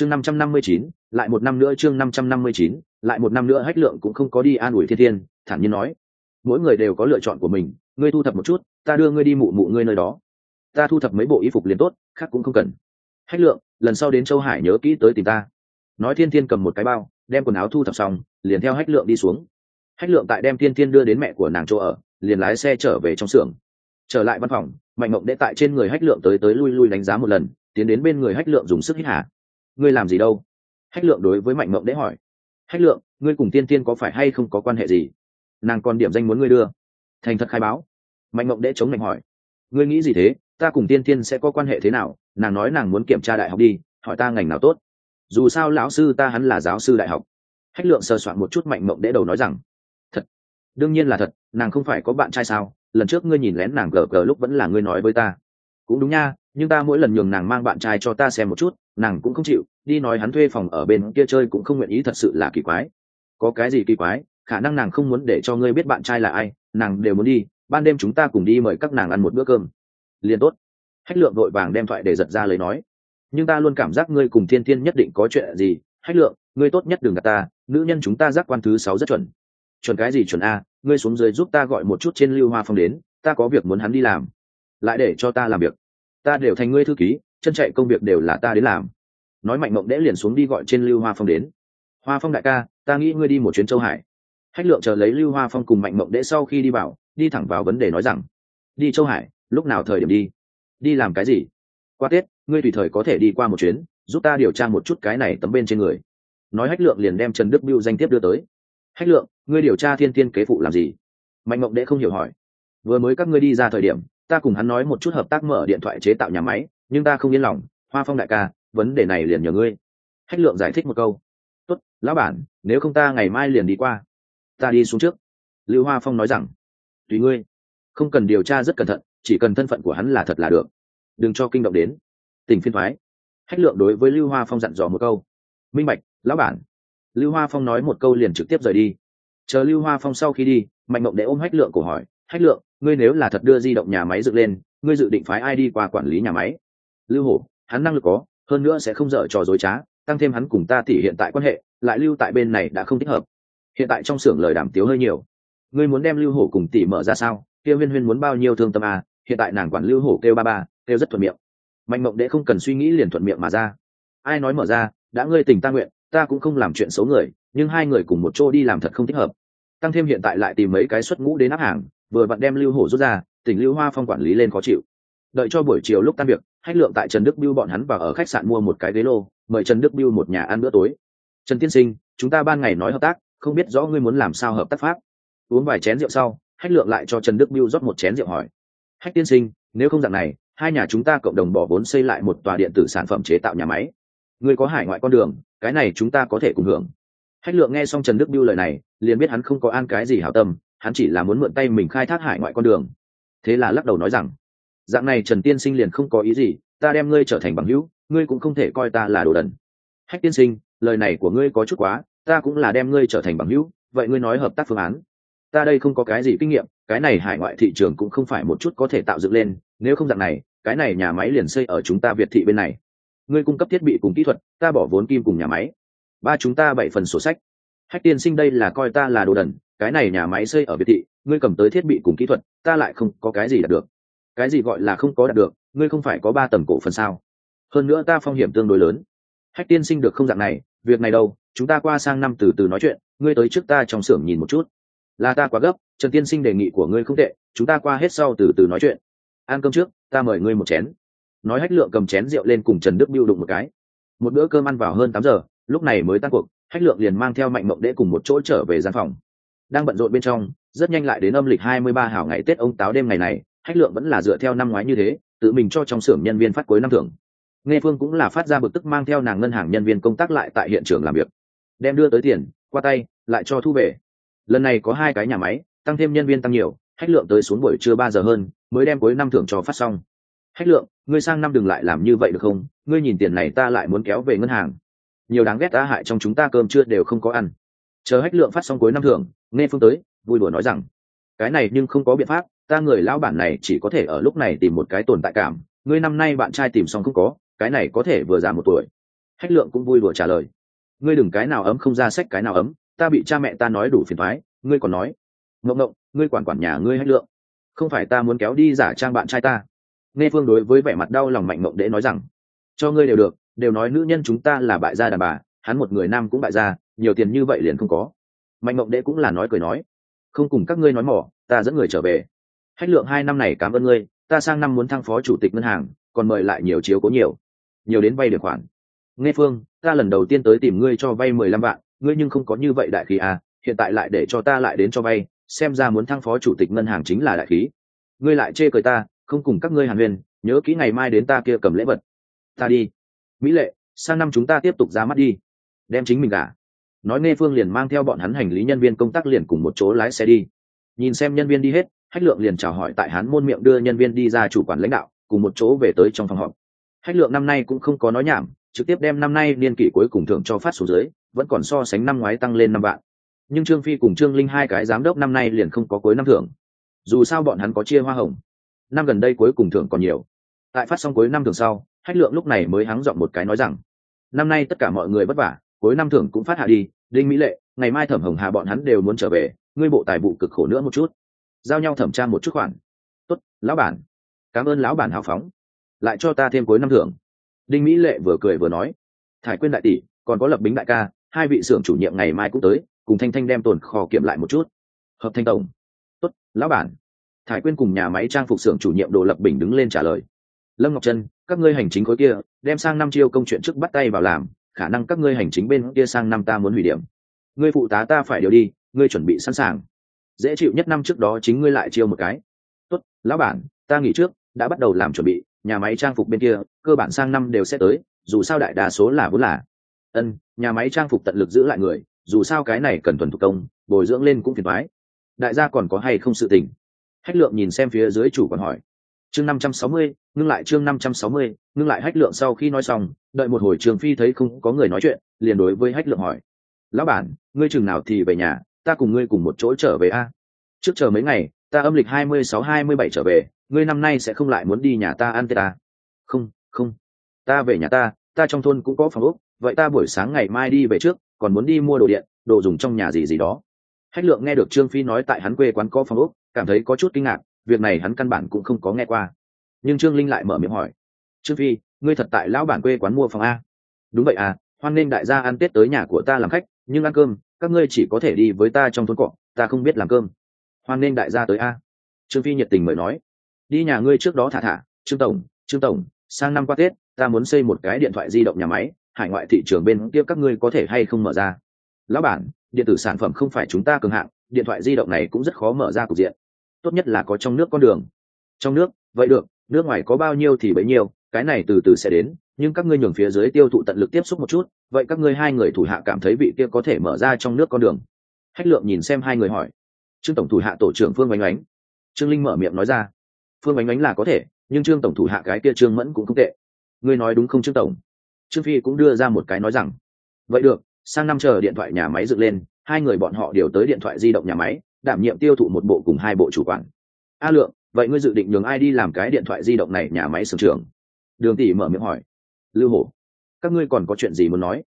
chương năm trăm năm mươi chín, lại một năm nữa chương năm trăm năm mươi chín, lại một năm nữa hách lượng cũng không có đi an ủi thiên thiên, thản nhiên nói. Mỗi người đều có lựa chọn của mình, ngươi thu thập một chút, ta đưa ngươi đi mụ mụ ngươi nơi đó. Ta thu thập mấy bộ y phục liền tốt, khác cũng không cần. Hách lượng, lần sau đến châu hải nhớ kỹ tới tìm ta. Nói thiên thiên cầm một cái bao, đem quần áo thu thập xong, liền theo hách lượng đi xuống. Hách lượng tại đem thiên thiên đưa đến mẹ của nàng chỗ ở, liền lái xe trở về trong xưởng. Trở lại văn phòng, mạnh mộng đệ tại trên người hách lượng tới tới lui lui đánh giá một lần, tiến đến bên người hách lượng dùng sức hít hà ngươi làm gì đâu? Hách lượng đối với mạnh mộng đệ hỏi. Hách lượng, ngươi cùng tiên tiên có phải hay không có quan hệ gì? Nàng còn điểm danh muốn ngươi đưa. Thành thật khai báo. Mạnh mộng đệ chống mạnh hỏi. Ngươi nghĩ gì thế? Ta cùng tiên tiên sẽ có quan hệ thế nào? Nàng nói nàng muốn kiểm tra đại học đi, hỏi ta ngành nào tốt. Dù sao lão sư ta hắn là giáo sư đại học. Hách lượng sờ soạn một chút mạnh mộng đễ đầu nói rằng. Thật. Đương nhiên là thật, nàng không phải có bạn trai sao? Lần trước ngươi nhìn lén nàng gờ gờ lúc vẫn là ngươi nói với ta. Cũng đúng nha nhưng ta mỗi lần nhường nàng mang bạn trai cho ta xem một chút, nàng cũng không chịu, đi nói hắn thuê phòng ở bên kia chơi cũng không nguyện ý thật sự là kỳ quái. Có cái gì kỳ quái, khả năng nàng không muốn để cho ngươi biết bạn trai là ai, nàng đều muốn đi, ban đêm chúng ta cùng đi mời các nàng ăn một bữa cơm. Liền tốt. Hách lượng vội vàng đem thoại để giật ra lấy nói. Nhưng ta luôn cảm giác ngươi cùng thiên thiên nhất định có chuyện gì. Hách lượng, ngươi tốt nhất đừng gặp ta, nữ nhân chúng ta giác quan thứ sáu rất chuẩn. Chuẩn cái gì chuẩn a, ngươi xuống dưới giúp ta gọi một chút trên lưu hoa phong đến, ta có việc muốn hắn đi làm. Lại để cho ta làm việc ta đều thành ngươi thư ký, chân chạy công việc đều là ta đến làm. Nói mạnh mộng đẽ liền xuống đi gọi trên lưu hoa phong đến. Hoa phong đại ca, ta nghĩ ngươi đi một chuyến châu hải. Hách lượng chờ lấy lưu hoa phong cùng mạnh mộng đẽ sau khi đi vào, đi thẳng vào vấn đề nói rằng, đi châu hải, lúc nào thời điểm đi? Đi làm cái gì? Qua tết, ngươi tùy thời có thể đi qua một chuyến, giúp ta điều tra một chút cái này tấm bên trên người. Nói hách lượng liền đem trần đức biêu danh tiếp đưa tới. Hách lượng, ngươi điều tra thiên tiên kế phụ làm gì? Mạnh mộng đệ không hiểu hỏi. Vừa mới các ngươi đi ra thời điểm ta cùng hắn nói một chút hợp tác mở điện thoại chế tạo nhà máy, nhưng ta không yên lòng. Hoa phong đại ca, vấn đề này liền nhờ ngươi. Hách lượng giải thích một câu. Tốt, lão bản, nếu không ta ngày mai liền đi qua. Ta đi xuống trước. Lưu hoa phong nói rằng. Tùy ngươi. Không cần điều tra rất cẩn thận, chỉ cần thân phận của hắn là thật là được. Đừng cho kinh động đến. Tình phiên thoái. Hách lượng đối với lưu hoa phong dặn dò một câu. Minh bạch, lão bản. Lưu hoa phong nói một câu liền trực tiếp rời đi. Chờ lưu hoa phong sau khi đi, mạnh mộng để ôm hách lượng cổ hỏi. Hách lượng ngươi nếu là thật đưa di động nhà máy dựng lên, ngươi dự định phái ai đi qua quản lý nhà máy? Lưu hổ, hắn năng lực có, hơn nữa sẽ không dở trò dối trá, tăng thêm hắn cùng ta tỉ hiện tại quan hệ, lại lưu tại bên này đã không thích hợp. Hiện tại trong xưởng lời đàm tiếu hơi nhiều. Ngươi muốn đem lưu hổ cùng tỉ mở ra sao? Kia huyên huyên muốn bao nhiêu thương tâm à? Hiện tại nàng quản lưu hổ kêu ba ba, kêu rất thuận miệng. Mạnh mộng đệ không cần suy nghĩ liền thuận miệng mà ra. Ai nói mở ra, đã ngươi tình ta nguyện, ta cũng không làm chuyện xấu người, nhưng hai người cùng một chỗ đi làm thật không thích hợp. Tăng thêm hiện tại lại tìm mấy cái xuất ngũ đến áp hàng vừa vặn đem lưu hổ rút ra, tỉnh lưu hoa phong quản lý lên khó chịu. Đợi cho buổi chiều lúc tan việc hách lượng tại trần đức biêu bọn hắn vào ở khách sạn mua một cái ghế lô, mời trần đức biêu một nhà ăn bữa tối. Trần tiên sinh, chúng ta ban ngày nói hợp tác, không biết rõ ngươi muốn làm sao hợp tác pháp. Uống vài chén rượu sau hách lượng lại cho trần đức biêu rót một chén rượu hỏi. Hách tiên sinh, nếu không dạng này, hai nhà chúng ta cộng đồng bỏ vốn xây lại một tòa điện tử sản phẩm chế tạo nhà máy. Ngươi có hải ngoại con đường, cái này chúng ta có thể cùng hưởng. Hách lượng nghe xong trần đức biêu lời này, liền biết hắn không có an cái gì hảo tâm hắn chỉ là muốn mượn tay mình khai thác hải ngoại con đường. Thế là lắc đầu nói rằng, dạng này trần tiên sinh liền không có ý gì, ta đem ngươi trở thành bằng hữu, ngươi cũng không thể coi ta là đồ đần. Hách tiên sinh, lời này của ngươi có chút quá, ta cũng là đem ngươi trở thành bằng hữu, vậy ngươi nói hợp tác phương án. Ta đây không có cái gì kinh nghiệm, cái này hải ngoại thị trường cũng không phải một chút có thể tạo dựng lên, nếu không dạng này, cái này nhà máy liền xây ở chúng ta việt thị bên này. Ngươi cung cấp thiết bị cùng kỹ thuật, ta bỏ vốn kim cùng nhà máy. Ba chúng ta bảy phần sổ sách. Hách tiên sinh đây là coi ta là đồ đần cái này nhà máy xây ở biệt thị, ngươi cầm tới thiết bị cùng kỹ thuật, ta lại không có cái gì đạt được. Cái gì gọi là không có đạt được, ngươi không phải có ba tầng cổ phần sao? Hơn nữa ta phong hiểm tương đối lớn. Hách tiên sinh được không dạng này, việc này đâu, chúng ta qua sang năm từ từ nói chuyện, ngươi tới trước ta trong xưởng nhìn một chút. Là ta quá gấp, trần tiên sinh đề nghị của ngươi không tệ, chúng ta qua hết sau từ từ nói chuyện. Ăn cơm trước, ta mời ngươi một chén. Nói hách lượng cầm chén rượu lên cùng trần đức biêu đụng một cái. Một bữa cơm ăn vào hơn tám giờ, lúc này mới tan cuộc, hách lượng liền mang theo mạnh mộng đễ cùng một chỗ trở về gian phòng đang bận rộn bên trong, rất nhanh lại đến âm lịch hai mươi ba hảo ngày tết ông táo đêm ngày này, hách lượng vẫn là dựa theo năm ngoái như thế, tự mình cho trong xưởng nhân viên phát cuối năm thưởng. Nghe phương cũng là phát ra bực tức mang theo nàng ngân hàng nhân viên công tác lại tại hiện trường làm việc. Đem đưa tới tiền, qua tay, lại cho thu về. Lần này có hai cái nhà máy, tăng thêm nhân viên tăng nhiều, hách lượng tới xuống buổi trưa ba giờ hơn, mới đem cuối năm thưởng cho phát xong. Hách lượng, ngươi sang năm đừng lại làm như vậy được không? Ngươi nhìn tiền này ta lại muốn kéo về ngân hàng. Nhiều đáng ghét ta hại trong chúng ta cơm chưa đều không có ăn chờ hách lượng phát xong cuối năm thưởng nghe phương tới vui đùa nói rằng cái này nhưng không có biện pháp ta người lão bản này chỉ có thể ở lúc này tìm một cái tồn tại cảm ngươi năm nay bạn trai tìm xong không có cái này có thể vừa già một tuổi. Hách lượng cũng vui đùa trả lời ngươi đừng cái nào ấm không ra sách cái nào ấm ta bị cha mẹ ta nói đủ phiền thoái ngươi còn nói ngậm ngậm, ngươi quản quản nhà ngươi hách lượng không phải ta muốn kéo đi giả trang bạn trai ta. Nghe phương đối với vẻ mặt đau lòng mạnh mộng đễ nói rằng cho ngươi đều được đều nói nữ nhân chúng ta là bại gia đàn bà hắn một người nam cũng bại gia nhiều tiền như vậy liền không có. Mạnh mộng đễ cũng là nói cười nói, không cùng các ngươi nói mỏ, ta dẫn người trở về. Hách lượng hai năm này cảm ơn ngươi, ta sang năm muốn thăng phó chủ tịch ngân hàng, còn mời lại nhiều chiếu cố nhiều. Nhiều đến vay được khoản. Nghe phương, ta lần đầu tiên tới tìm ngươi cho vay mười lăm vạn, ngươi nhưng không có như vậy đại khí à hiện tại lại để cho ta lại đến cho vay, xem ra muốn thăng phó chủ tịch ngân hàng chính là đại khí. Ngươi lại chê cười ta, không cùng các ngươi hàn huyền nhớ kỹ ngày mai đến ta kia cầm lễ vật. Ta đi. Mỹ lệ, sang năm chúng ta tiếp tục ra mắt đi đem chính mình cả nói nghe phương liền mang theo bọn hắn hành lý nhân viên công tác liền cùng một chỗ lái xe đi. Nhìn xem nhân viên đi hết, hách lượng liền chào hỏi tại hắn môn miệng đưa nhân viên đi ra chủ quản lãnh đạo, cùng một chỗ về tới trong phòng họp. Hách lượng năm nay cũng không có nói nhảm, trực tiếp đem năm nay niên kỷ cuối cùng thưởng cho phát số dưới, vẫn còn so sánh năm ngoái tăng lên năm vạn. Nhưng trương phi cùng trương linh hai cái giám đốc năm nay liền không có cuối năm thưởng. Dù sao bọn hắn có chia hoa hồng. Năm gần đây cuối cùng thưởng còn nhiều. Tại phát xong cuối năm thường sau, hách lượng lúc này mới hắng dọn một cái nói rằng, năm nay tất cả mọi người vất vả cuối năm thưởng cũng phát hạ đi, đinh mỹ lệ, ngày mai thẩm hồng hà bọn hắn đều muốn trở về, ngươi bộ tài vụ cực khổ nữa một chút. Giao nhau thẩm tra một chút khoản. Tốt, lão bản. Cảm ơn lão bản hào phóng. Lại cho ta thêm cuối năm thưởng. Đinh mỹ lệ vừa cười vừa nói. Thải quyên đại tỷ, còn có lập bính đại ca, hai vị xưởng chủ nhiệm ngày mai cũng tới, cùng thanh thanh đem tồn kho kiểm lại một chút. Hợp thanh tổng. Tốt, lão bản. Thải quyên cùng nhà máy trang phục xưởng chủ nhiệm đồ lập bình đứng lên trả lời. Lâm ngọc trân, các ngươi hành chính khối kia, đem sang năm chiêu công chuyện trước bắt tay vào làm khả năng các ngươi hành chính bên kia sang năm ta muốn hủy điểm. Ngươi phụ tá ta phải điều đi, ngươi chuẩn bị sẵn sàng. Dễ chịu nhất năm trước đó chính ngươi lại chiêu một cái. Tốt, lão bản, ta nghỉ trước, đã bắt đầu làm chuẩn bị, nhà máy trang phục bên kia, cơ bản sang năm đều sẽ tới, dù sao đại đa số là vốn là. Ân, nhà máy trang phục tận lực giữ lại người, dù sao cái này cần thuần thủ công, bồi dưỡng lên cũng phiền thoái đại gia còn có hay không sự tình? Hách lượng nhìn xem phía dưới chủ còn hỏi chương năm trăm sáu mươi, ngưng lại chương năm trăm sáu mươi, ngưng lại hách lượng sau khi nói xong, đợi một hồi trường phi thấy không có người nói chuyện, liền đối với hách lượng hỏi. Lão bản, ngươi chừng nào thì về nhà, ta cùng ngươi cùng một chỗ trở về a. Trước chờ mấy ngày, ta âm lịch hai mươi sáu, hai mươi bảy trở về, ngươi năm nay sẽ không lại muốn đi nhà ta ăn tết ta à? không không. Ta về nhà ta ta trong thôn cũng có phòng ốc, vậy ta buổi sáng ngày mai đi về trước, còn muốn đi mua đồ điện, đồ dùng trong nhà gì gì đó. Hách lượng nghe được trương phi nói tại hắn quê quán có phòng ốc, cảm thấy có chút kinh ngạc việc này hắn căn bản cũng không có nghe qua. Nhưng trương linh lại mở miệng hỏi, trương phi, ngươi thật tại lão bản quê quán mua phòng a? Đúng vậy à hoan nên đại gia ăn tết tới nhà của ta làm khách, nhưng ăn cơm, các ngươi chỉ có thể đi với ta trong thôn cọ, ta không biết làm cơm. Hoan nên đại gia tới a? Trương phi nhiệt tình mời nói, đi nhà ngươi trước đó thả thả, trương tổng trương tổng, sang năm qua tết, ta muốn xây một cái điện thoại di động nhà máy, hải ngoại thị trường bên kia các ngươi có thể hay không mở ra? Lão bản, điện tử sản phẩm không phải chúng ta cường hạng, điện thoại di động này cũng rất khó mở ra cục diện tốt nhất là có trong nước con đường. Trong nước, vậy được, nước ngoài có bao nhiêu thì bấy nhiêu, cái này từ từ sẽ đến, nhưng các ngươi nhường phía dưới tiêu thụ tận lực tiếp xúc một chút, vậy các ngươi hai người thủ hạ cảm thấy vị kia có thể mở ra trong nước con đường. Hách lượng nhìn xem hai người hỏi. Trương tổng thủ hạ tổ trưởng phương oánh oánh. Trương linh mở miệng nói ra. Phương oánh oánh là có thể, nhưng trương tổng thủ hạ cái kia trương mẫn cũng không tệ. Ngươi nói đúng không trương tổng? Trương phi cũng đưa ra một cái nói rằng. Vậy được, sang năm chờ điện thoại nhà máy dựng lên, hai người bọn họ đều tới điện thoại di động nhà máy đảm nhiệm tiêu thụ một bộ cùng hai bộ chủ quản. A lượng, vậy ngươi dự định nhường ai đi làm cái điện thoại di động này nhà máy sưởng trường đường tỷ mở miệng hỏi. Lưu hổ, các ngươi còn có chuyện gì muốn nói?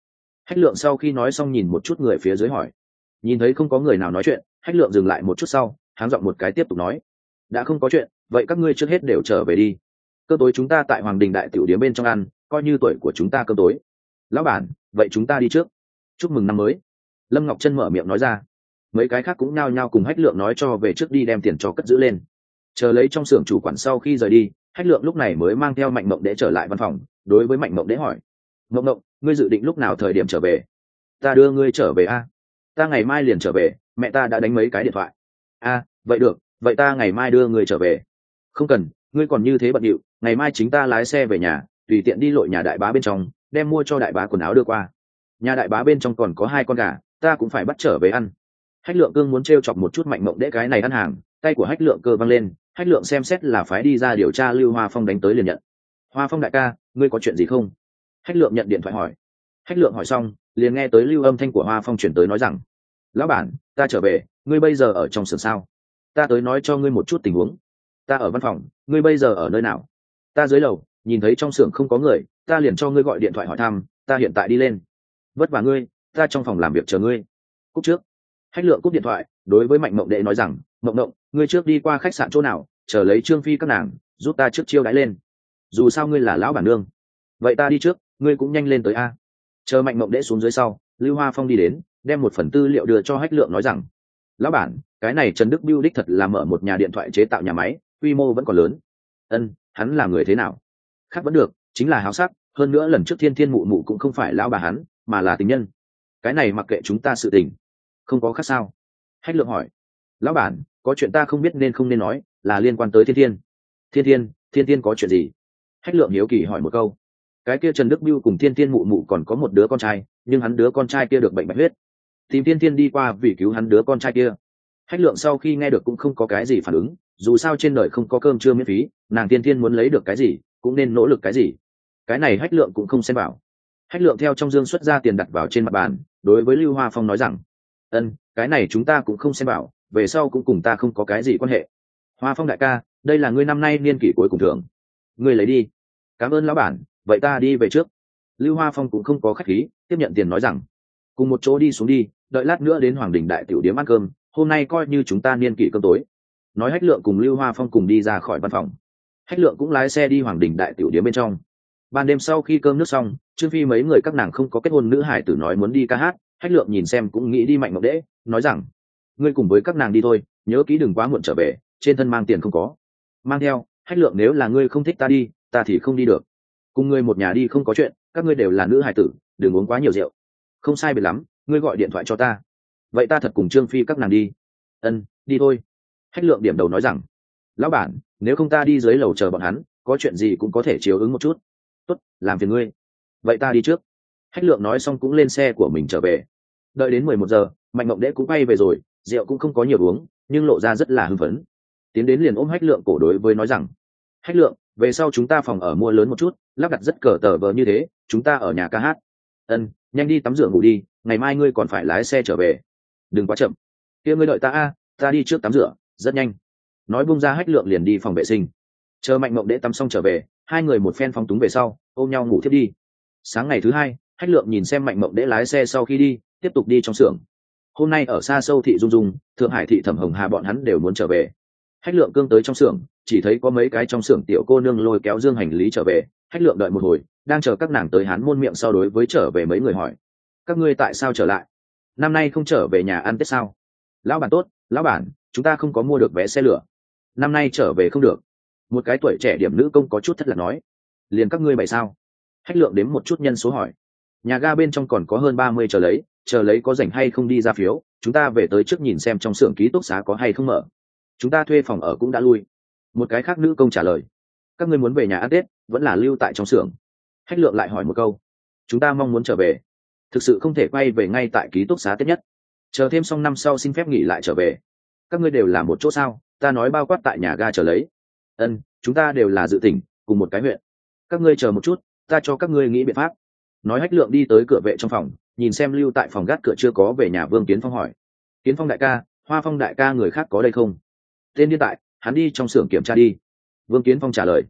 Hách lượng sau khi nói xong nhìn một chút người phía dưới hỏi. Nhìn thấy không có người nào nói chuyện, hách lượng dừng lại một chút sau, háng giọng một cái tiếp tục nói. Đã không có chuyện, vậy các ngươi trước hết đều trở về đi. Cơ tối chúng ta tại hoàng đình đại tiểu điếm bên trong ăn, coi như tuổi của chúng ta cơ tối. Lão bản, vậy chúng ta đi trước. Chúc mừng năm mới. Lâm ngọc chân mở miệng nói ra mấy cái khác cũng nao nhao cùng hách lượng nói cho về trước đi đem tiền cho cất giữ lên. Chờ lấy trong xưởng chủ quản sau khi rời đi, hách lượng lúc này mới mang theo mạnh mộng để trở lại văn phòng, đối với mạnh mộng để hỏi, mộng mộng, ngươi dự định lúc nào thời điểm trở về? Ta đưa ngươi trở về a. Ta ngày mai liền trở về, mẹ ta đã đánh mấy cái điện thoại. A, vậy được, vậy ta ngày mai đưa ngươi trở về. Không cần, ngươi còn như thế bận điệu, ngày mai chính ta lái xe về nhà, tùy tiện đi lội nhà đại bá bên trong, đem mua cho đại bá quần áo đưa qua. Nhà đại bá bên trong còn có hai con gà, ta cũng phải bắt trở về ăn hách lượng cương muốn t r e o chọc một chút mạnh mộng đễ cái này ăn hàng, tay của hách lượng cơ văng lên, hách lượng xem xét là phái đi ra điều tra lưu hoa phong đánh tới liền nhận. Hoa phong đại ca, ngươi có chuyện gì không? Hách lượng nhận điện thoại hỏi. Hách lượng hỏi xong, liền nghe tới lưu âm thanh của hoa phong chuyển tới nói rằng, lão bản, ta trở về, ngươi bây giờ ở trong sườn sao? Ta tới nói cho ngươi một chút tình huống. Ta ở văn phòng, ngươi bây giờ ở nơi nào? Ta dưới lầu, nhìn thấy trong xưởng không có người, ta liền cho ngươi gọi điện thoại hỏi thăm, ta hiện tại đi lên. Vất vả ngươi, ta trong phòng làm việc chờ ngươi. Cúc trước hách lượng cúp điện thoại, đối với mạnh mộng đệ nói rằng, mộng mộng, ngươi trước đi qua khách sạn chỗ nào, chờ lấy trương phi các nàng, giúp ta trước chiêu đãi lên. Dù sao ngươi là lão bản nương. Vậy ta đi trước, ngươi cũng nhanh lên tới a. Chờ mạnh mộng đệ xuống dưới sau, lưu hoa phong đi đến, đem một phần tư liệu đưa cho hách lượng nói rằng, lão bản, cái này trần đức biêu đích thật là mở một nhà điện thoại chế tạo nhà máy, quy mô vẫn còn lớn. Ân, hắn là người thế nào? Khác vẫn được, chính là háo sắc, hơn nữa lần trước thiên thiên mụ mụ cũng không phải lão bà hắn, mà là tình nhân. Cái này mặc kệ chúng ta sự tình không có khác sao? Hách lượng hỏi. Lão bản, có chuyện ta không biết nên không nên nói, là liên quan tới thiên thiên. Thiên thiên thiên thiên có chuyện gì? Hách lượng hiếu kỳ hỏi một câu. Cái kia trần đức biêu cùng thiên thiên mụ mụ còn có một đứa con trai, nhưng hắn đứa con trai kia được bệnh bạch huyết. Tìm thiên thiên đi qua vì cứu hắn đứa con trai kia. Hách lượng sau khi nghe được cũng không có cái gì phản ứng, dù sao trên đời không có cơm chưa miễn phí, nàng thiên thiên muốn lấy được cái gì, cũng nên nỗ lực cái gì. Cái này hách lượng cũng không xem vào. Hách lượng theo trong dương xuất ra tiền đặt vào trên mặt bàn, đối với lưu hoa phong nói rằng ân, cái này chúng ta cũng không xem bảo về sau cũng cùng ta không có cái gì quan hệ. Hoa phong đại ca, đây là ngươi năm nay niên kỷ cuối cùng thưởng. Ngươi lấy đi. Cảm ơn lão bản, vậy ta đi về trước. Lưu hoa phong cũng không có khách khí, tiếp nhận tiền nói rằng, cùng một chỗ đi xuống đi, đợi lát nữa đến hoàng đình đại tiểu điếm ăn cơm, hôm nay coi như chúng ta niên kỷ cơm tối. Nói hách lượng cùng lưu hoa phong cùng đi ra khỏi văn phòng. Hách lượng cũng lái xe đi hoàng đình đại tiểu điếm bên trong. Ban đêm sau khi cơm nước xong, trương phi mấy người các nàng không có kết hôn nữ hải tử nói muốn đi ca hát hách lượng nhìn xem cũng nghĩ đi mạnh ngọc đễ nói rằng, ngươi cùng với các nàng đi thôi, nhớ kỹ đừng quá muộn trở về, trên thân mang tiền không có. Mang theo, hách lượng nếu là ngươi không thích ta đi, ta thì không đi được. Cùng ngươi một nhà đi không có chuyện, các ngươi đều là nữ hải tử, đừng uống quá nhiều rượu. Không sai biệt lắm, ngươi gọi điện thoại cho ta. Vậy ta thật cùng trương phi các nàng đi. Ân, đi thôi. Hách lượng điểm đầu nói rằng, lão bản, nếu không ta đi dưới lầu chờ bọn hắn, có chuyện gì cũng có thể chiếu ứng một chút. Tốt, làm phiền ngươi. Vậy ta đi trước hách lượng nói xong cũng lên xe của mình trở về. Đợi đến mười một giờ, mạnh mộng đễ cũng bay về rồi, rượu cũng không có nhiều uống, nhưng lộ ra rất là hưng phấn. Tiến đến liền ôm hách lượng cổ đối với nói rằng, hách lượng, về sau chúng ta phòng ở mua lớn một chút, lắp đặt rất cờ tờ vờ như thế, chúng ta ở nhà ca hát. Ân, nhanh đi tắm rửa ngủ đi, ngày mai ngươi còn phải lái xe trở về. Đừng quá chậm. Kia ngươi đợi ta a, ta đi trước tắm rửa, rất nhanh. Nói bung ra hách lượng liền đi phòng vệ sinh. Chờ mạnh mộng đễ tắm xong trở về, hai người một phen phong túng về sau, ôm nhau ngủ thiết đi. Sáng ngày thứ hai hách lượng nhìn xem mạnh mộng đễ lái xe sau khi đi, tiếp tục đi trong xưởng. Hôm nay ở xa sâu thị dung dung, thượng hải thị thẩm hồng hà bọn hắn đều muốn trở về. Hách lượng cương tới trong xưởng, chỉ thấy có mấy cái trong xưởng tiểu cô nương lôi kéo dương hành lý trở về. Hách lượng đợi một hồi, đang chờ các nàng tới hắn môn miệng sau đối với trở về mấy người hỏi. Các ngươi tại sao trở lại? Năm nay không trở về nhà ăn tết sao? Lão bản tốt, lão bản, chúng ta không có mua được vé xe lửa. Năm nay trở về không được. Một cái tuổi trẻ điểm nữ công có chút thất lạc nói. Liền các ngươi bày sao? Hách lượng đếm một chút nhân số hỏi nhà ga bên trong còn có hơn ba mươi chờ lấy chờ lấy có rảnh hay không đi ra phiếu, chúng ta về tới trước nhìn xem trong xưởng ký túc xá có hay không mở. Chúng ta thuê phòng ở cũng đã lui. Một cái khác nữ công trả lời. Các ngươi muốn về nhà ăn tết, vẫn là lưu tại trong xưởng. Hách lượng lại hỏi một câu. Chúng ta mong muốn trở về. Thực sự không thể quay về ngay tại ký túc xá tết nhất. Chờ thêm xong năm sau xin phép nghỉ lại trở về. Các ngươi đều là một chỗ sao? Ta nói bao quát tại nhà ga chờ lấy. Ân, chúng ta đều là dự tỉnh, cùng một cái huyện. Các ngươi chờ một chút, ta cho các ngươi nghĩ biện pháp nói hách lượng đi tới cửa vệ trong phòng, nhìn xem lưu tại phòng gác cửa chưa có về nhà vương kiến phong hỏi. Kiến phong đại ca, hoa phong đại ca người khác có đây không? Tên điên tại, hắn đi trong xưởng kiểm tra đi. Vương kiến phong trả lời.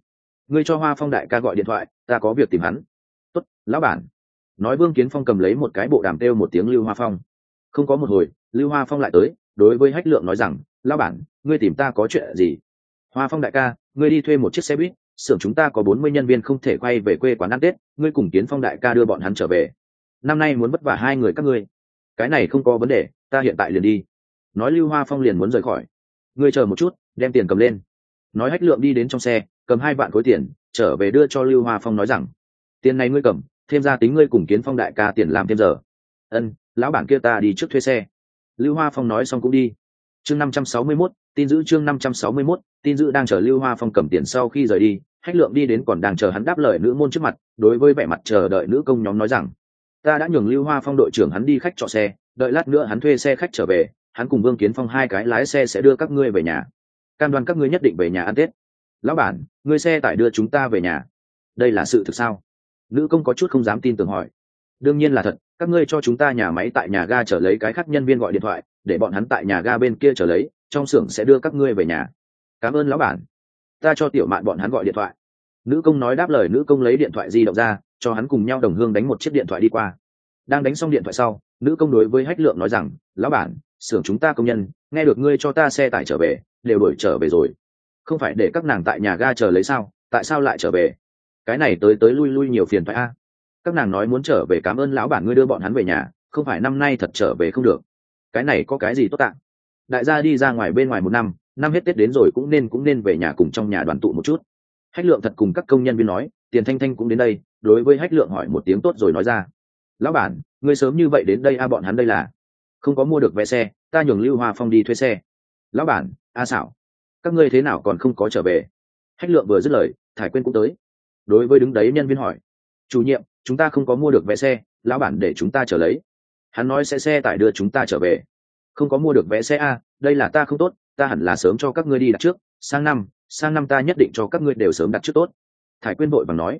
Ngươi cho hoa phong đại ca gọi điện thoại, ta có việc tìm hắn. Tốt, lão bản. Nói vương kiến phong cầm lấy một cái bộ đàm têu một tiếng lưu hoa phong. Không có một hồi, lưu hoa phong lại tới, đối với hách lượng nói rằng, lão bản, ngươi tìm ta có chuyện gì? Hoa phong đại ca, ngươi đi thuê một chiếc xe buýt xưởng chúng ta có bốn mươi nhân viên không thể quay về quê quán ăn tết, ngươi cùng kiến phong đại ca đưa bọn hắn trở về. Năm nay muốn vất vả hai người các ngươi. Cái này không có vấn đề, ta hiện tại liền đi. Nói lưu hoa phong liền muốn rời khỏi. Ngươi chờ một chút, đem tiền cầm lên. Nói hách lượng đi đến trong xe, cầm hai vạn khối tiền, trở về đưa cho lưu hoa phong nói rằng, tiền này ngươi cầm, thêm ra tính ngươi cùng kiến phong đại ca tiền làm thêm giờ. Ân, lão bản kia ta đi trước thuê xe. Lưu hoa phong nói xong cũng đi. Chương năm trăm sáu mươi mốt, tin giữ chương năm trăm sáu mươi mốt, tin giữ đang chờ lưu hoa phong cầm tiền sau khi rời đi hách lượng đi đến còn đang chờ hắn đáp lời nữ môn trước mặt, đối với vẻ mặt chờ đợi nữ công nhóm nói rằng, ta đã nhường lưu hoa phong đội trưởng hắn đi khách trọ xe, đợi lát nữa hắn thuê xe khách trở về, hắn cùng vương kiến phong hai cái lái xe sẽ đưa các ngươi về nhà. Cam đoan các ngươi nhất định về nhà ăn tết. Lão bản, ngươi xe tải đưa chúng ta về nhà. Đây là sự thực sao? Nữ công có chút không dám tin tưởng hỏi. Đương nhiên là thật, các ngươi cho chúng ta nhà máy tại nhà ga trở lấy cái khác nhân viên gọi điện thoại, để bọn hắn tại nhà ga bên kia trở lấy, trong xưởng sẽ đưa các ngươi về nhà. Cảm ơn lão bản ta cho tiểu mạn bọn hắn gọi điện thoại. Nữ công nói đáp lời, nữ công lấy điện thoại di động ra, cho hắn cùng nhau đồng hương đánh một chiếc điện thoại đi qua. Đang đánh xong điện thoại sau, nữ công đối với hách lượng nói rằng, lão bản, xưởng chúng ta công nhân, nghe được ngươi cho ta xe tải trở về, đều đổi trở về rồi. Không phải để các nàng tại nhà ga chờ lấy sao, tại sao lại trở về? Cái này tới tới lui lui nhiều phiền phải a. Các nàng nói muốn trở về cảm ơn lão bản ngươi đưa bọn hắn về nhà, không phải năm nay thật trở về không được. Cái này có cái gì tốt tạng đại gia đi ra ngoài bên ngoài một năm năm hết tết đến rồi cũng nên cũng nên về nhà cùng trong nhà đoàn tụ một chút. Hách lượng thật cùng các công nhân viên nói, tiền thanh thanh cũng đến đây, đối với hách lượng hỏi một tiếng tốt rồi nói ra. Lão bản, ngươi sớm như vậy đến đây a bọn hắn đây là không có mua được vé xe, ta nhường lưu hoa phong đi thuê xe. Lão bản, a xảo các ngươi thế nào còn không có trở về? Hách lượng vừa dứt lời, thải quyên cũng tới. Đối với đứng đấy nhân viên hỏi, chủ nhiệm, chúng ta không có mua được vé xe, lão bản để chúng ta trở lấy. Hắn nói sẽ xe tải đưa chúng ta trở về. Không có mua được vé xe a đây là ta không tốt ta hẳn là sớm cho các ngươi đi đặt trước, sang năm sang năm ta nhất định cho các ngươi đều sớm đặt trước tốt. Thải quyên vội bằng nói.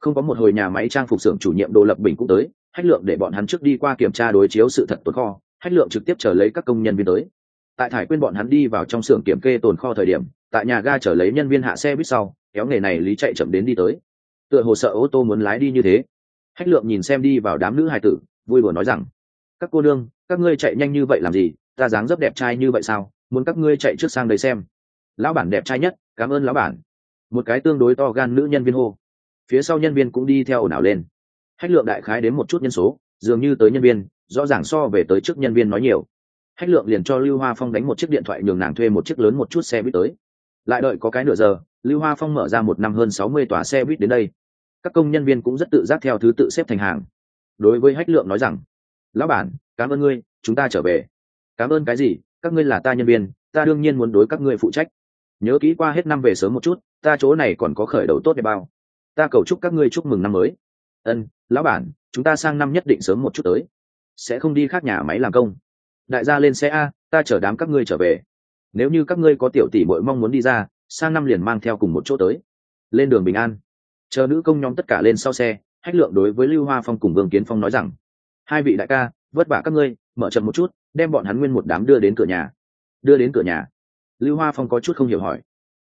Không có một hồi nhà máy trang phục xưởng chủ nhiệm đồ lập bình cũng tới, hách lượng để bọn hắn trước đi qua kiểm tra đối chiếu sự thật tồn kho, hách lượng trực tiếp chờ lấy các công nhân viên tới. Tại thải quyên bọn hắn đi vào trong xưởng kiểm kê tồn kho thời điểm, tại nhà ga chờ lấy nhân viên hạ xe buýt sau, kéo nghề này lý chạy chậm đến đi tới. Tựa hồ sợ ô tô muốn lái đi như thế. Hách lượng nhìn xem đi vào đám nữ hài tử, vui vừa nói rằng, các cô nương, các ngươi chạy nhanh như vậy làm gì? Ta dáng dấp đẹp trai như vậy sao? Muốn các ngươi chạy trước sang đây xem. Lão bản đẹp trai nhất, cảm ơn lão bản. Một cái tương đối to gan nữ nhân viên hô. Phía sau nhân viên cũng đi theo ồn ào lên. Hách lượng đại khái đến một chút nhân số, dường như tới nhân viên, rõ ràng so về tới trước nhân viên nói nhiều. Hách lượng liền cho lưu hoa phong đánh một chiếc điện thoại nhường nàng thuê một chiếc lớn một chút xe buýt tới. Lại đợi có cái nửa giờ, lưu hoa phong mở ra một năm hơn sáu mươi tòa xe buýt đến đây. Các công nhân viên cũng rất tự giác theo thứ tự xếp thành hàng. Đối với hách lượng nói rằng, lão bản, cảm ơn ngươi, chúng ta trở về. Cảm ơn cái gì? Các ngươi là ta nhân viên, ta đương nhiên muốn đối các ngươi phụ trách. Nhớ kỹ qua hết năm về sớm một chút, ta chỗ này còn có khởi đầu tốt để bao. Ta cầu chúc các ngươi chúc mừng năm mới. Ân, lão bản, chúng ta sang năm nhất định sớm một chút tới. Sẽ không đi khác nhà máy làm công. Đại gia lên xe a, ta chở đám các ngươi trở về. Nếu như các ngươi có tiểu tỷ bội mong muốn đi ra, sang năm liền mang theo cùng một chỗ tới. Lên đường bình an. Chờ nữ công nhóm tất cả lên sau xe, hách lượng đối với lưu hoa phong cùng vương kiến phong nói rằng, hai vị đại ca vất vả các ngươi, mở chậm một chút, đem bọn hắn nguyên một đám đưa đến cửa nhà. Đưa đến cửa nhà? Lưu hoa phong có chút không hiểu hỏi.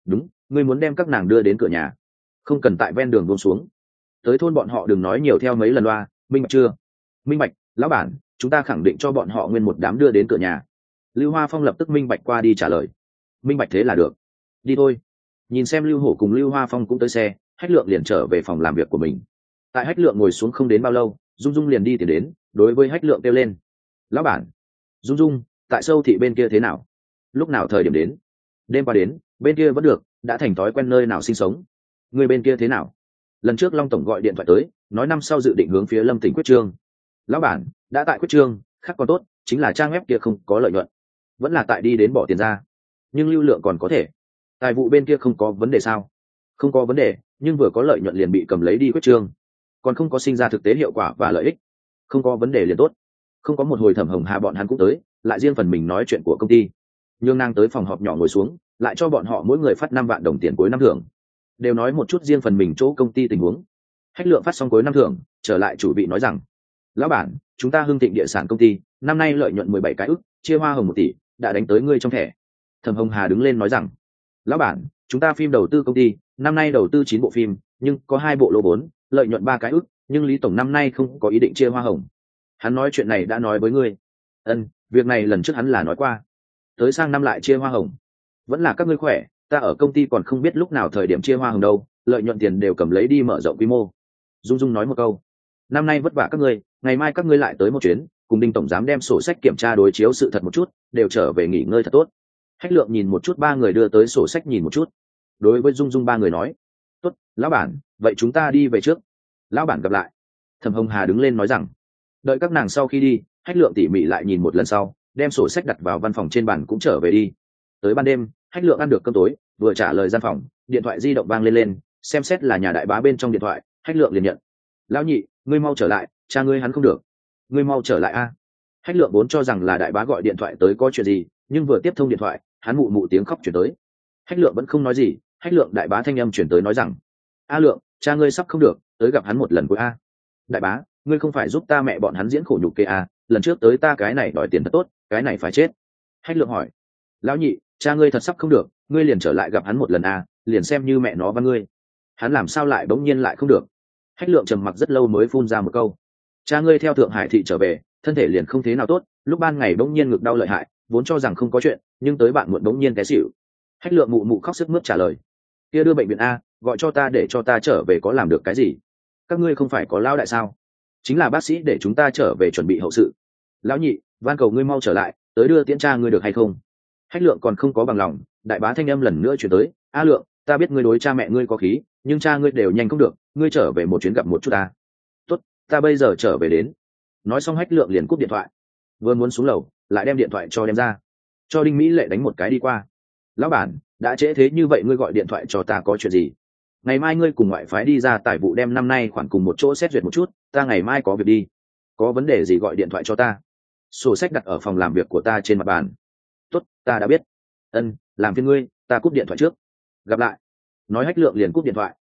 Đúng, ngươi muốn đem các nàng đưa đến cửa nhà. Không cần tại ven đường buông xuống. Tới thôn bọn họ đừng nói nhiều theo mấy lần loa, minh bạch chưa? Minh bạch, lão bản, chúng ta khẳng định cho bọn họ nguyên một đám đưa đến cửa nhà. Lưu hoa phong lập tức minh bạch qua đi trả lời. Minh bạch thế là được. Đi thôi. Nhìn xem lưu hổ cùng lưu hoa phong cũng tới xe, hách lượng liền trở về phòng làm việc của mình. Tại hách lượng ngồi xuống không đến bao lâu, dung dung liền đi tìm đến đối với hách lượng kêu lên. Lão bản, dung dung, tại sâu thị bên kia thế nào? Lúc nào thời điểm đến? Đêm qua đến, bên kia vẫn được, đã thành thói quen nơi nào sinh sống? Người bên kia thế nào? Lần trước long tổng gọi điện thoại tới, nói năm sau dự định hướng phía lâm tỉnh quyết trương. Lão bản, đã tại quyết trương, khác còn tốt, chính là trang web kia không có lợi nhuận. Vẫn là tại đi đến bỏ tiền ra. Nhưng lưu lượng còn có thể. Tài vụ bên kia không có vấn đề sao? Không có vấn đề, nhưng vừa có lợi nhuận liền bị cầm lấy đi quyết trương. Còn không có sinh ra thực tế hiệu quả và lợi ích không có vấn đề liền tốt. Không có một hồi thẩm hồng hà bọn hắn cũng tới, lại riêng phần mình nói chuyện của công ty. Nhương nàng tới phòng họp nhỏ ngồi xuống, lại cho bọn họ mỗi người phát năm vạn đồng tiền cuối năm thưởng. Đều nói một chút riêng phần mình chỗ công ty tình huống. Hách lượng phát xong cuối năm thưởng, trở lại chủ vị nói rằng, lão bản, chúng ta hưng thịnh địa sản công ty, năm nay lợi nhuận mười bảy cái ức, chia hoa hồng một tỷ, đã đánh tới ngươi trong thẻ. Thẩm hồng hà đứng lên nói rằng, lão bản, chúng ta phim đầu tư công ty, năm nay đầu tư chín bộ phim, nhưng có hai bộ lô vốn lợi nhuận ba cái ức nhưng lý tổng năm nay không có ý định chia hoa hồng. Hắn nói chuyện này đã nói với ngươi. Ân, việc này lần trước hắn là nói qua. Tới sang năm lại chia hoa hồng. Vẫn là các ngươi khỏe, ta ở công ty còn không biết lúc nào thời điểm chia hoa hồng đâu, lợi nhuận tiền đều cầm lấy đi mở rộng quy mô. Dung dung nói một câu. Năm nay vất vả các ngươi, ngày mai các ngươi lại tới một chuyến, cùng đinh tổng giám đem sổ sách kiểm tra đối chiếu sự thật một chút, đều trở về nghỉ ngơi thật tốt. Hách lượng nhìn một chút ba người đưa tới sổ sách nhìn một chút. Đối với dung dung ba người nói, tốt, lão bản, vậy chúng ta đi về trước lão bản gặp lại. Thẩm hồng hà đứng lên nói rằng, đợi các nàng sau khi đi hách lượng tỉ mỉ lại nhìn một lần sau, đem sổ sách đặt vào văn phòng trên bàn cũng trở về đi. Tới ban đêm hách lượng ăn được cơm tối, vừa trả lời gian phòng, điện thoại di động vang lên lên, xem xét là nhà đại bá bên trong điện thoại hách lượng liền nhận. Lão nhị, ngươi mau trở lại, cha ngươi hắn không được. Ngươi mau trở lại a. Hách lượng vốn cho rằng là đại bá gọi điện thoại tới có chuyện gì, nhưng vừa tiếp thông điện thoại, hắn mụ mụ tiếng khóc chuyển tới. Hách lượng vẫn không nói gì hách lượng đại bá thanh âm chuyển tới nói rằng, a lượng, cha ngươi sắp không được tới gặp hắn một lần cuối a. Đại bá, ngươi không phải giúp ta mẹ bọn hắn diễn khổ nhục kê a, lần trước tới ta cái này đòi tiền thật tốt, cái này phải chết. Hách lượng hỏi. Lão nhị, cha ngươi thật sắp không được, ngươi liền trở lại gặp hắn một lần a, liền xem như mẹ nó và ngươi. Hắn làm sao lại bỗng nhiên lại không được? Hách lượng trầm mặc rất lâu mới phun ra một câu. Cha ngươi theo thượng hải thị trở về, thân thể liền không thế nào tốt, lúc ban ngày bỗng nhiên ngực đau lợi hại, vốn cho rằng không có chuyện, nhưng tới bạn muộn bỗng nhiên té xỉu. Hách lượng mụ mụ khóc sức mướt trả lời. Kia đưa bệnh viện a gọi cho ta để cho ta trở về có làm được cái gì? Các ngươi không phải có lao đại sao? Chính là bác sĩ để chúng ta trở về chuẩn bị hậu sự. Lão nhị, van cầu ngươi mau trở lại, tới đưa tiễn cha ngươi được hay không? Hách lượng còn không có bằng lòng, đại bá thanh âm lần nữa chuyển tới. A lượng, ta biết ngươi đối cha mẹ ngươi có khí, nhưng cha ngươi đều nhanh không được, ngươi trở về một chuyến gặp một chút ta. Tốt, ta bây giờ trở về đến. Nói xong hách lượng liền cúp điện thoại. Vừa muốn xuống lầu, lại đem điện thoại cho đem ra. Cho đinh mỹ lệ đánh một cái đi qua. Lão bản, đã trễ thế như vậy ngươi gọi điện thoại cho ta có chuyện gì? Ngày mai ngươi cùng ngoại phái đi ra tài vụ đem năm nay khoản cùng một chỗ xét duyệt một chút, ta ngày mai có việc đi. Có vấn đề gì gọi điện thoại cho ta. Sổ sách đặt ở phòng làm việc của ta trên mặt bàn. Tốt, ta đã biết. Ân, làm phiên ngươi, ta cúp điện thoại trước. Gặp lại. Nói hách lượng liền cúp điện thoại.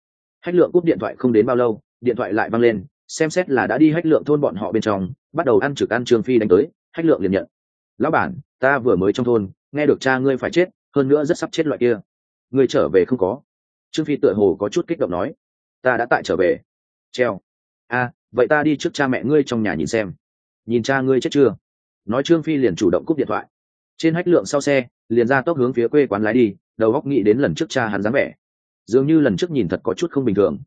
Hách lượng cúp điện thoại không đến bao lâu, điện thoại lại văng lên, xem xét là đã đi hách lượng thôn bọn họ bên trong, bắt đầu ăn trực ăn trương phi đánh tới, hách lượng liền nhận. Lão bản, ta vừa mới trong thôn, nghe được cha ngươi phải chết, hơn nữa rất sắp chết loại kia. Ngươi trở về không có trương phi tựa hồ có chút kích động nói, ta đã tại trở về. Treo. A, vậy ta đi trước cha mẹ ngươi trong nhà nhìn xem. Nhìn cha ngươi chết chưa? Nói trương phi liền chủ động cúp điện thoại. Trên hách lượng sau xe, liền ra tốc hướng phía quê quán lái đi, đầu góc nghĩ đến lần trước cha hắn dáng vẻ. Dường như lần trước nhìn thật có chút không bình thường.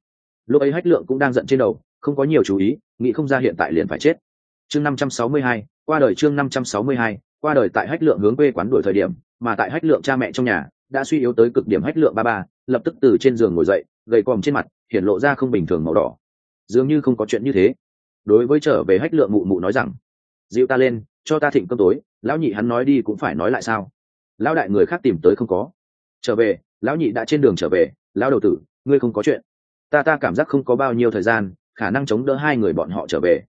Lúc ấy hách lượng cũng đang giận trên đầu, không có nhiều chú ý, nghĩ không ra hiện tại liền phải chết. Chương năm trăm sáu mươi hai, qua đời chương năm trăm sáu mươi hai, qua đời tại hách lượng hướng quê quán đổi thời điểm, mà tại hách lượng cha mẹ trong nhà, đã suy yếu tới cực điểm hách lượng ba ba lập tức từ trên giường ngồi dậy, gầy còm trên mặt hiện lộ ra không bình thường màu đỏ. Dường như không có chuyện như thế. Đối với trở về hách lượng mụ mụ nói rằng, dịu ta lên, cho ta thịnh cơm tối, lão nhị hắn nói đi cũng phải nói lại sao? Lão đại người khác tìm tới không có. Trở về, lão nhị đã trên đường trở về, lão đầu tử, ngươi không có chuyện. Ta ta cảm giác không có bao nhiêu thời gian, khả năng chống đỡ hai người bọn họ trở về.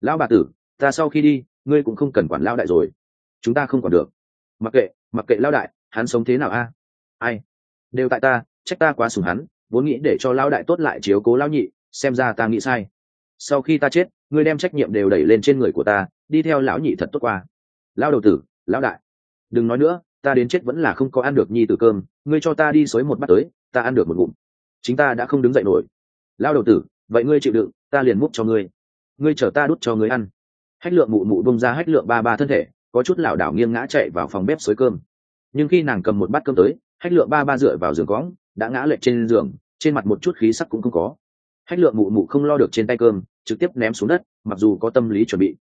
Lão bà tử, ta sau khi đi, ngươi cũng không cần quản lão đại rồi. Chúng ta không còn được. Mặc kệ mặc kệ lão đại, hắn sống thế nào a? Ai? Đều tại ta trách ta quá sủng hắn, vốn nghĩ để cho lão đại tốt lại chiếu cố lão nhị, xem ra ta nghĩ sai. Sau khi ta chết, ngươi đem trách nhiệm đều đẩy lên trên người của ta, đi theo lão nhị thật tốt qua. Lão đầu tử, lão đại, đừng nói nữa, ta đến chết vẫn là không có ăn được nhi tử cơm, ngươi cho ta đi xới một bát tới, ta ăn được một ngụm. Chính ta đã không đứng dậy nổi. Lao đầu tử, vậy ngươi chịu đựng, ta liền múc cho ngươi. Ngươi chở ta đút cho ngươi ăn. Hách lượng mụ mụ bông ra hách lượng ba ba thân thể, có chút lảo đảo nghiêng ngã chạy vào phòng bếp xới cơm. Nhưng khi nàng cầm một bát cơm tới, hách lượng ba ba dựa vào giường cõng đã ngã lệch trên giường, trên mặt một chút khí sắc cũng không có. Hách lượng mụ mụ không lo được trên tay cơm, trực tiếp ném xuống đất, mặc dù có tâm lý chuẩn bị.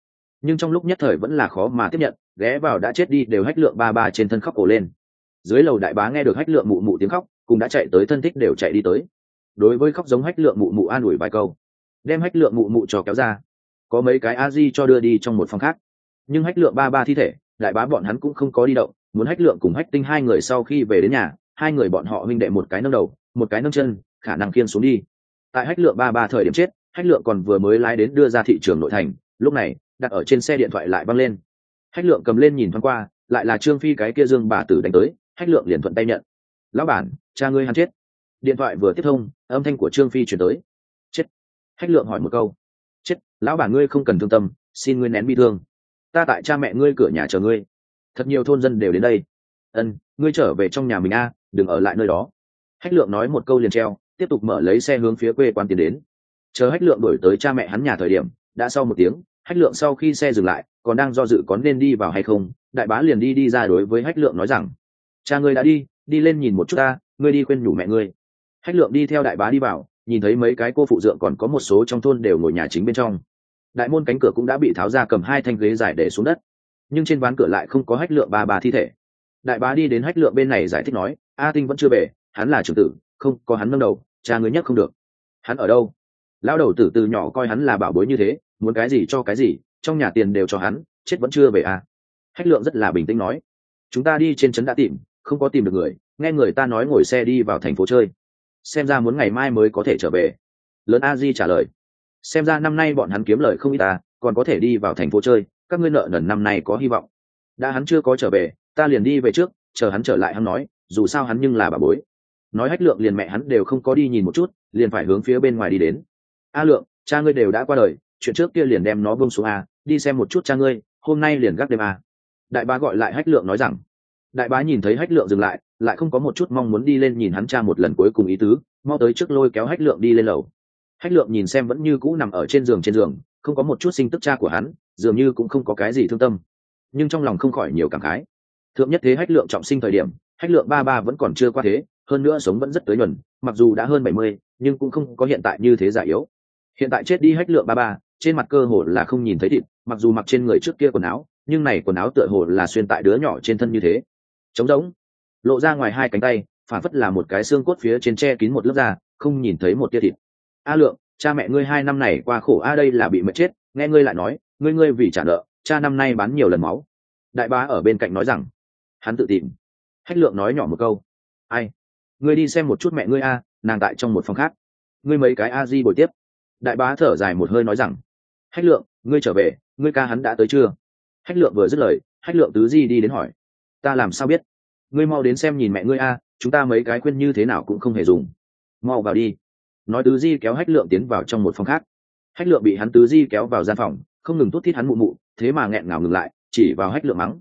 Nhưng trong lúc nhất thời vẫn là khó mà tiếp nhận, ghé vào đã chết đi đều hách lượng ba ba trên thân khóc ổ lên. Dưới lầu đại bá nghe được hách lượng mụ mụ tiếng khóc, cùng đã chạy tới thân thích đều chạy đi tới. Đối với khóc giống hách lượng mụ mụ an ủi vài câu, đem hách lượng mụ mụ cho kéo ra. Có mấy cái a di cho đưa đi trong một phòng khác. Nhưng hách lượng ba ba thi thể, đại bá bọn hắn cũng không có đi động, muốn hách lượng cùng hách tinh hai người sau khi về đến nhà hai người bọn họ huynh đệ một cái nâng đầu, một cái nâng chân, khả năng khiên xuống đi. Tại hách lượng ba ba thời điểm chết, hách lượng còn vừa mới lái đến đưa ra thị trường nội thành, lúc này, đặt ở trên xe điện thoại lại văng lên. Hách lượng cầm lên nhìn thoáng qua, lại là trương phi cái kia dương bà tử đánh tới, hách lượng liền thuận tay nhận. Lão bản, cha ngươi hắn chết. Điện thoại vừa tiếp thông, âm thanh của trương phi chuyển tới. Chết. Hách lượng hỏi một câu. Chết, lão bản ngươi không cần thương tâm, xin ngươi nén bi thương. Ta tại cha mẹ ngươi cửa nhà chờ ngươi. Thật nhiều thôn dân đều đến đây. Ân, ngươi trở về trong nhà mình a đừng ở lại nơi đó. Hách lượng nói một câu liền treo, tiếp tục mở lấy xe hướng phía quê quan tiến đến. Chờ hách lượng đổi tới cha mẹ hắn nhà thời điểm, đã sau một tiếng, hách lượng sau khi xe dừng lại, còn đang do dự có nên đi vào hay không, đại bá liền đi đi ra đối với hách lượng nói rằng, cha ngươi đã đi đi lên nhìn một chút ta, ngươi đi khuyên nhủ mẹ ngươi. Hách lượng đi theo đại bá đi vào, nhìn thấy mấy cái cô phụ dượng còn có một số trong thôn đều ngồi nhà chính bên trong. Đại môn cánh cửa cũng đã bị tháo ra cầm hai thanh ghế dài để xuống đất. Nhưng trên ván cửa lại không có hách lượng ba bà thi thể. Đại bá đi đến hách lượng bên này giải thích nói a tinh vẫn chưa về, hắn là trưởng tử, không, có hắn nâng đầu, cha ngươi nhất không được. Hắn ở đâu? Lão đầu tử từ nhỏ coi hắn là bảo bối như thế, muốn cái gì cho cái gì, trong nhà tiền đều cho hắn, chết vẫn chưa về à? Hách lượng rất là bình tĩnh nói. Chúng ta đi trên trấn đã tìm, không có tìm được người, nghe người ta nói ngồi xe đi vào thành phố chơi. Xem ra muốn ngày mai mới có thể trở về. Lớn a di trả lời. Xem ra năm nay bọn hắn kiếm lời không ít ta còn có thể đi vào thành phố chơi, các ngươi nợ nần năm nay có hy vọng. Đã hắn chưa có trở về, ta liền đi về trước, chờ hắn trở lại hắn nói dù sao hắn nhưng là bà bối. Nói hách lượng liền mẹ hắn đều không có đi nhìn một chút, liền phải hướng phía bên ngoài đi đến. A lượng, cha ngươi đều đã qua đời, chuyện trước kia liền đem nó bông xuống a, đi xem một chút cha ngươi, hôm nay liền gác đêm a. Đại bá gọi lại hách lượng nói rằng, đại bá nhìn thấy hách lượng dừng lại lại không có một chút mong muốn đi lên nhìn hắn cha một lần cuối cùng ý tứ, mau tới trước lôi kéo hách lượng đi lên lầu. Hách lượng nhìn xem vẫn như cũ nằm ở trên giường trên giường, không có một chút sinh tức cha của hắn, dường như cũng không có cái gì thương tâm. Nhưng trong lòng không khỏi nhiều cảm khái. Thượng nhất thế hách lượng trọng sinh thời điểm hách lượng ba ba vẫn còn chưa qua thế, hơn nữa sống vẫn rất tới nhuần, mặc dù đã hơn bảy mươi, nhưng cũng không có hiện tại như thế giả yếu. Hiện tại chết đi hách lượng ba ba, trên mặt cơ hồ là không nhìn thấy thịt, mặc dù mặc trên người trước kia quần áo, nhưng này quần áo tựa hồ là xuyên tại đứa nhỏ trên thân như thế. Trống rỗng, lộ ra ngoài hai cánh tay, phản phất là một cái xương cốt phía trên che kín một lớp da, không nhìn thấy một tia thịt. A lượng, cha mẹ ngươi hai năm này qua khổ, a đây là bị mệt chết, nghe ngươi lại nói, ngươi ngươi vì trả nợ, cha năm nay bán nhiều lần máu. Đại bá ở bên cạnh nói rằng, hắn tự tìm hách lượng nói nhỏ một câu. Ai? Ngươi đi xem một chút mẹ ngươi a, nàng tại trong một phòng khác. Ngươi mấy cái a di bồi tiếp. Đại bá thở dài một hơi nói rằng, hách lượng, ngươi trở về, ngươi ca hắn đã tới chưa? Hách lượng vừa dứt lời, hách lượng tứ di đi đến hỏi, ta làm sao biết? Ngươi mau đến xem nhìn mẹ ngươi a, chúng ta mấy cái khuyên như thế nào cũng không hề dùng. Mau vào đi. Nói tứ di kéo hách lượng tiến vào trong một phòng khác. Hách lượng bị hắn tứ di kéo vào gian phòng, không ngừng thút thít hắn mụ mụ, thế mà nghẹn ngào ngừng lại, chỉ vào hách lượng mắng,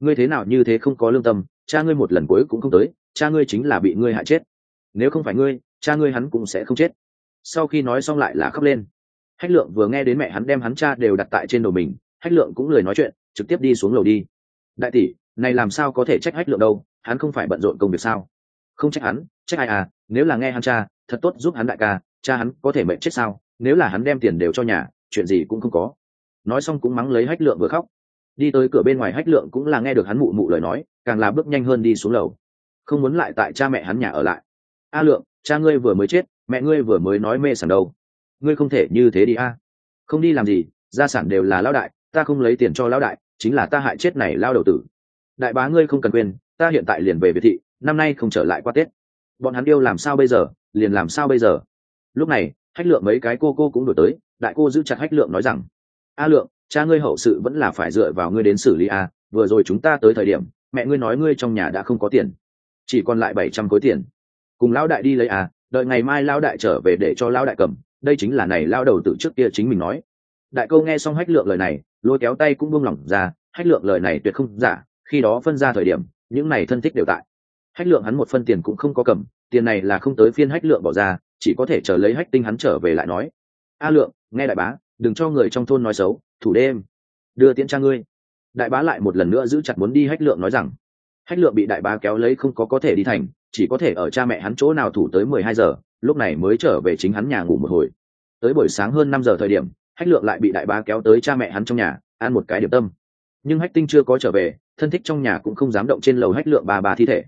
ngươi thế nào như thế không có lương tâm cha ngươi một lần cuối cũng không tới, cha ngươi chính là bị ngươi hại chết. Nếu không phải ngươi, cha ngươi hắn cũng sẽ không chết. Sau khi nói xong lại là khóc lên. Hách lượng vừa nghe đến mẹ hắn đem hắn cha đều đặt tại trên đầu mình, hách lượng cũng lời nói chuyện, trực tiếp đi xuống lầu đi. Đại tỷ, này làm sao có thể trách hách lượng đâu, hắn không phải bận rộn công việc sao? Không trách hắn, trách ai à nếu là nghe hắn cha, thật tốt giúp hắn đại ca, cha hắn có thể mệnh chết sao? Nếu là hắn đem tiền đều cho nhà, chuyện gì cũng không có. Nói xong cũng mắng lấy hách lượng vừa khóc đi tới cửa bên ngoài hách lượng cũng là nghe được hắn mụ mụ lời nói, càng là bước nhanh hơn đi xuống lầu. Không muốn lại tại cha mẹ hắn nhà ở lại. A lượng, cha ngươi vừa mới chết, mẹ ngươi vừa mới nói mê sảng đâu. Ngươi không thể như thế đi a. Không đi làm gì, gia sản đều là lão đại, ta không lấy tiền cho lão đại, chính là ta hại chết này lao đầu tử. Đại bá ngươi không cần quên, ta hiện tại liền về việt thị, năm nay không trở lại qua tết. Bọn hắn yêu làm sao bây giờ, liền làm sao bây giờ. Lúc này, hách lượng mấy cái cô cô cũng đổi tới, đại cô giữ chặt hách lượng nói rằng, a lượng cha ngươi hậu sự vẫn là phải dựa vào ngươi đến xử lý a vừa rồi chúng ta tới thời điểm mẹ ngươi nói ngươi trong nhà đã không có tiền chỉ còn lại bảy trăm khối tiền. Cùng lão đại đi lấy à, đợi ngày mai lão đại trở về để cho lão đại cầm đây chính là này lao đầu từ trước kia chính mình nói. Đại câu nghe xong hách lượng lời này lôi kéo tay cũng buông lỏng ra hách lượng lời này tuyệt không giả khi đó phân ra thời điểm những này thân thích đều tại. Hách lượng hắn một phân tiền cũng không có cầm tiền này là không tới phiên hách lượng bỏ ra chỉ có thể chờ lấy hách tinh hắn trở về lại nói. A lượng nghe đại bá đừng cho người trong thôn nói xấu, thủ đêm. Đưa tiễn cha ngươi. Đại bá lại một lần nữa giữ chặt muốn đi hách lượng nói rằng, hách lượng bị đại bá kéo lấy không có có thể đi thành, chỉ có thể ở cha mẹ hắn chỗ nào thủ tới mười hai giờ, lúc này mới trở về chính hắn nhà ngủ một hồi. Tới buổi sáng hơn năm giờ thời điểm, hách lượng lại bị đại bá kéo tới cha mẹ hắn trong nhà, ăn một cái điểm tâm. Nhưng hách tinh chưa có trở về, thân thích trong nhà cũng không dám động trên lầu hách lượng ba ba thi thể.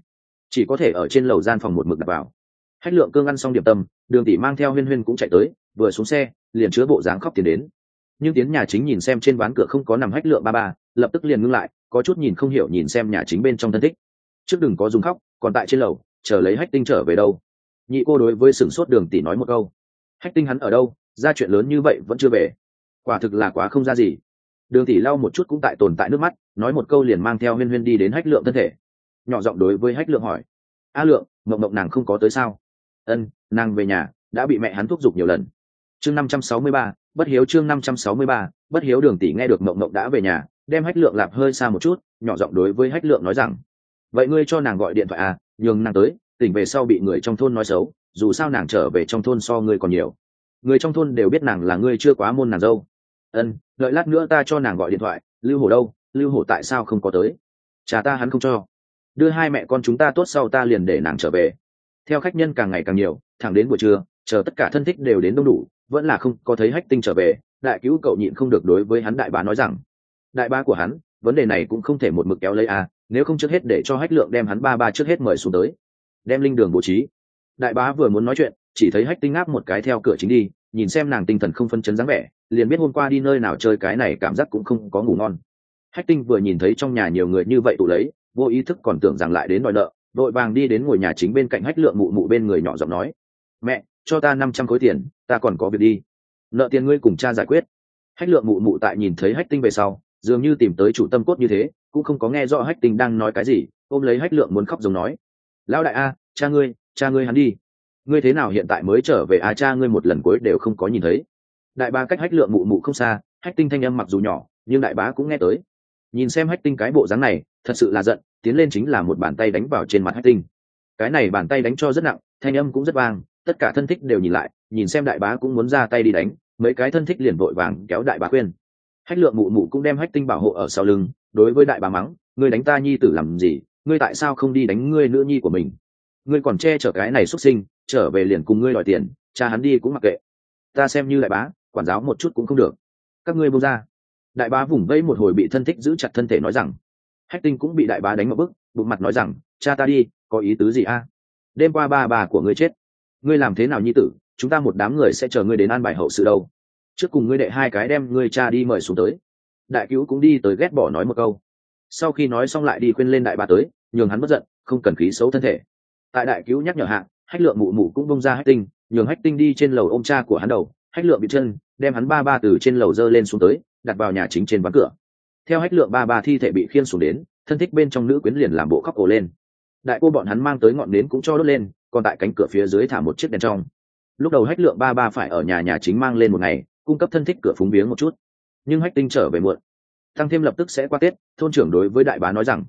Chỉ có thể ở trên lầu gian phòng một mực đặt vào. Hách lượng cương ăn xong điểm tâm, đường tỷ mang theo huyên huyên cũng chạy tới vừa xuống xe, liền chứa bộ dáng khóc tiền đến. Nhưng tiến nhà chính nhìn xem trên ván cửa không có nằm hách lượng ba ba, lập tức liền ngưng lại, có chút nhìn không hiểu nhìn xem nhà chính bên trong thân thích. Trước đừng có dùng khóc, còn tại trên lầu, chờ lấy hách tinh trở về đâu. Nhị cô đối với sửng sốt đường tỷ nói một câu. Hách tinh hắn ở đâu, ra chuyện lớn như vậy vẫn chưa về. Quả thực là quá không ra gì. Đường tỷ lau một chút cũng tại tồn tại nước mắt, nói một câu liền mang theo huyên huyên đi đến hách lượng thân thể. Nhỏ giọng đối với hách lượng hỏi. A lượng, mộng mộng nàng không có tới sao? Ân, nàng về nhà, đã bị mẹ hắn thúc giục nhiều lần chương năm trăm sáu mươi ba, bất hiếu chương năm trăm sáu mươi ba, bất hiếu đường tỷ nghe được mộng mộng đã về nhà, đem hách lượng lạp hơi xa một chút, nhỏ giọng đối với hách lượng nói rằng, vậy ngươi cho nàng gọi điện thoại à nhường nàng tới, tỉnh về sau bị người trong thôn nói xấu, dù sao nàng trở về trong thôn so ngươi còn nhiều. Người trong thôn đều biết nàng là ngươi chưa quá môn nàng dâu. Ân, đợi lát nữa ta cho nàng gọi điện thoại, lưu hổ đâu, lưu hổ tại sao không có tới? Cha ta hắn không cho. Đưa hai mẹ con chúng ta tốt sau ta liền để nàng trở về. Theo khách nhân càng ngày càng nhiều, thẳng đến buổi trưa, chờ tất cả thân thích đều đến đông đủ vẫn là không có thấy hách tinh trở về, đại cứu cậu nhịn không được đối với hắn đại bá nói rằng, đại bá của hắn, vấn đề này cũng không thể một mực kéo lấy à nếu không trước hết để cho hách lượng đem hắn ba ba trước hết mời xuống tới, đem linh đường bố trí. Đại bá vừa muốn nói chuyện, chỉ thấy hách tinh áp một cái theo cửa chính đi, nhìn xem nàng tinh thần không phân chấn dáng vẻ, liền biết hôm qua đi nơi nào chơi cái này cảm giác cũng không có ngủ ngon. Hách tinh vừa nhìn thấy trong nhà nhiều người như vậy tụ lấy, vô ý thức còn tưởng rằng lại đến đòi nợ, đội vàng đi đến ngồi nhà chính bên cạnh hách lượng mụ mụ bên người nhỏ giọng nói, mẹ cho ta năm trăm khối tiền, ta còn có việc đi. Nợ tiền ngươi cùng cha giải quyết. Hách lượng mụ mụ tại nhìn thấy hách tinh về sau, dường như tìm tới chủ tâm cốt như thế, cũng không có nghe rõ hách tinh đang nói cái gì, ôm lấy hách lượng muốn khóc giống nói. Lão đại a, cha ngươi cha ngươi hắn đi. Ngươi thế nào hiện tại mới trở về a cha ngươi một lần cuối đều không có nhìn thấy. Đại ba cách hách lượng mụ mụ không xa, hách tinh thanh âm mặc dù nhỏ, nhưng đại bá cũng nghe tới. Nhìn xem hách tinh cái bộ dáng này, thật sự là giận, tiến lên chính là một bàn tay đánh vào trên mặt hách tinh. Cái này bàn tay đánh cho rất nặng, thanh âm cũng rất vang tất cả thân thích đều nhìn lại, nhìn xem đại bá cũng muốn ra tay đi đánh, mấy cái thân thích liền vội vàng kéo đại bá khuyên. Hách lượng mụ mụ cũng đem hách tinh bảo hộ ở sau lưng, đối với đại bá mắng, ngươi đánh ta nhi tử làm gì? Ngươi tại sao không đi đánh ngươi nữ nhi của mình? Ngươi còn che chở cái này xuất sinh, trở về liền cùng ngươi đòi tiền, cha hắn đi cũng mặc kệ. Ta xem như đại bá, quản giáo một chút cũng không được. Các ngươi buông ra. Đại bá vùng vẫy một hồi bị thân thích giữ chặt thân thể nói rằng. Hách tinh cũng bị đại bá đánh một bức, bụng mặt nói rằng, cha ta đi, có ý tứ gì a? Đêm qua ba bà của ngươi chết ngươi làm thế nào nhi tử, chúng ta một đám người sẽ chờ ngươi đến an bài hậu sự đâu. Trước cùng ngươi đệ hai cái đem ngươi cha đi mời xuống tới. Đại cứu cũng đi tới ghét bỏ nói một câu. Sau khi nói xong lại đi khuyên lên đại ba tới, nhường hắn bất giận, không cần khí xấu thân thể. Tại đại cứu nhắc nhở hạng hách lượng mụ mụ cũng bông ra hách tinh, nhường hách tinh đi trên lầu ô m cha của hắn đầu, hách lượng bị chân, đem hắn ba ba từ trên lầu dơ lên xuống tới, đặt vào nhà chính trên ván cửa. Theo hách lượng ba ba thi thể bị khiên xuống đến, thân thích bên trong nữ quyến liền làm bộ khóc ổ lên. Đại cô bọn hắn mang tới ngọn nến cũng cho đốt lên còn tại cánh cửa phía dưới thả một chiếc đèn trong. Lúc đầu hách lượng ba ba phải ở nhà nhà chính mang lên một ngày, cung cấp thân thích cửa phúng viếng một chút. Nhưng hách tinh trở về muộn. Tăng thêm lập tức sẽ qua tết, thôn trưởng đối với đại bá nói rằng,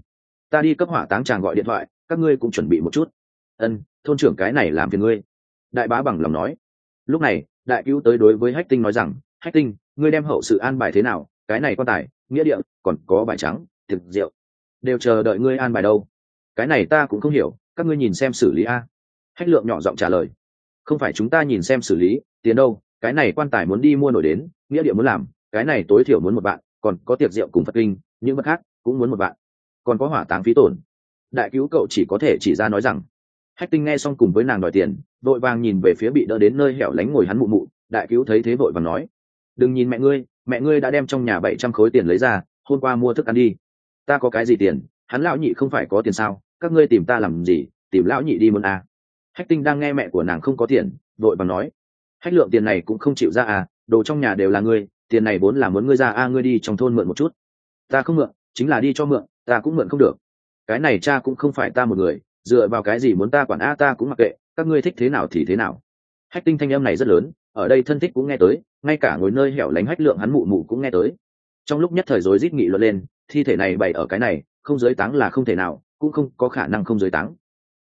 ta đi cấp hỏa táng tràng gọi điện thoại, các ngươi cũng chuẩn bị một chút. Ân, thôn trưởng cái này làm phiền ngươi. Đại bá bằng lòng nói. Lúc này, đại cứu tới đối với hách tinh nói rằng, hách tinh, ngươi đem hậu sự an bài thế nào? Cái này quan tài, nghĩa địa, còn có bài trắng, thực rượu. Đều chờ đợi ngươi an bài đâu. Cái này ta cũng không hiểu, các ngươi nhìn xem xử lý a hách lượng nhỏ giọng trả lời. Không phải chúng ta nhìn xem xử lý, tiền đâu, cái này quan tài muốn đi mua nổi đến, nghĩa địa muốn làm, cái này tối thiểu muốn một bạn còn có tiệc rượu cùng phật kinh, những vật khác cũng muốn một bạn còn có hỏa táng phí tổn. Đại cứu cậu chỉ có thể chỉ ra nói rằng, hách tinh nghe xong cùng với nàng đòi tiền, vội vàng nhìn về phía bị đỡ đến nơi hẻo lánh ngồi hắn mụ mụ, đại cứu thấy thế vội vàng nói, đừng nhìn mẹ ngươi mẹ ngươi đã đem trong nhà bảy trăm khối tiền lấy ra, hôm qua mua thức ăn đi. Ta có cái gì tiền, hắn lão nhị không phải có tiền sao, các ngươi tìm ta làm gì, tìm lão nhị đi muốn à hách tinh đang nghe mẹ của nàng không có tiền vội vàng nói hách lượng tiền này cũng không chịu ra à đồ trong nhà đều là ngươi tiền này vốn là muốn ngươi ra a à, ngươi đi trong thôn mượn một chút. Ta không mượn chính là đi cho mượn ta cũng mượn không được. Cái này cha cũng không phải ta một người dựa vào cái gì muốn ta quản a ta cũng mặc kệ các ngươi thích thế nào thì thế nào. Hách tinh thanh âm này rất lớn ở đây thân thích cũng nghe tới ngay cả ngồi nơi hẻo lánh hách lượng hắn mụ mụ cũng nghe tới. Trong lúc nhất thời rối rít nghị luận lên thi thể này bày ở cái này không giới táng là không thể nào cũng không có khả năng không giới táng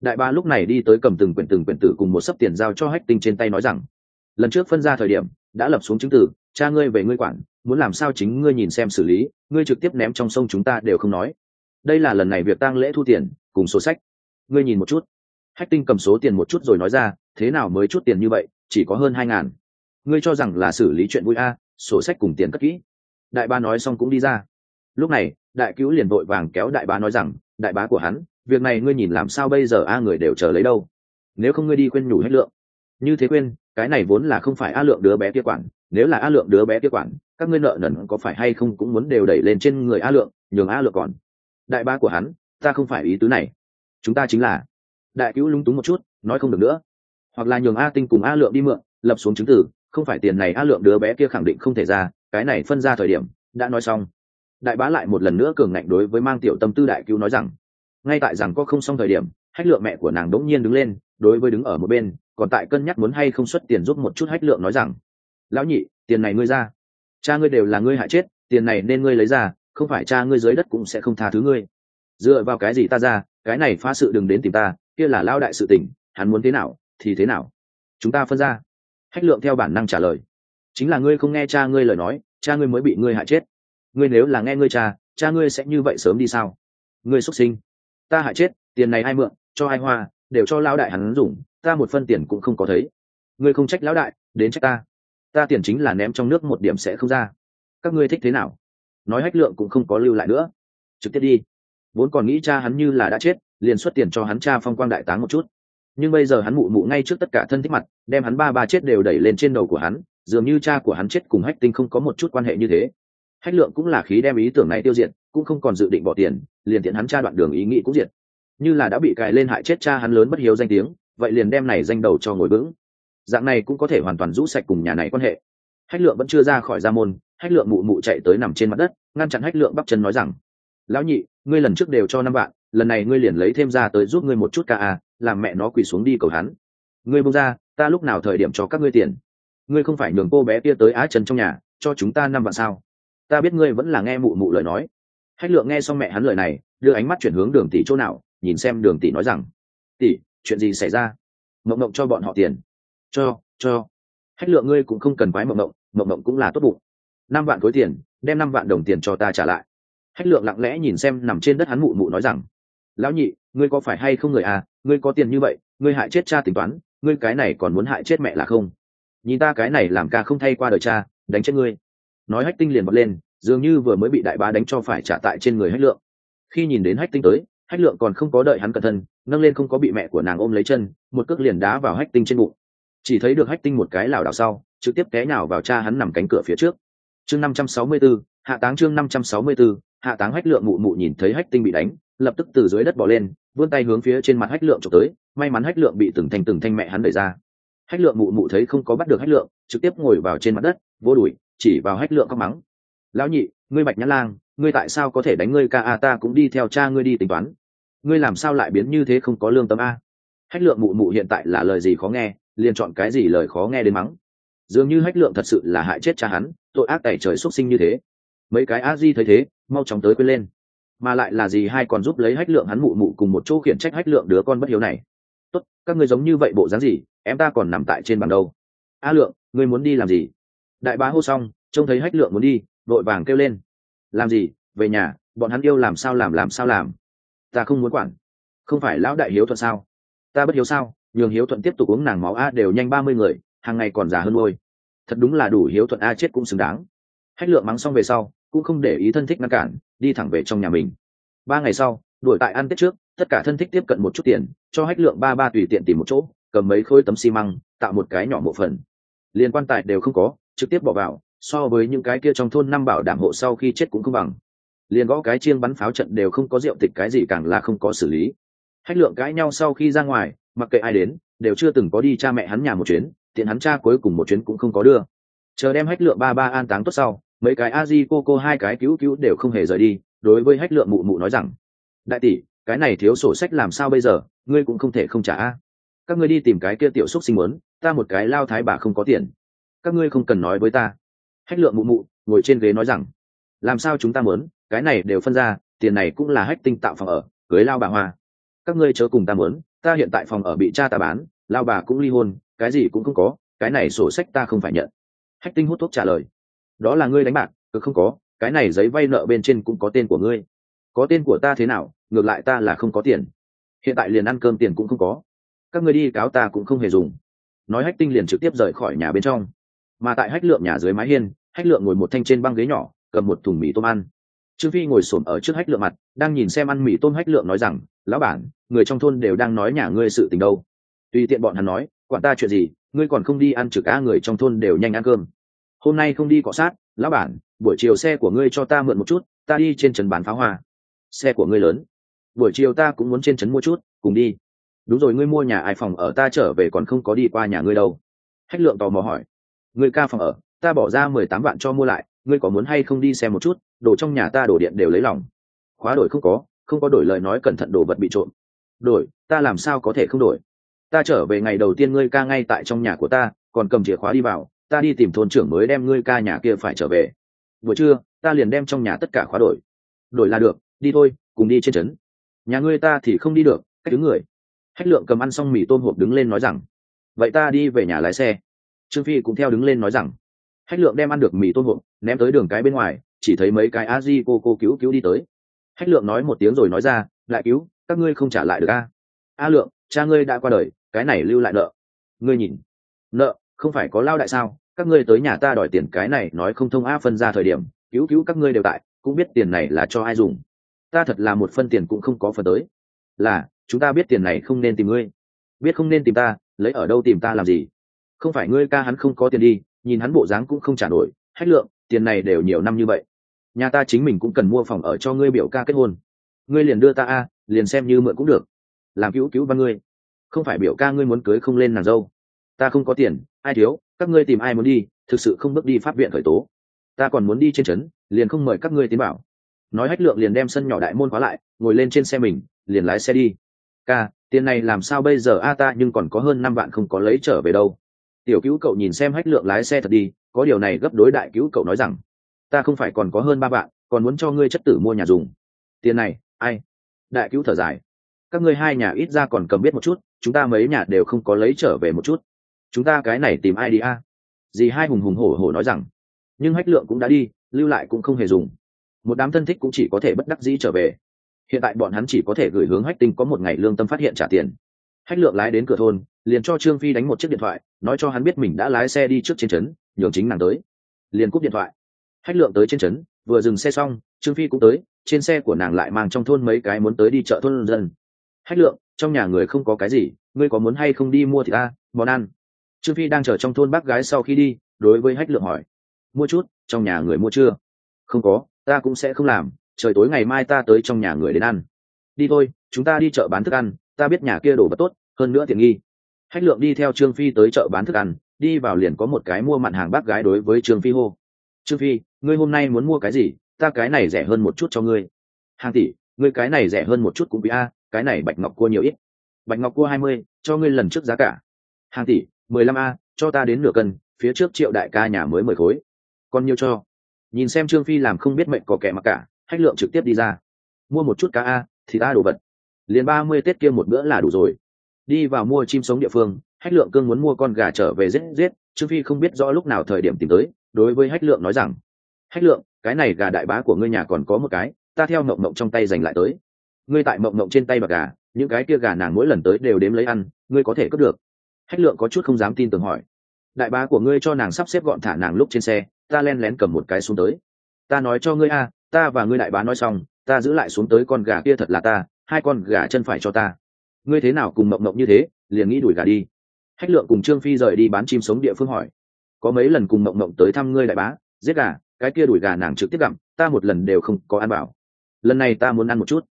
đại ba lúc này đi tới cầm từng quyển từng quyển tử cùng một sấp tiền giao cho hách tinh trên tay nói rằng, lần trước phân ra thời điểm, đã lập xuống chứng tử, cha ngươi về ngươi quản, muốn làm sao chính ngươi nhìn xem xử lý, ngươi trực tiếp ném trong sông chúng ta đều không nói. Đây là lần này việc tang lễ thu tiền, cùng số sách. Ngươi nhìn một chút. Hách tinh cầm số tiền một chút rồi nói ra, thế nào mới chút tiền như vậy, chỉ có hơn hai ngàn. Ngươi cho rằng là xử lý chuyện vui a, sổ sách cùng tiền cất kỹ. Đại ba nói xong cũng đi ra. Lúc này, đại cứu liền vội vàng kéo đại bá nói rằng, đại bá của hắn việc này ngươi nhìn làm sao bây giờ? A người đều chờ lấy đâu? Nếu không ngươi đi quên nhủ hết lượng. Như thế quên cái này vốn là không phải a lượng đứa bé kia quản. Nếu là a lượng đứa bé kia quản, các ngươi nợ nần có phải hay không cũng muốn đều đẩy lên trên người a lượng, nhường a lượng còn. Đại bá của hắn, ta không phải ý tứ này. Chúng ta chính là. Đại cứu lung túng một chút, nói không được nữa. Hoặc là nhường a tinh cùng a lượng đi mượn, lập xuống chứng tử, không phải tiền này a lượng đứa bé kia khẳng định không thể ra, cái này phân ra thời điểm, đã nói xong. Đại bá lại một lần nữa cường ngạnh đối với mang tiểu tâm tư đại cứu nói rằng ngay tại rằng có không xong thời điểm, hách lượng mẹ của nàng đống nhiên đứng lên, đối với đứng ở một bên, còn tại cân nhắc muốn hay không xuất tiền giúp một chút hách lượng nói rằng, lão nhị, tiền này ngươi ra. Cha ngươi đều là ngươi hại chết, tiền này nên ngươi lấy ra, không phải cha ngươi dưới đất cũng sẽ không tha thứ ngươi. Dựa vào cái gì ta ra, cái này phá sự đừng đến tìm ta, kia là lao đại sự tình, hắn muốn thế nào, thì thế nào. Chúng ta phân ra. Hách lượng theo bản năng trả lời, chính là ngươi không nghe cha ngươi lời nói, cha ngươi mới bị ngươi hại chết. Ngươi nếu là nghe ngươi cha cha ngươi sẽ như vậy sớm đi sao? Ngươi xuất sinh ta hại chết, tiền này ai mượn, cho ai hoa, đều cho lão đại hắn dùng, ta một phân tiền cũng không có thấy. Ngươi không trách lão đại, đến trách ta. Ta tiền chính là ném trong nước một điểm sẽ không ra. Các ngươi thích thế nào? Nói hách lượng cũng không có lưu lại nữa. Trực tiếp đi. Vốn còn nghĩ cha hắn như là đã chết, liền xuất tiền cho hắn cha phong quang đại táng một chút. Nhưng bây giờ hắn mụ mụ ngay trước tất cả thân thích mặt, đem hắn ba ba chết đều đẩy lên trên đầu của hắn, dường như cha của hắn chết cùng hách tinh không có một chút quan hệ như thế hách lượng cũng là khí đem ý tưởng này tiêu diệt, cũng không còn dự định bỏ tiền, liền tiện hắn cha đoạn đường ý nghĩ cũng diệt. Như là đã bị cài lên hại chết cha hắn lớn bất hiếu danh tiếng, vậy liền đem này danh đầu cho ngồi vững. Dạng này cũng có thể hoàn toàn rũ sạch cùng nhà này quan hệ. Hách lượng vẫn chưa ra khỏi gia môn, hách lượng mụ mụ chạy tới nằm trên mặt đất, ngăn chặn hách lượng bắp chân nói rằng, lão nhị, ngươi lần trước đều cho năm bạn lần này ngươi liền lấy thêm ra tới giúp ngươi một chút ca à làm mẹ nó quỳ xuống đi cầu hắn. Ngươi buông ra, ta lúc nào thời điểm cho các ngươi tiền? Ngươi không phải nhường cô bé kia tới á chân trong nhà, cho chúng ta năm vạn sao? Ta biết ngươi vẫn là nghe mụ mụ lời nói. Hách lượng nghe xong mẹ hắn lời này, đưa ánh mắt chuyển hướng đường tỷ chỗ nào, nhìn xem đường tỷ nói rằng, tỷ, chuyện gì xảy ra? Mộng mộng cho bọn họ tiền. Cho cho. Hách lượng, ngươi cũng không cần quái mộng mộng mộng mộng cũng là tốt bụng. Năm vạn khối tiền, đem năm vạn đồng tiền cho ta trả lại. Hách lượng lặng lẽ nhìn xem nằm trên đất hắn mụ mụ nói rằng, lão nhị, ngươi có phải hay không người à? Ngươi có tiền như vậy, ngươi hại chết cha tính toán, ngươi cái này còn muốn hại chết mẹ là không? Nhìn ta cái này làm ca không thay qua đời cha, đánh chết ngươi nói hách tinh liền bật lên dường như vừa mới bị đại bá đánh cho phải trả tại trên người hách lượng. Khi nhìn đến hách tinh tới hách lượng còn không có đợi hắn cẩn thân nâng lên không có bị mẹ của nàng ôm lấy chân một cước liền đá vào hách tinh trên bụng. Chỉ thấy được hách tinh một cái lảo đảo sau trực tiếp té nào vào cha hắn nằm cánh cửa phía trước. Chương năm trăm sáu mươi 564, hạ táng chương năm trăm sáu mươi 564, hạ táng hách lượng mụ mụ nhìn thấy hách tinh bị đánh lập tức từ dưới đất bỏ lên vươn tay hướng phía trên mặt hách lượng trộm tới may mắn hách lượng bị từng thanh từng thanh mẹ hắn đẩy ra. Hách lượng mụ mụ thấy không có bắt được hách lượng trực tiếp ngồi vào trên mặt đất vô đuổi chỉ vào hách lượng các mắng. Lão nhị, ngươi bạch nhã lang, ngươi tại sao có thể đánh ngươi ca a? Ta cũng đi theo cha ngươi đi tính toán. Ngươi làm sao lại biến như thế không có lương tâm a? Hách lượng mụ mụ hiện tại là lời gì khó nghe, liền chọn cái gì lời khó nghe đến mắng. Dường như hách lượng thật sự là hại chết cha hắn, tội ác tẩy trời xuất sinh như thế. Mấy cái a di thấy thế, mau chóng tới quên lên. Mà lại là gì hai còn giúp lấy hách lượng hắn mụ mụ cùng một chỗ khiển trách hách lượng đứa con bất hiếu này. Tốt, các ngươi giống như vậy bộ dáng gì, em ta còn nằm tại trên bàn đâu? A lượng, ngươi muốn đi làm gì? Đại bá hô xong, trông thấy hách lượng muốn đi, vội vàng kêu lên. Làm gì? Về nhà, bọn hắn yêu làm sao làm làm sao làm. Ta không muốn quản. Không phải lão đại hiếu thuận sao? Ta bất hiếu sao? Nhường hiếu thuận tiếp tục uống nàng máu a đều nhanh ba mươi người, hàng ngày còn già hơn ngôi thật đúng là đủ hiếu thuận a chết cũng xứng đáng. Hách lượng mắng xong về sau, cũng không để ý thân thích ngăn cản, đi thẳng về trong nhà mình. Ba ngày sau, đuổi tại ăn tết trước, tất cả thân thích tiếp cận một chút tiền, cho hách lượng ba ba tùy tiện tìm một chỗ, cầm mấy khối tấm xi măng, tạo một cái nhỏ mộ phần. Liên quan tài đều không có trực tiếp bỏ vào, so với những cái kia trong thôn năm bảo đảm hộ sau khi chết cũng không bằng. Liền gõ cái chiêng bắn pháo trận đều không có rượu tịch cái gì càng là không có xử lý. Hách lượng cãi nhau sau khi ra ngoài, mặc kệ ai đến, đều chưa từng có đi cha mẹ hắn nhà một chuyến, tiện hắn cha cuối cùng một chuyến cũng không có đưa. Chờ đem hách lượng ba ba an táng tốt sau, mấy cái a di cô cô hai cái cứu cứu đều không hề rời đi, đối với hách lượng mụ mụ nói rằng, đại tỷ, cái này thiếu sổ sách làm sao bây giờ, ngươi cũng không thể không trả a. Các ngươi đi tìm cái kia tiểu xúc sinh muốn, ta một cái lao thái bà không có tiền các ngươi không cần nói với ta. Hách lượng mụ mụ, ngồi trên ghế nói rằng, làm sao chúng ta muốn? Cái này đều phân ra, tiền này cũng là hách tinh tạo phòng ở, cưới lao bà hoa. Các ngươi chớ cùng ta muốn, ta hiện tại phòng ở bị cha ta bán, lao bà cũng ly hôn, cái gì cũng không có, cái này sổ sách ta không phải nhận. Hách tinh hút thuốc trả lời, đó là ngươi đánh bạc, cứ không có, cái này giấy vay nợ bên trên cũng có tên của ngươi. Có tên của ta thế nào, ngược lại ta là không có tiền. Hiện tại liền ăn cơm tiền cũng không có. Các ngươi đi cáo ta cũng không hề dùng. Nói hách tinh liền trực tiếp rời khỏi nhà bên trong mà tại hách lượng nhà dưới mái hiên, hách lượng ngồi một thanh trên băng ghế nhỏ, cầm một thùng mì tôm ăn. Trương phi ngồi s ổ m ở trước hách lượng mặt, đang nhìn xem ăn mì tôm hách lượng nói rằng, lão bản, người trong thôn đều đang nói nhà ngươi sự tình đâu. Tùy tiện bọn hắn nói, quản ta chuyện gì, ngươi còn không đi ăn trực cá người trong thôn đều nhanh ăn cơm. Hôm nay không đi cọ sát, lão bản, buổi chiều xe của ngươi cho ta mượn một chút, ta đi trên trấn bán pháo hoa. Xe của ngươi lớn. Buổi chiều ta cũng muốn trên trấn mua chút, cùng đi. Đúng rồi, ngươi mua nhà ai phòng ở ta trở về còn không có đi qua nhà ngươi đâu. Hách lượng tò mò hỏi ngươi ca phòng ở, ta bỏ ra mười tám vạn cho mua lại, ngươi có muốn hay không đi xem một chút, đồ trong nhà ta đổ điện đều lấy lòng. Khóa đổi không có không có đổi lời nói cẩn thận đồ vật bị trộm. Đổi, ta làm sao có thể không đổi? Ta trở về ngày đầu tiên ngươi ca ngay tại trong nhà của ta, còn cầm chìa khóa đi vào, ta đi tìm thôn trưởng mới đem ngươi ca nhà kia phải trở về. Buổi trưa, ta liền đem trong nhà tất cả khóa đổi. Đổi là được, đi thôi, cùng đi trên trấn. Nhà ngươi ta thì không đi được cách đứng người. Hách lượng cầm ăn xong mì tôm hộp đứng lên nói rằng, vậy ta đi về nhà lái xe trương phi cũng theo đứng lên nói rằng, hách lượng đem ăn được mì tôm hộp, ném tới đường cái bên ngoài, chỉ thấy mấy cái a di cô cô cứu cứu đi tới. Hách lượng nói một tiếng rồi nói ra, lại cứu, các ngươi không trả lại được a? A lượng, cha ngươi đã qua đời, cái này lưu lại nợ. Ngươi nhìn, nợ, không phải có lao đại sao? Các ngươi tới nhà ta đòi tiền cái này nói không thông a phân ra thời điểm, cứu cứu các ngươi đều tại, cũng biết tiền này là cho ai dùng. Ta thật là một phân tiền cũng không có phần tới. Là, chúng ta biết tiền này không nên tìm ngươi. Biết không nên tìm ta, lấy ở đâu tìm ta làm gì? Không phải ngươi ca hắn không có tiền đi, nhìn hắn bộ dáng cũng không trả nổi, hách lượng, tiền này đều nhiều năm như vậy. Nhà ta chính mình cũng cần mua phòng ở cho ngươi biểu ca kết hôn. Ngươi liền đưa ta a, liền xem như mượn cũng được. Làm cứu cứu văn ngươi. Không phải biểu ca ngươi muốn cưới không lên nàng dâu. Ta không có tiền, ai thiếu, các ngươi tìm ai muốn đi, thực sự không bước đi pháp viện khởi tố. Ta còn muốn đi trên trấn, liền không mời các ngươi tiến bảo. Nói hách lượng liền đem sân nhỏ đại môn khóa lại, ngồi lên trên xe mình, liền lái xe đi. Ca, tiền này làm sao bây giờ? A ta nhưng còn có hơn năm vạn không có lấy trở về đâu tiểu cứu cậu nhìn xem hách lượng lái xe thật đi có điều này gấp đối đại cứu cậu nói rằng ta không phải còn có hơn ba bạn, còn muốn cho ngươi chất tử mua nhà dùng. Tiền này ai? Đại cứu thở dài. Các ngươi hai nhà ít ra còn cầm biết một chút chúng ta mấy nhà đều không có lấy trở về một chút. Chúng ta cái này tìm ai đi a? Dì hai hùng hùng hổ hổ nói rằng. Nhưng hách lượng cũng đã đi lưu lại cũng không hề dùng. Một đám thân thích cũng chỉ có thể bất đắc dĩ trở về. Hiện tại bọn hắn chỉ có thể gửi hướng hách tinh có một ngày lương tâm phát hiện trả tiền hách lượng lái đến cửa thôn liền cho trương phi đánh một chiếc điện thoại nói cho hắn biết mình đã lái xe đi trước trên trấn nhường chính nàng tới. Liền cúp điện thoại. Hách lượng tới trên trấn vừa dừng xe xong trương phi cũng tới trên xe của nàng lại mang trong thôn mấy cái muốn tới đi chợ thôn dân. Hách lượng trong nhà người không có cái gì ngươi có muốn hay không đi mua thịt a, món ăn. Trương phi đang chờ trong thôn bác gái sau khi đi đối với hách lượng hỏi. Mua chút trong nhà người mua chưa? Không có ta cũng sẽ không làm trời tối ngày mai ta tới trong nhà người đến ăn. Đi thôi chúng ta đi chợ bán thức ăn ta biết nhà kia đồ vật tốt, hơn nữa tiện nghi. Hách lượng đi theo trương phi tới chợ bán thức ăn, đi vào liền có một cái mua mặn hàng bác gái đối với trương phi hô. Trương phi, ngươi hôm nay muốn mua cái gì? Ta cái này rẻ hơn một chút cho ngươi. Hàng tỷ, ngươi cái này rẻ hơn một chút cũng bị a, cái này bạch ngọc cua nhiều ít. Bạch ngọc cua hai mươi, cho ngươi lần trước giá cả. Hàng tỷ, mười lăm a, cho ta đến nửa cân, phía trước triệu đại ca nhà mới mười khối. Còn nhiều cho. Nhìn xem trương phi làm không biết mệnh có kẻ mặc cả, hách lượng trực tiếp đi ra. Mua một chút cá a, thì ta đồ vật liền ba mươi tết kia một bữa là đủ rồi. Đi vào mua chim sống địa phương, hách lượng cương muốn mua con gà trở về giết giết, trương phi không biết rõ lúc nào thời điểm tìm tới, đối với hách lượng nói rằng, hách lượng, cái này gà đại bá của ngươi nhà còn có một cái, ta theo mộng mộng trong tay giành lại tới. Ngươi tại mộng mộng trên tay bạc gà, những cái kia gà nàng mỗi lần tới đều đếm lấy ăn, ngươi có thể cướp được. Hách lượng có chút không dám tin tưởng hỏi, đại bá của ngươi cho nàng sắp xếp gọn thả nàng lúc trên xe, ta len lén cầm một cái xuống tới. Ta nói cho ngươi a, ta và ngươi đại bá nói xong, ta giữ lại xuống tới con gà kia thật là ta hai con gà chân phải cho ta. Ngươi thế nào cùng mộng mộng như thế, liền nghĩ đuổi gà đi. Hách lượng cùng trương phi rời đi bán chim sống địa phương hỏi. Có mấy lần cùng mộng mộng tới thăm ngươi đại bá, giết gà, cái kia đuổi gà nàng trực tiếp gặm, ta một lần đều không có ăn bảo. Lần này ta muốn ăn một chút.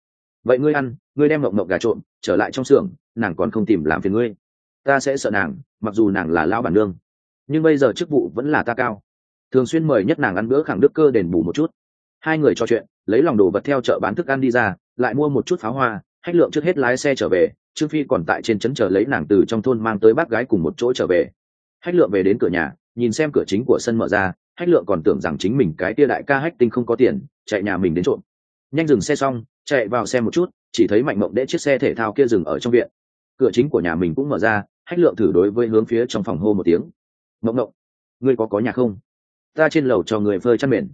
Vậy ngươi ăn, ngươi đem mộng mộng gà trộm trở lại trong xưởng, nàng còn không tìm làm phiền ngươi. Ta sẽ sợ nàng, mặc dù nàng là lão bản nương. Nhưng bây giờ chức vụ vẫn là ta cao. Thường xuyên mời nhất nàng ăn bữa khẳng đức cơ đền bù một chút. Hai người trò chuyện, lấy lòng đồ vật theo chợ bán thức ăn đi ra lại mua một chút pháo hoa, hách lượng trước hết lái xe trở về, trương phi còn tại trên trấn chờ lấy nàng từ trong thôn mang tới bác gái cùng một chỗ trở về. Hách lượng về đến cửa nhà, nhìn xem cửa chính của sân mở ra, hách lượng còn tưởng rằng chính mình cái tia đại ca hách tinh không có tiền, chạy nhà mình đến trộm. Nhanh dừng xe xong, chạy vào xe một chút, chỉ thấy mạnh mộng đẽ chiếc xe thể thao kia dừng ở trong viện. Cửa chính của nhà mình cũng mở ra, hách lượng thử đối với hướng phía trong phòng hô một tiếng. Mộng mộng, ngươi có có nhà không? Ta trên lầu cho người phơi chăn mền.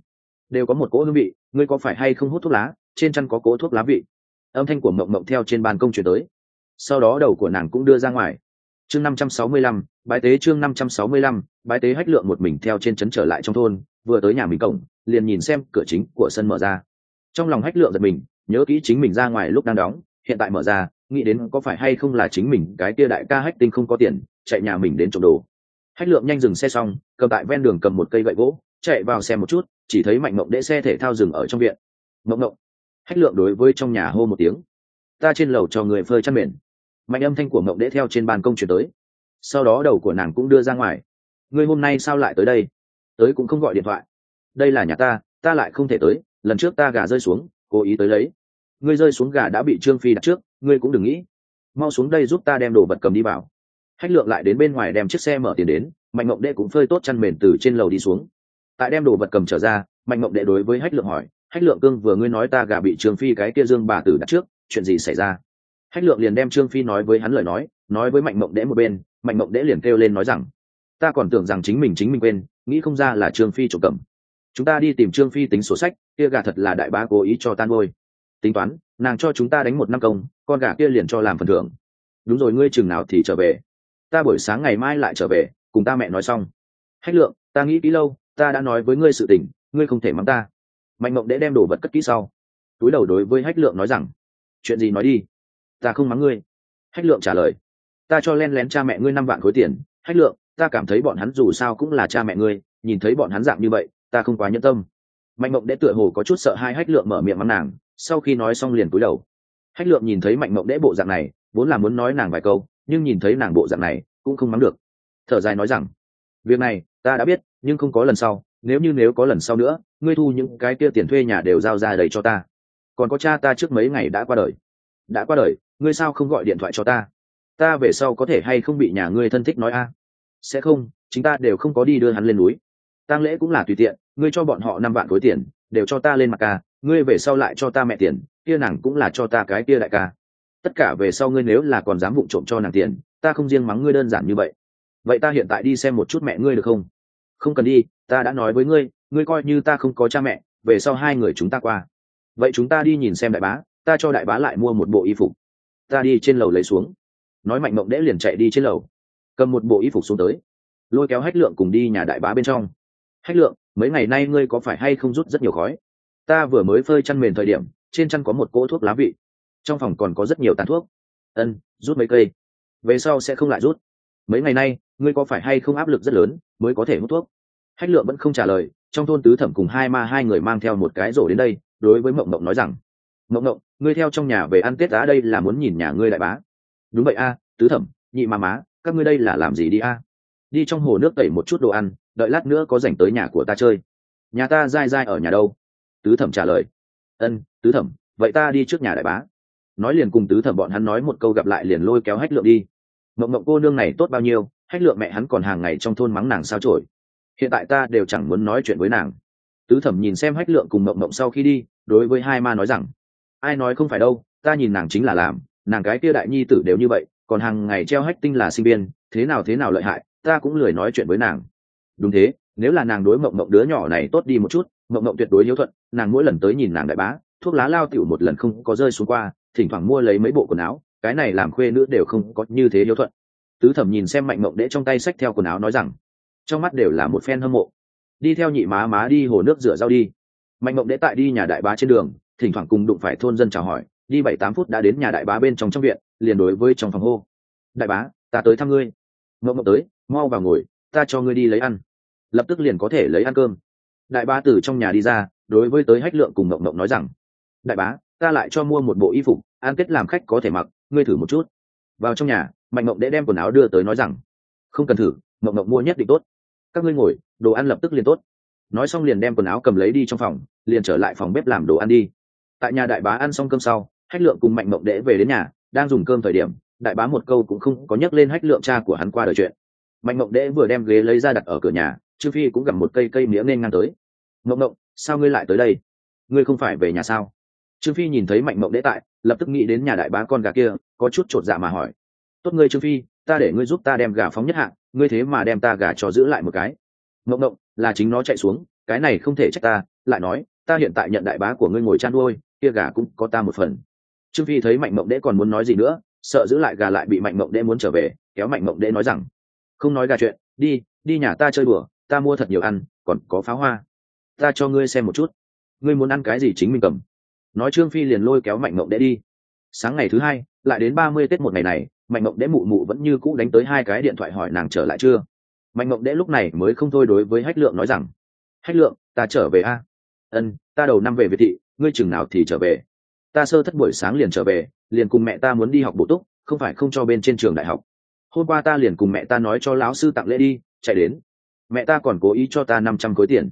Đều có một cỗ hương vị, ngươi có phải hay không hút thuốc lá? Trên chăn có cỗ thuốc lá vị. Âm thanh của mộng mộng theo trên ban công chuyển tới. Sau đó đầu của nàng cũng đưa ra ngoài. Chương năm trăm sáu mươi lăm, bái tế chương năm trăm sáu mươi lăm, bái tế hách lượng một mình theo trên trấn trở lại trong thôn, vừa tới nhà mình cổng, liền nhìn xem cửa chính của sân mở ra. Trong lòng hách lượng giật mình, nhớ kỹ chính mình ra ngoài lúc đang đóng, hiện tại mở ra, nghĩ đến có phải hay không là chính mình, cái kia đại ca hách tinh không có tiền, chạy nhà mình đến trộm đồ. Hách lượng nhanh dừng xe xong, cầm tại ven đường cầm một cây gậy gỗ, chạy vào xe một chút, chỉ thấy mạnh mộng đễ xe thể thao dừng ở trong viện. Mộng mộng hách lượng đối với trong nhà hô một tiếng. Ta trên lầu cho người phơi chăn mền. Mạnh âm thanh của mộng đễ theo trên ban công chuyển tới. Sau đó đầu của nàng cũng đưa ra ngoài. Ngươi hôm nay sao lại tới đây? Tới cũng không gọi điện thoại. Đây là nhà ta ta lại không thể tới. Lần trước ta gà rơi xuống, cố ý tới lấy. Ngươi rơi xuống gà đã bị trương phi đặt trước, ngươi cũng đừng nghĩ. Mau xuống đây giúp ta đem đồ vật cầm đi vào. Hách lượng lại đến bên ngoài đem chiếc xe mở tiền đến, mạnh mộng đệ cũng phơi tốt chăn mền từ trên lầu đi xuống. Tại đem đồ vật cầm trở ra, mạnh mộng đệ đối với hách lượng hỏi hách lượng cương vừa ngươi nói ta gà bị trương phi cái kia dương bà tử đặt trước, chuyện gì xảy ra? Hách lượng liền đem trương phi nói với hắn lời nói nói với mạnh mộng đễ một bên, mạnh mộng đễ liền kêu lên nói rằng, ta còn tưởng rằng chính mình chính mình quên, nghĩ không ra là trương phi trộm cầm. Chúng ta đi tìm trương phi tính sổ sách, kia gà thật là đại bá cố ý cho tan ngôi tính toán, nàng cho chúng ta đánh một năm công, con gà kia liền cho làm phần thưởng. Đúng rồi, ngươi chừng nào thì trở về? Ta buổi sáng ngày mai lại trở về, cùng ta mẹ nói xong. Hách lượng, ta nghĩ kỹ lâu, ta đã nói với ngươi sự tình, ngươi không thể mắng ta mạnh mộng đễ đem đồ vật cất kỹ sau, túi đầu đối với hách lượng nói rằng, chuyện gì nói đi, ta không mắng ngươi. Hách lượng trả lời, ta cho len lén cha mẹ ngươi năm vạn khối tiền. Hách lượng, ta cảm thấy bọn hắn dù sao cũng là cha mẹ ngươi, nhìn thấy bọn hắn dạng như vậy, ta không quá nhẫn tâm. Mạnh mộng đễ tựa hồ có chút sợ hai hách lượng mở miệng mắng nàng, sau khi nói xong liền cúi đầu. Hách lượng nhìn thấy mạnh mộng đễ bộ dạng này, vốn là muốn nói nàng vài câu, nhưng nhìn thấy nàng bộ dạng này, cũng không mắng được. Thở dài nói rằng, việc này, ta đã biết, nhưng không có lần sau nếu như nếu có lần sau nữa, ngươi thu những cái kia tiền thuê nhà đều giao ra đầy cho ta. Còn có cha ta trước mấy ngày đã qua đời. Đã qua đời, ngươi sao không gọi điện thoại cho ta? Ta về sau có thể hay không bị nhà ngươi thân thích nói a? Sẽ không chúng ta đều không có đi đưa hắn lên núi. Tang lễ cũng là tùy tiện, ngươi cho bọn họ năm vạn khối tiền, đều cho ta lên mặt ca, ngươi về sau lại cho ta mẹ tiền, kia nàng cũng là cho ta cái kia đại ca. Tất cả về sau ngươi nếu là còn dám vụng trộm cho nàng tiền, ta không riêng mắng ngươi đơn giản như vậy. Vậy ta hiện tại đi xem một chút mẹ ngươi được không? Không cần đi ta đã nói với ngươi ngươi coi như ta không có cha mẹ, về sau hai người chúng ta qua. Vậy chúng ta đi nhìn xem đại bá, ta cho đại bá lại mua một bộ y phục. Ta đi trên lầu lấy xuống. Nói mạnh mộng đễ liền chạy đi trên lầu. Cầm một bộ y phục xuống tới. Lôi kéo hách lượng cùng đi nhà đại bá bên trong. Hách lượng, mấy ngày nay ngươi có phải hay không rút rất nhiều khói? Ta vừa mới phơi chăn mền thời điểm, trên chăn có một cỗ thuốc lá vị. Trong phòng còn có rất nhiều tàn thuốc. Ân, rút mấy cây. Về sau sẽ không lại rút. Mấy ngày nay, ngươi có phải hay không áp lực rất lớn, mới có thể hút thuốc? Hách lượng vẫn không trả lời, trong thôn tứ thẩm cùng hai ma hai người mang theo một cái rổ đến đây, đối với mộng mộng nói rằng, mộng mộng, ngươi theo trong nhà về ăn tết đã đây là muốn nhìn nhà ngươi đại bá. Đúng vậy a, tứ thẩm, nhị ma má, các ngươi đây là làm gì đi a? Đi trong hồ nước tẩy một chút đồ ăn, đợi lát nữa có dành tới nhà của ta chơi. Nhà ta dai dai ở nhà đâu? Tứ thẩm trả lời. Ân, tứ thẩm, vậy ta đi trước nhà đại bá. Nói liền cùng tứ thẩm bọn hắn nói một câu gặp lại liền lôi kéo hách lượng đi. Mộng mộng, cô nương này tốt bao nhiêu, hách lượng mẹ hắn còn hàng ngày trong thôn mắng nàng sao trổi hiện tại ta đều chẳng muốn nói chuyện với nàng. Tứ thẩm nhìn xem hách lượng cùng mộng mộng sau khi đi, đối với hai ma nói rằng, ai nói không phải đâu, ta nhìn nàng chính là làm, nàng cái kia đại nhi tử đều như vậy, còn hàng ngày treo hách tinh là sinh viên, thế nào thế nào lợi hại, ta cũng lười nói chuyện với nàng. Đúng thế, nếu là nàng đối mộng mộng đứa nhỏ này tốt đi một chút, mộng mộng tuyệt đối hiếu thuận, nàng mỗi lần tới nhìn nàng đại bá, thuốc lá lao tiểu một lần không có rơi xuống qua, thỉnh thoảng mua lấy mấy bộ quần áo, cái này làm khuê nữ đều không có như thế hiếu thuận. Tứ thẩm nhìn xem mạnh mộng đễ trong tay sách theo quần áo nói rằng trong mắt đều là một phen hâm mộ. Đi theo nhị má má đi hồ nước rửa rau đi. Mạnh mộng đễ tại đi nhà đại bá trên đường, thỉnh thoảng cùng đụng phải thôn dân chào hỏi, đi bảy tám phút đã đến nhà đại bá bên trong trong viện, liền đối với trong phòng hô. Đại bá, ta tới thăm ngươi. Mộng mộng tới, mau vào ngồi, ta cho ngươi đi lấy ăn. Lập tức liền có thể lấy ăn cơm. Đại bá từ trong nhà đi ra, đối với tới hách lượng cùng mộng mộng nói rằng, đại bá, ta lại cho mua một bộ y phục an kết làm khách có thể mặc, ngươi thử một chút. Vào trong nhà, mạnh mộng đễ đem quần áo đưa tới nói rằng, không cần thử, mộng mộng mua nhất định tốt các ngươi ngồi, đồ ăn lập tức liền tốt. Nói xong liền đem quần áo cầm lấy đi trong phòng, liền trở lại phòng bếp làm đồ ăn đi. Tại nhà đại bá ăn xong cơm sau, hách lượng cùng mạnh mộng đễ về đến nhà, đang dùng cơm thời điểm, đại bá một câu cũng không có nhắc lên hách lượng cha của hắn qua đời chuyện. Mạnh mộng đễ vừa đem ghế lấy ra đặt ở cửa nhà, trương phi cũng gặp một cây cây mía nên ngang tới. Mộng mộng, sao ngươi lại tới đây? Ngươi không phải về nhà sao? Trương phi nhìn thấy mạnh mộng đễ tại, lập tức nghĩ đến nhà đại bá con gà kia, có chút chột dạ mà hỏi. Tốt ngươi trương phi, ta để ngươi giúp ta đem gà phóng nhất hạng ngươi thế mà đem ta gà cho giữ lại một cái. Mộng mộng là chính nó chạy xuống, cái này không thể trách ta, lại nói, ta hiện tại nhận đại bá của ngươi ngồi chăn nuôi, kia gà cũng có ta một phần. Trương phi thấy mạnh mộng đễ còn muốn nói gì nữa, sợ giữ lại gà lại bị mạnh mộng đễ muốn trở về, kéo mạnh mộng đễ nói rằng, không nói gà chuyện, đi đi nhà ta chơi đùa, ta mua thật nhiều ăn, còn có pháo hoa. Ta cho ngươi xem một chút. Ngươi muốn ăn cái gì chính mình cầm. Nói trương phi liền lôi kéo mạnh mộng đễ đi. Sáng ngày thứ hai, lại đến ba mươi tết một ngày này mạnh mộng Đế mụ mụ vẫn như cũ đánh tới hai cái điện thoại hỏi nàng trở lại chưa? Mạnh mộng Đế lúc này mới không thôi đối với hách lượng nói rằng, hách lượng, ta trở về a. Ân, ta đầu năm về việt thị, ngươi chừng nào thì trở về? Ta sơ thất buổi sáng liền trở về, liền cùng mẹ ta muốn đi học bổ túc, không phải không cho bên trên trường đại học. Hôm qua ta liền cùng mẹ ta nói cho lão sư tặng lễ đi, chạy đến. Mẹ ta còn cố ý cho ta năm trăm khối tiền.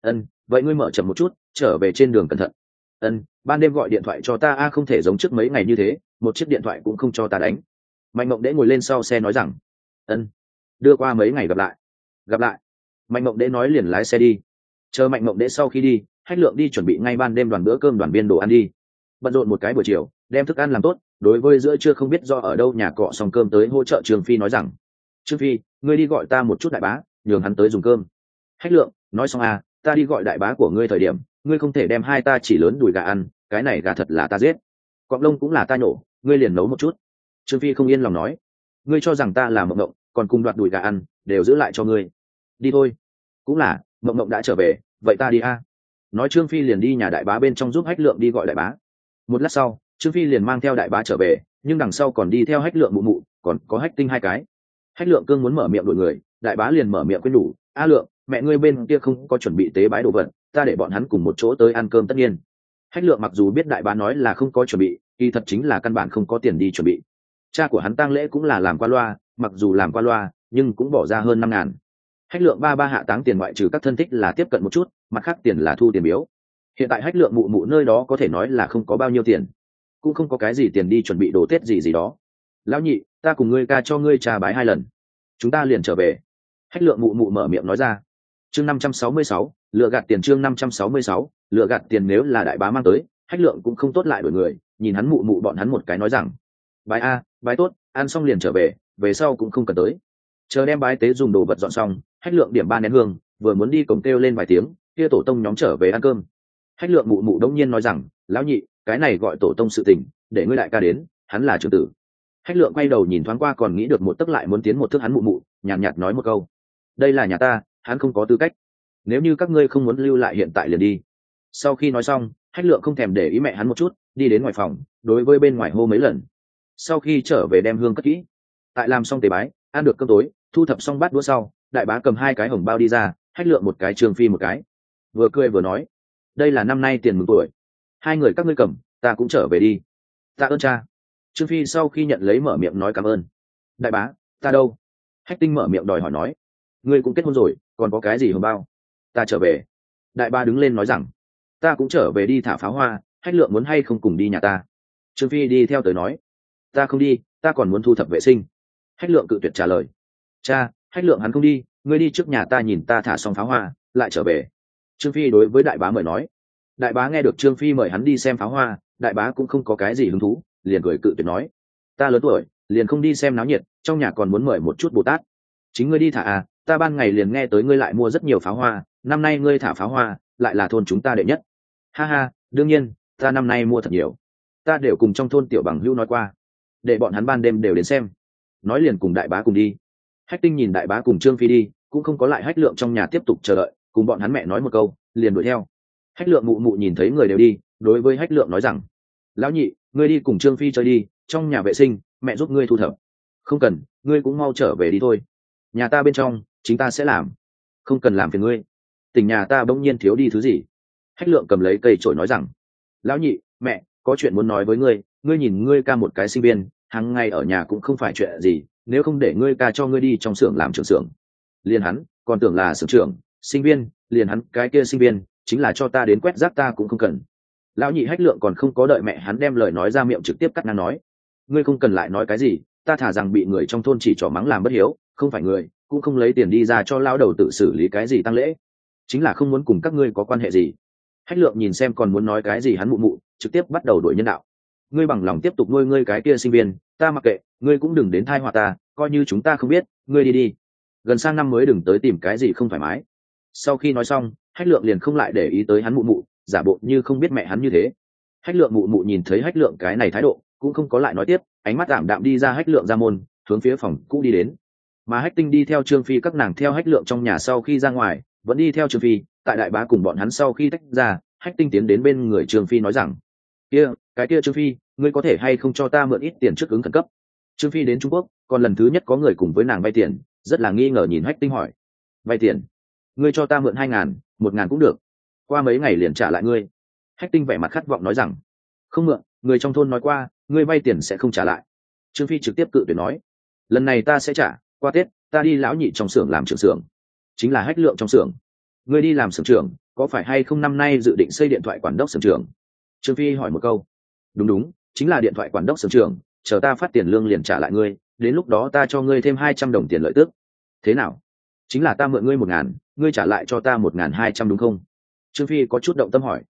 Ân, vậy ngươi mở chậm một chút, trở về trên đường cẩn thận. Ân, ban đêm gọi điện thoại cho ta a, không thể giống trước mấy ngày như thế, một chiếc điện thoại cũng không cho ta đánh mạnh mộng đễ ngồi lên sau xe nói rằng, ân, đưa qua mấy ngày gặp lại. Gặp lại? Mạnh mộng đễ nói liền lái xe đi. Chờ mạnh mộng đễ sau khi đi hách lượng đi chuẩn bị ngay ban đêm đoàn bữa cơm đoàn viên đồ ăn đi. Bận rộn một cái buổi chiều, đem thức ăn làm tốt, đối với giữa chưa không biết do ở đâu nhà cọ xong cơm tới hỗ trợ trường phi nói rằng, trương phi, ngươi đi gọi ta một chút đại bá, nhường hắn tới dùng cơm. Hách lượng, nói xong à ta đi gọi đại bá của ngươi thời điểm, ngươi không thể đem hai ta chỉ lớn đùi gà ăn, cái này gà thật là ta giết. Cọp lông cũng là ta nhổ, ngươi liền nấu một chút trương phi không yên lòng nói, ngươi cho rằng ta là mộng mộng, còn cùng đoạt đùi gà ăn, đều giữ lại cho ngươi. Đi thôi. Cũng là, mộng mộng đã trở về, vậy ta đi a. Nói trương phi liền đi nhà đại bá bên trong giúp hách lượng đi gọi đại bá. Một lát sau, trương phi liền mang theo đại bá trở về, nhưng đằng sau còn đi theo hách lượng mụ mụ, còn có hách tinh hai cái. Hách lượng cương muốn mở miệng đội người, đại bá liền mở miệng quên đủ, a lượng, mẹ ngươi bên kia không có chuẩn bị tế bái đồ vật, ta để bọn hắn cùng một chỗ tới ăn cơm tất nhiên. Hách lượng mặc dù biết đại bá nói là không có chuẩn bị, kỳ thật chính là căn bản không có tiền đi chuẩn bị cha của hắn tang lễ cũng là làm qua loa, mặc dù làm qua loa, nhưng cũng bỏ ra hơn năm ngàn. Hách lượng ba ba hạ táng tiền ngoại trừ các thân thích là tiếp cận một chút, mặt khác tiền là thu tiền biếu. Hiện tại hách lượng mụ mụ nơi đó có thể nói là không có bao nhiêu tiền, cũng không có cái gì tiền đi chuẩn bị đồ tết gì gì đó. Lão nhị, ta cùng ngươi ca cho ngươi trà bái hai lần. Chúng ta liền trở về. Hách lượng mụ mụ mở miệng nói ra. Chương năm trăm sáu mươi sáu, lựa gạt tiền chương năm trăm sáu mươi sáu, lựa gạt tiền nếu là đại bá mang tới, hách lượng cũng không tốt lại đổi người, nhìn hắn mụ mụ bọn hắn một cái nói rằng bài a bái tốt ăn xong liền trở về về sau cũng không cần tới. Chờ đem bái tế dùng đồ vật dọn xong hách lượng điểm ba nén hương vừa muốn đi cổng kêu lên vài tiếng kia tổ tông nhóm trở về ăn cơm. Hách lượng mụ mụ đông nhiên nói rằng lão nhị cái này gọi tổ tông sự tình để ngươi đại ca đến hắn là trưởng tử. Hách lượng quay đầu nhìn thoáng qua còn nghĩ được một tức lại muốn tiến một thước hắn mụ mụ nhàn nhạt, nhạt nói một câu đây là nhà ta hắn không có tư cách. Nếu như các ngươi không muốn lưu lại hiện tại liền đi. Sau khi nói xong hách lượng không thèm để ý mẹ hắn một chút đi đến ngoài phòng đối với bên ngoài hô mấy lần sau khi trở về đem hương cất kỹ, tại làm xong tế bái, ăn được cơm tối, thu thập xong bát đũa sau, đại bá cầm hai cái hồng bao đi ra, hách lượng một cái trường phi một cái. Vừa cười vừa nói, đây là năm nay tiền mừng tuổi. Hai người các ngươi cầm, ta cũng trở về đi. Tạ ơn cha. Trương phi sau khi nhận lấy mở miệng nói cảm ơn. Đại bá, ta đâu? Hách tinh mở miệng đòi hỏi nói, ngươi cũng kết hôn rồi, còn có cái gì hồng bao? Ta trở về. Đại ba đứng lên nói rằng, ta cũng trở về đi thả pháo hoa, hách lượng muốn hay không cùng đi nhà ta. Trương phi đi theo tới nói ta không đi, ta còn muốn thu thập vệ sinh. Hách lượng cự tuyệt trả lời. Cha, hách lượng hắn không đi, ngươi đi trước nhà ta nhìn ta thả xong pháo hoa, lại trở về. Trương phi đối với đại bá mời nói. Đại bá nghe được trương phi mời hắn đi xem pháo hoa, đại bá cũng không có cái gì hứng thú, liền cười cự tuyệt nói. Ta lớn tuổi, liền không đi xem náo nhiệt, trong nhà còn muốn mời một chút bồ tát. Chính ngươi đi thả à ta ban ngày liền nghe tới ngươi lại mua rất nhiều pháo hoa, năm nay ngươi thả pháo hoa, lại là thôn chúng ta đệ nhất. Ha ha, đương nhiên, ta năm nay mua thật nhiều. Ta đều cùng trong thôn tiểu bằng hữu nói qua để bọn hắn ban đêm đều đến xem. Nói liền cùng đại bá cùng đi. Hách tinh nhìn đại bá cùng trương phi đi, cũng không có lại hách lượng trong nhà tiếp tục chờ đợi, cùng bọn hắn mẹ nói một câu, liền đuổi theo. Hách lượng mụ mụ nhìn thấy người đều đi, đối với hách lượng nói rằng, lão nhị, ngươi đi cùng trương phi chơi đi, trong nhà vệ sinh, mẹ giúp ngươi thu thập. Không cần, ngươi cũng mau trở về đi thôi. Nhà ta bên trong, chính ta sẽ làm. Không cần làm phiền ngươi. Tình nhà ta bỗng nhiên thiếu đi thứ gì? Hách lượng cầm lấy cây trổi nói rằng, lão nhị, mẹ, có chuyện muốn nói với ngươi ngươi nhìn ngươi ca một cái sinh viên hàng ngày ở nhà cũng không phải chuyện gì, nếu không để ngươi ca cho ngươi đi trong xưởng làm trưởng xưởng. Liền hắn, còn tưởng là xưởng trưởng, sinh viên, liền hắn, cái kia sinh viên, chính là cho ta đến quét rác ta cũng không cần. Lão nhị hách lượng còn không có đợi mẹ hắn đem lời nói ra miệng trực tiếp cắt ngang nói. Ngươi không cần lại nói cái gì, ta thả rằng bị người trong thôn chỉ trỏ mắng làm bất hiếu, không phải người, cũng không lấy tiền đi ra cho lão đầu tự xử lý cái gì tăng lễ. Chính là không muốn cùng các ngươi có quan hệ gì. Hách lượng nhìn xem còn muốn nói cái gì hắn mụ mụ, trực tiếp bắt đầu đổi nhân đạo ngươi bằng lòng tiếp tục nuôi ngươi cái kia sinh viên, ta mặc kệ, ngươi cũng đừng đến thai họa ta, coi như chúng ta không biết, ngươi đi đi. Gần sang năm mới đừng tới tìm cái gì không thoải mái. Sau khi nói xong, hách lượng liền không lại để ý tới hắn mụ mụ, giả bộ như không biết mẹ hắn như thế. Hách lượng mụ mụ nhìn thấy hách lượng cái này thái độ, cũng không có lại nói tiếp, ánh mắt đảm đạm đi ra hách lượng ra môn, hướng phía phòng cũ đi đến. Mà hách tinh đi theo trương phi, các nàng theo hách lượng trong nhà sau khi ra ngoài, vẫn đi theo trương phi, tại đại bá cùng bọn hắn sau khi tách ra, hách tinh tiến đến bên người trương phi nói rằng, kia cái kia trương phi, ngươi có thể hay không cho ta mượn ít tiền trước ứng khẩn cấp? Trương phi đến trung quốc, còn lần thứ nhất có người cùng với nàng vay tiền, rất là nghi ngờ nhìn hách tinh hỏi. Vay tiền? Ngươi cho ta mượn hai ngàn, một ngàn cũng được. Qua mấy ngày liền trả lại ngươi. Hách tinh vẻ mặt khát vọng nói rằng. Không mượn, người trong thôn nói qua, ngươi vay tiền sẽ không trả lại. Trương phi trực tiếp cự tuyệt nói. Lần này ta sẽ trả, qua tết, ta đi lão nhị trong xưởng làm trưởng xưởng. Chính là hách lượng trong xưởng. Ngươi đi làm xưởng trưởng, có phải hay không năm nay dự định xây điện thoại quản đốc xưởng trưởng? Trương phi hỏi một câu đúng đúng, chính là điện thoại quản đốc sưởng trưởng, chờ ta phát tiền lương liền trả lại ngươi, đến lúc đó ta cho ngươi thêm hai trăm đồng tiền lợi tước thế nào? Chính là ta mượn ngươi một ngàn, ngươi trả lại cho ta một ngàn hai trăm đúng không? Trương phi có chút động tâm hỏi.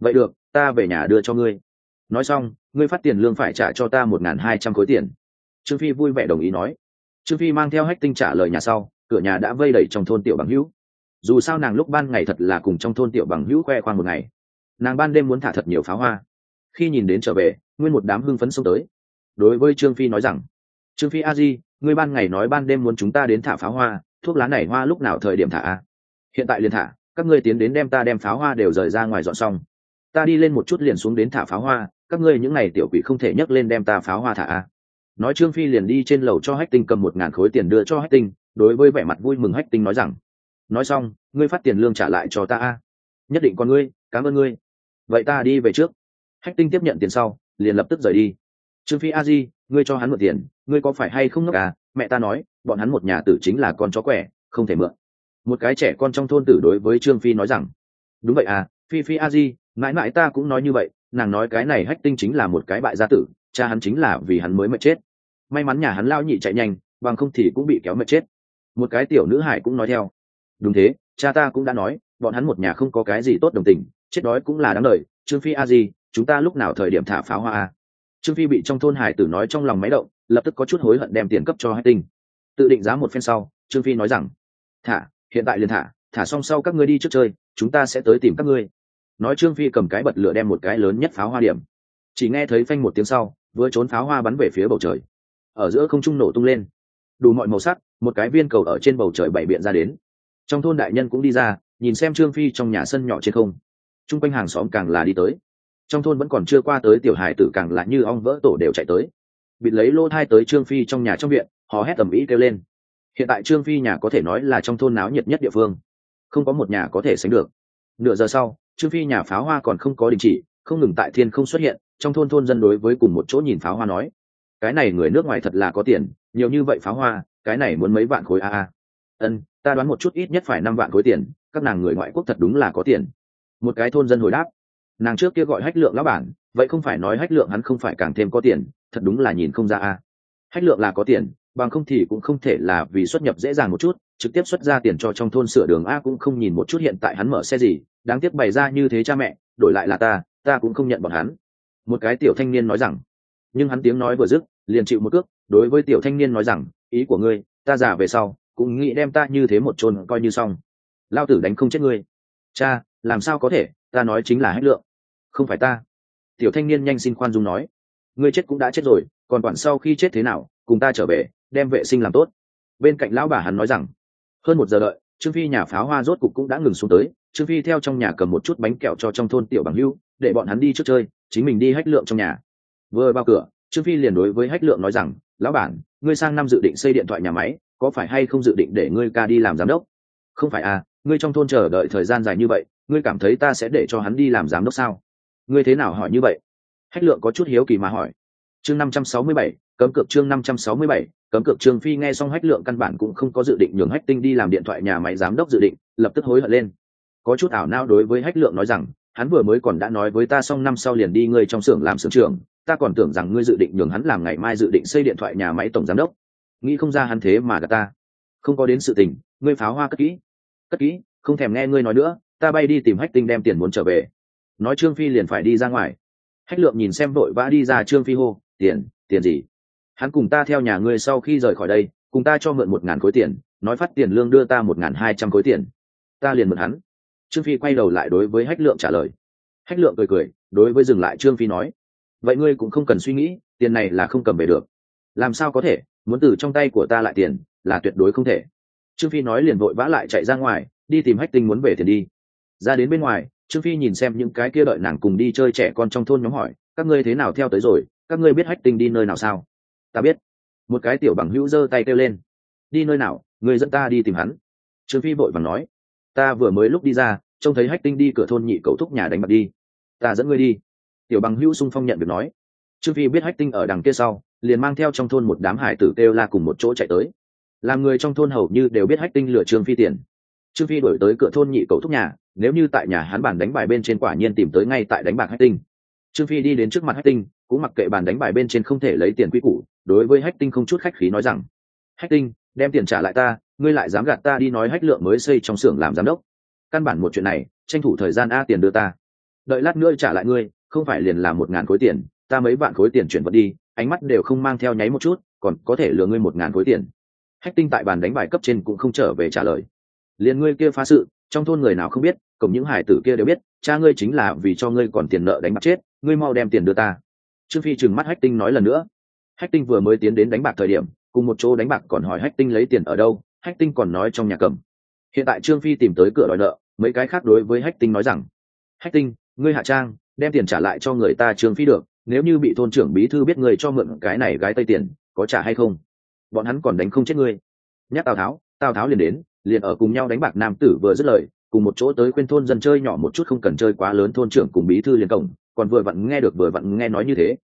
Vậy được, ta về nhà đưa cho ngươi. Nói xong, ngươi phát tiền lương phải trả cho ta một ngàn hai trăm khối tiền. Trương phi vui vẻ đồng ý nói. Trương phi mang theo hách tinh trả lời nhà sau, cửa nhà đã vây đầy trong thôn tiểu bằng hữu. Dù sao nàng lúc ban ngày thật là cùng trong thôn tiểu bằng hữu khoe khoang một ngày. Nàng ban đêm muốn thả thật nhiều pháo hoa khi nhìn đến trở về, nguyên một đám hưng phấn xông tới. Đối với trương phi nói rằng, trương phi a di, ngươi ban ngày nói ban đêm muốn chúng ta đến thả pháo hoa, thuốc lá này hoa lúc nào thời điểm thả a? Hiện tại liền thả, các ngươi tiến đến đem ta đem pháo hoa đều rời ra ngoài dọn xong. Ta đi lên một chút liền xuống đến thả pháo hoa, các ngươi những n à y tiểu quỷ không thể nhấc lên đem ta pháo hoa thả a. Nói trương phi liền đi trên lầu cho hách tinh cầm một ngàn khối tiền đưa cho hách tinh, đối với vẻ mặt vui mừng hách tinh nói rằng, nói xong, ngươi phát tiền lương trả lại cho ta a. Nhất định con ngươi, cảm ơn ngươi. Vậy ta đi về trước hách tinh tiếp nhận tiền sau, liền lập tức rời đi. Trương phi a di, ngươi cho hắn mượn tiền, ngươi có phải hay không ngốc à? Mẹ ta nói, bọn hắn một nhà tử chính là con chó quẻ, không thể mượn. Một cái trẻ con trong thôn tử đối với trương phi nói rằng, đúng vậy à phi phi a di, mãi mãi ta cũng nói như vậy, nàng nói cái này hách tinh chính là một cái bại gia tử, cha hắn chính là vì hắn mới mệt chết. May mắn nhà hắn lao nhị chạy nhanh, bằng không thì cũng bị kéo mệt chết. Một cái tiểu nữ hải cũng nói theo. Đúng thế, cha ta cũng đã nói, bọn hắn một nhà không có cái gì tốt đồng tình, chết đói cũng là đáng lời trương phi a di chúng ta lúc nào thời điểm thả pháo hoa a trương phi bị trong thôn hải tử nói trong lòng máy động, lập tức có chút hối hận đem tiền cấp cho hai tinh. Tự định giá một phen sau, trương phi nói rằng, thả, hiện tại liền thả thả xong sau các ngươi đi trước chơi, chúng ta sẽ tới tìm các ngươi. Nói trương phi cầm cái bật lửa đem một cái lớn nhất pháo hoa điểm. Chỉ nghe thấy phanh một tiếng sau, vừa trốn pháo hoa bắn về phía bầu trời. Ở giữa không trung nổ tung lên. Đủ mọi màu sắc, một cái viên cầu ở trên bầu trời bảy biện ra đến. Trong thôn đại nhân cũng đi ra, nhìn xem trương phi trong nhà sân nhỏ trên không. T r u n g quanh hàng xóm càng là đi tới trong thôn vẫn còn chưa qua tới tiểu hải tử càng là như ong vỡ tổ đều chạy tới. Bịt lấy lô thai tới trương phi trong nhà trong viện, họ hét tầm ĩ kêu lên. Hiện tại trương phi nhà có thể nói là trong thôn náo nhiệt nhất địa phương. Không có một nhà có thể sánh được. Nửa giờ sau, trương phi nhà pháo hoa còn không có đình chỉ, không ngừng tại thiên không xuất hiện, trong thôn thôn dân đối với cùng một chỗ nhìn pháo hoa nói, cái này người nước ngoài thật là có tiền, nhiều như vậy pháo hoa, cái này muốn mấy vạn khối a a. Ân, ta đoán một chút ít nhất phải năm vạn khối tiền, các nàng người ngoại quốc thật đúng là có tiền. Một cái thôn dân hồi đáp nàng trước kia gọi hách lượng lão bản, vậy không phải nói hách lượng hắn không phải càng thêm có tiền, thật đúng là nhìn không ra a. Hách lượng là có tiền, bằng không thì cũng không thể là vì xuất nhập dễ dàng một chút, trực tiếp xuất ra tiền cho trong thôn sửa đường a cũng không nhìn một chút hiện tại hắn mở xe gì, đáng tiếc bày ra như thế cha mẹ, đổi lại là ta ta cũng không nhận bọn hắn. Một cái tiểu thanh niên nói rằng, nhưng hắn tiếng nói vừa dứt, liền chịu một cước, đối với tiểu thanh niên nói rằng, ý của ngươi, ta giả về sau, cũng nghĩ đem ta như thế một chôn coi như xong. Lao tử đánh không chết ngươi. Cha, làm sao có thể, ta nói chính là hách lượng không phải ta. Tiểu thanh niên nhanh xin khoan dung nói. Ngươi chết cũng đã chết rồi, còn quản sau khi chết thế nào, cùng ta trở về, đem vệ sinh làm tốt. Bên cạnh lão bà hắn nói rằng, hơn một giờ đợi, trương phi nhà pháo hoa rốt cục cũng đã ngừng xuống tới. Trương phi theo trong nhà cầm một chút bánh kẹo cho trong thôn tiểu bằng hưu, để bọn hắn đi trước chơi, chính mình đi hách lượng trong nhà. Vừa vào cửa, trương phi liền đối với hách lượng nói rằng, lão bản, ngươi sang năm dự định xây điện thoại nhà máy, có phải hay không dự định để ngươi ca đi làm giám đốc? Không phải à ngươi trong thôn chờ đợi thời gian dài như vậy, ngươi cảm thấy ta sẽ để cho hắn đi làm giám đốc sao? Ngươi thế nào hỏi như vậy? Hách lượng có chút hiếu kỳ mà hỏi. Chương năm trăm sáu mươi bảy, cấm cược chương năm trăm sáu mươi bảy, cấm cược trương phi nghe xong hách lượng căn bản cũng không có dự định nhường hách tinh đi làm điện thoại nhà máy giám đốc dự định, lập tức hối hận lên. Có chút ảo nao đối với hách lượng nói rằng, hắn vừa mới còn đã nói với ta xong năm sau liền đi ngươi trong xưởng làm xưởng trưởng, ta còn tưởng rằng ngươi dự định nhường hắn làm ngày mai dự định xây điện thoại nhà máy tổng giám đốc. Nghĩ không ra hắn thế mà gặp ta. Không có đến sự tình, ngươi pháo hoa cất kỹ. Cất kỹ, không thèm nghe ngươi nói nữa, ta bay đi tìm hách tinh đem tiền muốn trở về nói trương phi liền phải đi ra ngoài. Hách lượng nhìn xem vội vã đi ra trương phi hô, tiền tiền gì? Hắn cùng ta theo nhà ngươi sau khi rời khỏi đây, cùng ta cho mượn một ngàn khối tiền, nói phát tiền lương đưa ta một ngàn hai trăm khối tiền. Ta liền mượn hắn. Trương phi quay đầu lại đối với hách lượng trả lời. Hách lượng cười cười, đối với dừng lại trương phi nói, vậy ngươi cũng không cần suy nghĩ, tiền này là không cầm về được. Làm sao có thể, muốn từ trong tay của ta lại tiền, là tuyệt đối không thể. Trương phi nói liền vội vã lại chạy ra ngoài, đi tìm hách tinh muốn về tiền đi. Ra đến bên ngoài trương phi nhìn xem những cái kia đợi nàng cùng đi chơi trẻ con trong thôn nhóm hỏi, các ngươi thế nào theo tới rồi? Các ngươi biết hách tinh đi nơi nào sao? Ta biết. Một cái tiểu bằng hữu giơ tay kêu lên, đi nơi nào? Người dẫn ta đi tìm hắn. Trương phi vội vàng nói, ta vừa mới lúc đi ra, trông thấy hách tinh đi cửa thôn nhị cậu thúc nhà đánh bạc đi. Ta dẫn ngươi đi. Tiểu bằng hữu sung phong nhận được nói. Trương phi biết hách tinh ở đằng kia sau, liền mang theo trong thôn một đám hải tử kêu la cùng một chỗ chạy tới. Làm người trong thôn hầu như đều biết hách tinh lừa trương phi tiền. Trương phi đổi tới cửa thôn nhị cậu thúc nhà nếu như tại nhà hắn bàn đánh bài bên trên quả nhiên tìm tới ngay tại đánh bạc hách tinh. Trương phi đi đến trước mặt hách tinh, cũng mặc kệ bàn đánh bài bên trên không thể lấy tiền quy củ, đối với hách tinh không chút khách khí nói rằng, hách tinh, đem tiền trả lại ta, ngươi lại dám gạt ta đi nói hách lượng mới xây trong xưởng làm giám đốc. Căn bản một chuyện này, tranh thủ thời gian a tiền đưa ta. Đợi lát nữa trả lại ngươi, không phải liền làm một ngàn khối tiền, ta mấy vạn khối tiền chuyển vật đi, ánh mắt đều không mang theo nháy một chút, còn có thể lừa ngươi một ngàn khối tiền. Hách tinh tại bàn đánh bài cấp trên cũng không trở về trả lời. Liền ngươi kia phá sự trong thôn người nào không biết cộng những hải tử kia đều biết, cha ngươi chính là vì cho ngươi còn tiền nợ đánh bạc chết, ngươi mau đem tiền đưa ta. Trương phi trừng mắt hách tinh nói lần nữa. Hách tinh vừa mới tiến đến đánh bạc thời điểm, cùng một chỗ đánh bạc còn hỏi hách tinh lấy tiền ở đâu, hách tinh còn nói trong nhà cầm. Hiện tại trương phi tìm tới cửa đòi nợ, mấy cái khác đối với hách tinh nói rằng, hách tinh, ngươi hạ trang, đem tiền trả lại cho người ta trương phi được, nếu như bị thôn trưởng bí thư biết người cho mượn cái này gái tây tiền, có trả hay không? Bọn hắn còn đánh không chết ngươi. Nhắc tào tháo tào tháo liền đến liền ở cùng nhau đánh bạc nam tử vừa dứt lời, cùng một chỗ tới khuyên thôn dân chơi nhỏ một chút không cần chơi quá lớn thôn trưởng cùng bí thư liền cổng, còn vừa vặn nghe được vừa vặn nghe nói như thế.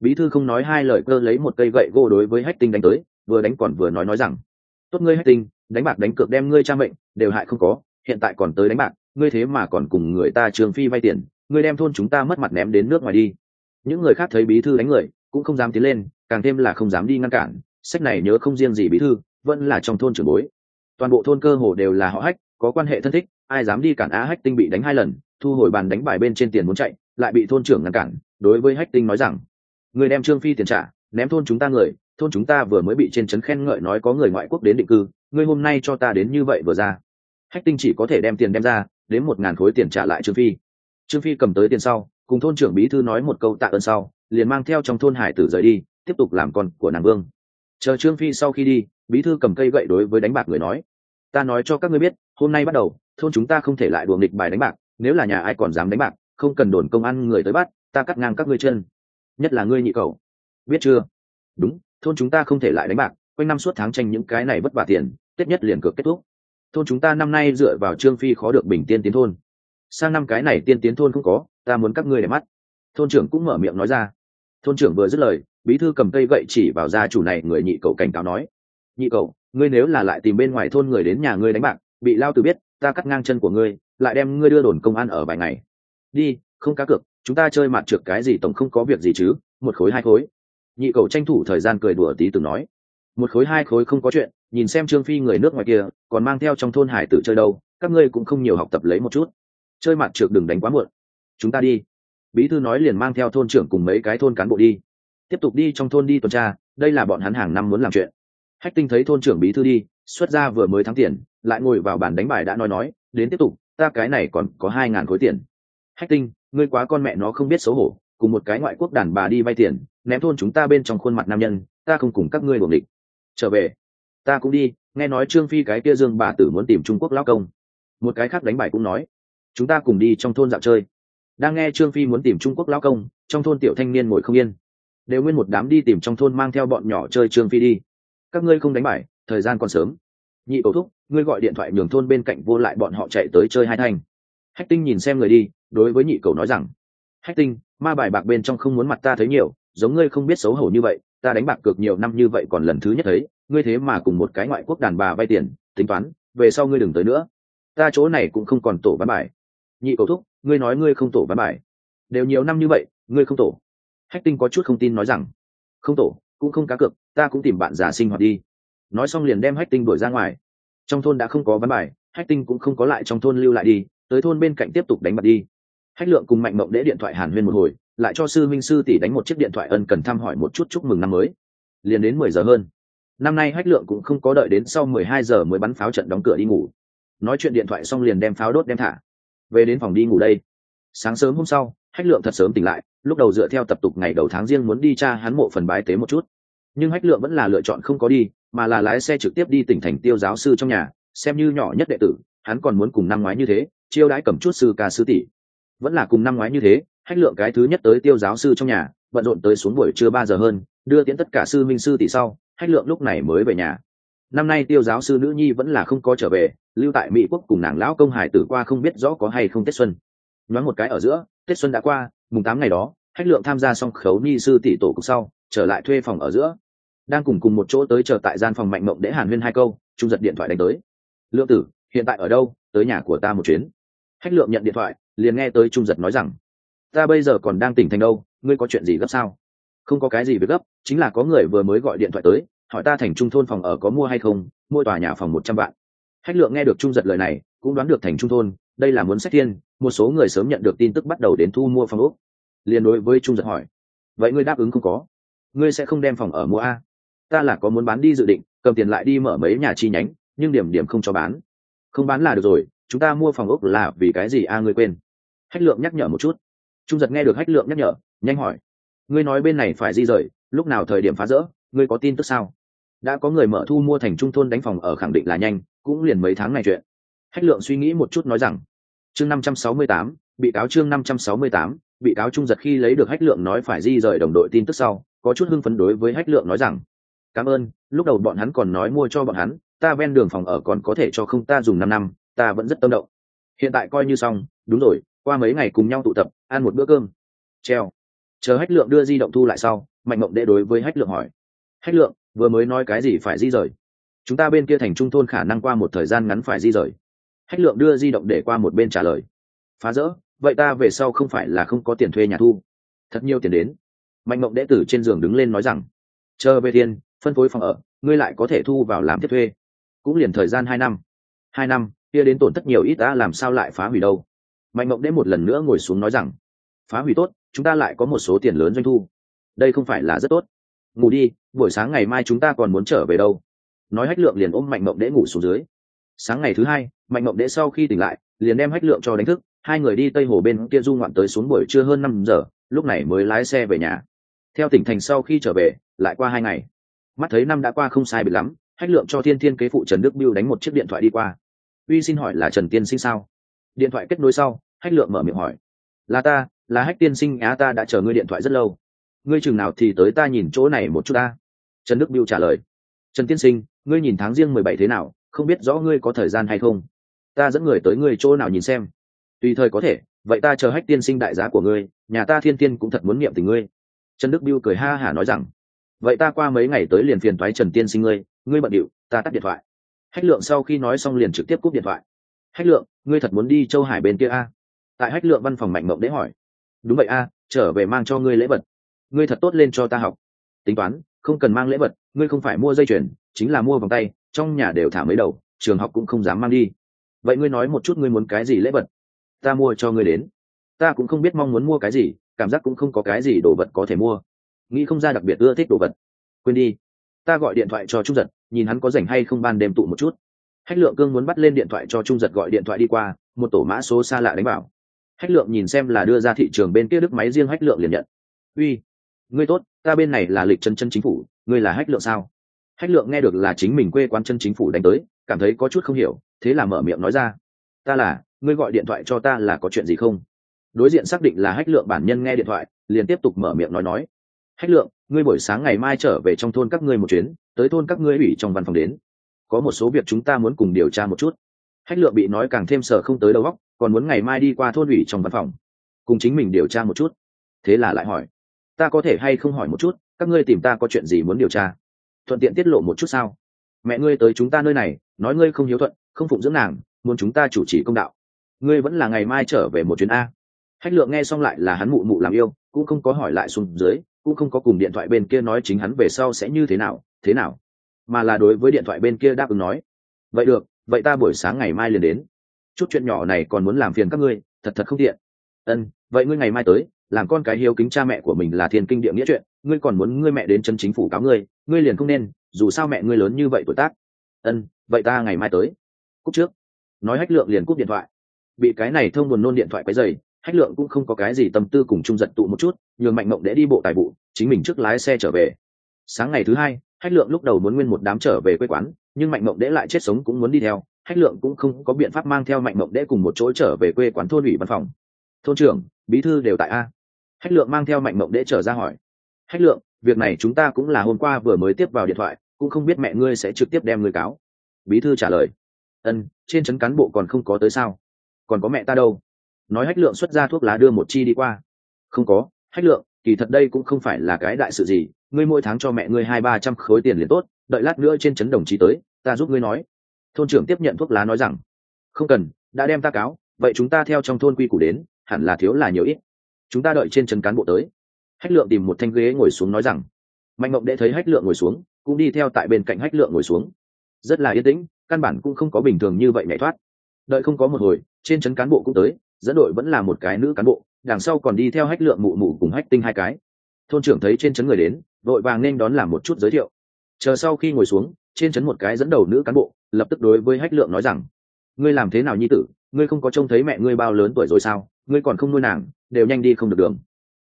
Bí thư không nói hai lời cơ lấy một cây gậy gỗ đối với hách tinh đánh tới, vừa đánh còn vừa nói nói rằng, tốt ngươi hách tinh, đánh bạc đánh cược đem ngươi cha mệnh, đều hại không có, hiện tại còn tới đánh bạc, ngươi thế mà còn cùng người ta trường phi vay tiền, ngươi đem thôn chúng ta mất mặt ném đến nước ngoài đi. Những người khác thấy bí thư đánh người, cũng không dám tiến lên, càng thêm là không dám đi ngăn cản, sách này nhớ không riêng gì bí thư, vẫn là trong thôn trưởng bối toàn bộ thôn cơ hồ đều là họ hách, có quan hệ thân thích, ai dám đi cản á hách tinh bị đánh hai lần, thu hồi bàn đánh bài bên trên tiền muốn chạy, lại bị thôn trưởng ngăn cản, đối với hách tinh nói rằng, người đem trương phi tiền trả, ném thôn chúng ta người, thôn chúng ta vừa mới bị trên trấn khen ngợi nói có người ngoại quốc đến định cư, ngươi hôm nay cho ta đến như vậy vừa ra. Hách tinh chỉ có thể đem tiền đem ra, đến một ngàn khối tiền trả lại trương phi. Trương phi cầm tới tiền sau, cùng thôn trưởng bí thư nói một câu tạ ơn sau, liền mang theo trong thôn hải tử rời đi, tiếp tục làm con của nàng vương. Chờ trương phi sau khi đi, bí thư cầm cây gậy đối với đánh bạc người nói ta nói cho các ngươi biết, hôm nay bắt đầu, thôn chúng ta không thể lại đùa nghịch bài đánh bạc, nếu là nhà ai còn dám đánh bạc, không cần đồn công an người tới bắt, ta cắt ngang các ngươi chân. Nhất là ngươi nhị cầu biết chưa? Đúng, thôn chúng ta không thể lại đánh bạc, quanh năm suốt tháng tranh những cái này vất vả tiền, tết nhất liền cược kết thúc. Thôn chúng ta năm nay dựa vào trương phi khó được bình tiên tiến thôn. Sang năm cái này tiên tiến thôn không có, ta muốn các ngươi để mắt. Thôn trưởng cũng mở miệng nói ra. Thôn trưởng vừa dứt lời, bí thư cầm cây gậy chỉ vào gia chủ này, người nhị cậu cảnh cáo nói. Nhị cậu ngươi nếu là lại tìm bên ngoài thôn người đến nhà ngươi đánh bạc, bị lao từ biết, ta cắt ngang chân của ngươi, lại đem ngươi đưa đồn công an ở vài ngày. Đi, không cá cược, chúng ta chơi mặt trượt cái gì tổng không có việc gì chứ, một khối hai khối. Nhị cầu tranh thủ thời gian cười đùa tí từng nói. Một khối hai khối không có chuyện, nhìn xem trương phi người nước ngoài kia, còn mang theo trong thôn hải tử chơi đâu, các ngươi cũng không nhiều học tập lấy một chút. Chơi mặt trượt đừng đánh quá muộn. Chúng ta đi. Bí thư nói liền mang theo thôn trưởng cùng mấy cái thôn cán bộ đi. Tiếp tục đi trong thôn đi tuần tra, đây là bọn hắn hàng năm muốn làm chuyện hách tinh thấy thôn trưởng bí thư đi, xuất ra vừa mới thắng tiền, lại ngồi vào bàn đánh bài đã nói nói, đến tiếp tục, ta cái này còn có hai ngàn khối tiền. Hách tinh, ngươi quá con mẹ nó không biết xấu hổ, cùng một cái ngoại quốc đàn bà đi vay tiền, ném thôn chúng ta bên trong khuôn mặt nam nhân, ta không cùng các ngươi buồng địch. Trở về. Ta cũng đi, nghe nói trương phi cái kia dương bà tử muốn tìm trung quốc lao công. Một cái khác đánh bài cũng nói, chúng ta cùng đi trong thôn dạo chơi. Đang nghe trương phi muốn tìm trung quốc lao công, trong thôn tiểu thanh niên ngồi không yên. Đều nguyên một đám đi tìm trong thôn mang theo bọn nhỏ chơi trương phi đi các ngươi không đánh bài, thời gian còn sớm. Nhị cầu thúc, ngươi gọi điện thoại nhường thôn bên cạnh vô lại bọn họ chạy tới chơi hai thanh. Hách tinh nhìn xem người đi, đối với nhị cầu nói rằng, hách tinh, ma bài bạc bên trong không muốn mặt ta thấy nhiều, giống ngươi không biết xấu hổ như vậy, ta đánh bạc cược nhiều năm như vậy còn lần thứ nhất thấy, ngươi thế mà cùng một cái ngoại quốc đàn bà vay tiền, tính toán, về sau ngươi đừng tới nữa. Ta chỗ này cũng không còn tổ bán bài. Nhị cầu thúc, ngươi nói ngươi không tổ bán bài. Đều nhiều năm như vậy, ngươi không tổ. Hách tinh có chút không tin nói rằng, không tổ cũng không cá cược, ta cũng tìm bạn giả sinh hoạt đi. Nói xong liền đem hách tinh đuổi ra ngoài. Trong thôn đã không có bán bài, hách tinh cũng không có lại trong thôn lưu lại đi, tới thôn bên cạnh tiếp tục đánh bạc đi. Hách lượng cùng mạnh mộng đễ điện thoại hàn huyên một hồi, lại cho sư minh sư tỷ đánh một chiếc điện thoại ân cần thăm hỏi một chút chúc mừng năm mới. Liền đến mười giờ hơn. Năm nay hách lượng cũng không có đợi đến sau mười hai giờ mới bắn pháo trận đóng cửa đi ngủ. Nói chuyện điện thoại xong liền đem pháo đốt đem thả. Về đến phòng đi ngủ đây. Sáng sớm hôm sau, hách lượng thật sớm tỉnh lại lúc đầu dựa theo tập tục ngày đầu tháng riêng muốn đi cha hắn mộ phần bái tế một chút. Nhưng hách lượng vẫn là lựa chọn không có đi, mà là lái xe trực tiếp đi tỉnh thành tiêu giáo sư trong nhà, xem như nhỏ nhất đệ tử, hắn còn muốn cùng năm ngoái như thế, chiêu đãi cầm chút sư ca sư tỷ. Vẫn là cùng năm ngoái như thế, hách lượng cái thứ nhất tới tiêu giáo sư trong nhà, bận rộn tới xuống buổi trưa ba giờ hơn, đưa tiễn tất cả sư minh sư tỷ sau, hách lượng lúc này mới về nhà. Năm nay tiêu giáo sư nữ nhi vẫn là không có trở về, lưu tại mỹ quốc cùng nàng lão công hải tử qua không biết rõ có hay không tết xuân. Nói một cái ở giữa, tết xuân đã qua mùng tám ngày đó, hách lượng tham gia xong khấu ni sư tỷ tổ cục sau, trở lại thuê phòng ở giữa. Đang cùng cùng một chỗ tới chờ tại gian phòng mạnh mộng để hàn huyên hai câu trung giật điện thoại đánh tới. Lượng tử, hiện tại ở đâu? Tới nhà của ta một chuyến. Hách lượng nhận điện thoại, liền nghe tới trung giật nói rằng, ta bây giờ còn đang tỉnh thành đâu, ngươi có chuyện gì gấp sao? Không có cái gì việc gấp, chính là có người vừa mới gọi điện thoại tới, hỏi ta thành trung thôn phòng ở có mua hay không, mua tòa nhà phòng một trăm vạn. Hách lượng nghe được trung giật lời này, cũng đoán được thành trung thôn, đây là muốn xét thiên một số người sớm nhận được tin tức bắt đầu đến thu mua phòng ốc, liền đối với trung giật hỏi vậy ngươi đáp ứng không có? Ngươi sẽ không đem phòng ở mua a. Ta là có muốn bán đi dự định cầm tiền lại đi mở mấy nhà chi nhánh nhưng điểm điểm không cho bán. Không bán là được rồi chúng ta mua phòng ốc là vì cái gì a ngươi quên? Hách lượng nhắc nhở một chút. Trung giật nghe được hách lượng nhắc nhở nhanh hỏi ngươi nói bên này phải di rời lúc nào thời điểm phá rỡ ngươi có tin tức sao? Đã có người mở thu mua thành trung thôn đánh phòng ở khẳng định là nhanh cũng liền mấy tháng này chuyện. Hách lượng suy nghĩ một chút nói rằng chương năm trăm sáu mươi tám, bị cáo chương năm trăm sáu mươi tám, bị cáo trung giật khi lấy được hách lượng nói phải di rời đồng đội tin tức sau, có chút hưng phấn đối với hách lượng nói rằng, cảm ơn, lúc đầu bọn hắn còn nói mua cho bọn hắn, ta ven đường phòng ở còn có thể cho không ta dùng năm năm, ta vẫn rất tâm động. Hiện tại coi như xong, đúng rồi, qua mấy ngày cùng nhau tụ tập, ăn một bữa cơm. Treo. Chờ hách lượng đưa di động thu lại sau, mạnh mộng đệ đối với hách lượng hỏi, hách lượng, vừa mới nói cái gì phải di rời? Chúng ta bên kia thành trung thôn khả năng qua một thời gian ngắn phải di rời hách lượng đưa di động để qua một bên trả lời. Phá rỡ, vậy ta về sau không phải là không có tiền thuê nhà thu. Thật nhiều tiền đến. Mạnh mộng đệ tử trên giường đứng lên nói rằng, chờ về tiền, phân phối phòng ở, ngươi lại có thể thu vào làm tiếp thuê. Cũng liền thời gian hai năm. Hai năm, kia đến tổn thất nhiều ít ta làm sao lại phá hủy đâu? Mạnh mộng đệ một lần nữa ngồi xuống nói rằng, phá hủy tốt, chúng ta lại có một số tiền lớn doanh thu. Đây không phải là rất tốt. Ngủ đi, buổi sáng ngày mai chúng ta còn muốn trở về đâu. Nói hách lượng liền ôm mạnh mộng đệ ngủ xuống dưới. Sáng ngày thứ hai mạnh mộng đễ sau khi tỉnh lại, liền đem hách lượng cho đánh thức, hai người đi tây hồ bên kia du ngoạn tới xuống buổi trưa hơn năm giờ, lúc này mới lái xe về nhà. Theo tỉnh thành sau khi trở về, lại qua hai ngày. Mắt thấy năm đã qua không sai bị lắm, hách lượng cho thiên thiên kế phụ trần đức biêu đánh một chiếc điện thoại đi qua. Uy xin hỏi là trần tiên sinh sao? Điện thoại kết nối sau, hách lượng mở miệng hỏi. Là ta, là hách tiên sinh, á ta đã chờ ngươi điện thoại rất lâu. Ngươi chừng nào thì tới ta nhìn chỗ này một chút ta. Trần đức biêu trả lời. Trần tiên sinh, ngươi nhìn tháng riêng mười bảy thế nào, không biết rõ ngươi có thời gian hay không? Ta dẫn người tới ngươi chỗ nào nhìn xem. Tùy thời có thể, vậy ta chờ hách tiên sinh đại giá của ngươi, nhà ta thiên tiên cũng thật muốn niệm tình ngươi. Trần đức biêu cười ha hả nói rằng, vậy ta qua mấy ngày tới liền phiền thoái trần tiên sinh ngươi ngươi bận điệu, ta tắt điện thoại. Hách lượng sau khi nói xong liền trực tiếp cúp điện thoại. Hách lượng, ngươi thật muốn đi châu hải bên kia a? Tại hách lượng văn phòng mạnh mộng đế hỏi. Đúng vậy a, trở về mang cho ngươi lễ vật. Ngươi thật tốt lên cho ta học. Tính toán, không cần mang lễ vật, ngươi không phải mua dây chuyền, chính là mua vòng tay, trong nhà đều thả mấy đầu, trường học cũng không dám mang đi vậy ngươi nói một chút ngươi muốn cái gì lễ vật? Ta mua cho ngươi đến. Ta cũng không biết mong muốn mua cái gì, cảm giác cũng không có cái gì đồ vật có thể mua. Nghĩ không ra đặc biệt ưa thích đồ vật. Quên đi. Ta gọi điện thoại cho trung giật, nhìn hắn có rảnh hay không ban đêm tụ một chút. Hách lượng cương muốn bắt lên điện thoại cho trung giật gọi điện thoại đi qua, một tổ mã số xa lạ đánh bảo hách lượng nhìn xem là đưa ra thị trường bên kia đức máy riêng hách lượng liền nhận. Uy, ngươi tốt, ta bên này là lịch chân chân chính phủ, ngươi là hách lượng sao? Hách lượng nghe được là chính mình quê quán chân chính phủ đánh tới, cảm thấy có chút không hiểu thế là mở miệng nói ra, ta là, ngươi gọi điện thoại cho ta là có chuyện gì không? Đối diện xác định là hách lượng bản nhân nghe điện thoại, liền tiếp tục mở miệng nói nói, hách lượng, ngươi buổi sáng ngày mai trở về trong thôn các ngươi một chuyến, tới thôn các ngươi ủy trong văn phòng đến. Có một số việc chúng ta muốn cùng điều tra một chút. Hách lượng bị nói càng thêm sợ không tới đầu óc, còn muốn ngày mai đi qua thôn ủy trong văn phòng, cùng chính mình điều tra một chút. Thế là lại hỏi, ta có thể hay không hỏi một chút, các ngươi tìm ta có chuyện gì muốn điều tra? Thuận tiện tiết lộ một chút sao? Mẹ ngươi tới chúng ta nơi này, nói ngươi không hiếu thuận không phụng dưỡng nàng, muốn chúng ta chủ trì công đạo. Ngươi vẫn là ngày mai trở về một chuyến a. Hách lượng nghe xong lại là hắn mụ mụ làm yêu, cũng không có hỏi lại xuống dưới, cũng không có cùng điện thoại bên kia nói chính hắn về sau sẽ như thế nào thế nào, mà là đối với điện thoại bên kia đáp ứng nói, vậy được, vậy ta buổi sáng ngày mai liền đến. Chút chuyện nhỏ này còn muốn làm phiền các ngươi, thật thật không tiện. Ân, vậy ngươi ngày mai tới, làm con cái hiếu kính cha mẹ của mình là thiên kinh địa nghĩa chuyện, ngươi còn muốn ngươi mẹ đến chân chính phủ cáo ngươi ngươi liền không nên, dù sao mẹ ngươi lớn như vậy tuổi tác. Ân, vậy ta ngày mai tới cúc trước. Nói hách lượng liền cúp điện thoại. Bị cái này thông buồn nôn điện thoại quấy dày hách lượng cũng không có cái gì tâm tư cùng trung giật tụ một chút, nhường mạnh mộng để đi bộ tài vụ, chính mình trước lái xe trở về. Sáng ngày thứ hai, hách lượng lúc đầu muốn nguyên một đám trở về quê quán, nhưng mạnh mộng để lại chết sống cũng muốn đi theo, hách lượng cũng không có biện pháp mang theo mạnh mộng để cùng một chỗ trở về quê quán thôn ủy văn phòng. Thôn trưởng, bí thư đều tại a. Hách lượng mang theo mạnh mộng để trở ra hỏi. Hách lượng, việc này chúng ta cũng là hôm qua vừa mới tiếp vào điện thoại, cũng không biết mẹ ngươi sẽ trực tiếp đem ngươi cáo. Bí thư trả lời ân, trên trấn cán bộ còn không có tới sao? Còn có mẹ ta đâu? Nói hách lượng xuất ra thuốc lá đưa một chi đi qua. Không có, hách lượng, kỳ thật đây cũng không phải là cái đại sự gì. Ngươi mỗi tháng cho mẹ ngươi hai ba trăm khối tiền liền tốt, đợi lát nữa trên trấn đồng chí tới, ta giúp ngươi nói. Thôn trưởng tiếp nhận thuốc lá nói rằng, không cần, đã đem ta cáo, vậy chúng ta theo trong thôn quy củ đến, hẳn là thiếu là nhiều ít. Chúng ta đợi trên trấn cán bộ tới. Hách lượng tìm một thanh ghế ngồi xuống nói rằng, mạnh mộng đệ thấy hách lượng ngồi xuống, cũng đi theo tại bên cạnh hách lượng ngồi xuống. Rất là yên tĩnh căn bản cũng không có bình thường như vậy nhảy thoát. Đợi không có một hồi, trên trấn cán bộ cũng tới, dẫn đội vẫn là một cái nữ cán bộ, đằng sau còn đi theo hách lượng mụ mụ cùng hách tinh hai cái. Thôn trưởng thấy trên trấn người đến, vội vàng nên đón làm một chút giới thiệu. Chờ sau khi ngồi xuống, trên trấn một cái dẫn đầu nữ cán bộ, lập tức đối với hách lượng nói rằng, ngươi làm thế nào nhi tử? Ngươi không có trông thấy mẹ ngươi bao lớn tuổi rồi sao? Ngươi còn không nuôi nàng, đều nhanh đi không được đường.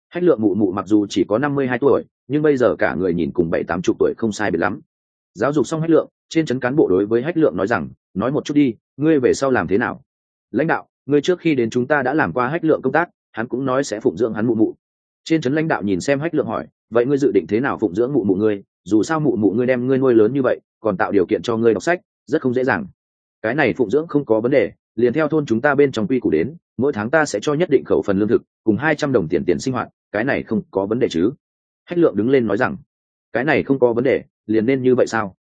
Hách lượng mụ mụ mặc dù chỉ có năm mươi hai tuổi, nhưng bây giờ cả người nhìn cùng bảy tám chục tuổi không sai biệt lắm giáo dục xong hách lượng, trên trấn cán bộ đối với hách lượng nói rằng, nói một chút đi, ngươi về sau làm thế nào? Lãnh đạo, ngươi trước khi đến chúng ta đã làm qua hách lượng công tác, hắn cũng nói sẽ phụng dưỡng hắn mụ mụ. Trên trấn lãnh đạo nhìn xem hách lượng hỏi, vậy ngươi dự định thế nào phụng dưỡng mụ mụ ngươi? Dù sao mụ mụ ngươi đem ngươi nuôi lớn như vậy, còn tạo điều kiện cho ngươi đọc sách, rất không dễ dàng. Cái này phụng dưỡng không có vấn đề, liền theo thôn chúng ta bên trong quy củ đến, mỗi tháng ta sẽ cho nhất định khẩu phần lương thực, cùng hai trăm đồng tiền tiền sinh hoạt, cái này không có vấn đề chứ? Hách lượng đứng lên nói rằng, cái này không có vấn đề liền nên như vậy sao?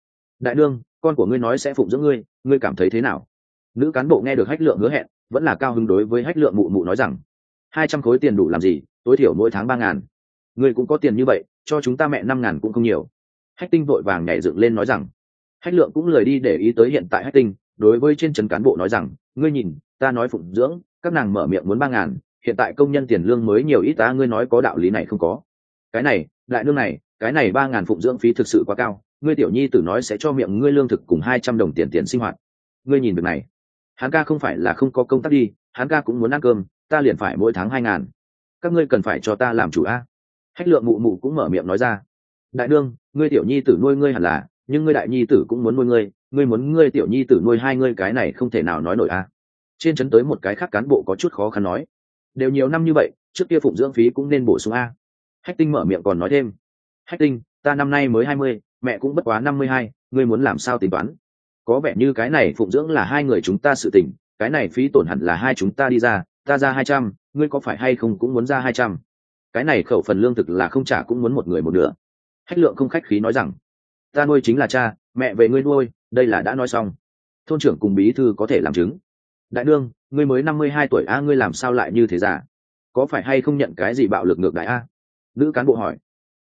Đại đương con của ngươi nói sẽ phụng dưỡng ngươi ngươi cảm thấy thế nào? Nữ cán bộ nghe được hách lượng hứa hẹn, vẫn là cao hứng đối với hách lượng mụ mụ nói rằng, hai trăm khối tiền đủ làm gì? Tối thiểu mỗi tháng ba ngàn. Ngươi cũng có tiền như vậy, cho chúng ta mẹ năm ngàn cũng không nhiều. Hách tinh vội vàng nhảy dựng lên nói rằng, hách lượng cũng lời đi để ý tới hiện tại hách tinh, đối với trên trấn cán bộ nói rằng, ngươi nhìn, ta nói phụng dưỡng, các nàng mở miệng muốn ba ngàn, hiện tại công nhân tiền lương mới nhiều ít, ta, ngươi nói có đạo lý này không có. Cái này, đại nương này cái này ba ngàn phụng dưỡng phí thực sự quá cao, ngươi tiểu nhi tử nói sẽ cho miệng ngươi lương thực cùng hai trăm đồng tiền tiền sinh hoạt. Ngươi nhìn việc này, hắn ca không phải là không có công tác đi, hắn ca cũng muốn ăn cơm, ta liền phải mỗi tháng hai ngàn. Các ngươi cần phải cho ta làm chủ a. Hách lượng mụ mụ cũng mở miệng nói ra. Đại đương ngươi tiểu nhi tử nuôi ngươi hẳn là, nhưng ngươi đại nhi tử cũng muốn nuôi ngươi ngươi muốn ngươi tiểu nhi tử nuôi hai ngươi cái này không thể nào nói nổi a. Trên trấn tới một cái khác cán bộ có chút khó khăn nói. Đều nhiều năm như vậy, trước kia phụng dưỡng phí cũng nên bổ sung a. Hách tinh mở miệng còn nói thêm hách tinh, ta năm nay mới hai mươi, mẹ cũng bất quá năm mươi hai, ngươi muốn làm sao tính toán? Có vẻ như cái này phụng dưỡng là hai người chúng ta sự tình, cái này phí tổn hẳn là hai chúng ta đi ra, ta ra hai trăm, ngươi có phải hay không cũng muốn ra hai trăm? Cái này khẩu phần lương thực là không trả cũng muốn một người một nửa. Hách lượng không khách khí nói rằng, ta nuôi chính là cha, mẹ về ngươi nuôi, đây là đã nói xong. Thôn trưởng cùng bí thư có thể làm chứng. Đại đương ngươi mới năm mươi hai tuổi, a, ngươi làm sao lại như thế giả có phải hay không nhận cái gì bạo lực ngược đại a? Nữ cán bộ hỏi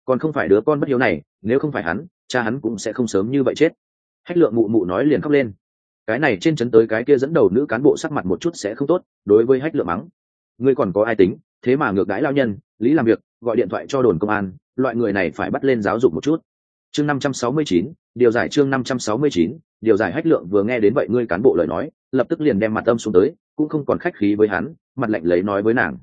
còn không phải đứa con bất hiếu này, nếu không phải hắn, cha hắn cũng sẽ không sớm như vậy chết. Hách lượng mụ mụ nói liền khóc lên. Cái này trên chấn tới cái kia dẫn đầu nữ cán bộ sắc mặt một chút sẽ không tốt, đối với hách lượng mắng. Ngươi còn có ai tính, thế mà ngược đãi lao nhân, lý làm việc, gọi điện thoại cho đồn công an, loại người này phải bắt lên giáo dục một chút. Chương năm trăm sáu mươi chín, điều giải chương năm trăm sáu mươi chín, điều giải hách lượng vừa nghe đến vậy ngươi cán bộ lời nói, lập tức liền đem mặt âm xuống tới, cũng không còn khách khí với hắn, mặt lạnh lấy nói với nàng.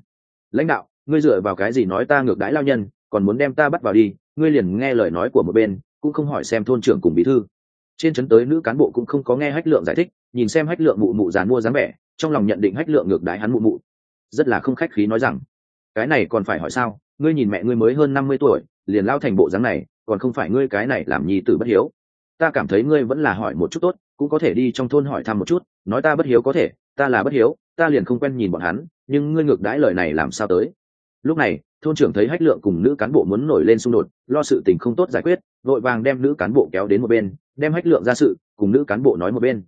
Lãnh đạo, ngươi dựa vào cái gì nói ta ngược đãi lao nhân còn muốn đem ta bắt vào đi, ngươi liền nghe lời nói của một bên, cũng không hỏi xem thôn trưởng cùng bí thư. Trên chấn tới nữ cán bộ cũng không có nghe hách lượng giải thích, nhìn xem hách lượng mụ mụ dàn mua dáng vẻ, trong lòng nhận định hách lượng ngược đái hắn mụ mụ. Rất là không khách khí nói rằng, cái này còn phải hỏi sao? Ngươi nhìn mẹ ngươi mới hơn năm mươi tuổi, liền lao thành bộ dáng này, còn không phải ngươi cái này làm nhi tử bất hiếu. Ta cảm thấy ngươi vẫn là hỏi một chút tốt, cũng có thể đi trong thôn hỏi thăm một chút, nói ta bất hiếu có thể, ta là bất hiếu, ta liền không quen nhìn bọn hắn, nhưng ngươi ngược đãi lời này làm sao tới? Lúc này, thôn trưởng thấy hách lượng cùng nữ cán bộ muốn nổi lên xung đột, lo sự tình không tốt giải quyết, vội vàng đem nữ cán bộ kéo đến một bên, đem hách lượng ra sự, cùng nữ cán bộ nói một bên.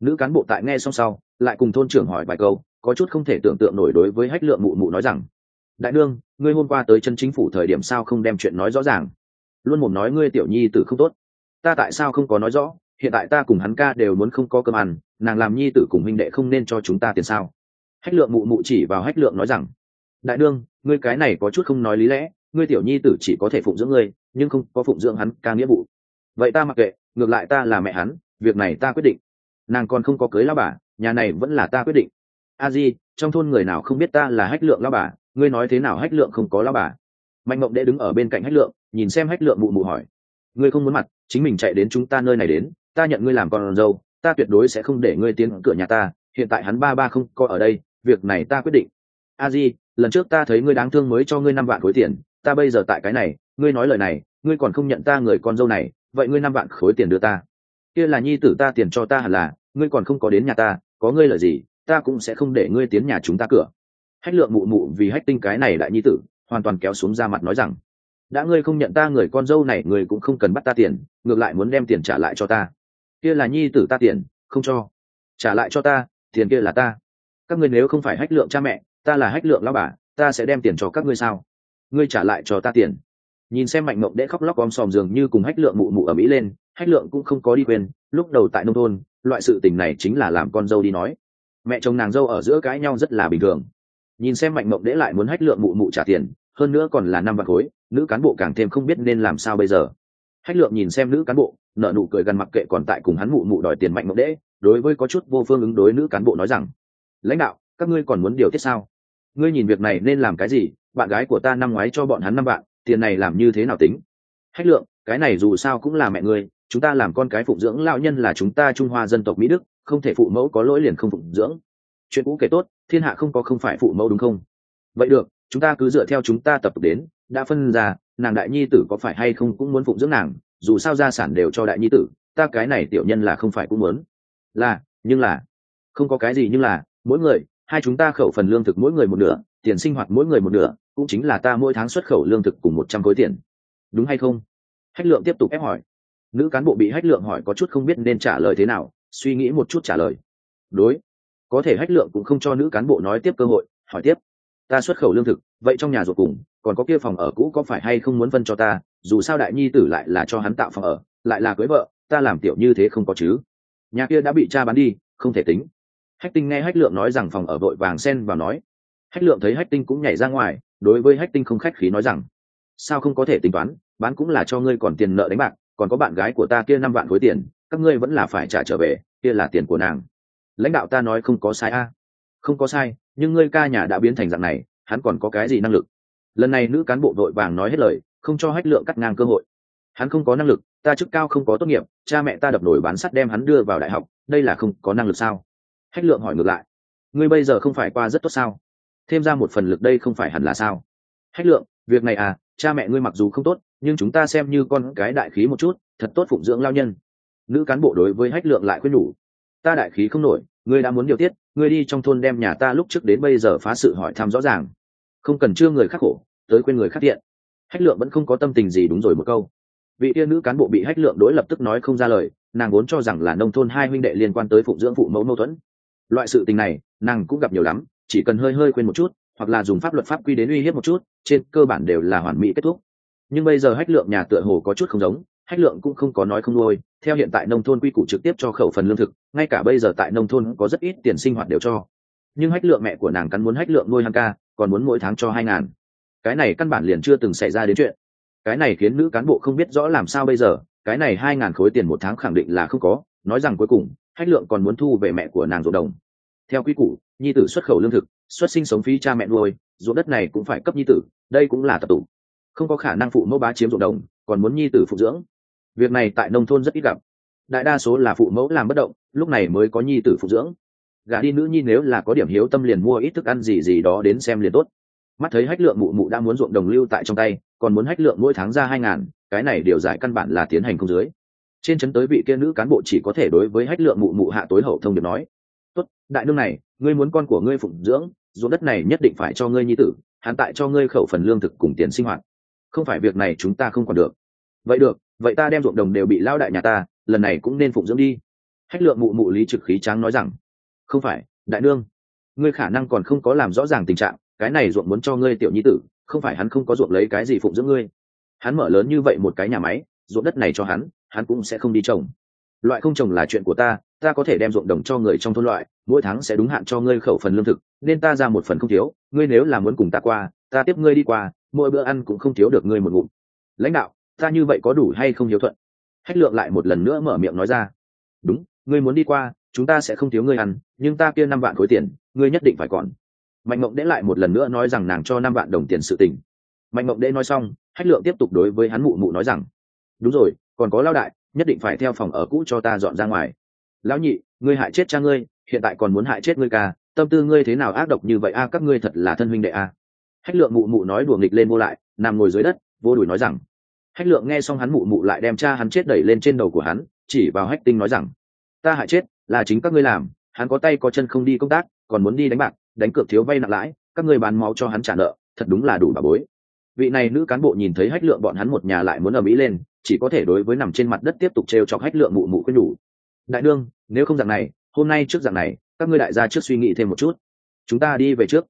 Nữ cán bộ tại nghe xong sau, lại cùng thôn trưởng hỏi vài câu, có chút không thể tưởng tượng nổi đối với hách lượng mụ mụ nói rằng, đại đương ngươi hôm qua tới chân chính phủ thời điểm sao không đem chuyện nói rõ ràng? Luôn mồm nói ngươi tiểu nhi tử không tốt. Ta tại sao không có nói rõ? Hiện tại ta cùng hắn ca đều muốn không có cơm ăn, nàng làm nhi tử cùng huynh đệ không nên cho chúng ta tiền sao? Hách lượng mụ mụ chỉ vào hách lượng nói rằng đại đương, ngươi cái này có chút không nói lý lẽ, ngươi tiểu nhi tử chỉ có thể phụng dưỡng ngươi, nhưng không có phụng dưỡng hắn ca nghĩa vụ. Vậy ta mặc kệ, ngược lại ta là mẹ hắn, việc này ta quyết định. Nàng còn không có cưới lao bà, nhà này vẫn là ta quyết định. A di, trong thôn người nào không biết ta là hách lượng lao bà, ngươi nói thế nào hách lượng không có lao bà? Mạnh mộng đệ đứng ở bên cạnh hách lượng, nhìn xem hách lượng mụ mụ hỏi. Ngươi không muốn mặt, chính mình chạy đến chúng ta nơi này đến, ta nhận ngươi làm con dâu, ta tuyệt đối sẽ không để ngươi tiến cửa nhà ta, hiện tại hắn ba ba không có ở đây, việc này ta quyết định. A di lần trước ta thấy ngươi đáng thương mới cho ngươi năm vạn khối tiền, ta bây giờ tại cái này, ngươi nói lời này, ngươi còn không nhận ta người con dâu này, vậy ngươi năm vạn khối tiền đưa ta. Kia là nhi tử ta tiền cho ta hẳn là, ngươi còn không có đến nhà ta, có ngươi lời gì, ta cũng sẽ không để ngươi tiến nhà chúng ta cửa. Hách lượng mụ mụ vì hách tinh cái này đại nhi tử, hoàn toàn kéo xuống ra mặt nói rằng, đã ngươi không nhận ta người con dâu này, ngươi cũng không cần bắt ta tiền, ngược lại muốn đem tiền trả lại cho ta. Kia là nhi tử ta tiền, không cho. Trả lại cho ta, tiền kia là ta. Các ngươi nếu không phải hách lượng cha mẹ ta là hách lượng lao bà, ta sẽ đem tiền cho các ngươi sao? Ngươi trả lại cho ta tiền. Nhìn xem mạnh mộng đễ khóc lóc om sòm dường như cùng hách lượng mụ mụ ở mỹ lên, hách lượng cũng không có đi quên, lúc đầu tại nông thôn, loại sự tình này chính là làm con dâu đi nói. Mẹ chồng nàng dâu ở giữa cãi nhau rất là bình thường. Nhìn xem mạnh mộng đễ lại muốn hách lượng mụ mụ trả tiền, hơn nữa còn là năm vạn khối, nữ cán bộ càng thêm không biết nên làm sao bây giờ. Hách lượng nhìn xem nữ cán bộ nợ nụ cười gần mặc kệ còn tại cùng hắn mụ mụ đòi tiền mạnh mộng đễ đối với có chút vô phương ứng đối nữ cán bộ nói rằng, lãnh đạo, các ngươi còn muốn điều tiết sao? Ngươi nhìn việc này nên làm cái gì, bạn gái của ta năm ngoái cho bọn hắn năm vạn, tiền này làm như thế nào tính? Hách lượng, cái này dù sao cũng là mẹ ngươi, chúng ta làm con cái phụng dưỡng lão nhân là chúng ta trung hoa dân tộc mỹ đức, không thể phụ mẫu có lỗi liền không phụng dưỡng. Chuyện cũ kể tốt, thiên hạ không có không phải phụ mẫu đúng không? Vậy được, chúng ta cứ dựa theo chúng ta tập tục đến, đã phân ra, nàng đại nhi tử có phải hay không cũng muốn phụng dưỡng nàng, dù sao gia sản đều cho đại nhi tử, ta cái này tiểu nhân là không phải cũng muốn. Là, nhưng là, không có cái gì nhưng là, mỗi người hai chúng ta khẩu phần lương thực mỗi người một nửa, tiền sinh hoạt mỗi người một nửa, cũng chính là ta mỗi tháng xuất khẩu lương thực cùng một trăm khối tiền. Đúng hay không? Hách lượng tiếp tục ép hỏi. Nữ cán bộ bị hách lượng hỏi có chút không biết nên trả lời thế nào, suy nghĩ một chút trả lời. Đối. Có thể hách lượng cũng không cho nữ cán bộ nói tiếp cơ hội, hỏi tiếp. Ta xuất khẩu lương thực, vậy trong nhà ruột cùng, còn có kia phòng ở cũ có phải hay không muốn phân cho ta, dù sao đại nhi tử lại là cho hắn tạo phòng ở, lại là cưới vợ, ta làm tiểu như thế không có chứ. Nhà kia đã bị cha bán đi, không thể tính hách tinh nghe hách lượng nói rằng phòng ở vội vàng xen vào nói. Hách lượng thấy hách tinh cũng nhảy ra ngoài, đối với hách tinh không khách khí nói rằng, sao không có thể tính toán, bán cũng là cho ngươi còn tiền nợ đánh bạc, còn có bạn gái của ta kia năm vạn khối tiền, các ngươi vẫn là phải trả trở về, kia là tiền của nàng. Lãnh đạo ta nói không có sai a. Không có sai, nhưng ngươi ca nhà đã biến thành dạng này, hắn còn có cái gì năng lực? Lần này nữ cán bộ vội vàng nói hết lời, không cho hách lượng cắt ngang cơ hội. Hắn không có năng lực, ta chức cao không có tốt nghiệp, cha mẹ ta đập nổi bán sắt đem hắn đưa vào đại học, đây là không có năng lực sao? Hách lượng hỏi ngược lại. Ngươi bây giờ không phải qua rất tốt sao? Thêm ra một phần lực đây không phải hẳn là sao? Hách lượng, việc này à cha mẹ ngươi mặc dù không tốt, nhưng chúng ta xem như con cái đại khí một chút, thật tốt phụng dưỡng lao nhân. Nữ cán bộ đối với hách lượng lại khuyên nhủ. Ta đại khí không nổi, ngươi đã muốn điều tiết, ngươi đi trong thôn đem nhà ta lúc trước đến bây giờ phá sự hỏi thăm rõ ràng. Không cần chưa người khắc khổ, tới quên người khắc thiện hách lượng vẫn không có tâm tình gì đúng rồi một câu. Vị tiên nữ cán bộ bị hách lượng đối lập tức nói không ra lời, nàng vốn cho rằng là nông thôn hai huynh đệ liên quan tới phụng dưỡng phụ mẫu mâu thuẫn loại sự tình này, nàng cũng gặp nhiều lắm, chỉ cần hơi hơi quên một chút, hoặc là dùng pháp luật pháp quy đến uy hiếp một chút, trên cơ bản đều là hoàn mỹ kết thúc. Nhưng bây giờ hách lượng nhà tựa hồ có chút không giống, hách lượng cũng không có nói không nuôi, theo hiện tại nông thôn quy củ trực tiếp cho khẩu phần lương thực, ngay cả bây giờ tại nông thôn có rất ít tiền sinh hoạt đều cho. Nhưng hách lượng mẹ của nàng cắn muốn hách lượng nuôi hàng ca, còn muốn mỗi tháng cho hai ngàn. Cái này căn bản liền chưa từng xảy ra đến chuyện. Cái này khiến nữ cán bộ không biết rõ làm sao bây giờ, cái này hai ngàn khối tiền một tháng khẳng định là không có, nói rằng cuối cùng hách lượng còn muốn thu về mẹ của nàng ruộng đồng. Theo quy củ, nhi tử xuất khẩu lương thực, xuất sinh sống phí cha mẹ nuôi, ruộng đất này cũng phải cấp nhi tử, đây cũng là tập tụ. Không có khả năng phụ mẫu bá chiếm ruộng đồng, còn muốn nhi tử phụ dưỡng. Việc này tại nông thôn rất ít gặp. Đại đa số là phụ mẫu làm bất động, lúc này mới có nhi tử phụ dưỡng. Gả đi nữ nhi nếu là có điểm hiếu tâm liền mua ít thức ăn gì gì đó đến xem liền tốt. Mắt thấy hách lượng mụ mụ đã muốn ruộng đồng lưu tại trong tay, còn muốn hách lượng mỗi tháng ra hai ngàn, cái này điều giải căn bản là tiến hành không dưới trên chấn tới vị kia nữ cán bộ chỉ có thể đối với hách lượng mụ mụ hạ tối hậu thông điệp nói, tốt, đại nương này, ngươi muốn con của ngươi phụng dưỡng, ruộng đất này nhất định phải cho ngươi nhi tử, hắn tại cho ngươi khẩu phần lương thực cùng tiền sinh hoạt. Không phải việc này chúng ta không còn được. Vậy được, vậy ta đem ruộng đồng đều bị lao đại nhà ta, lần này cũng nên phụng dưỡng đi. Hách lượng mụ mụ lý trực khí tráng nói rằng, không phải, đại nương, ngươi khả năng còn không có làm rõ ràng tình trạng, cái này ruộng muốn cho ngươi tiểu nhi tử, không phải hắn không có ruộng lấy cái gì phụng dưỡng ngươi. Hắn mở lớn như vậy một cái nhà máy, ruộng đất này cho hắn hắn cũng sẽ không đi trồng. Loại không trồng là chuyện của ta ta có thể đem ruộng đồng cho người trong thôn loại, mỗi tháng sẽ đúng hạn cho ngươi khẩu phần lương thực, nên ta ra một phần không thiếu, ngươi nếu là muốn cùng ta qua, ta tiếp ngươi đi qua, mỗi bữa ăn cũng không thiếu được ngươi một ngụm. Lãnh đạo, ta như vậy có đủ hay không hiếu thuận? Hách lượng lại một lần nữa mở miệng nói ra. Đúng, ngươi muốn đi qua, chúng ta sẽ không thiếu ngươi ăn, nhưng ta kia năm vạn khối tiền, ngươi nhất định phải còn. Mạnh mộng đễ lại một lần nữa nói rằng nàng cho năm vạn đồng tiền sự tình. Mạnh mộng đễ nói xong, hách lượng tiếp tục đối với hắn mụ mụ nói rằng đúng rồi, còn có lao đại, nhất định phải theo phòng ở cũ cho ta dọn ra ngoài. Lão nhị, ngươi hại chết cha ngươi, hiện tại còn muốn hại chết ngươi ca, tâm tư ngươi thế nào ác độc như vậy a, các ngươi thật là thân huynh đệ a. Hách lượng mụ mụ nói đùa nghịch lên vô lại, nằm ngồi dưới đất, vô đùi nói rằng. Hách lượng nghe xong hắn mụ mụ lại đem cha hắn chết đẩy lên trên đầu của hắn, chỉ vào hách tinh nói rằng, ta hại chết, là chính các ngươi làm, hắn có tay có chân không đi công tác, còn muốn đi đánh bạc, đánh cược thiếu vay nặng lãi, các ngươi bán máu cho hắn trả nợ, thật đúng là đủ bà bối. Vị này nữ cán bộ nhìn thấy hách lượng bọn hắn một nhà lại muốn ở mỹ lên chỉ có thể đối với nằm trên mặt đất tiếp tục trêu chọc hách lượng mụ mụ quên đủ đại đương, nếu không dạng này, hôm nay trước dạng này, các ngươi đại gia trước suy nghĩ thêm một chút. Chúng ta đi về trước.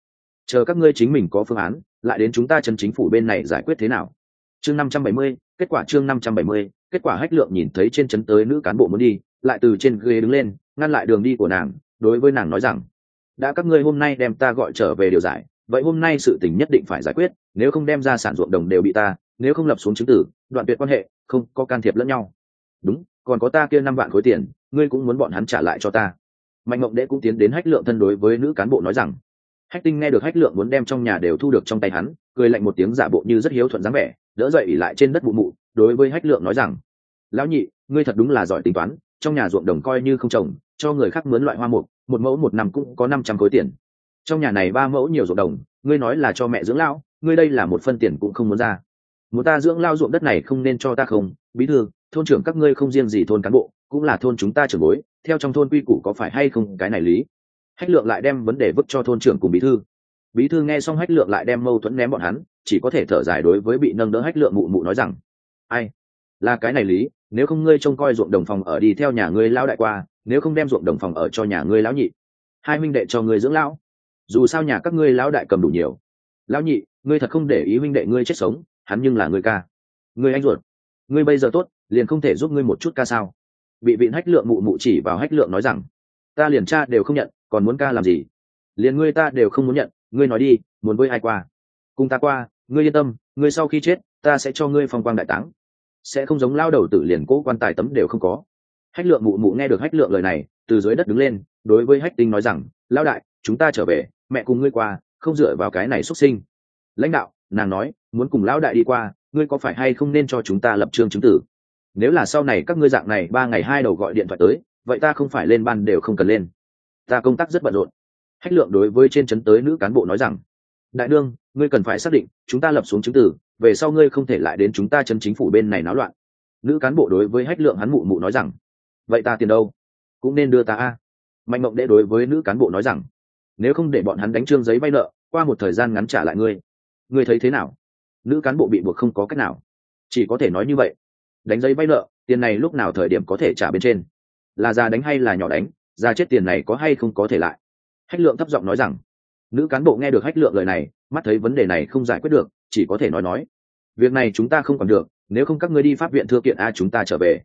Chờ các ngươi chính mình có phương án, lại đến chúng ta chân chính phủ bên này giải quyết thế nào. Chương năm trăm bảy mươi, kết quả chương năm trăm bảy mươi, kết quả hách lượng nhìn thấy trên chấn tới nữ cán bộ muốn đi, lại từ trên ghế đứng lên, ngăn lại đường đi của nàng, đối với nàng nói rằng, đã các ngươi hôm nay đem ta gọi trở về điều giải, vậy hôm nay sự tình nhất định phải giải quyết, nếu không đem ra sản ruộng đồng đều bị ta nếu không lập xuống chứng tử, đoạn tuyệt quan hệ, không có can thiệp lẫn nhau. Đúng, còn có ta kia năm vạn khối tiền, ngươi cũng muốn bọn hắn trả lại cho ta. Mạnh mộng đệ cũng tiến đến hách lượng thân đối với nữ cán bộ nói rằng, hách tinh nghe được hách lượng muốn đem trong nhà đều thu được trong tay hắn, cười lạnh một tiếng giả bộ như rất hiếu thuận dáng vẻ, đỡ dậy lại trên đất mụ mụ, đối với hách lượng nói rằng, lão nhị, ngươi thật đúng là giỏi tính toán, trong nhà ruộng đồng coi như không trồng, cho người khác mướn loại hoa mục, một mẫu một năm cũng có năm trăm khối tiền. Trong nhà này ba mẫu nhiều ruộng đồng, ngươi nói là cho mẹ dưỡng lão, ngươi đây là một phân tiền cũng không muốn ra muốn ta dưỡng lao ruộng đất này không nên cho ta không. Bí thư, thôn trưởng các ngươi không riêng gì thôn cán bộ, cũng là thôn chúng ta trưởng bối, theo trong thôn quy củ có phải hay không, cái này lý. Hách lượng lại đem vấn đề vứt cho thôn trưởng cùng bí thư. Bí thư nghe xong hách lượng lại đem mâu thuẫn ném bọn hắn, chỉ có thể thở dài đối với bị nâng đỡ hách lượng mụ mụ nói rằng, ai? Là cái này lý, nếu không ngươi trông coi ruộng đồng phòng ở đi theo nhà ngươi lao đại qua, nếu không đem ruộng đồng phòng ở cho nhà ngươi lão nhị. Hai huynh đệ cho ngươi dưỡng lão. Dù sao nhà các ngươi lão đại cầm đủ nhiều. Lão nhị, ngươi thật không để ý huynh đệ ngươi chết sống hắn nhưng là người ca. Ngươi anh ruột. Ngươi bây giờ tốt, liền không thể giúp ngươi một chút ca sao? Bị vịn hách lượng mụ mụ chỉ vào hách lượng nói rằng, ta liền cha đều không nhận, còn muốn ca làm gì? Liền ngươi ta đều không muốn nhận, ngươi nói đi, muốn với ai qua? Cùng ta qua, ngươi yên tâm, ngươi sau khi chết, ta sẽ cho ngươi phong quang đại táng. Sẽ không giống lao đầu tử liền cố quan tài tấm đều không có. Hách lượng mụ mụ nghe được hách lượng lời này, từ dưới đất đứng lên, đối với hách tinh nói rằng, lão đại, chúng ta trở về, mẹ cùng ngươi qua, không dựa vào cái này xuất sinh. Lãnh đạo nàng nói, muốn cùng lão đại đi qua, ngươi có phải hay không nên cho chúng ta lập trương chứng tử? Nếu là sau này các ngươi dạng này ba ngày hai đầu gọi điện thoại tới, vậy ta không phải lên ban đều không cần lên. Ta công tác rất bận rộn. Hách lượng đối với trên chấn tới nữ cán bộ nói rằng, đại đương, ngươi cần phải xác định, chúng ta lập xuống chứng tử, về sau ngươi không thể lại đến chúng ta chân chính phủ bên này náo loạn. Nữ cán bộ đối với hách lượng hắn mụ mụ nói rằng, vậy ta tiền đâu? Cũng nên đưa ta a. Mạnh mộng đệ đối với nữ cán bộ nói rằng, nếu không để bọn hắn đánh trương giấy vay nợ, qua một thời gian ngắn trả lại ngươi ngươi thấy thế nào? Nữ cán bộ bị buộc không có cách nào. Chỉ có thể nói như vậy. Đánh giấy vay nợ, tiền này lúc nào thời điểm có thể trả bên trên? Là già đánh hay là nhỏ đánh, già chết tiền này có hay không có thể lại? Hách lượng thấp giọng nói rằng, nữ cán bộ nghe được hách lượng lời này, mắt thấy vấn đề này không giải quyết được, chỉ có thể nói nói, việc này chúng ta không còn được, nếu không các ngươi đi pháp viện thư kiện a, chúng ta trở về.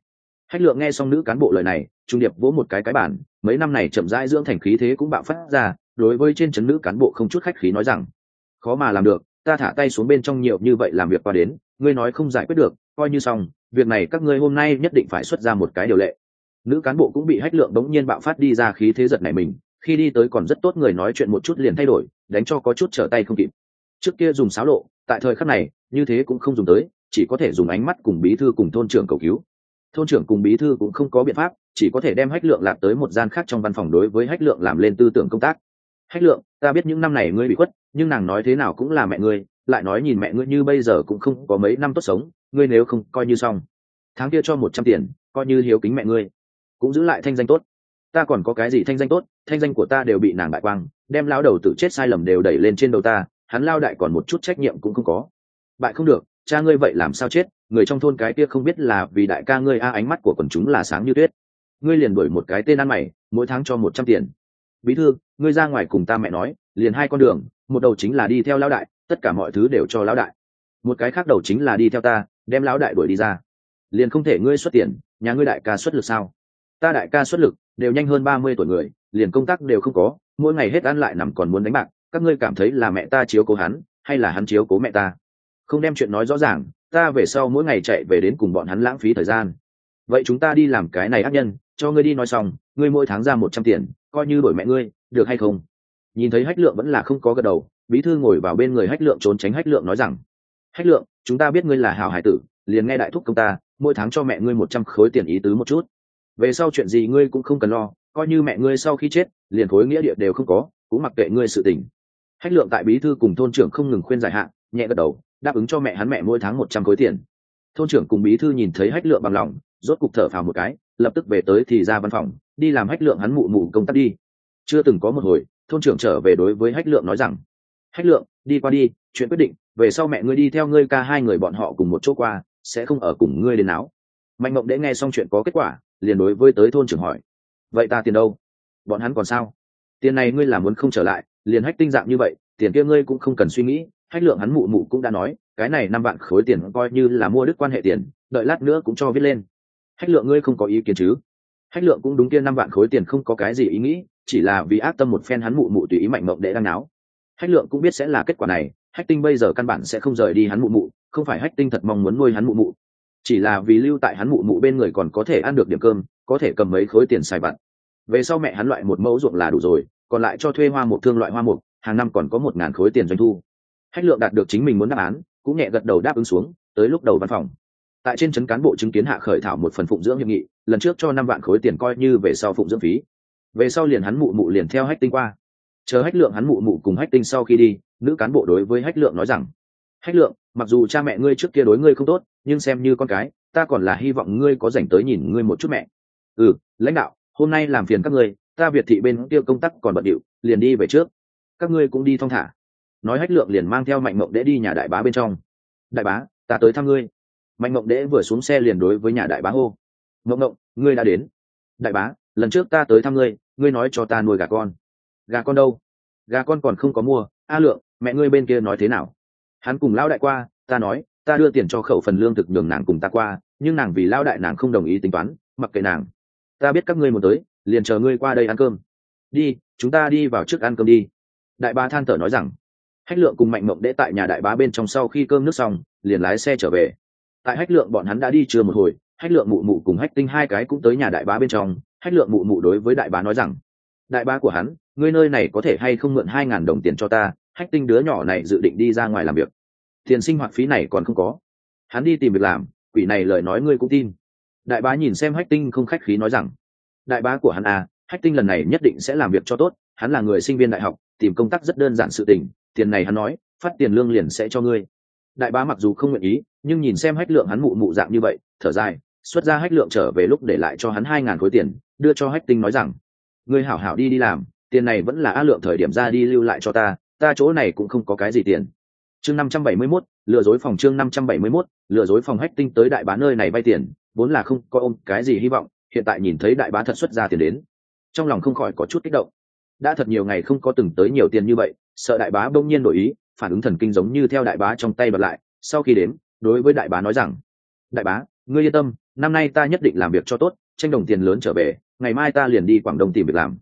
Hách lượng nghe xong nữ cán bộ lời này, trung điệp vỗ một cái cái bản mấy năm này chậm rãi dưỡng thành khí thế cũng bạo phát ra, đối với trên trấn nữ cán bộ không chút khách khí nói rằng, khó mà làm được ta thả tay xuống bên trong nhiều như vậy làm việc qua đến, ngươi nói không giải quyết được, coi như xong, việc này các ngươi hôm nay nhất định phải xuất ra một cái điều lệ. Nữ cán bộ cũng bị hách lượng bỗng nhiên bạo phát đi ra khí thế giật này mình, khi đi tới còn rất tốt người nói chuyện một chút liền thay đổi, đánh cho có chút trở tay không kịp. Trước kia dùng xáo lộ, tại thời khắc này, như thế cũng không dùng tới, chỉ có thể dùng ánh mắt cùng bí thư cùng thôn trưởng cầu cứu. Thôn trưởng cùng bí thư cũng không có biện pháp, chỉ có thể đem hách lượng lạc tới một gian khác trong văn phòng đối với hách lượng làm lên tư tưởng công tác hách lượng, ta biết những năm này ngươi bị khuất, nhưng nàng nói thế nào cũng là mẹ ngươi, lại nói nhìn mẹ ngươi như bây giờ cũng không có mấy năm tốt sống, ngươi nếu không coi như xong. Tháng kia cho một trăm tiền, coi như hiếu kính mẹ ngươi. Cũng giữ lại thanh danh tốt. Ta còn có cái gì thanh danh tốt, thanh danh của ta đều bị nàng bại quang, đem lao đầu tự chết sai lầm đều đẩy lên trên đầu ta, hắn lao đại còn một chút trách nhiệm cũng không có. Bại không được, cha ngươi vậy làm sao chết, người trong thôn cái kia không biết là vì đại ca ngươi a, ánh mắt của quần chúng là sáng như tuyết. Ngươi liền đổi một cái tên ăn mày, mỗi tháng cho một trăm tiền bí thư, ngươi ra ngoài cùng ta mẹ nói, liền hai con đường, một đầu chính là đi theo lão đại, tất cả mọi thứ đều cho lão đại. Một cái khác đầu chính là đi theo ta, đem lão đại đuổi đi ra. Liền không thể ngươi xuất tiền, nhà ngươi đại ca xuất lực sao? Ta đại ca xuất lực, đều nhanh hơn ba mươi tuổi người, liền công tác đều không có, mỗi ngày hết ăn lại nằm còn muốn đánh bạc, các ngươi cảm thấy là mẹ ta chiếu cố hắn, hay là hắn chiếu cố mẹ ta? Không đem chuyện nói rõ ràng, ta về sau mỗi ngày chạy về đến cùng bọn hắn lãng phí thời gian. Vậy chúng ta đi làm cái này ác nhân, cho ngươi đi nói xong ngươi mỗi tháng ra một trăm tiền, coi như đổi mẹ ngươi, được hay không? Nhìn thấy hách lượng vẫn là không có gật đầu, bí thư ngồi vào bên người hách lượng trốn tránh hách lượng nói rằng, hách lượng, chúng ta biết ngươi là hào hải tử, liền nghe đại thúc công ta, mỗi tháng cho mẹ ngươi một trăm khối tiền ý tứ một chút. Về sau chuyện gì ngươi cũng không cần lo, coi như mẹ ngươi sau khi chết, liền khối nghĩa địa đều không có, cũng mặc kệ ngươi sự tình. Hách lượng tại bí thư cùng thôn trưởng không ngừng khuyên giải hạn nhẹ gật đầu, đáp ứng cho mẹ hắn mẹ mỗi tháng một trăm khối tiền. Thôn trưởng cùng bí thư nhìn thấy hách lượng bằng lòng rốt cục thở phào một cái, lập tức về tới thì ra văn phòng, đi làm hách lượng hắn mụ mụ công tác đi. Chưa từng có một hồi, thôn trưởng trở về đối với hách lượng nói rằng, hách lượng, đi qua đi, chuyện quyết định, về sau mẹ ngươi đi theo ngươi ca hai người bọn họ cùng một chỗ qua, sẽ không ở cùng ngươi đến áo mạnh mộng đễ nghe xong chuyện có kết quả, liền đối với tới thôn trưởng hỏi, vậy ta tiền đâu? Bọn hắn còn sao? Tiền này ngươi làm muốn không trở lại, liền hách tinh dạng như vậy, tiền kia ngươi cũng không cần suy nghĩ. Hách lượng hắn mụ mụ cũng đã nói, cái này năm vạn khối tiền coi như là mua đức quan hệ tiền, đợi lát nữa cũng cho viết lên hách lượng ngươi không có ý kiến chứ? Hách lượng cũng đúng kia năm vạn khối tiền không có cái gì ý nghĩ, chỉ là vì ác tâm một phen hắn mụ mụ tùy ý mạnh mộng để đang náo. Hách lượng cũng biết sẽ là kết quả này, hách tinh bây giờ căn bản sẽ không rời đi hắn mụ mụ, không phải hách tinh thật mong muốn nuôi hắn mụ mụ. Chỉ là vì lưu tại hắn mụ mụ bên người còn có thể ăn được điểm cơm, có thể cầm mấy khối tiền xài vặt. Về sau mẹ hắn loại một mẫu ruộng là đủ rồi, còn lại cho thuê hoa một thương loại hoa mục, hàng năm còn có một ngàn khối tiền doanh thu. Hách lượng đạt được chính mình muốn đáp án, cũng nhẹ gật đầu đáp ứng xuống, tới lúc đầu văn phòng tại trên trấn cán bộ chứng kiến hạ khởi thảo một phần phụng dưỡng hiệp nghị, lần trước cho năm vạn khối tiền coi như về sau phụng dưỡng phí. Về sau liền hắn mụ mụ liền theo hách tinh qua. Chờ hách lượng hắn mụ mụ cùng hách tinh sau khi đi, nữ cán bộ đối với hách lượng nói rằng, hách lượng, mặc dù cha mẹ ngươi trước kia đối ngươi không tốt, nhưng xem như con cái, ta còn là hy vọng ngươi có dành tới nhìn ngươi một chút mẹ. Ừ lãnh đạo, hôm nay làm phiền các ngươi, ta việt thị bên kia công tác còn bận điệu, liền đi về trước. Các ngươi cũng đi thong thả. Nói hách lượng liền mang theo mạnh mộng để đi nhà đại bá bên trong. Đại bá, ta tới thăm ngươi mạnh mộng đễ vừa xuống xe liền đối với nhà đại bá hô mộng mộng ngươi đã đến. Đại bá, lần trước ta tới thăm ngươi ngươi nói cho ta nuôi gà con. Gà con đâu? Gà con còn không có mua. A lượng, mẹ ngươi bên kia nói thế nào? Hắn cùng lão đại qua, ta nói, ta đưa tiền cho khẩu phần lương thực đường nàng cùng ta qua, nhưng nàng vì lão đại nàng không đồng ý tính toán, mặc kệ nàng. Ta biết các ngươi muốn tới, liền chờ ngươi qua đây ăn cơm. Đi, chúng ta đi vào trước ăn cơm đi. Đại bá than thở nói rằng. Hách lượng cùng mạnh mộng đễ tại nhà đại bá bên trong sau khi cơm nước xong, liền lái xe trở về tại hách lượng bọn hắn đã đi chưa một hồi, hách lượng mụ mụ cùng hách tinh hai cái cũng tới nhà đại bá bên trong, hách lượng mụ mụ đối với đại bá nói rằng, đại bá của hắn, ngươi nơi này có thể hay không mượn hai ngàn đồng tiền cho ta, hách tinh đứa nhỏ này dự định đi ra ngoài làm việc. Tiền sinh hoạt phí này còn không có. Hắn đi tìm việc làm, quỷ này lời nói ngươi cũng tin. Đại bá nhìn xem hách tinh không khách khí nói rằng, đại bá của hắn à hách tinh lần này nhất định sẽ làm việc cho tốt, hắn là người sinh viên đại học, tìm công tác rất đơn giản sự tình, tiền này hắn nói, phát tiền lương liền sẽ cho ngươi đại bá mặc dù không nguyện ý, nhưng nhìn xem hách lượng hắn mụ mụ dạng như vậy, thở dài, xuất ra hách lượng trở về lúc để lại cho hắn hai ngàn khối tiền, đưa cho hách tinh nói rằng người hảo hảo đi đi làm, tiền này vẫn là a lượng thời điểm ra đi lưu lại cho ta ta chỗ này cũng không có cái gì tiền. Chương năm trăm bảy mươi mốt, lừa dối phòng chương năm trăm bảy mươi mốt, lừa dối phòng hách tinh tới đại bá nơi này vay tiền, vốn là không có ôm cái gì hy vọng, hiện tại nhìn thấy đại bá thật xuất ra tiền đến, trong lòng không khỏi có chút kích động. Đã thật nhiều ngày không có từng tới nhiều tiền như vậy, sợ đại bá bỗng nhiên đổi ý phản ứng thần kinh giống như theo đại bá trong tay bật lại, sau khi đến, đối với đại bá nói rằng, đại bá, ngươi yên tâm, năm nay ta nhất định làm việc cho tốt, tranh đồng tiền lớn trở về, ngày mai ta liền đi quảng đông tìm việc làm.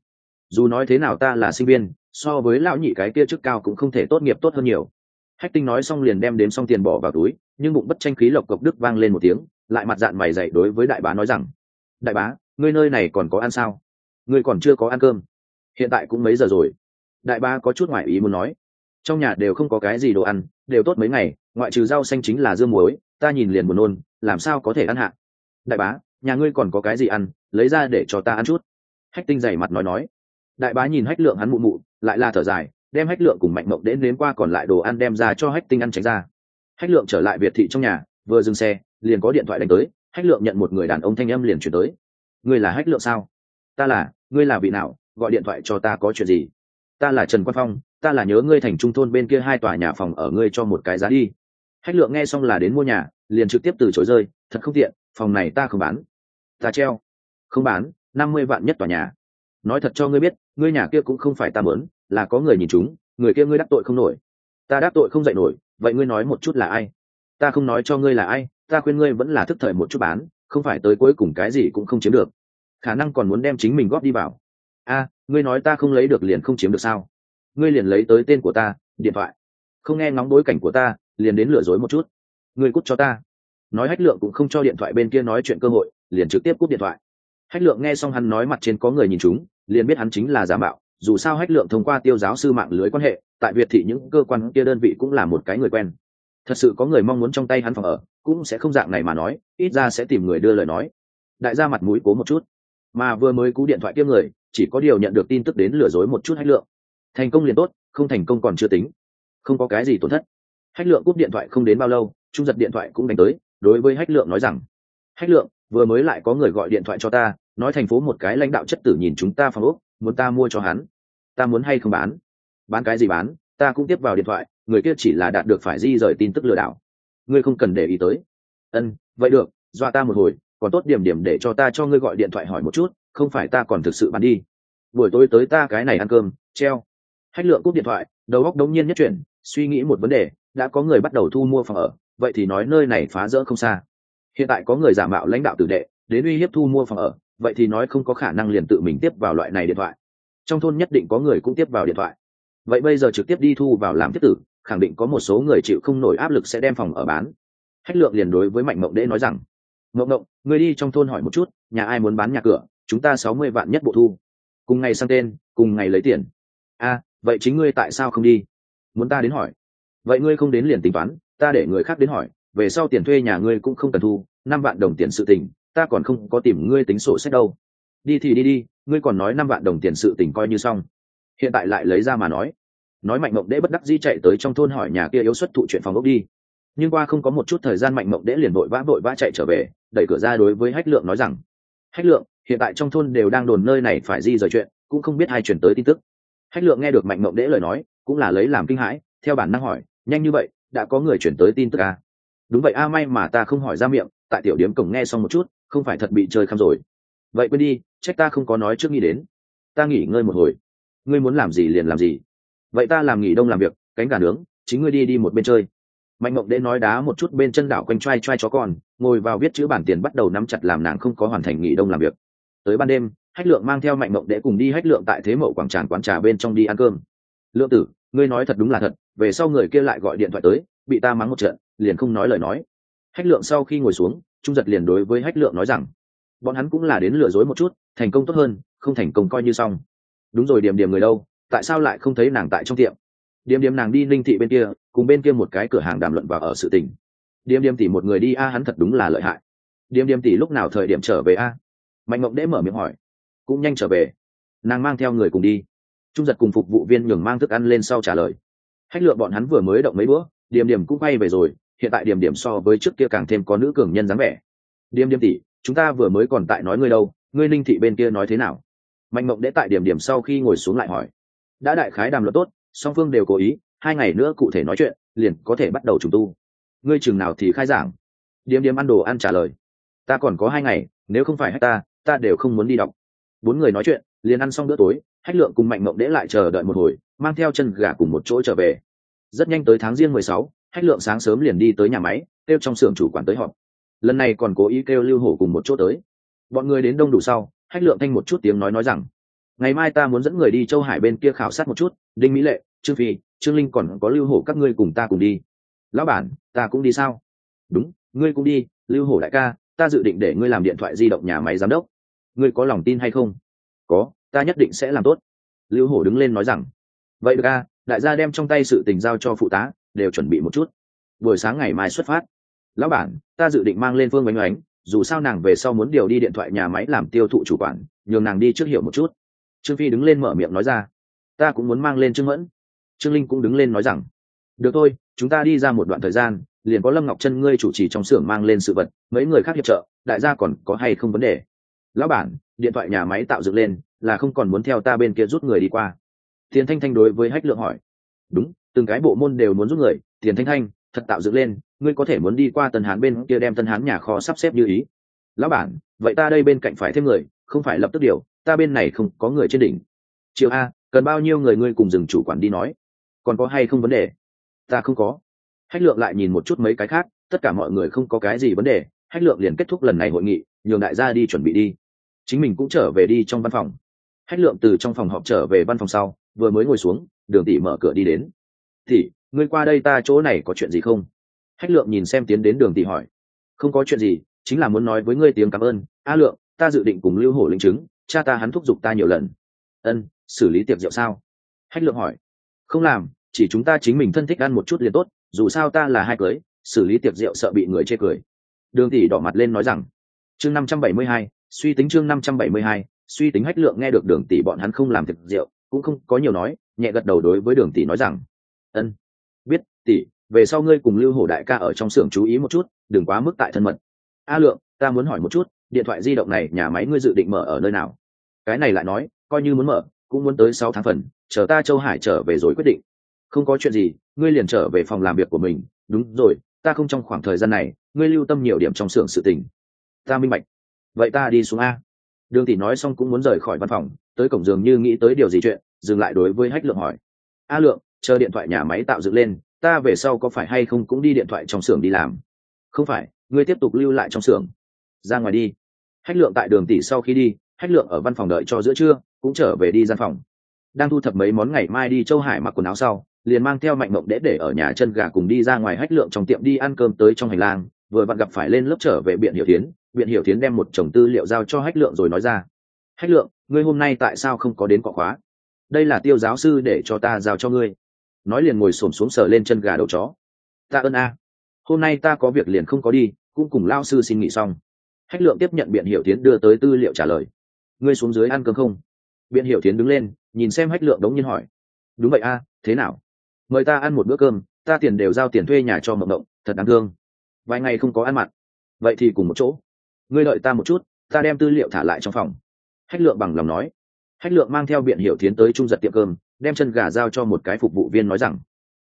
Dù nói thế nào ta là sinh viên, so với lão nhị cái kia chức cao cũng không thể tốt nghiệp tốt hơn nhiều. Hách tinh nói xong liền đem đếm xong tiền bỏ vào túi, nhưng bụng bất tranh khí lộc cộc đức vang lên một tiếng, lại mặt dạng mày dậy đối với đại bá nói rằng, đại bá, ngươi nơi này còn có ăn sao? Ngươi còn chưa có ăn cơm. Hiện tại cũng mấy giờ rồi? Đại bá có chút ngoại ý muốn nói trong nhà đều không có cái gì đồ ăn, đều tốt mấy ngày, ngoại trừ rau xanh chính là dưa muối, ta nhìn liền buồn nôn, làm sao có thể ăn hạ? Đại bá, nhà ngươi còn có cái gì ăn, lấy ra để cho ta ăn chút. Hách tinh dày mặt nói nói. Đại bá nhìn hách lượng hắn mụ mụ, lại là thở dài, đem hách lượng cùng mạnh mộng đến đến qua còn lại đồ ăn đem ra cho hách tinh ăn tránh ra. Hách lượng trở lại việt thị trong nhà, vừa dừng xe, liền có điện thoại đánh tới, hách lượng nhận một người đàn ông thanh âm liền chuyển tới. Ngươi là hách lượng sao? Ta là, ngươi là vị nào? Gọi điện thoại cho ta có chuyện gì? Ta là trần quang phong, ta là nhớ ngươi thành trung thôn bên kia hai tòa nhà phòng ở ngươi cho một cái giá đi. Hách lượng nghe xong là đến mua nhà, liền trực tiếp từ chối rơi, thật không tiện, phòng này ta không bán. Ta treo. Không bán, năm mươi vạn nhất tòa nhà. Nói thật cho ngươi biết, ngươi nhà kia cũng không phải ta mớn là có người nhìn chúng, người kia ngươi đắc tội không nổi. Ta đắc tội không dạy nổi, vậy ngươi nói một chút là ai? Ta không nói cho ngươi là ai, ta khuyên ngươi vẫn là thức thời một chút bán, không phải tới cuối cùng cái gì cũng không chiếm được. Khả năng còn muốn đem chính mình góp đi vào a, ngươi nói ta không lấy được liền không chiếm được sao? Ngươi liền lấy tới tên của ta, điện thoại. Không nghe ngóng bối cảnh của ta, liền đến lừa dối một chút. Ngươi cút cho ta. Nói hách lượng cũng không cho điện thoại bên kia nói chuyện cơ hội, liền trực tiếp cút điện thoại. Hách lượng nghe xong hắn nói mặt trên có người nhìn chúng, liền biết hắn chính là giả mạo. Dù sao hách lượng thông qua tiêu giáo sư mạng lưới quan hệ, tại việt thị những cơ quan kia đơn vị cũng là một cái người quen. Thật sự có người mong muốn trong tay hắn phòng ở, cũng sẽ không dạng này mà nói, ít ra sẽ tìm người đưa lời nói. Đại gia mặt mũi cố một chút mà vừa mới cú điện thoại kia người, chỉ có điều nhận được tin tức đến lừa dối một chút hách lượng. Thành công liền tốt, không thành công còn chưa tính. Không có cái gì tổn thất. Hách lượng cúp điện thoại không đến bao lâu, trung giật điện thoại cũng đánh tới, đối với hách lượng nói rằng, hách lượng, vừa mới lại có người gọi điện thoại cho ta, nói thành phố một cái lãnh đạo chất tử nhìn chúng ta phòng úc muốn ta mua cho hắn. Ta muốn hay không bán? Bán cái gì bán? Ta cũng tiếp vào điện thoại, người kia chỉ là đạt được phải di rời tin tức lừa đảo. Ngươi không cần để ý tới. Ân, vậy được, dọa ta một hồi còn tốt điểm điểm để cho ta cho ngươi gọi điện thoại hỏi một chút, không phải ta còn thực sự bán đi. Buổi tối tới ta cái này ăn cơm, treo. Hách lượng cúp điện thoại, đầu óc đống nhiên nhất chuyển, suy nghĩ một vấn đề, đã có người bắt đầu thu mua phòng ở, vậy thì nói nơi này phá rỡ không xa. Hiện tại có người giả mạo lãnh đạo tử đệ, đến uy hiếp thu mua phòng ở, vậy thì nói không có khả năng liền tự mình tiếp vào loại này điện thoại. Trong thôn nhất định có người cũng tiếp vào điện thoại. Vậy bây giờ trực tiếp đi thu vào làm tiếp tử, khẳng định có một số người chịu không nổi áp lực sẽ đem phòng ở bán. Hách lượng liền đối với mạnh mộng đễ nói rằng ngộng ngộng người đi trong thôn hỏi một chút, nhà ai muốn bán nhà cửa, chúng ta sáu mươi vạn nhất bộ thu. Cùng ngày sang tên, cùng ngày lấy tiền. A vậy chính ngươi tại sao không đi? Muốn ta đến hỏi. Vậy ngươi không đến liền tính toán, ta để người khác đến hỏi, về sau tiền thuê nhà ngươi cũng không cần thu, năm vạn đồng tiền sự tình, ta còn không có tìm ngươi tính sổ sách đâu. Đi thì đi đi, ngươi còn nói năm vạn đồng tiền sự tình coi như xong. Hiện tại lại lấy ra mà nói. Nói mạnh mộng đễ bất đắc di chạy tới trong thôn hỏi nhà kia yếu xuất thụ chuyện phòng ốc đi. Nhưng qua không có một chút thời gian mạnh mộng đễ liền vội vã vội vã chạy trở về đẩy cửa ra đối với hách lượng nói rằng, hách lượng, hiện tại trong thôn đều đang đồn nơi này phải di rời chuyện, cũng không biết ai chuyển tới tin tức. Hách lượng nghe được mạnh mộng đễ lời nói, cũng là lấy làm kinh hãi, theo bản năng hỏi, nhanh như vậy, đã có người chuyển tới tin tức à? đúng vậy a, may mà ta không hỏi ra miệng, tại tiểu điếm cổng nghe xong một chút, không phải thật bị chơi khăm rồi. Vậy quên đi, trách ta không có nói trước nghĩ đến. Ta nghỉ ngơi một hồi. Ngươi muốn làm gì liền làm gì. Vậy ta làm nghỉ đông làm việc, cánh gà nướng, chính ngươi đi đi một bên chơi mạnh mộng đễ nói đá một chút bên chân đảo quanh t r a i t r a i chó con, ngồi vào viết chữ bản tiền bắt đầu nắm chặt làm nàng không có hoàn thành nghỉ đông làm việc. Tới ban đêm, hách lượng mang theo mạnh mộng đễ cùng đi hách lượng tại thế mậu quảng tràn quán trà bên trong đi ăn cơm. Lượng tử, ngươi nói thật đúng là thật, về sau người kia lại gọi điện thoại tới, bị ta mắng một trận, liền không nói lời nói. Hách lượng sau khi ngồi xuống, trung giật liền đối với hách lượng nói rằng, bọn hắn cũng là đến lừa dối một chút, thành công tốt hơn, không thành công coi như xong. Đúng rồi, điểm điểm người đâu, tại sao lại không thấy nàng tại trong tiệm? Điểm điểm nàng đi ninh thị bên kia, cùng bên kia một cái cửa hàng đàm luận vào ở sự tình. Điểm điểm tỷ một người đi a, hắn thật đúng là lợi hại. Điểm điểm tỷ lúc nào thời điểm trở về a? Mạnh mộng đễ mở miệng hỏi. Cũng nhanh trở về. Nàng mang theo người cùng đi. Trung giật cùng phục vụ viên nhường mang thức ăn lên sau trả lời. Hách lượng bọn hắn vừa mới động mấy bữa điểm điểm cũng quay về rồi, hiện tại điểm điểm so với trước kia càng thêm có nữ cường nhân dáng vẻ. Điểm điểm tỷ, chúng ta vừa mới còn tại nói ngươi đâu, ngươi ninh thị bên kia nói thế nào? Mạnh mộng đễ tại điểm điểm sau khi ngồi xuống lại hỏi. Đã đại khái đàm luận tốt song phương đều cố ý, hai ngày nữa cụ thể nói chuyện, liền có thể bắt đầu trùng tu. Ngươi chừng nào thì khai giảng? Điểm điểm ăn đồ ăn trả lời. Ta còn có hai ngày, nếu không phải hết ta ta đều không muốn đi đọc. Bốn người nói chuyện, liền ăn xong bữa tối, hách lượng cùng mạnh mộng đễ lại chờ đợi một hồi, mang theo chân gà cùng một chỗ trở về. Rất nhanh tới tháng riêng mười sáu, hách lượng sáng sớm liền đi tới nhà máy, kêu trong xưởng chủ quản tới họp. Lần này còn cố ý kêu lưu hổ cùng một chỗ tới. Bọn người đến đông đủ sau, hách lượng thanh một chút tiếng nói nói rằng, ngày mai ta muốn dẫn người đi châu hải bên kia khảo sát một chút, đinh mỹ lệ trương phi, trương linh còn có lưu hổ, các ngươi cùng ta cùng đi. Lão bản, ta cũng đi sao? Đúng, ngươi cũng đi, lưu hổ đại ca, ta dự định để ngươi làm điện thoại di động nhà máy giám đốc. Ngươi có lòng tin hay không? Có, ta nhất định sẽ làm tốt. Lưu hổ đứng lên nói rằng, vậy được a, đại gia đem trong tay sự tình giao cho phụ tá, đều chuẩn bị một chút. Buổi sáng ngày mai xuất phát. Lão bản, ta dự định mang lên phương bánh oánh dù sao nàng về sau muốn điều đi điện thoại nhà máy làm tiêu thụ chủ quản, nhường nàng đi trước hiểu một chút. Trương phi đứng lên mở miệng nói ra, ta cũng muốn mang lên trương mẫn trương linh cũng đứng lên nói rằng, được thôi, chúng ta đi ra một đoạn thời gian, liền có lâm ngọc chân ngươi chủ trì trong xưởng mang lên sự vật, mấy người khác hiệp trợ, đại gia còn có hay không vấn đề? Lão bản, điện thoại nhà máy tạo dựng lên, là không còn muốn theo ta bên kia rút người đi qua. Tiền thanh thanh đối với hách lượng hỏi. Đúng, từng cái bộ môn đều muốn rút người, tiền thanh thanh, thật tạo dựng lên, ngươi có thể muốn đi qua tân hán bên kia đem tân hán nhà kho sắp xếp như ý. Lão bản, vậy ta đây bên cạnh phải thêm người, không phải lập tức điều, ta bên này không có người trên đỉnh. Triệu a, cần bao nhiêu người ngươi cùng dừng chủ quản đi nói? Còn có hay không vấn đề? Ta không có. Hách lượng lại nhìn một chút mấy cái khác, tất cả mọi người không có cái gì vấn đề, hách lượng liền kết thúc lần này hội nghị, nhường đại gia đi chuẩn bị đi. Chính mình cũng trở về đi trong văn phòng. Hách lượng từ trong phòng họp trở về văn phòng sau, vừa mới ngồi xuống, đường tỷ mở cửa đi đến. Tỷ, ngươi qua đây ta chỗ này có chuyện gì không? Hách lượng nhìn xem tiến đến đường tỷ hỏi. Không có chuyện gì, chính là muốn nói với ngươi tiếng cảm ơn. A lượng, ta dự định cùng lưu hổ linh chứng, cha ta hắn thúc giục ta nhiều lần. Ân, xử lý tiệc rượu sao? Hách lượng hỏi. Không làm chỉ chúng ta chính mình thân thích ăn một chút liền tốt, dù sao ta là hai cưới, xử lý tiệc rượu sợ bị người chê cười. Đường tỷ đỏ mặt lên nói rằng. Chương năm trăm bảy mươi hai, suy tính chương năm trăm bảy mươi hai, suy tính hách lượng nghe được đường tỷ bọn hắn không làm tiệc rượu, cũng không có nhiều nói, nhẹ gật đầu đối với đường tỷ nói rằng. Ân, biết, tỷ, về sau ngươi cùng lưu hổ đại ca ở trong xưởng chú ý một chút, đừng quá mức tại thân mật. A lượng, ta muốn hỏi một chút, điện thoại di động này nhà máy ngươi dự định mở ở nơi nào? Cái này lại nói, coi như muốn mở, cũng muốn tới sáu tháng phần, chờ ta châu hải trở về rồi quyết định không có chuyện gì, ngươi liền trở về phòng làm việc của mình. Đúng rồi, ta không trong khoảng thời gian này, ngươi lưu tâm nhiều điểm trong xưởng sự tình. Ta minh bạch. Vậy ta đi xuống a. Đường tỷ nói xong cũng muốn rời khỏi văn phòng, tới cổng giường như nghĩ tới điều gì chuyện, dừng lại đối với hách lượng hỏi. A lượng, chờ điện thoại nhà máy tạo dựng lên, ta về sau có phải hay không cũng đi điện thoại trong xưởng đi làm? Không phải, ngươi tiếp tục lưu lại trong xưởng. Ra ngoài đi. Hách lượng tại đường tỷ sau khi đi, hách lượng ở văn phòng đợi cho giữa trưa, cũng trở về đi gian phòng. Đang thu thập mấy món ngày mai đi châu hải mặc quần áo sau liền mang theo mạnh mộng đễ để ở nhà chân gà cùng đi ra ngoài hách lượng trong tiệm đi ăn cơm tới trong hành lang, vừa vặn gặp phải lên lớp trở về biện hiểu tiến biện hiểu tiến đem một chồng tư liệu giao cho hách lượng rồi nói ra, hách lượng, ngươi hôm nay tại sao không có đến cọ khóa? Đây là tiêu giáo sư để cho ta giao cho ngươi. Nói liền ngồi xổm xuống sờ lên chân gà đầu chó. Ta ơn a, hôm nay ta có việc liền không có đi, cũng cùng lao sư xin nghỉ xong. Hách lượng tiếp nhận biện hiểu tiến đưa tới tư liệu trả lời, ngươi xuống dưới ăn cơm không? Biện hiểu tiến đứng lên, nhìn xem hách lượng đống nhiên hỏi, đúng vậy a, thế nào? Mời ta ăn một bữa cơm, ta tiền đều giao tiền thuê nhà cho mộng mộng, thật đáng thương. Vài ngày không có ăn mặn. Vậy thì cùng một chỗ. Ngươi đợi ta một chút, ta đem tư liệu thả lại trong phòng. Hách lượng bằng lòng nói. Hách lượng mang theo biện hiểu tiến tới trung giật tiệm cơm, đem chân gà giao cho một cái phục vụ viên nói rằng,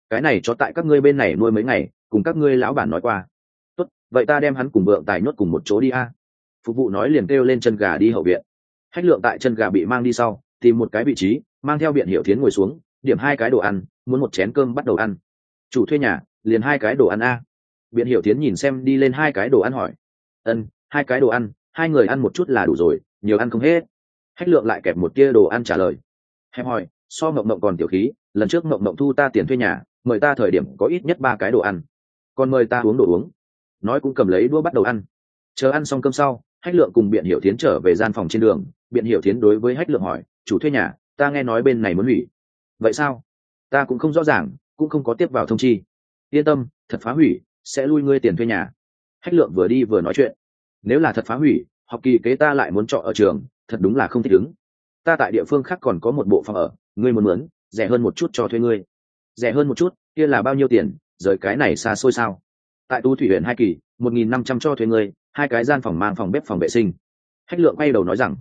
cái này cho tại các ngươi bên này nuôi mấy ngày, cùng các ngươi lão bản nói qua. Tốt, vậy ta đem hắn cùng vượng tài nhốt cùng một chỗ đi a. Phục vụ nói liền kêu lên chân gà đi hậu viện. Hách lượng tại chân gà bị mang đi sau, tìm một cái vị trí, mang theo biện hiểu tiến ngồi xuống, điểm hai cái đồ ăn muốn một chén cơm bắt đầu ăn. Chủ thuê nhà, liền hai cái đồ ăn a. Biện hiểu tiến nhìn xem đi lên hai cái đồ ăn hỏi. Ân, hai cái đồ ăn, hai người ăn một chút là đủ rồi, nhiều ăn không hết. Hách lượng lại kẹp một tia đồ ăn trả lời. Hẹp hỏi, so mộng mộng còn tiểu khí, lần trước mộng mộng thu ta tiền thuê nhà, mời ta thời điểm có ít nhất ba cái đồ ăn. Còn mời ta uống đồ uống. Nói cũng cầm lấy đũa bắt đầu ăn. Chờ ăn xong cơm sau, hách lượng cùng biện hiểu tiến trở về gian phòng trên đường. Biện hiểu tiến đối với hách lượng hỏi, chủ thuê nhà, ta nghe nói bên này muốn hủy. Vậy sao? Ta cũng không rõ ràng, cũng không có tiếp vào thông chi. Yên tâm, thật phá hủy, sẽ lui ngươi tiền thuê nhà. Hách lượng vừa đi vừa nói chuyện. Nếu là thật phá hủy, học kỳ kế ta lại muốn trọ ở trường, thật đúng là không thích ứng. Ta tại địa phương khác còn có một bộ phòng ở, ngươi muốn mướn rẻ hơn một chút cho thuê ngươi. Rẻ hơn một chút, kia là bao nhiêu tiền, rời cái này xa xôi sao? Tại tu thủy huyện hai kỳ, một nghìn năm trăm cho thuê ngươi, hai cái gian phòng mang phòng bếp phòng vệ sinh. Hách lượng quay đầu nói rằng,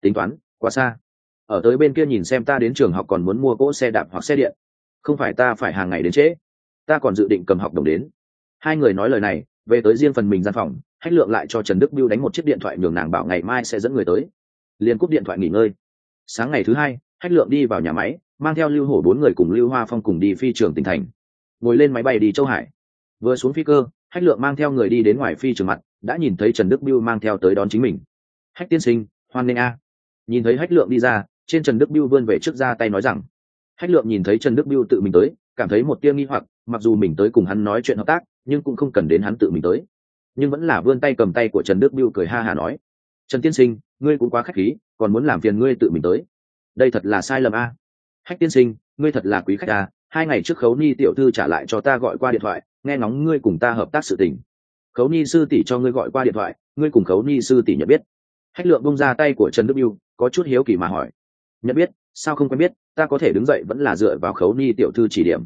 tính toán, quá xa. Ở tới bên kia nhìn xem ta đến trường học còn muốn mua cỗ xe đạp hoặc xe điện không phải ta phải hàng ngày đến trễ. Ta còn dự định cầm học đồng đến. Hai người nói lời này, về tới riêng phần mình gian phòng, hách lượng lại cho trần đức biêu đánh một chiếc điện thoại nhường nàng bảo ngày mai sẽ dẫn người tới. Liền cúp điện thoại nghỉ ngơi. Sáng ngày thứ hai, hách lượng đi vào nhà máy, mang theo lưu hổ bốn người cùng lưu hoa phong cùng đi phi trường tỉnh thành. Ngồi lên máy bay đi châu hải. Vừa xuống phi cơ, hách lượng mang theo người đi đến ngoài phi trường mặt, đã nhìn thấy trần đức biêu mang theo tới đón chính mình. Hách tiên sinh, hoan nghênh a. Nhìn thấy hách lượng đi ra, trên trần đức biêu vươn về trước ra tay nói rằng hách lượng nhìn thấy trần đức biêu tự mình tới, cảm thấy một tia nghi hoặc, mặc dù mình tới cùng hắn nói chuyện hợp tác, nhưng cũng không cần đến hắn tự mình tới. Nhưng vẫn là vươn tay cầm tay của trần đức biêu cười ha hà nói, trần tiên sinh, ngươi cũng quá k h á c h khí, còn muốn làm phiền ngươi tự mình tới. Đây thật là sai lầm a. Hách tiên sinh, ngươi thật là quý khách a hai ngày trước khấu ni tiểu thư trả lại cho ta gọi qua điện thoại, nghe ngóng ngươi cùng ta hợp tác sự tình. Khấu ni sư tỷ cho ngươi gọi qua điện thoại, ngươi cùng khấu ni sư tỷ nhận biết. Hách lượng bông ra tay của trần đức biêu có chút hiếu kỳ mà hỏi, nhận biết? Sao không quen biết, ta có thể đứng dậy vẫn là dựa vào khấu ni tiểu thư chỉ điểm.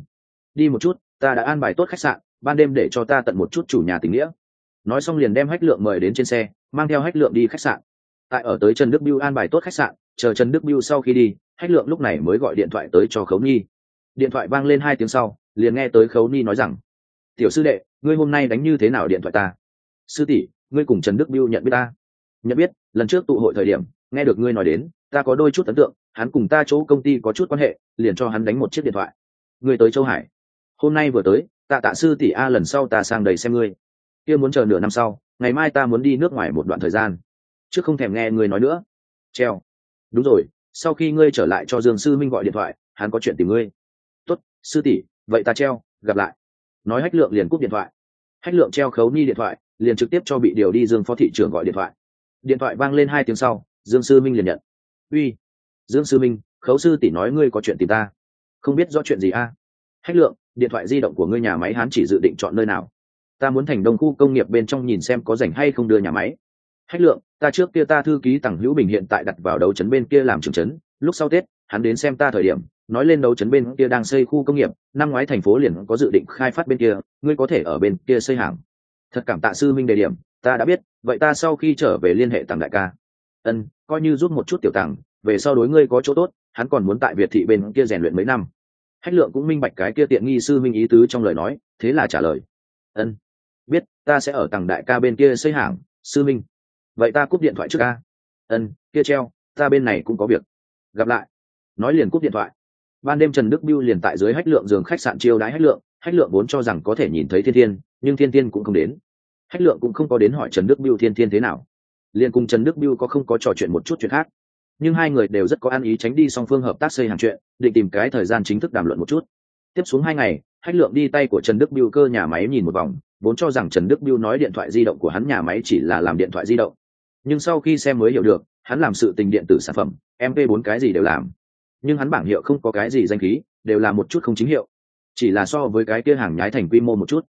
Đi một chút, ta đã an bài tốt khách sạn, ban đêm để cho ta tận một chút chủ nhà tình nghĩa. Nói xong liền đem hách lượng mời đến trên xe, mang theo hách lượng đi khách sạn. Tại ở tới trần đức biêu an bài tốt khách sạn, chờ trần đức biêu sau khi đi, hách lượng lúc này mới gọi điện thoại tới cho khấu ni. Điện thoại vang lên hai tiếng sau, liền nghe tới khấu ni nói rằng, tiểu sư đệ, ngươi hôm nay đánh như thế nào điện thoại ta? Sư tỷ, ngươi cùng trần đức biêu nhận biết ta. Nhận biết, lần trước tụ hội thời điểm, nghe được ngươi nói đến ta có đôi chút ấn tượng, hắn cùng ta chỗ công ty có chút quan hệ, liền cho hắn đánh một chiếc điện thoại. Người tới châu hải. Hôm nay vừa tới, tạ tạ sư tỷ a lần sau ta sang đầy xem ngươi. Kia muốn chờ nửa năm sau, ngày mai ta muốn đi nước ngoài một đoạn thời gian. Trước không thèm nghe ngươi nói nữa. Treo. Đúng rồi, sau khi ngươi trở lại cho dương sư minh gọi điện thoại, hắn có chuyện tìm ngươi. Tốt, sư tỷ, vậy ta treo, gặp lại. Nói hách lượng liền cúp điện thoại. Hách lượng treo khấu ni điện thoại, liền trực tiếp cho bị điều đi dương phó thị trưởng gọi điện thoại. Điện thoại vang lên hai tiếng sau, dương sư minh liền nhận uy, dương sư minh, khấu sư tỷ nói ngươi có chuyện tìm ta. Không biết rõ chuyện gì a? Hách lượng, điện thoại di động của ngươi nhà máy hắn chỉ dự định chọn nơi nào? Ta muốn thành đông khu công nghiệp bên trong nhìn xem có rảnh hay không đưa nhà máy. Hách lượng, ta trước kia ta thư ký tặng hữu bình hiện tại đặt vào đấu trấn bên kia làm trường trấn. Lúc sau tết, hắn đến xem ta thời điểm, nói lên đấu trấn bên kia đang xây khu công nghiệp, năm ngoái thành phố liền có dự định khai phát bên kia, ngươi có thể ở bên kia xây hàng. Thật cảm tạ sư minh đề điểm, ta đã biết, vậy ta sau khi trở về liên hệ tặng đại ca ân, coi như giúp một chút tiểu tặng về sau đối ngươi có chỗ tốt, hắn còn muốn tại việt thị bên kia rèn luyện mấy năm. Hách lượng cũng minh bạch cái kia tiện nghi sư minh ý tứ trong lời nói, thế là trả lời. Ân, biết, ta sẽ ở tầng đại ca bên kia xây hàng, sư minh. Vậy ta cúp điện thoại trước ca. Ân, kia treo, ta bên này cũng có việc. Gặp lại. Nói liền cúp điện thoại. Ban đêm trần đức biêu liền tại dưới hách lượng giường khách sạn chiêu đãi hách lượng hách lượng vốn cho rằng có thể nhìn thấy thiên thiên, nhưng thiên thiên cũng không đến. Hách lượng cũng không có đến hỏi trần đức biêu thiên thiên thế nào liền cùng trần đức biêu có không có trò chuyện một chút chuyện khác. Nhưng hai người đều rất có ăn ý tránh đi song phương hợp tác xây hàng chuyện, định tìm cái thời gian chính thức đàm luận một chút. Tiếp xuống hai ngày, hách lượng đi tay của trần đức biêu cơ nhà máy nhìn một vòng, vốn cho rằng trần đức biêu nói điện thoại di động của hắn nhà máy chỉ là làm điện thoại di động. Nhưng sau khi xem mới hiểu được, hắn làm sự tình điện tử sản phẩm mp bốn cái gì đều làm. Nhưng hắn bảng hiệu không có cái gì danh khí, đều là một chút không chính hiệu. Chỉ là so với cái kia hàng nhái thành quy mô một chút.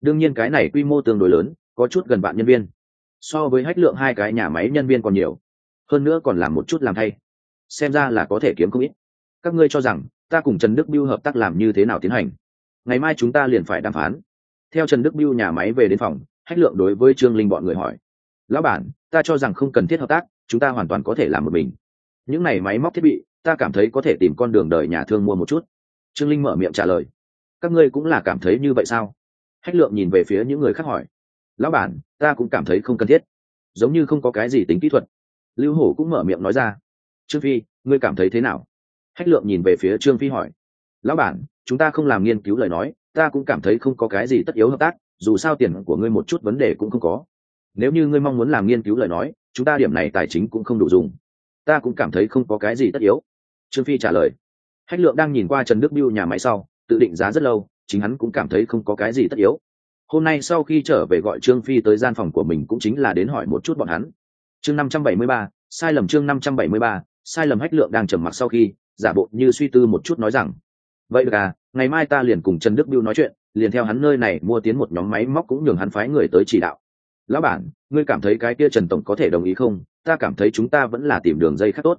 Đương nhiên cái này quy mô tương đối lớn, có chút gần bạn nhân viên so với hách lượng hai cái nhà máy nhân viên còn nhiều. Hơn nữa còn làm một chút làm thay. Xem ra là có thể kiếm không ít. Các ngươi cho rằng, ta cùng trần đức biêu hợp tác làm như thế nào tiến hành? Ngày mai chúng ta liền phải đàm phán. Theo trần đức biêu nhà máy về đến phòng, hách lượng đối với trương linh bọn người hỏi. Lão bản, ta cho rằng không cần thiết hợp tác, chúng ta hoàn toàn có thể làm một mình. Những này máy móc thiết bị, ta cảm thấy có thể tìm con đường đời nhà thương mua một chút. Trương linh mở miệng trả lời. Các ngươi cũng là cảm thấy như vậy sao? Hách lượng nhìn về phía những người khác hỏi lão bản, ta cũng cảm thấy không cần thiết. Giống như không có cái gì tính kỹ thuật. Lưu hổ cũng mở miệng nói ra. Trương phi, ngươi cảm thấy thế nào? Hách lượng nhìn về phía trương phi hỏi. Lão bản, chúng ta không làm nghiên cứu lời nói, ta cũng cảm thấy không có cái gì tất yếu hợp tác, dù sao tiền của ngươi một chút vấn đề cũng không có. Nếu như ngươi mong muốn làm nghiên cứu lời nói, chúng ta điểm này tài chính cũng không đủ dùng. Ta cũng cảm thấy không có cái gì tất yếu. Trương phi trả lời. Hách lượng đang nhìn qua trần đức biêu nhà máy sau, tự định giá rất lâu, chính hắn cũng cảm thấy không có cái gì tất yếu hôm nay sau khi trở về gọi trương phi tới gian phòng của mình cũng chính là đến hỏi một chút bọn hắn. Chương năm trăm bảy mươi ba, sai lầm chương năm trăm bảy mươi ba, sai lầm hách lượng đang trầm mặc sau khi, giả bộ như suy tư một chút nói rằng, vậy được à ngày mai ta liền cùng trần đức biêu nói chuyện, liền theo hắn nơi này mua tiến một nhóm máy móc cũng nhường hắn phái người tới chỉ đạo. Lão bản, ngươi cảm thấy cái kia trần tổng có thể đồng ý không? Ta cảm thấy chúng ta vẫn là tìm đường dây khác tốt.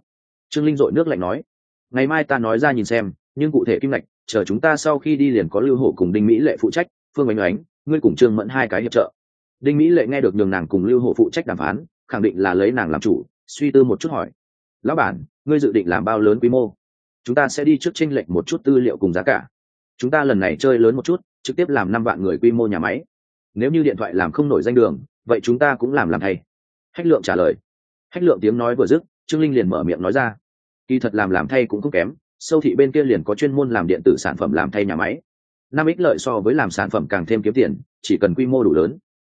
Trương linh dội nước lạnh nói, ngày mai ta nói ra nhìn xem, nhưng cụ thể kim lạch chờ chúng ta sau khi đi liền có lưu hộ cùng đinh mỹ lệ phụ trách, phương oanh oánh ngươi cùng trương mẫn hai cái hiệp trợ. Đinh mỹ lệ nghe được nhường nàng cùng lưu hổ phụ trách đàm phán, khẳng định là lấy nàng làm chủ, suy tư một chút hỏi. Lão bản, ngươi dự định làm bao lớn quy mô? Chúng ta sẽ đi trước tranh lệch một chút tư liệu cùng giá cả. Chúng ta lần này chơi lớn một chút, trực tiếp làm năm vạn người quy mô nhà máy. Nếu như điện thoại làm không nổi danh đường, vậy chúng ta cũng làm làm thay. Hách lượng trả lời. Hách lượng tiếng nói vừa dứt, trương linh liền mở miệng nói ra. Kỳ thật làm làm thay cũng không kém sâu thị bên kia liền có chuyên môn làm điện tử sản phẩm làm thay nhà máy năm ích lợi so với làm sản phẩm càng thêm kiếm tiền, chỉ cần quy mô đủ lớn.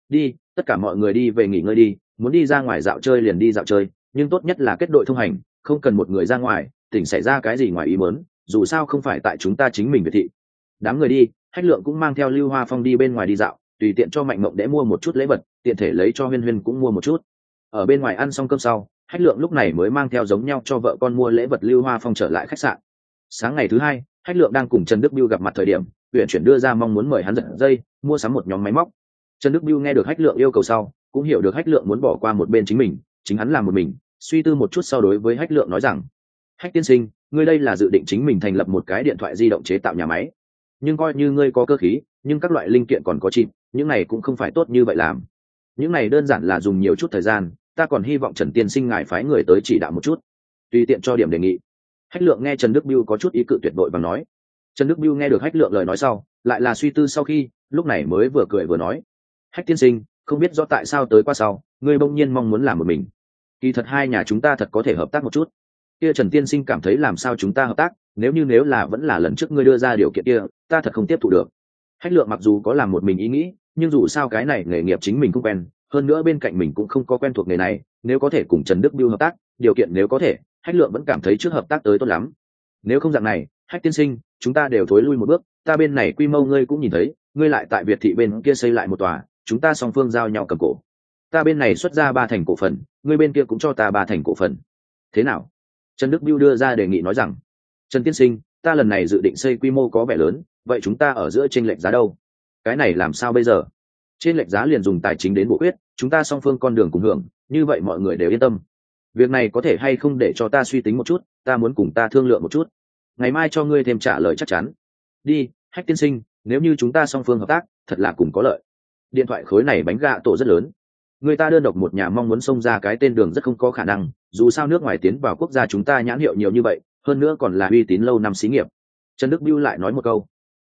Đi, tất cả mọi người đi về nghỉ ngơi đi, muốn đi ra ngoài dạo chơi liền đi dạo chơi, nhưng tốt nhất là kết đội thông hành, không cần một người ra ngoài, tỉnh xảy ra cái gì ngoài ý mớn dù sao không phải tại chúng ta chính mình việt thị. Đám người đi hách lượng cũng mang theo lưu hoa phong đi bên ngoài đi dạo, tùy tiện cho mạnh mộng để mua một chút lễ vật, tiện thể lấy cho huyên huyên cũng mua một chút. Ở bên ngoài ăn xong cơm sau hách lượng lúc này mới mang theo giống nhau cho vợ con mua lễ vật lưu hoa phong trở lại khách sạn. Sáng ngày thứ hai hách lượng đang cùng trần đức biêu gặp mặt thời điểm huyện chuyển đưa ra mong muốn mời hắn giật dây, mua sắm một nhóm máy móc. Trần đức biêu nghe được hách lượng yêu cầu sau, cũng hiểu được hách lượng muốn bỏ qua một bên chính mình, chính hắn làm một mình, suy tư một chút sau đối với hách lượng nói rằng, hách tiên sinh, ngươi đây là dự định chính mình thành lập một cái điện thoại di động chế tạo nhà máy. Nhưng coi như ngươi có cơ khí, nhưng các loại linh kiện còn có chịp những này cũng không phải tốt như vậy làm. Những này đơn giản là dùng nhiều chút thời gian, ta còn hy vọng trần tiên sinh ngài phái người tới chỉ đạo một chút. Tùy tiện cho điểm đề nghị. Hách lượng nghe trần đức biêu có chút ý cự tuyệt vội và nói trần đức biêu nghe được hách lượng lời nói sau, lại là suy tư sau khi, lúc này mới vừa cười vừa nói. Hách tiên sinh, không biết rõ tại sao tới qua sau, ngươi bỗng nhiên mong muốn làm một mình. Kỳ thật hai nhà chúng ta thật có thể hợp tác một chút. Kia trần tiên sinh cảm thấy làm sao chúng ta hợp tác, nếu như nếu là vẫn là lần trước ngươi đưa ra điều kiện kia, ta thật không tiếp thu được. Hách lượng mặc dù có làm một mình ý nghĩ, nhưng dù sao cái này nghề nghiệp chính mình không quen, hơn nữa bên cạnh mình cũng không có quen thuộc nghề này, nếu có thể cùng trần đức biêu hợp tác, điều kiện nếu có thể, hách lượng vẫn cảm thấy trước hợp tác tới tốt lắm. Nếu không dạng này, hách tiên sinh chúng ta đều thối lui một bước, ta bên này quy mô ngươi cũng nhìn thấy, ngươi lại tại việt thị bên kia xây lại một tòa, chúng ta song phương giao nhau cầm cổ. Ta bên này xuất ra ba thành cổ phần, ngươi bên kia cũng cho ta ba thành cổ phần. Thế nào? Trần đức biêu đưa ra đề nghị nói rằng, trần tiên sinh, ta lần này dự định xây quy mô có vẻ lớn, vậy chúng ta ở giữa trên lệnh giá đâu? Cái này làm sao bây giờ? Trên lệnh giá liền dùng tài chính đến bộ quyết chúng ta song phương con đường cùng hưởng, như vậy mọi người đều yên tâm. Việc này có thể hay không để cho ta suy tính một chút, ta muốn cùng ta thương lượng một chút ngày mai cho ngươi thêm trả lời chắc chắn. Đi, hách tiên sinh, nếu như chúng ta song phương hợp tác, thật là cùng có lợi. Điện thoại khối này bánh gạ tổ rất lớn. Người ta đơn độc một nhà mong muốn xông ra cái tên đường rất không có khả năng, dù sao nước ngoài tiến vào quốc gia chúng ta nhãn hiệu nhiều như vậy, hơn nữa còn là uy tín lâu năm xí nghiệp. Trần đức biêu lại nói một câu.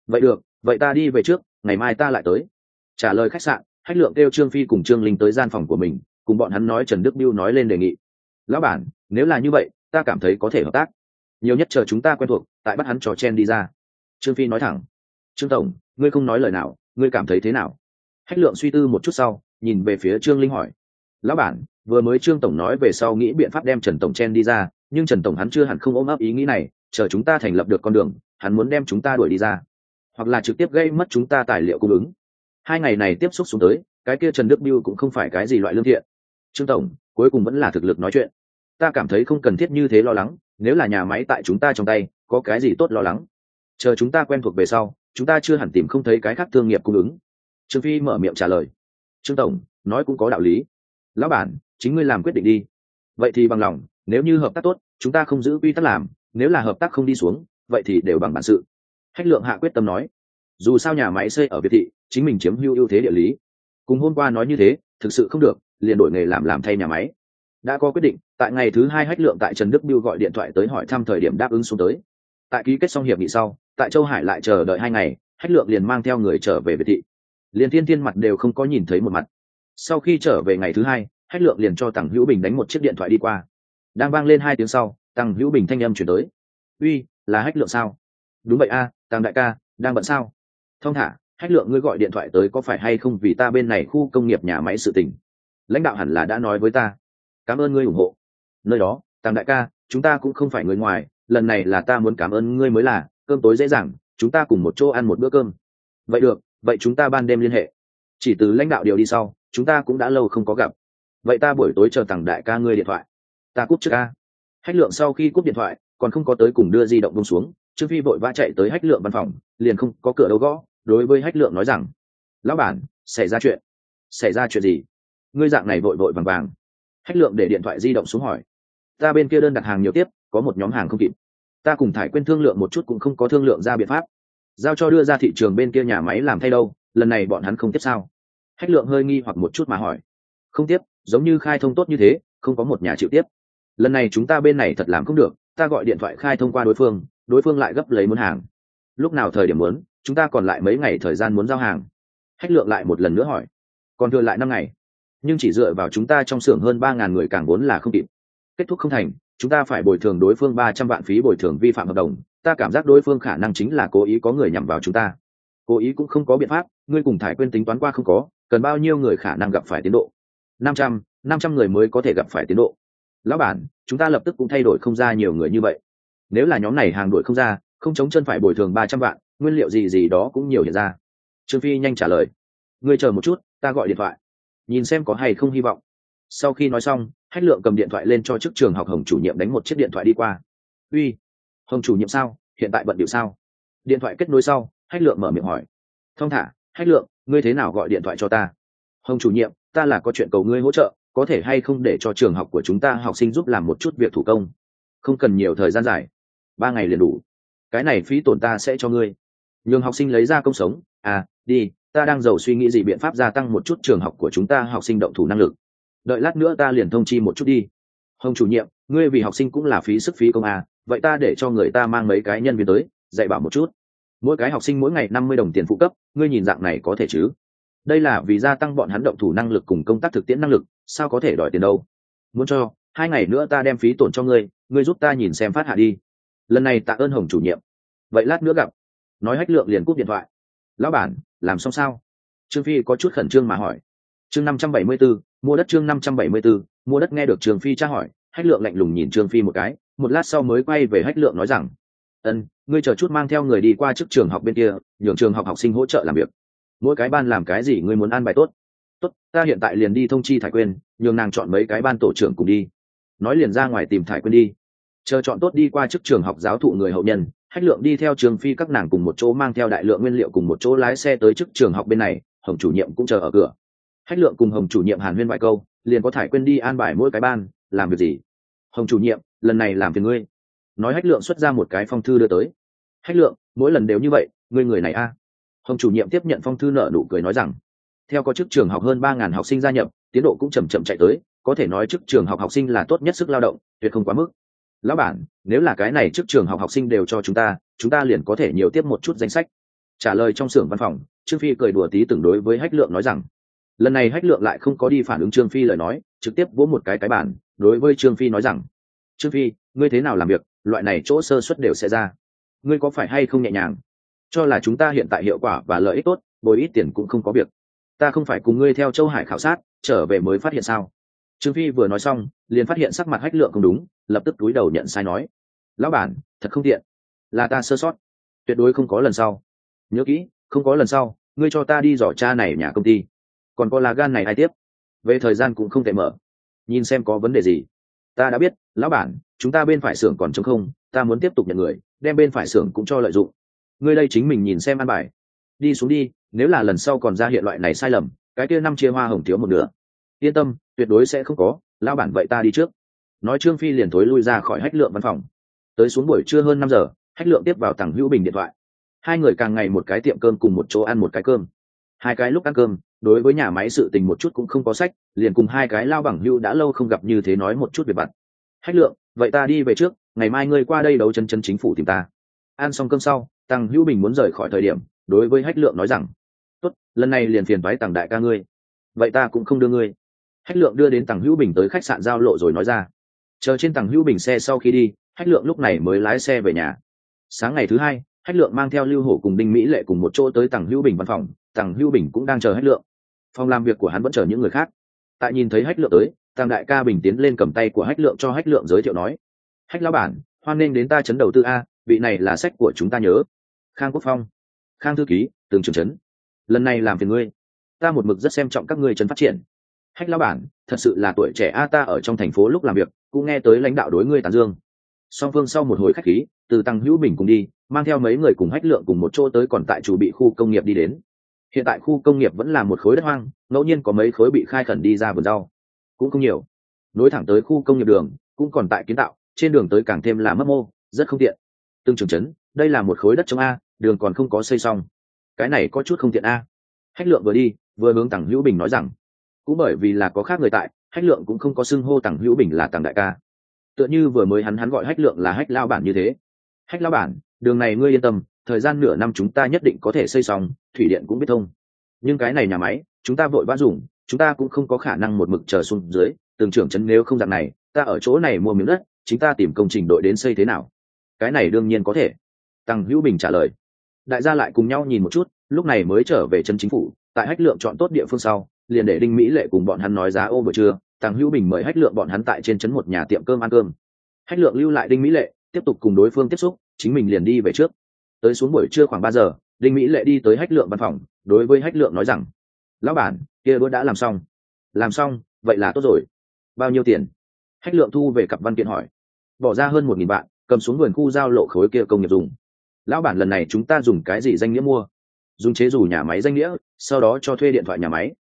Vậy được, vậy ta đi về trước, ngày mai ta lại tới. Trả lời khách sạn, hách lượng kêu trương phi cùng trương linh tới gian phòng của mình, cùng bọn hắn nói trần đức biêu nói lên đề nghị. Lão bản, nếu là như vậy, ta cảm thấy có thể hợp tác nhiều nhất chờ chúng ta quen thuộc, tại bắt hắn trò chen đi ra. Trương phi nói thẳng. Trương tổng, ngươi không nói lời nào, ngươi cảm thấy thế nào? Hách lượng suy tư một chút sau, nhìn về phía trương linh hỏi. Lão bản, vừa mới trương tổng nói về sau nghĩ biện pháp đem trần tổng chen đi ra, nhưng trần tổng hắn chưa hẳn không ôm ấp ý nghĩ này, chờ chúng ta thành lập được con đường, hắn muốn đem chúng ta đuổi đi ra. Hoặc là trực tiếp gây mất chúng ta tài liệu cung ứng. Hai ngày này tiếp xúc xuống tới, cái kia trần đức biêu cũng không phải cái gì loại lương thiện. Trương tổng, cuối cùng vẫn là thực lực nói chuyện. Ta cảm thấy không cần thiết như thế lo lắng nếu là nhà máy tại chúng ta trong tay, có cái gì tốt lo lắng? Chờ chúng ta quen thuộc về sau, chúng ta chưa hẳn tìm không thấy cái khác thương nghiệp cung ứng. Trương phi mở miệng trả lời. Trương tổng, nói cũng có đạo lý. Lão bản, chính ngươi làm quyết định đi. Vậy thì bằng lòng, nếu như hợp tác tốt, chúng ta không giữ quy tắc làm, nếu là hợp tác không đi xuống, vậy thì đều bằng bản sự. Hách lượng hạ quyết tâm nói. Dù sao nhà máy xây ở việt thị, chính mình chiếm hưu ưu thế địa lý. Cùng hôm qua nói như thế, thực sự không được, liền đổi nghề làm làm thay nhà máy đã có quyết định tại ngày thứ hai hách lượng tại trần đức biêu gọi điện thoại tới hỏi thăm thời điểm đáp ứng xuống tới. Tại ký kết xong hiệp nghị sau tại châu hải lại chờ đợi hai ngày hách lượng liền mang theo người trở về biệt thị. Liền thiên thiên mặt đều không có nhìn thấy một mặt. Sau khi trở về ngày thứ hai hách lượng liền cho tằng hữu bình đánh một chiếc điện thoại đi qua. Đang vang lên hai tiếng sau tằng hữu bình thanh âm chuyển tới. Uy là hách lượng sao? Đúng vậy a à, tàng đại ca đang bận sao? Thông thả hách lượng ngươi gọi điện thoại tới có phải hay không vì ta bên này khu công nghiệp nhà máy sự tình? Lãnh đạo hẳn là đã nói với ta cảm ơn ngươi ủng hộ. Nơi đó tàng đại ca, chúng ta cũng không phải người ngoài, lần này là ta muốn cảm ơn ngươi mới là, cơm tối dễ dàng, chúng ta cùng một chỗ ăn một bữa cơm. Vậy được, vậy chúng ta ban đêm liên hệ. Chỉ từ lãnh đạo điều đi sau, chúng ta cũng đã lâu không có gặp. Vậy ta buổi tối chờ tặng đại ca ngươi điện thoại. Ta cúp trước ca. Hách lượng sau khi cúp điện thoại, còn không có tới cùng đưa di động bông xuống, trương phi vội vã chạy tới hách lượng văn phòng, liền không có cửa đâu gõ, đối với hách lượng nói rằng, lão bản, xảy ra chuyện. Xảy ra chuyện gì? Ngươi dạng này vội vội vàng vàng hách lượng để điện thoại di động xuống hỏi. Ta bên kia đơn đặt hàng nhiều tiếp, có một nhóm hàng không kịp. Ta cùng thải quên thương lượng một chút cũng không có thương lượng ra biện pháp. Giao cho đưa ra thị trường bên kia nhà máy làm thay đâu, lần này bọn hắn không tiếp sao? Hách lượng hơi nghi hoặc một chút mà hỏi. Không tiếp, giống như khai thông tốt như thế, không có một nhà chịu tiếp. Lần này chúng ta bên này thật làm không được, ta gọi điện thoại khai thông qua đối phương đối phương lại gấp lấy muốn hàng. Lúc nào thời điểm muốn, chúng ta còn lại mấy ngày thời gian muốn giao hàng. Hách lượng lại một lần nữa hỏi. Còn thừa lại năm ngày nhưng chỉ dựa vào chúng ta trong xưởng hơn ba ngàn người càng vốn là không kịp. Kết thúc không thành, chúng ta phải bồi thường đối phương ba trăm vạn phí bồi thường vi phạm hợp đồng. Ta cảm giác đối phương khả năng chính là cố ý có người nhằm vào chúng ta. Cố ý cũng không có biện pháp, ngươi cùng thải quên tính toán qua không có, cần bao nhiêu người khả năng gặp phải tiến độ? Năm trăm năm trăm người mới có thể gặp phải tiến độ. Lão bản, chúng ta lập tức cũng thay đổi không ra nhiều người như vậy. Nếu là nhóm này hàng đổi không ra, không chống chân phải bồi thường ba trăm vạn, nguyên liệu gì gì đó cũng nhiều hiện ra. Trương phi nhanh trả lời. Ngươi chờ một chút, ta gọi điện thoại nhìn xem có hay không hy vọng. Sau khi nói xong, hách lượng cầm điện thoại lên cho chức trường học hồng chủ nhiệm đánh một chiếc điện thoại đi qua. Uy, hồng chủ nhiệm sao? Hiện tại bận điệu sao? Điện thoại kết nối sau, hách lượng mở miệng hỏi. Thông thả, hách lượng, ngươi thế nào gọi điện thoại cho ta? Hồng chủ nhiệm, ta là có chuyện cầu ngươi hỗ trợ, có thể hay không để cho trường học của chúng ta học sinh giúp làm một chút việc thủ công? Không cần nhiều thời gian dài, ba ngày liền đủ, cái này phí tổn ta sẽ cho ngươi. Nhường học sinh lấy ra công sống à đi ta đang giàu suy nghĩ gì biện pháp gia tăng một chút trường học của chúng ta học sinh động thủ năng lực. Đợi lát nữa ta liền thông chi một chút đi. Hồng chủ nhiệm ngươi vì học sinh cũng là phí sức phí công à, vậy ta để cho người ta mang mấy cái nhân viên tới dạy bảo một chút. Mỗi cái học sinh mỗi ngày năm mươi đồng tiền phụ cấp ngươi nhìn dạng này có thể chứ? Đây là vì gia tăng bọn hắn động thủ năng lực cùng công tác thực tiễn năng lực sao có thể đòi tiền đâu? Muốn cho hai ngày nữa ta đem phí tổn cho ngươi ngươi giúp ta nhìn xem phát hạ đi. Lần này tạ ơn hồng chủ nhiệm. Vậy lát nữa gặp. Nói hách lượng liền cúp điện thoại lão bản, làm xong sao? Trương phi có chút khẩn trương mà hỏi. Chương năm trăm bảy mươi b ố mua đất chương năm trăm bảy mươi b ố mua đất nghe được trương phi tra hỏi, hách lượng lạnh lùng nhìn trương phi một cái, một lát sau mới quay về hách lượng nói rằng, ân, ngươi chờ chút mang theo người đi qua trước trường học bên kia, nhường trường học học sinh hỗ trợ làm việc. Mỗi cái ban làm cái gì ngươi muốn ăn bài tốt. Tốt, ta hiện tại liền đi thông chi thải quên nhường nàng chọn mấy cái ban tổ trưởng cùng đi. Nói liền ra ngoài tìm thải quên đi. Chờ chọn tốt đi qua trước trường học giáo thụ người hậu nhân hách lượng đi theo trường phi các nàng cùng một chỗ mang theo đại lượng nguyên liệu cùng một chỗ lái xe tới trước trường học bên này, hồng chủ nhiệm cũng chờ ở cửa. Hách lượng cùng hồng chủ nhiệm hàn huyên vài câu, liền có thải quên đi an bài mỗi cái ban, làm việc gì? Hồng chủ nhiệm, lần này làm phiền ngươi. Nói hách lượng xuất ra một cái phong thư đưa tới. Hách lượng, mỗi lần đều như vậy, ngươi người này a? Hồng chủ nhiệm tiếp nhận phong thư nợ nụ cười nói rằng, theo có chức trường học hơn ba ngàn học sinh gia nhập, tiến độ cũng chầm chậm chạy tới, có thể nói chức trường học học sinh là tốt nhất sức lao động, tuyệt không quá mức lão bản, nếu là cái này trước trường học học sinh đều cho chúng ta chúng ta liền có thể nhiều tiếp một chút danh sách. Trả lời trong xưởng văn phòng, trương phi cười đùa tí từng đối với hách lượng nói rằng, lần này hách lượng lại không có đi phản ứng trương phi lời nói, trực tiếp vỗ một cái cái bản đối với trương phi nói rằng, trương phi, ngươi thế nào làm việc, loại này chỗ sơ xuất đều sẽ ra. Ngươi có phải hay không nhẹ nhàng? Cho là chúng ta hiện tại hiệu quả và lợi ích tốt, bồi ít tiền cũng không có việc. Ta không phải cùng ngươi theo châu hải khảo sát, trở về mới phát hiện sao? Trương phi vừa nói xong, liền phát hiện sắc mặt hách lượng không đúng, lập tức túi đầu nhận sai nói. Lão bản, thật không tiện. Là ta sơ sót. Tuyệt đối không có lần sau. Nhớ kỹ, không có lần sau, ngươi cho ta đi dò cha này nhà công ty. Còn có lá gan này ai tiếp? Về thời gian cũng không thể mở. Nhìn xem có vấn đề gì. Ta đã biết, lão bản, chúng ta bên phải xưởng còn chống không, ta muốn tiếp tục nhận người, đem bên phải xưởng cũng cho lợi dụng. Ngươi đây chính mình nhìn xem ăn bài. Đi xuống đi, nếu là lần sau còn ra hiện loại này sai lầm, cái kia năm chia hoa hồng thiếu một nửa. Yên tâm tuyệt đối sẽ không có lao bản vậy ta đi trước. Nói trương phi liền thối lui ra khỏi hách lượng văn phòng. Tới xuống buổi trưa hơn năm giờ, hách lượng tiếp vào tặng hữu bình điện thoại. Hai người càng ngày một cái tiệm cơm cùng một chỗ ăn một cái cơm. Hai cái lúc ăn cơm, đối với nhà máy sự tình một chút cũng không có sách, liền cùng hai cái lao bằng hưu đã lâu không gặp như thế nói một chút về bạn. hách lượng, vậy ta đi về trước, ngày mai ngươi qua đây đấu chân chân chính phủ tìm ta. Ăn xong cơm sau tăng hữu bình muốn rời khỏi thời điểm, đối với hách lượng nói rằng, tốt, lần này liền phiền thoái tặng đại ca ngươi. Vậy ta cũng không đưa ngươi hách lượng đưa đến tằng hữu bình tới khách sạn giao lộ rồi nói ra. Chờ trên tầng hữu bình xe sau khi đi, hách lượng lúc này mới lái xe về nhà. Sáng ngày thứ hai, hách lượng mang theo lưu hổ cùng đinh mỹ lệ cùng một chỗ tới tầng hữu bình văn phòng. Tầng hữu bình cũng đang chờ hách lượng. Phòng làm việc của hắn vẫn chờ những người khác. Tại nhìn thấy hách lượng tới tàng đại ca bình tiến lên cầm tay của hách lượng cho hách lượng giới thiệu nói, hách lão bản, hoan nghênh đến ta chấn đầu tư a, vị này là sách của chúng ta nhớ. Khang quốc phong, khang thư ký, tường trường trấn lần này làm phiền ngươi. Ta một mực rất xem trọng các ngươi trấn phát triển hách lao bản, thật sự là tuổi trẻ a, ta ở trong thành phố lúc làm việc, cũng nghe tới lãnh đạo đối ngươi tàn dương. Song phương sau một hồi khách khí, từ tăng hữu bình cùng đi, mang theo mấy người cùng hách lượng cùng một chỗ tới còn tại chủ bị khu công nghiệp đi đến. Hiện tại khu công nghiệp vẫn là một khối đất hoang, ngẫu nhiên có mấy khối bị khai khẩn đi ra vườn rau. Cũng không nhiều. Nối thẳng tới khu công nghiệp đường, cũng còn tại kiến tạo, trên đường tới càng thêm là mất mô, rất không tiện. Tương trường chấn đây là một khối đất trong a, đường còn không có xây xong. Cái này có chút không tiện a. Hách lượng vừa đi, vừa hướng tặng hữu bình nói rằng cũng bởi vì là có khác người tại, hách lượng cũng không có xưng hô tặng hữu bình là tặng đại ca. Tựa như vừa mới hắn hắn gọi hách lượng là hách lao bản như thế. Hách lao bản, đường này ngươi yên tâm, thời gian nửa năm chúng ta nhất định có thể xây xong, thủy điện cũng biết thông. Nhưng cái này nhà máy, chúng ta vội vã dùng, chúng ta cũng không có khả năng một mực chờ xuống dưới. Tường trưởng chấn nếu không dạng này, ta ở chỗ này mua miếng đất, chính ta tìm công trình đội đến xây thế nào? Cái này đương nhiên có thể. Tăng hữu bình trả lời. Đại gia lại cùng nhau nhìn một chút, lúc này mới trở về chân chính phủ, tại hách lượng chọn tốt địa phương sau liền để đinh mỹ lệ cùng bọn hắn nói giá ô buổi trưa tăng hữu bình mời hách lượng bọn hắn tại trên trấn một nhà tiệm cơm ăn cơm. Hách lượng lưu lại đinh mỹ lệ tiếp tục cùng đối phương tiếp xúc chính mình liền đi về trước. Tới xuống buổi trưa khoảng ba giờ đinh mỹ lệ đi tới hách lượng văn phòng đối với hách lượng nói rằng lão bản kia bữa đã làm xong. Làm xong vậy là tốt rồi. Bao nhiêu tiền? Hách lượng thu về cặp văn kiện hỏi. Bỏ ra hơn một nghìn vạn, cầm xuống vườn khu giao lộ khối kia công nghiệp dùng. Lão bản lần này chúng ta dùng cái gì danh nghĩa mua? Dùng chế dù nhà máy danh nghĩa sau đó cho thuê điện thoại nhà máy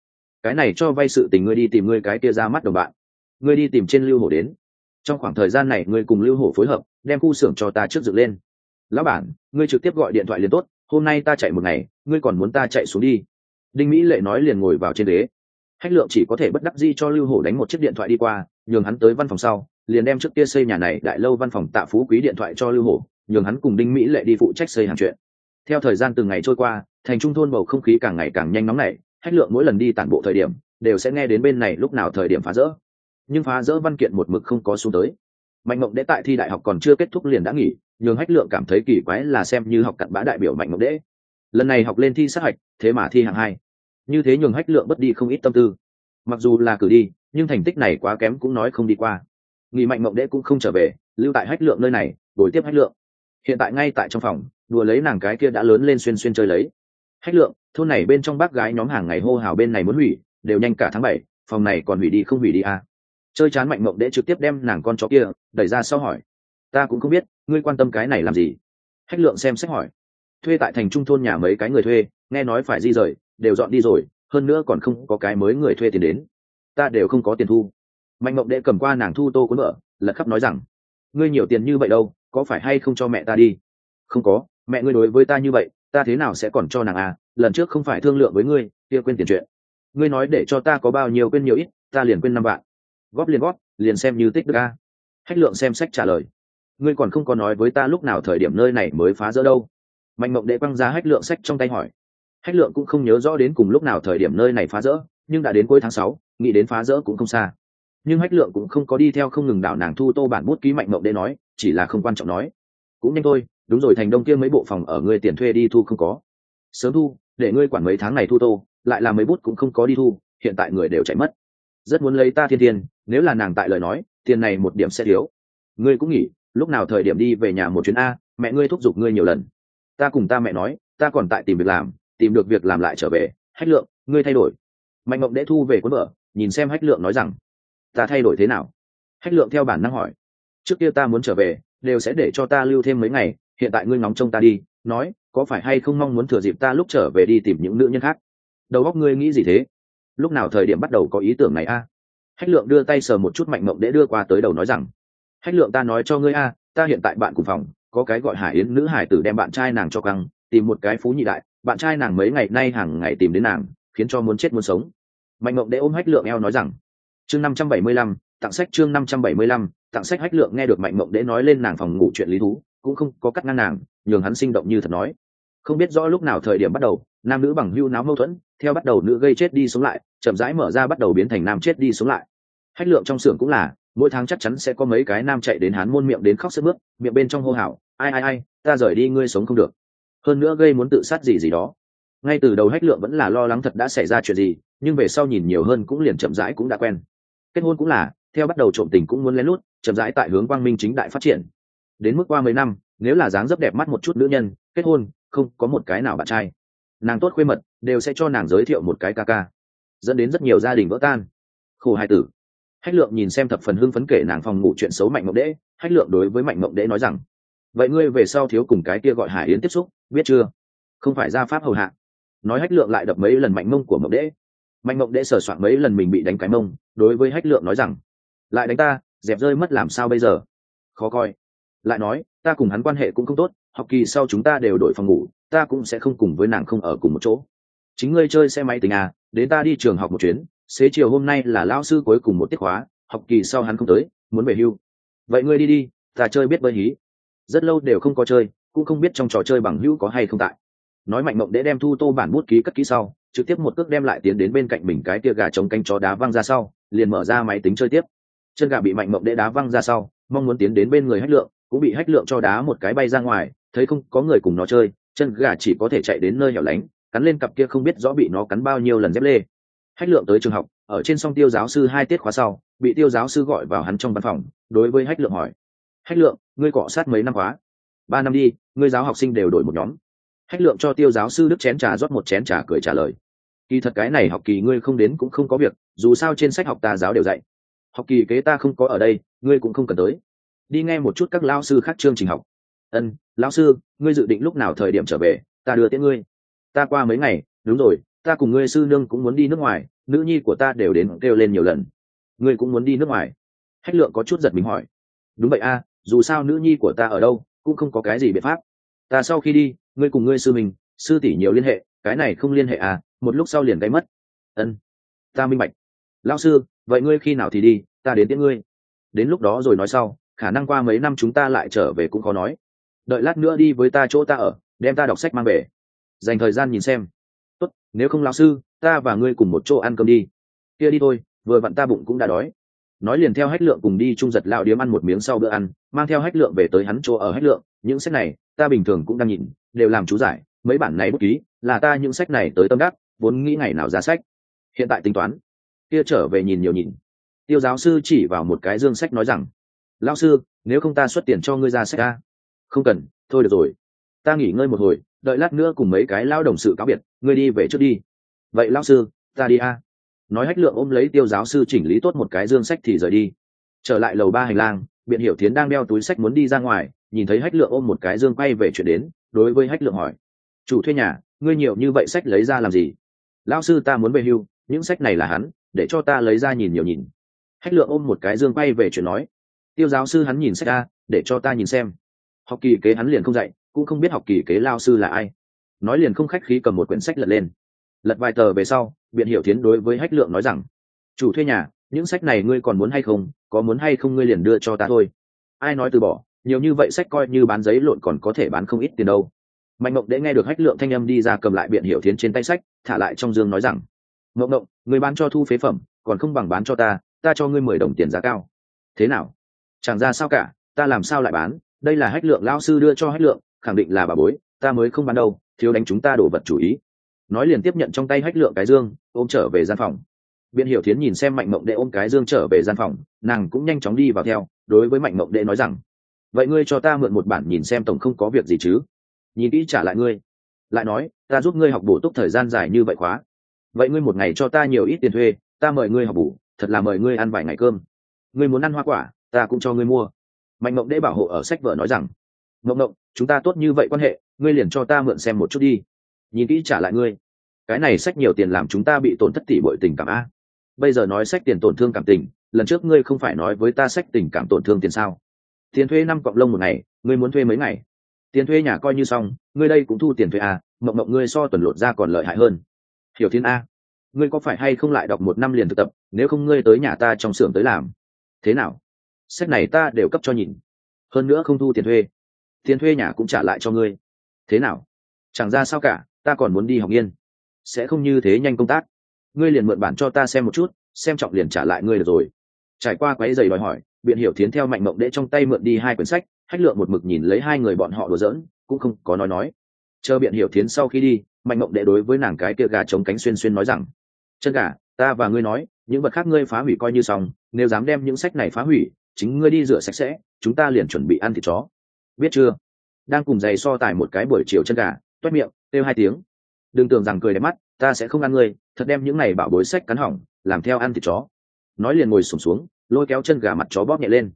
cái này cho vay sự tình ngươi đi tìm ngươi cái kia ra mắt đồng bạn. Ngươi đi tìm trên lưu hổ đến. Trong khoảng thời gian này ngươi cùng lưu hổ phối hợp, đem khu xưởng cho ta trước dựng lên. Lão bản, ngươi trực tiếp gọi điện thoại liền tốt, hôm nay ta chạy một ngày, ngươi còn muốn ta chạy xuống đi. Đinh mỹ lệ nói liền ngồi vào trên ghế. Hách lượng chỉ có thể bất đắc di cho lưu hổ đánh một chiếc điện thoại đi qua, nhường hắn tới văn phòng sau, liền đem trước kia xây nhà này đại lâu văn phòng tạ phú quý điện thoại cho lưu hổ, nhường hắn cùng đinh mỹ lệ đi phụ trách xây hàng chuyện. Theo thời gian từng ngày trôi qua, thành trung thôn bầu không khí càng ngày càng nhanh nóng nảy hách lượng mỗi lần đi tản bộ thời điểm, đều sẽ nghe đến bên này lúc nào thời điểm phá rỡ. Nhưng phá rỡ văn kiện một mực không có xuống tới. Mạnh mộng đễ tại thi đại học còn chưa kết thúc liền đã nghỉ, nhường hách lượng cảm thấy kỳ quái là xem như học cặn bã đại biểu mạnh mộng đễ lần này học lên thi sát hạch, thế mà thi hạng hai. Như thế nhường hách lượng bất đi không ít tâm tư. Mặc dù là cử đi, nhưng thành tích này quá kém cũng nói không đi qua. Nghỉ mạnh mộng đễ cũng không trở về, lưu tại hách lượng nơi này đổi tiếp hách lượng. Hiện tại ngay tại trong phòng, đùa lấy nàng cái kia đã lớn lên xuyên xuyên chơi lấy. Hách lượng thôn này bên trong bác gái nhóm hàng ngày hô hào bên này muốn hủy, đều nhanh cả tháng bảy, phòng này còn hủy đi không hủy đi à. chơi chán mạnh mộng đệ trực tiếp đem nàng con chó kia đẩy ra sau hỏi. Ta cũng không biết, ngươi quan tâm cái này làm gì? Hách lượng xem xét hỏi. Thuê tại thành trung thôn nhà mấy cái người thuê, nghe nói phải di rời, đều dọn đi rồi, hơn nữa còn không có cái mới người thuê tiền đến. Ta đều không có tiền thu. Mạnh mộng đệ cầm qua nàng thu tô cuốn vợ, lật khắp nói rằng, ngươi nhiều tiền như vậy đâu, có phải hay không cho mẹ ta đi? Không có, mẹ ngươi đối với ta như vậy ta thế nào sẽ còn cho nàng à lần trước không phải thương lượng với ngươi, kia quên tiền chuyện. Ngươi nói để cho ta có bao nhiêu quên nhiều ít, ta liền quên năm vạn. Góp liền góp, liền xem như tích đức a. Hách lượng xem sách trả lời. Ngươi còn không có nói với ta lúc nào thời điểm nơi này mới phá rỡ đâu. Mạnh mộng đệ quăng ra hách lượng sách trong tay hỏi. Hách lượng cũng không nhớ rõ đến cùng lúc nào thời điểm nơi này phá rỡ, nhưng đã đến cuối tháng sáu, nghĩ đến phá rỡ cũng không xa. Nhưng hách lượng cũng không có đi theo không ngừng đảo nàng thu tô bản bút ký mạnh mộng đệ nói, chỉ là không quan trọng nói. Cũng nhanh thôi đúng rồi, thành đông kia mấy bộ phòng ở ngươi tiền thuê đi thu không có. Sớm thu, để ngươi quản mấy tháng này thu tô, lại là mấy bút cũng không có đi thu, hiện tại người đều chạy mất. Rất muốn lấy ta thiên thiên nếu là nàng tại lời nói, tiền này một điểm sẽ thiếu. Ngươi cũng nghỉ, lúc nào thời điểm đi về nhà một chuyến a, mẹ ngươi thúc giục ngươi nhiều lần. Ta cùng ta mẹ nói, ta còn tại tìm việc làm, tìm được việc làm lại trở về, hách lượng, ngươi thay đổi. Mạnh mộng đễ thu về cuốn vợ nhìn xem hách lượng nói rằng, ta thay đổi thế nào? Hách lượng theo bản năng hỏi, trước kia ta muốn trở về, đều sẽ để cho ta lưu thêm mấy ngày hiện tại ngươi ngóng trông ta đi, nói, có phải hay không mong muốn thừa dịp ta lúc trở về đi tìm những nữ nhân khác? Đầu óc ngươi nghĩ gì thế? Lúc nào thời điểm bắt đầu có ý tưởng này a? Hách lượng đưa tay sờ một chút mạnh mộng để đưa qua tới đầu nói rằng, hách lượng, ta nói cho ngươi a, ta hiện tại bạn cùng phòng, có cái gọi hải yến nữ hải tử đem bạn trai nàng cho căng, tìm một cái phú nhị đại, bạn trai nàng mấy ngày nay hàng ngày tìm đến nàng, khiến cho muốn chết muốn sống. Mạnh mộng để ôm hách lượng eo nói rằng, chương năm trăm bảy mươi lăm, tặng sách chương năm trăm bảy mươi lăm, tặng sách hách lượng nghe được mạnh mộng để nói lên nàng phòng ngủ chuyện lý thú cũng không có cắt ngang nàng, nhường hắn sinh động như thật nói. Không biết rõ lúc nào thời điểm bắt đầu, nam nữ bằng hưu náo mâu thuẫn, theo bắt đầu nữ gây chết đi sống lại, chậm rãi mở ra bắt đầu biến thành nam chết đi sống lại. Hách lượng trong xưởng cũng là, mỗi tháng chắc chắn sẽ có mấy cái nam chạy đến hắn môn miệng đến khóc sức mướt, miệng bên trong hô hào, ai ai ai, ta rời đi, ngươi sống không được. Hơn nữa gây muốn tự sát gì gì đó. Ngay từ đầu hách lượng vẫn là lo lắng thật đã xảy ra chuyện gì, nhưng về sau nhìn nhiều hơn cũng liền chậm rãi cũng đã quen. Kết hôn cũng là, theo bắt đầu trộm tình cũng muốn lén lút, chậm rãi tại hướng quang minh chính đại phát triển đến mức qua mấy năm, nếu là dáng dấp đẹp mắt một chút nữ nhân, kết hôn, không có một cái nào bạn trai. Nàng tốt khuê mật, đều sẽ cho nàng giới thiệu một cái ca ca. Dẫn đến rất nhiều gia đình vỡ tan. Khổ hai tử. Hách lượng nhìn xem thập phần hưng phấn kể nàng phòng ngủ chuyện xấu mạnh mộng đễ hách lượng đối với mạnh mộng đễ nói rằng, vậy ngươi về sau thiếu cùng cái kia gọi hải yến tiếp xúc, biết chưa? Không phải ra pháp hầu hạ. Nói hách lượng lại đập mấy lần mạnh mông của mộng đễ mạnh mộng đễ sờ soạn mấy lần mình bị đánh cái mông, đối với hách lượng nói rằng, lại đánh ta, dẹp rơi mất làm sao bây giờ? Khó coi lại nói, ta cùng hắn quan hệ cũng không tốt, học kỳ sau chúng ta đều đổi phòng ngủ, ta cũng sẽ không cùng với nàng không ở cùng một chỗ. Chính ngươi chơi xe máy tình à đến ta đi trường học một chuyến, xế chiều hôm nay là lao sư cuối cùng một tiết khóa, học kỳ sau hắn không tới, muốn về hưu. Vậy ngươi đi đi, ta chơi biết bơi hí. Rất lâu đều không có chơi, cũng không biết trong trò chơi bằng hữu có hay không tại. Nói mạnh mộng để đem thu tô bản bút ký cất ký sau, trực tiếp một cước đem lại tiến đến bên cạnh mình cái tia gà chống canh chó đá văng ra sau, liền mở ra máy tính chơi tiếp. Chân gà bị mạnh mộng để đá văng ra sau, mong muốn tiến đến bên người hách lượng cũng bị hách lượng cho đá một cái bay ra ngoài, thấy không có người cùng nó chơi, chân gà chỉ có thể chạy đến nơi hẻo lánh, cắn lên cặp kia không biết rõ bị nó cắn bao nhiêu lần dép lê. Hách lượng tới trường học, ở trên song tiêu giáo sư hai tiết khóa sau, bị tiêu giáo sư gọi vào hắn trong văn phòng, đối với hách lượng hỏi, hách lượng, ngươi cọ sát mấy năm khóa? Ba năm đi, ngươi giáo học sinh đều đổi một nhóm. Hách lượng cho tiêu giáo sư đức chén trà rót một chén trà cười trả lời, kỳ thật cái này học kỳ ngươi không đến cũng không có việc, dù sao trên sách học ta giáo đều dạy. Học kỳ kế ta không có ở đây, ngươi cũng không cần tới đi nghe một chút các lao sư khác chương trình học. Ân, lão sư, ngươi dự định lúc nào thời điểm trở về, ta đưa tiễn ngươi. Ta qua mấy ngày, đúng rồi, ta cùng ngươi sư nương cũng muốn đi nước ngoài, nữ nhi của ta đều đến kêu lên nhiều lần. Ngươi cũng muốn đi nước ngoài? Hách lượng có chút giật mình hỏi. Đúng vậy a, dù sao nữ nhi của ta ở đâu, cũng không có cái gì biện pháp. Ta sau khi đi, ngươi cùng ngươi sư mình sư tỷ nhiều liên hệ, cái này không liên hệ à một lúc sau liền cái mất. Ân, ta minh bạch. Lao sư, vậy ngươi khi nào thì đi, ta đến tiễn ngươi. Đến lúc đó rồi nói sau khả năng qua mấy năm chúng ta lại trở về cũng khó nói. Đợi lát nữa đi với ta chỗ ta ở, đem ta đọc sách mang về. Dành thời gian nhìn xem. Tốt, nếu không lão sư, ta và ngươi cùng một chỗ ăn cơm đi. Kia đi thôi, vừa vặn ta bụng cũng đã đói. Nói liền theo hách lượng cùng đi trung giật lão điếm ăn một miếng sau bữa ăn, mang theo hách lượng về tới hắn chỗ ở hách lượng. Những sách này, ta bình thường cũng đang nhìn, đều làm chú giải. Mấy bản này bút ký, là ta những sách này tới tâm đắc, vốn nghĩ ngày nào ra sách. Hiện tại tính toán. Kia trở về nhìn nhiều nhìn. Tiêu giáo sư chỉ vào một cái dương sách nói rằng lao sư, nếu không ta xuất tiền cho ngươi ra sách ta không cần, thôi được rồi. Ta nghỉ ngơi một hồi, đợi lát nữa cùng mấy cái lao đồng sự cáo biệt, ngươi đi về trước đi. Vậy lao sư, ta đi a. Nói hách lượng ôm lấy tiêu giáo sư chỉnh lý tốt một cái dương sách thì rời đi. Trở lại lầu ba hành lang, biện hiểu tiến đang đeo túi sách muốn đi ra ngoài, nhìn thấy hách lượng ôm một cái dương quay về chuyện đến, đối với hách lượng hỏi. Chủ thuê nhà, ngươi nhiều như vậy sách lấy ra làm gì? Lao sư ta muốn về hưu, những sách này là hắn, để cho ta lấy ra nhìn nhiều nhìn. Hách lượng ôm một cái dương quay về chuyện nói tiêu giáo sư hắn nhìn sách ra để cho ta nhìn xem. Học kỳ kế hắn liền không dạy, cũng không biết học kỳ kế lao sư là ai. Nói liền không khách khí cầm một quyển sách lật lên. Lật vài tờ về sau, biện hiểu tiến đối với hách lượng nói rằng, chủ thuê nhà, những sách này ngươi còn muốn hay không? Có muốn hay không ngươi liền đưa cho ta thôi. Ai nói từ bỏ, nhiều như vậy sách coi như bán giấy lộn còn có thể bán không ít tiền đâu. Mạnh mộng để nghe được hách lượng thanh âm đi ra cầm lại biện hiểu tiến trên tay sách, thả lại trong dương nói rằng, mộng mộng người bán cho thu phế phẩm, còn không bằng bán cho ta ta cho ngươi mười đồng tiền giá cao. Thế nào? Chẳng ra sao cả, ta làm sao lại bán? Đây là hách lượng lao sư đưa cho hách lượng, khẳng định là bà bối, ta mới không bán đâu, thiếu đánh chúng ta đổ vật chủ ý. Nói liền tiếp nhận trong tay hách lượng cái dương, ôm trở về gian phòng. Biện hiểu thiến nhìn xem mạnh mộng đệ ôm cái dương trở về gian phòng, nàng cũng nhanh chóng đi vào theo, đối với mạnh mộng đệ nói rằng, vậy ngươi cho ta mượn một bản nhìn xem tổng không có việc gì chứ? Nhìn kỹ trả lại ngươi. Lại nói, ta giúp ngươi học bổ túc thời gian dài như vậy khóa vậy ngươi một ngày cho ta nhiều ít tiền thuê, ta mời ngươi học bổ, thật là mời ngươi ăn vài ngày cơm. Ngươi muốn ăn hoa quả ta cũng cho ngươi mua. Mạnh mộng đệ bảo hộ ở sách vợ nói rằng, mộng mộng, chúng ta tốt như vậy quan hệ, ngươi liền cho ta mượn xem một chút đi. Nhìn kỹ trả lại ngươi. Cái này sách nhiều tiền làm chúng ta bị tổn thất tỷ bội tình cảm a. Bây giờ nói sách tiền tổn thương cảm tình, lần trước ngươi không phải nói với ta sách tình cảm tổn thương tiền sao? Tiền thuê năm cọng lông một ngày, ngươi muốn thuê mấy ngày? Tiền thuê nhà coi như xong, ngươi đây cũng thu tiền thuê a, mộng mộng, ngươi so tuần lột ra còn lợi hại hơn. Hiểu thiên a, ngươi có phải hay không lại đọc một năm liền thực tập, nếu không ngươi tới nhà ta trong xưởng tới làm? Thế nào? Sách này ta đều cấp cho nhìn. Hơn nữa không thu tiền thuê. Tiền thuê nhà cũng trả lại cho ngươi. Thế nào? Chẳng ra sao cả, ta còn muốn đi học yên sẽ không như thế nhanh công tác. Ngươi liền mượn bản cho ta xem một chút, xem trọng liền trả lại ngươi được rồi. Trải qua quấy giày đòi hỏi, biện hiểu tiến theo mạnh mộng đệ trong tay mượn đi hai quyển sách, hách lượng một mực nhìn lấy hai người bọn họ đùa giỡn, cũng không có nói nói. Chờ biện hiểu tiến sau khi đi, mạnh mộng đệ đối với nàng cái kia gà chống cánh xuyên xuyên nói rằng, chân gà, ta và ngươi nói, những vật khác ngươi phá hủy coi như xong, nếu dám đem những sách này phá hủy chính ngươi đi rửa sạch sẽ chúng ta liền chuẩn bị ăn thịt chó. Biết chưa? Đang cùng giày so tài một cái buổi chiều chân gà toét miệng kêu hai tiếng. Đừng tưởng rằng cười đẹp mắt ta sẽ không ăn ngươi thật đem những này bảo bối sách cắn hỏng làm theo ăn thịt chó. Nói liền ngồi sùng xuống, xuống lôi kéo chân gà mặt chó bóp nhẹ lên.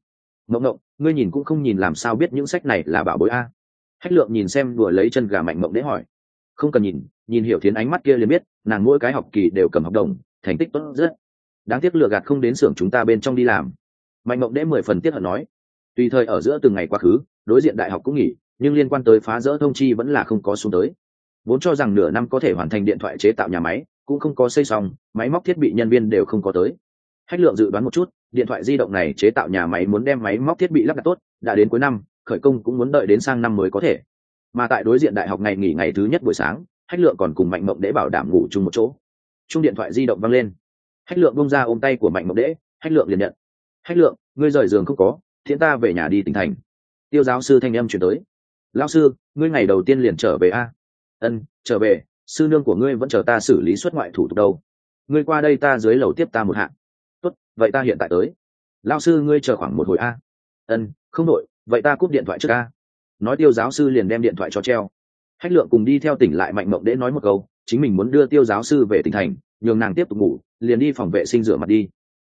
Mộng mộng ngươi nhìn cũng không nhìn làm sao biết những sách này là bảo bối a. Hách lượng nhìn xem đùa lấy chân gà mạnh mộng để hỏi. Không cần nhìn nhìn hiểu thiến ánh mắt kia liền biết nàng mỗi cái học kỳ đều cầm học đồng thành tích tốt rất. Đáng tiếc lừa gạt không đến xưởng chúng ta bên trong đi làm mạnh mộng đễ mười phần tiếc hận nói, tùy thời ở giữa từng ngày quá khứ, đối diện đại học cũng nghỉ, nhưng liên quan tới phá rỡ thông chi vẫn là không có xuống tới. Vốn cho rằng nửa năm có thể hoàn thành điện thoại chế tạo nhà máy, cũng không có xây xong, máy móc thiết bị nhân viên đều không có tới. Hách lượng dự đoán một chút, điện thoại di động này chế tạo nhà máy muốn đem máy móc thiết bị lắp đặt tốt, đã đến cuối năm, khởi công cũng muốn đợi đến sang năm mới có thể. Mà tại đối diện đại học ngày nghỉ ngày thứ nhất buổi sáng, hách lượng còn cùng mạnh mộng đễ bảo đảm ngủ chung một chỗ. Chung điện thoại di động văng lên. Hách lượng bông ra ôm tay của mạnh mộng đễ hách lượng liền nhận hách lượng, ngươi rời giường không có, thiện ta về nhà đi tỉnh thành. Tiêu giáo sư thanh âm chuyển tới. Lao sư, ngươi ngày đầu tiên liền trở về a? Ân, trở về, sư nương của ngươi vẫn chờ ta xử lý xuất ngoại thủ tục đâu. Ngươi qua đây ta dưới lầu tiếp ta một hạng. Tốt, vậy ta hiện tại tới. Lao sư ngươi chờ khoảng một hồi a? Ân, không đội vậy ta cúp điện thoại trước a? Nói tiêu giáo sư liền đem điện thoại cho treo. Hách lượng cùng đi theo tỉnh lại mạnh mộng để nói một câu, chính mình muốn đưa tiêu giáo sư về tỉnh thành, nhường nàng tiếp tục ngủ, liền đi phòng vệ sinh rửa mặt đi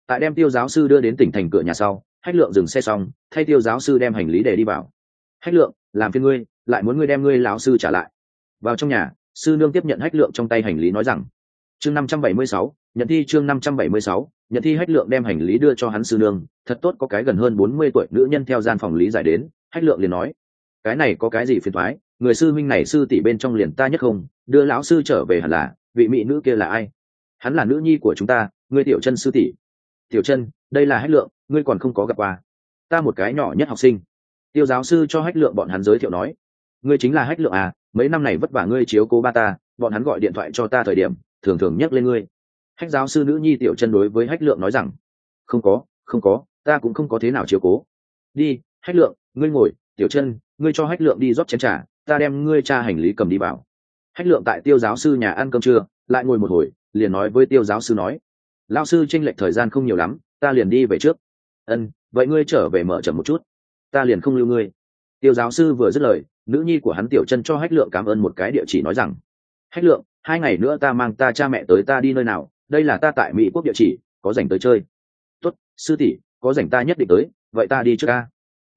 tại đem tiêu giáo sư đưa đến tỉnh thành cửa nhà sau, hách lượng dừng xe xong, thay tiêu giáo sư đem hành lý để đi vào. Hách lượng, làm phiên ngươi, lại muốn ngươi đem ngươi lão sư trả lại. Vào trong nhà, sư nương tiếp nhận hách lượng trong tay hành lý nói rằng, chương năm trăm bảy mươi sáu, nhận thi chương năm trăm bảy mươi sáu, nhận thi hách lượng đem hành lý đưa cho hắn sư nương, thật tốt có cái gần hơn bốn mươi tuổi nữ nhân theo gian phòng lý giải đến. Hách lượng liền nói, cái này có cái gì phiền thoái người sư minh này sư tỷ bên trong liền ta nhất không, đưa lão sư trở về hẳn là, vị mỹ nữ kia là ai? Hắn là nữ nhi của chúng ta, ngươi tiểu chân sư tỷ tiểu chân, đây là hách lượng, ngươi còn không có gặp qua. Ta một cái nhỏ nhất học sinh. Tiêu giáo sư cho hách lượng bọn hắn giới thiệu nói. Ngươi chính là hách lượng à mấy năm này vất vả ngươi chiếu cố ba ta, bọn hắn gọi điện thoại cho ta thời điểm, thường thường nhắc lên ngươi. Hách giáo sư nữ nhi tiểu chân đối với hách lượng nói rằng. Không có không có, ta cũng không có thế nào chiếu cố. Đi, hách lượng, ngươi ngồi, tiểu chân, ngươi cho hách lượng đi rót chén t r à ta đem ngươi cha hành lý cầm đi vào. Hách lượng tại tiêu giáo sư nhà ăn cơm trưa, lại ngồi một hồi, liền nói với tiêu giáo sư nói lao sư tranh lệch thời gian không nhiều lắm, ta liền đi về trước. Ân, vậy ngươi trở về mở chậm một chút. Ta liền không lưu ngươi. Tiêu giáo sư vừa dứt lời, nữ nhi của hắn tiểu chân cho hách lượng cảm ơn một cái địa chỉ nói rằng, hách lượng, hai ngày nữa ta mang ta cha mẹ tới ta đi nơi nào? Đây là ta tại mỹ quốc địa chỉ, có dành tới chơi. Tuất sư tỷ, có dành ta nhất định tới, vậy ta đi trước ca.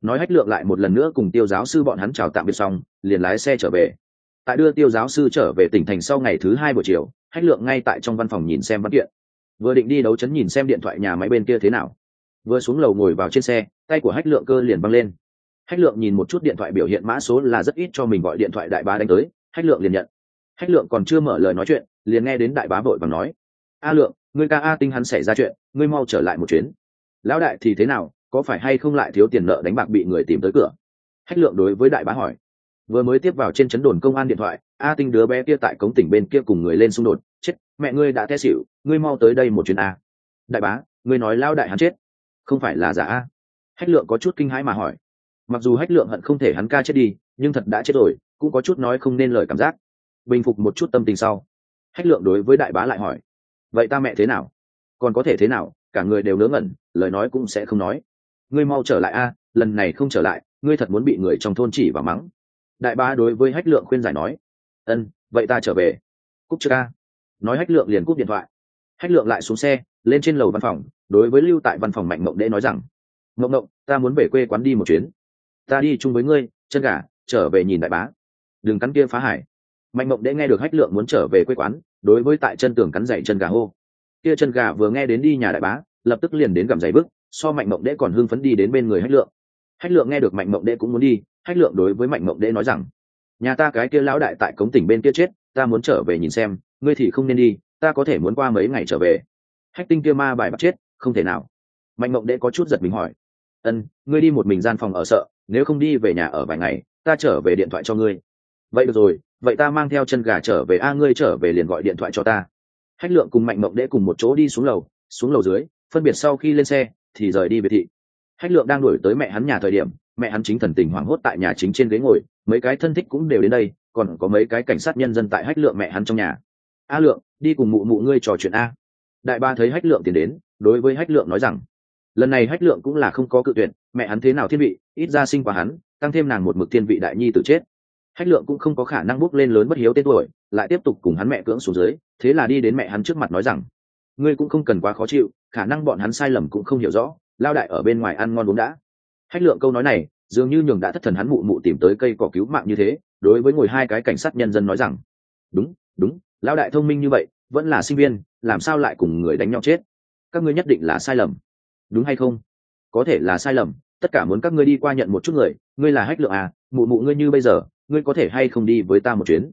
Nói hách lượng lại một lần nữa cùng tiêu giáo sư bọn hắn chào tạm biệt xong, liền lái xe trở về. Tại đưa tiêu giáo sư trở về tỉnh thành sau ngày thứ hai buổi chiều, hách lượng ngay tại trong văn phòng nhìn xem văn kiện vừa định đi đấu chấn nhìn xem điện thoại nhà máy bên kia thế nào. Vừa xuống lầu ngồi vào trên xe, tay của hách lượng cơ liền băng lên. Hách lượng nhìn một chút điện thoại biểu hiện mã số là rất ít cho mình gọi điện thoại đại bá đánh tới, hách lượng liền nhận. Hách lượng còn chưa mở lời nói chuyện, liền nghe đến đại bá vội và nói, a lượng người ca a tinh hắn xảy ra chuyện, ngươi mau trở lại một chuyến. Lão đại thì thế nào, có phải hay không lại thiếu tiền nợ đánh bạc bị người tìm tới cửa? Hách lượng đối với đại bá hỏi. Vừa mới tiếp vào trên chấn đồn công an điện thoại, a tinh đứa bé kia tại cống tỉnh bên kia cùng người lên xung đột chết, mẹ ngươi đã té xỉu, ngươi mau tới đây một chuyến a. Đại bá, ngươi nói lao đại hắn chết. Không phải là giả a? Hách lượng có chút kinh hãi mà hỏi. Mặc dù hách lượng hận không thể hắn ca chết đi, nhưng thật đã chết rồi, cũng có chút nói không nên lời cảm giác. Bình phục một chút tâm tình sau. Hách lượng đối với đại bá lại hỏi. Vậy ta mẹ thế nào? Còn có thể thế nào? Cả người đều ngớ ngẩn, lời nói cũng sẽ không nói. Ngươi mau trở lại a, lần này không trở lại, ngươi thật muốn bị người trong thôn chỉ và mắng. Đại bá đối với hách lượng khuyên giải nói. Ân, vậy ta trở về. Cúc chưa ca nói hách lượng liền cúp điện thoại. Hách lượng lại xuống xe, lên trên lầu văn phòng, đối với lưu tại văn phòng mạnh mộng đễ nói rằng, mộng mộng, ta muốn về quê quán đi một chuyến. Ta đi chung với ngươi, chân gà, trở về nhìn đại bá. Đừng cắn kia phá hải. Mạnh mộng đễ nghe được hách lượng muốn trở về quê quán, đối với tại chân tường cắn dậy chân gà hô. Kia chân gà vừa nghe đến đi nhà đại bá, lập tức liền đến gầm giày bước, so mạnh mộng đễ còn hưng phấn đi đến bên người hách lượng. Hách lượng nghe được mạnh mộng đễ cũng muốn đi, hách lượng đối với mạnh mộng đễ nói rằng, nhà ta cái kia lão đại tại cống tỉnh bên kia chết, ta muốn trở về nhìn xem ngươi thì không nên đi, ta có thể muốn qua mấy ngày trở về. Hách tinh kia ma bài bắt chết, không thể nào. Mạnh mộng Đệ có chút giật mình hỏi. Ân, ngươi đi một mình gian phòng ở sợ, nếu không đi về nhà ở vài ngày, ta trở về điện thoại cho ngươi. Vậy được rồi, vậy ta mang theo chân gà trở về, a, ngươi trở về liền gọi điện thoại cho ta. Hách lượng cùng mạnh mộng Đệ cùng một chỗ đi xuống lầu xuống lầu dưới, phân biệt sau khi lên xe, thì rời đi biệt thị. Hách lượng đang đuổi tới mẹ hắn nhà thời điểm, mẹ hắn chính thần tình hoảng hốt tại nhà chính trên ghế ngồi, mấy cái thân thích cũng đều đến đây, còn có mấy cái cảnh sát nhân dân tại hách lượng mẹ hắn trong nhà a lượng đi cùng mụ mụ ngươi trò chuyện a. Đại ba thấy hách lượng tiến đến đối với hách lượng nói rằng lần này hách lượng cũng là không có cự tuyển, mẹ hắn thế nào thiên vị ít ra sinh quả hắn tăng thêm nàng một mực thiên vị đại nhi tự chết. Hách lượng cũng không có khả năng bước lên lớn bất hiếu tên tuổi lại tiếp tục cùng hắn mẹ cưỡng xuống dưới thế là đi đến mẹ hắn trước mặt nói rằng ngươi cũng không cần quá khó chịu khả năng bọn hắn sai lầm cũng không hiểu rõ lao đại ở bên ngoài ăn ngon uống đã. Hách lượng câu nói này dường như nhường đã thất thần hắn mụ mụ tìm tới cây cỏ cứu mạng như thế đối với ngồi hai cái cảnh sát nhân dân nói rằng đúng đúng lão đại thông minh như vậy, vẫn là sinh viên, làm sao lại cùng người đánh nhau chết? Các ngươi nhất định là sai lầm. Đúng hay không? Có thể là sai lầm, tất cả muốn các ngươi đi qua nhận một chút người, ngươi là hách lượng à mụ mụ ngươi như bây giờ, ngươi có thể hay không đi với ta một chuyến?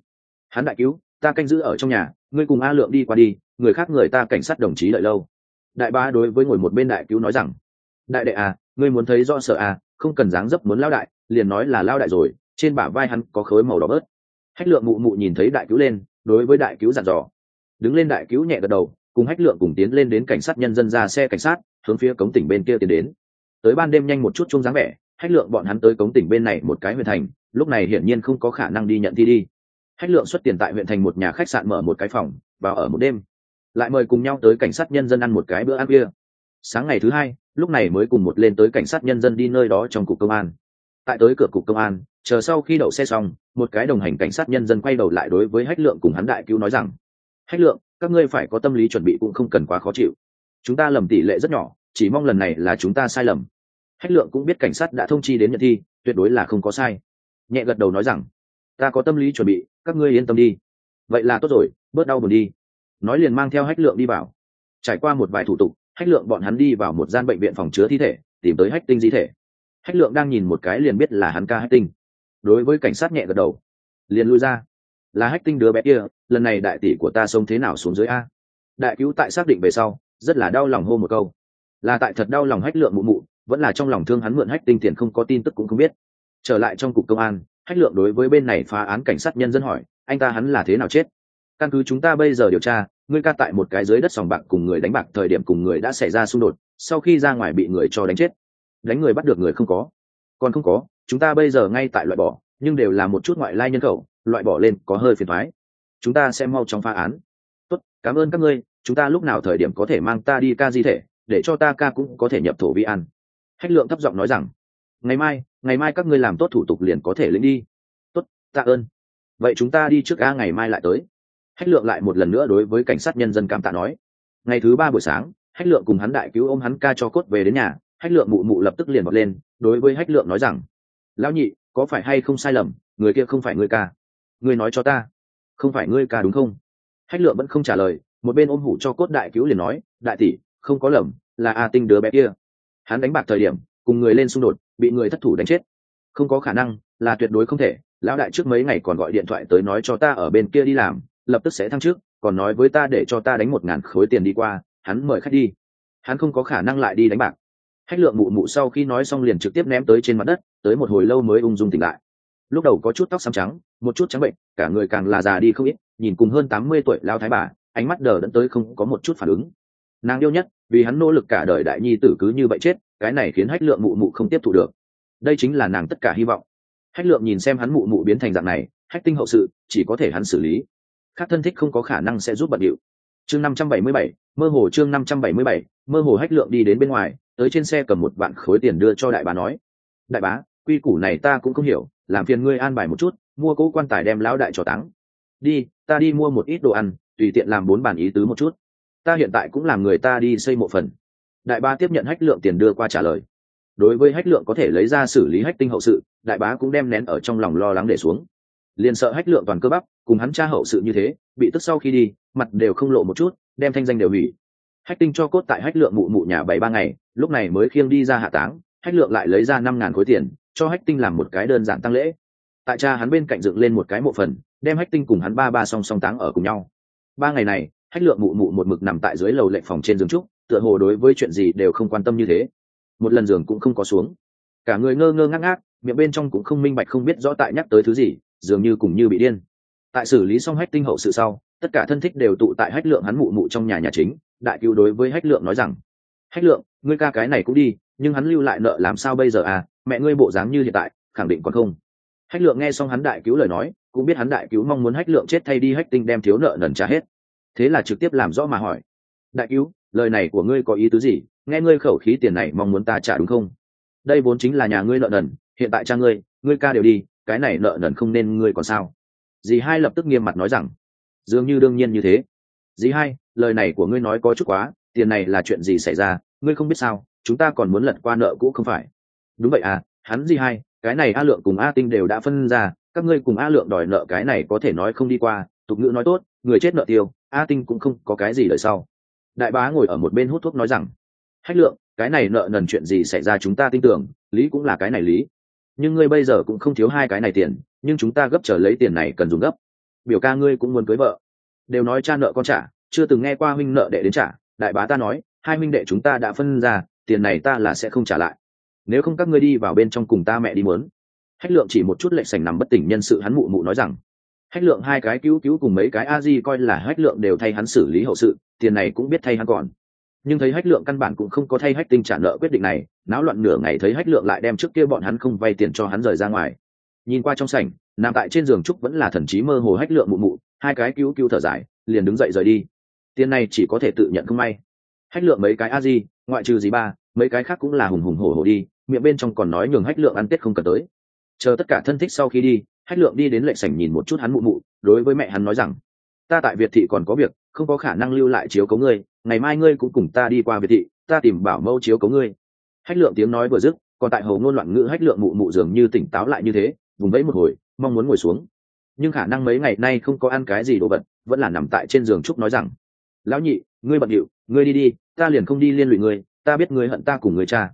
Hắn đại cứu, ta canh giữ ở trong nhà, ngươi cùng a lượng đi qua đi, người khác người ta cảnh sát đồng chí đợi lâu. Đại ba đối với ngồi một bên đại cứu nói rằng, đại đệ à ngươi muốn thấy rõ sợ à không cần dáng dấp muốn lao đại, liền nói là lao đại rồi, trên bả vai hắn có khối màu đỏ bớt. Hách lượng mụ mụ nhìn thấy đại cứu lên đối với đại cứu dặn dò. Đứng lên đại cứu nhẹ gật đầu, cùng hách lượng cùng tiến lên đến cảnh sát nhân dân ra xe cảnh sát, hướng phía cống tỉnh bên kia tiến đến. Tới ban đêm nhanh một chút chung dáng vẻ, hách lượng bọn hắn tới cống tỉnh bên này một cái huyện thành, lúc này hiển nhiên không có khả năng đi nhận thi đi. Hách lượng xuất tiền tại huyện thành một nhà khách sạn mở một cái phòng, vào ở một đêm. Lại mời cùng nhau tới cảnh sát nhân dân ăn một cái bữa ăn kia. Sáng ngày thứ hai, lúc này mới cùng một lên tới cảnh sát nhân dân đi nơi đó trong cục công an. Tại tới cửa cục công an chờ sau khi đậu xe xong, một cái đồng hành cảnh sát nhân dân quay đầu lại đối với hách lượng cùng hắn đại cứu nói rằng, hách lượng, các ngươi phải có tâm lý chuẩn bị cũng không cần quá khó chịu. Chúng ta lầm tỷ lệ rất nhỏ, chỉ mong lần này là chúng ta sai lầm. Hách lượng cũng biết cảnh sát đã thông chi đến nhận thi, tuyệt đối là không có sai. Nhẹ gật đầu nói rằng, ta có tâm lý chuẩn bị, các ngươi yên tâm đi. Vậy là tốt rồi, bớt đau buồn đi. Nói liền mang theo hách lượng đi vào. Trải qua một vài thủ tục, hách lượng bọn hắn đi vào một gian bệnh viện phòng chứa thi thể, tìm tới hách tinh di thể. Hách lượng đang nhìn một cái liền biết là hắn ca hách tinh đối với cảnh sát nhẹ gật đầu. Liền lui ra. Là hách tinh đứa bé kia, lần này đại tỷ của ta sống thế nào xuống dưới a? Đại cứu tại xác định về sau, rất là đau lòng hô một câu. Là tại thật đau lòng hách lượng mụ mụ, vẫn là trong lòng thương hắn mượn hách tinh tiền không có tin tức cũng không biết. Trở lại trong cục công an, hách lượng đối với bên này phá án cảnh sát nhân dân hỏi, anh ta hắn là thế nào chết? Căn cứ chúng ta bây giờ điều tra, ngươi ca tại một cái dưới đất sòng bạc cùng người đánh bạc thời điểm cùng người đã xảy ra xung đột, sau khi ra ngoài bị người cho đánh chết, đánh người bắt được người không có. Còn không có chúng ta bây giờ ngay tại loại bỏ, nhưng đều là một chút ngoại lai nhân khẩu, loại bỏ lên có hơi phiền thoái. Chúng ta sẽ mau chóng phá án. Tốt, cảm ơn các ngươi, chúng ta lúc nào thời điểm có thể mang ta đi ca di thể, để cho ta ca cũng có thể nhập thổ vi ăn hách lượng thấp giọng nói rằng, ngày mai ngày mai các ngươi làm tốt thủ tục liền có thể lĩnh đi. Tốt, tạ ơn. Vậy chúng ta đi trước a ngày mai lại tới. Hách lượng lại một lần nữa đối với cảnh sát nhân dân cảm tạ nói. Ngày thứ ba buổi sáng, hách lượng cùng hắn đại cứu ôm hắn ca cho cốt về đến nhà. Hách lượng mụ mụ lập tức liền bật lên, đối với hách lượng nói rằng lão nhị, có phải hay không sai lầm, người kia không phải ngươi ca. Ngươi nói cho ta. Không phải ngươi ca đúng không? Hách lượng vẫn không trả lời, một bên ôm hủ cho cốt đại cứu liền nói, đại tỷ, không có lầm, là a tinh đứa bé kia. Hắn đánh bạc thời điểm, cùng người lên xung đột, bị người thất thủ đánh chết. Không có khả năng, là tuyệt đối không thể, lão đại trước mấy ngày còn gọi điện thoại tới nói cho ta ở bên kia đi làm, lập tức sẽ thăng trước còn nói với ta để cho ta đánh một ngàn khối tiền đi qua, hắn mời khách đi. Hắn không có khả năng lại đi đánh bạc hách lượng mụ mụ sau khi nói xong liền trực tiếp ném tới trên mặt đất, tới một hồi lâu mới ung dung tỉnh lại. Lúc đầu có chút tóc xám trắng, một chút trắng bệnh, cả người càng là già đi không ít, nhìn cùng hơn tám mươi tuổi lao thái bà, ánh mắt đờ đẫn tới không có một chút phản ứng. Nàng yêu nhất, vì hắn nỗ lực cả đời đại nhi tử cứ như vậy chết, cái này khiến hách lượng mụ mụ không tiếp thu được. Đây chính là nàng tất cả hy vọng. Hách lượng nhìn xem hắn mụ mụ biến thành dạng này, hách tinh hậu sự, chỉ có thể hắn xử lý. Khác thân thích không có khả năng sẽ giúp bận điệu. Chương năm trăm bảy mươi bảy, mơ hồ chương năm trăm bảy mươi bảy, mơ hồ hách lượng đi đến bên ngoài tới trên xe cầm một vạn khối tiền đưa cho đại bá nói, đại bá, quy củ này ta cũng không hiểu, làm phiền ngươi an bài một chút, mua cỗ quan tài đem lão đại cho táng. Đi, ta đi mua một ít đồ ăn, tùy tiện làm bốn bàn ý tứ một chút. Ta hiện tại cũng làm người ta đi xây mộ phần. Đại bá tiếp nhận hách lượng tiền đưa qua trả lời. Đối với hách lượng có thể lấy ra xử lý hách tinh hậu sự, đại bá cũng đem nén ở trong lòng lo lắng để xuống. Liền sợ hách lượng toàn cơ bắp, cùng hắn cha hậu sự như thế, bị tức sau khi đi, mặt đều không lộ một chút, đem thanh danh đều hủy hách tinh cho cốt tại hách lượng mụ mụ nhà bảy ba ngày, lúc này mới khiêng đi ra hạ táng, hách lượng lại lấy ra năm ngàn khối tiền, cho hách tinh làm một cái đơn giản tăng lễ. Tại cha hắn bên cạnh dựng lên một cái mộ phần, đem hách tinh cùng hắn ba ba song song táng ở cùng nhau. Ba ngày này, hách lượng mụ mụ một mực nằm tại dưới lầu lệnh phòng trên giường trúc, tựa hồ đối với chuyện gì đều không quan tâm như thế. Một lần giường cũng không có xuống. Cả người ngơ ngơ ngác ngác, miệng bên trong cũng không minh bạch không biết rõ tại nhắc tới thứ gì, dường như cùng như bị điên. Tại xử lý xong hách tinh hậu sự sau, tất cả thân thích đều tụ tại hách lượng hắn mụ mụ trong nhà nhà chính đại cứu đối với hách lượng nói rằng, hách lượng, ngươi ca cái này cũng đi, nhưng hắn lưu lại nợ làm sao bây giờ à? Mẹ ngươi bộ dáng như hiện tại, khẳng định còn không. Hách lượng nghe xong hắn đại cứu lời nói, cũng biết hắn đại cứu mong muốn hách lượng chết thay đi hách tinh đem thiếu nợ nần trả hết. Thế là trực tiếp làm rõ mà hỏi, đại cứu, lời này của ngươi có ý tứ gì? Nghe ngươi khẩu khí tiền này mong muốn ta trả đúng không? Đây vốn chính là nhà ngươi nợ nần, hiện tại cha ngươi ngươi ca đều đi, cái này nợ nần không nên ngươi còn sao? Dì hai lập tức nghiêm mặt nói rằng, dường như đương nhiên như thế. Dì hai lời này của ngươi nói có chút quá tiền này là chuyện gì xảy ra ngươi không biết sao chúng ta còn muốn lật qua nợ cũ không phải? Đúng vậy à hắn gì hay, cái này a lượng cùng a tinh đều đã phân ra các ngươi cùng a lượng đòi nợ cái này có thể nói không đi qua tục ngữ nói tốt người chết nợ tiêu a tinh cũng không có cái gì đời sau. Đại bá ngồi ở một bên hút thuốc nói rằng hách lượng cái này nợ nần chuyện gì xảy ra chúng ta tin tưởng lý cũng là cái này lý. Nhưng ngươi bây giờ cũng không thiếu hai cái này tiền nhưng chúng ta gấp trở lấy tiền này cần dùng gấp. Biểu ca ngươi cũng muốn cưới vợ. Đều nói cha nợ con trả chưa từng nghe qua huynh nợ đệ đến trả, đại bá ta nói, hai huynh đệ chúng ta đã phân ra, tiền này ta là sẽ không trả lại. Nếu không các ngươi đi vào bên trong cùng ta mẹ đi muốn hách lượng chỉ một chút lệnh sành nằm bất tỉnh nhân sự hắn mụ mụ nói rằng. Hách lượng hai cái cứu cứu cùng mấy cái a di coi là hách lượng đều thay hắn xử lý hậu sự, tiền này cũng biết thay hắn còn. Nhưng thấy hách lượng căn bản cũng không có thay hách tinh trả nợ quyết định này, náo loạn nửa ngày thấy hách lượng lại đem trước kia bọn hắn không vay tiền cho hắn rời ra ngoài. Nhìn qua trong sảnh, nằm tại trên giường trúc vẫn là thần trí mơ hồ hách lượng mụ mụ, hai cái cứu cứu thở dài, liền đứng dậy rời đi tiền này chỉ có thể tự nhận không may. Hách lượng mấy cái a di, ngoại trừ gì ba, mấy cái khác cũng là hùng hùng hổ hổ đi, miệng bên trong còn nói nhường hách lượng ăn tết không cần tới. Chờ tất cả thân thích sau khi đi, hách lượng đi đến lệ sảnh nhìn một chút hắn mụ mụ, đối với mẹ hắn nói rằng, ta tại việt thị còn có việc, không có khả năng lưu lại chiếu cấu ngươi, ngày mai ngươi cũng cùng ta đi qua việt thị, ta tìm bảo mẫu chiếu cấu ngươi. Hách lượng tiếng nói vừa dứt, còn tại hầu ngôn loạn ngữ hách lượng mụ mụ dường như tỉnh táo lại như thế, vùng vẫy một hồi, mong muốn ngồi xuống. Nhưng khả năng mấy ngày nay không có ăn cái gì đồ vật, vẫn là nằm tại trên giường trúc nói rằng lão nhị, ngươi bận điệu, ngươi đi đi, ta liền không đi liên lụy ngươi, ta biết ngươi hận ta cùng người cha.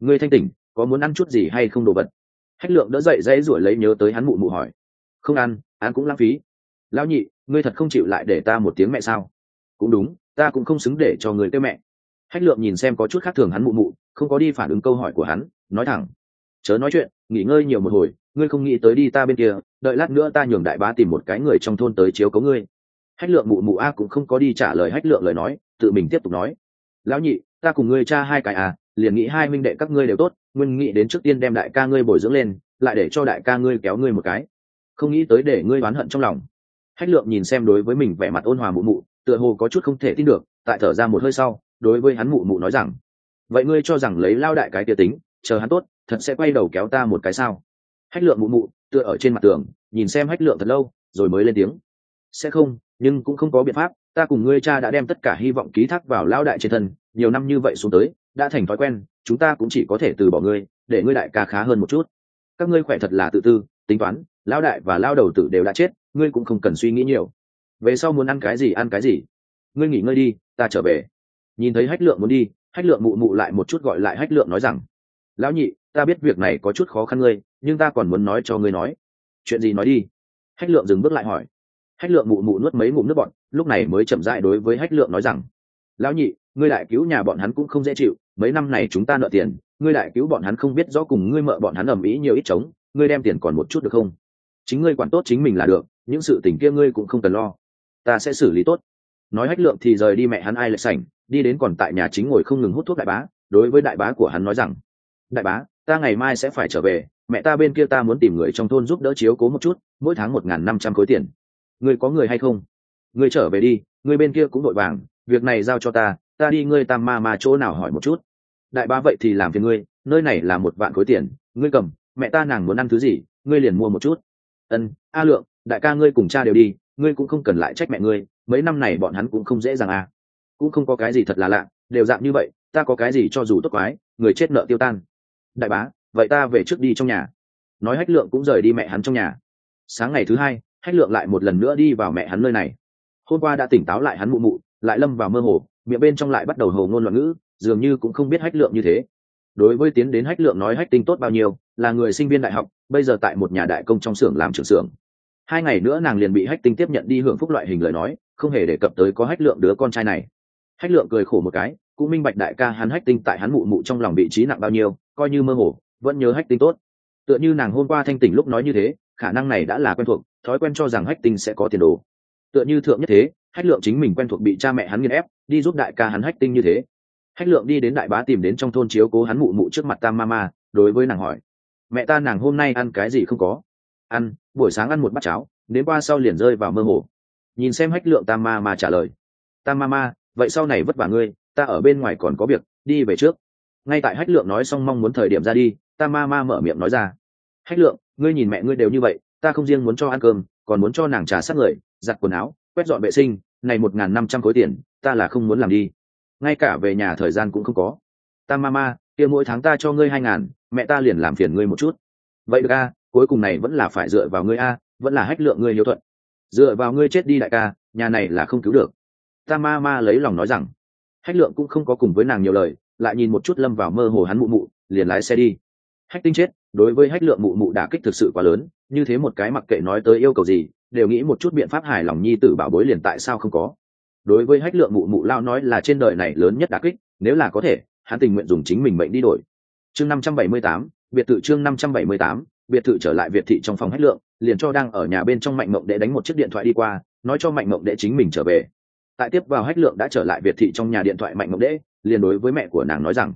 Ngươi thanh tỉnh, có muốn ăn chút gì hay không đồ vật? Hách lượng đỡ dậy dãy ruổi lấy nhớ tới hắn mụ mụ hỏi. Không ăn ăn cũng lãng phí. Lão nhị, ngươi thật không chịu lại để ta một tiếng mẹ sao? Cũng đúng, ta cũng không xứng để cho người kêu mẹ. Hách lượng nhìn xem có chút khác thường hắn mụ mụ, không có đi phản ứng câu hỏi của hắn, nói thẳng. Chớ nói chuyện, nghỉ ngơi nhiều một hồi, ngươi không nghĩ tới đi ta bên kia, đợi lát nữa ta nhường đại bá tìm một cái người trong thôn tới chiếu cấu ngươi hách lượng mụ mụ a cũng không có đi trả lời hách lượng lời nói, tự mình tiếp tục nói. Lão nhị, ta cùng ngươi cha hai cái à liền nghĩ hai minh đệ các ngươi đều tốt, nguyên nghĩ đến trước tiên đem đại ca ngươi bồi dưỡng lên, lại để cho đại ca ngươi kéo ngươi một cái. Không nghĩ tới để ngươi oán hận trong lòng. Hách lượng nhìn xem đối với mình vẻ mặt ôn hòa mụ mụ, tựa hồ có chút không thể tin được, tại thở ra một hơi sau, đối với hắn mụ mụ nói rằng, vậy ngươi cho rằng lấy lao đại cái tia tính, chờ hắn tốt, thật sẽ quay đầu kéo ta một cái sao? Hách lượng mụ mụ, tựa ở trên mặt tường, nhìn xem hách lượng thật lâu, rồi mới lên tiếng sẽ không, nhưng cũng không có biện pháp, ta cùng ngươi cha đã đem tất cả hy vọng ký thác vào Lão đại trên thân, nhiều năm như vậy xuống tới, đã thành thói quen, chúng ta cũng chỉ có thể từ bỏ ngươi, để ngươi đại ca khá hơn một chút. Các ngươi khỏe thật là tự tư, tính toán, Lão đại và lao đầu tử đều đã chết, ngươi cũng không cần suy nghĩ nhiều. Về sau muốn ăn cái gì ăn cái gì. Ngươi nghỉ ngơi đi, ta trở về. Nhìn thấy hách lượng muốn đi, hách lượng mụ mụ lại một chút gọi lại hách lượng nói rằng, lão nhị, ta biết việc này có chút khó khăn ngươi, nhưng ta còn muốn nói cho ngươi nói. Chuyện gì nói đi? Hách lượng dừng bước lại hỏi hách lượng mụ mụ nuốt mấy ngụm nước bọn lúc này mới chậm dại đối với hách lượng nói rằng, lão nhị, ngươi đại cứu nhà bọn hắn cũng không dễ chịu, mấy năm này chúng ta nợ tiền, ngươi đại cứu bọn hắn không biết rõ cùng ngươi mợ bọn hắn ầm ĩ nhiều ít trống, ngươi đem tiền còn một chút được không? Chính ngươi quản tốt chính mình là được, những sự tình kia ngươi cũng không cần lo, ta sẽ xử lý tốt. Nói hách lượng thì rời đi mẹ hắn ai lại sảnh, đi đến còn tại nhà chính ngồi không ngừng hút thuốc đại bá, đối với đại bá của hắn nói rằng, đại bá, ta ngày mai sẽ phải trở về, mẹ ta bên kia ta muốn tìm người trong thôn giúp đỡ chiếu cố một chút, mỗi tháng một n g h n năm trăm khối tiền ngươi có người hay không? Ngươi trở về đi, ngươi bên kia cũng vội vàng, việc này giao cho ta ta đi ngươi tam ma ma chỗ nào hỏi một chút. Đại bá vậy thì làm phiền ngươi, nơi này là một vạn khối tiền, ngươi cầm, mẹ ta nàng muốn ăn thứ gì, ngươi liền mua một chút. Ân, a lượng, đại ca ngươi cùng cha đều đi, ngươi cũng không cần lại trách mẹ ngươi, mấy năm này bọn hắn cũng không dễ dàng à. Cũng không có cái gì thật là lạ, đều dạng như vậy, ta có cái gì cho dù tốt quái, người chết nợ tiêu tan. Đại bá, vậy ta về trước đi trong nhà. Nói hách lượng cũng rời đi mẹ hắn trong nhà. Sáng ngày thứ hai hách lượng lại một lần nữa đi vào mẹ hắn nơi này. Hôm qua đã tỉnh táo lại hắn mụ mụ, lại lâm vào mơ hồ, miệng bên trong lại bắt đầu hồ ngôn loạn ngữ, dường như cũng không biết hách lượng như thế. Đối với tiến đến hách lượng nói hách tinh tốt bao nhiêu, là người sinh viên đại học, bây giờ tại một nhà đại công trong xưởng làm trưởng xưởng. Hai ngày nữa nàng liền bị hách tinh tiếp nhận đi hưởng phúc loại hình lời nói, không hề đề cập tới có hách lượng đứa con trai này. Hách lượng cười khổ một cái, cũng minh bạch đại ca hắn hách tinh tại hắn mụ mụ trong lòng vị trí nặng bao nhiêu, coi như mơ hồ, vẫn nhớ hách tinh tốt. Tựa như nàng hôm qua thanh tỉnh lúc nói như thế khả năng này đã là quen thuộc, thói quen cho rằng hách tinh sẽ có tiền đồ. Tựa như thượng nhất thế, hách lượng chính mình quen thuộc bị cha mẹ hắn nghiên ép, đi giúp đại ca hắn hách tinh như thế. Hách lượng đi đến đại bá tìm đến trong thôn chiếu cố hắn mụ mụ trước mặt tam mama đối với nàng hỏi. Mẹ ta nàng hôm nay ăn cái gì không có? Ăn, buổi sáng ăn một bát cháo, đến qua sau liền rơi vào mơ hồ. Nhìn xem hách lượng tam ma ma trả lời. Tam ma ma, vậy sau này vất vả ngươi, ta ở bên ngoài còn có việc, đi về trước. Ngay tại hách lượng nói xong mong muốn thời điểm ra đi tam ma ma mở miệng nói ra hách lượng, ngươi nhìn mẹ ngươi đều như vậy, ta không riêng muốn cho ăn cơm, còn muốn cho nàng trà sát người, giặt quần áo, quét dọn vệ sinh, này một n g h n năm trăm khối tiền, ta là không muốn làm đi. Ngay cả về nhà thời gian cũng không có. Tam ma ma, kia mỗi tháng ta cho ngươi hai ngàn, mẹ ta liền làm phiền ngươi một chút. Vậy được a, cuối cùng này vẫn là phải dựa vào ngươi a, vẫn là hách lượng ngươi hiếu thuận. Dựa vào ngươi chết đi đại ca, nhà này là không cứu được. Tam ma ma lấy lòng nói rằng, hách lượng cũng không có cùng với nàng nhiều lời, lại nhìn một chút lâm vào mơ hồ hắn mụ mụ, liền lái xe đi. Hách tinh chết đối với hách lượng mụ mụ đả kích thực sự quá lớn, như thế một cái mặc kệ nói tới yêu cầu gì, đều nghĩ một chút biện pháp hài lòng nhi tử bảo bối liền tại sao không có. Đối với hách lượng mụ mụ lao nói là trên đời này lớn nhất đả kích, nếu là có thể, hắn tình nguyện dùng chính mình mệnh đi đổi. Chương năm trăm bảy mươi tám, biệt thự chương năm trăm bảy mươi tám, biệt thự trở lại việt thị trong phòng hách lượng, liền cho đang ở nhà bên trong mạnh mộng để đánh một chiếc điện thoại đi qua, nói cho mạnh mộng để chính mình trở về. Tại tiếp vào hách lượng đã trở lại việt thị trong nhà điện thoại mạnh mộng đệ, liền đối với mẹ của nàng nói rằng,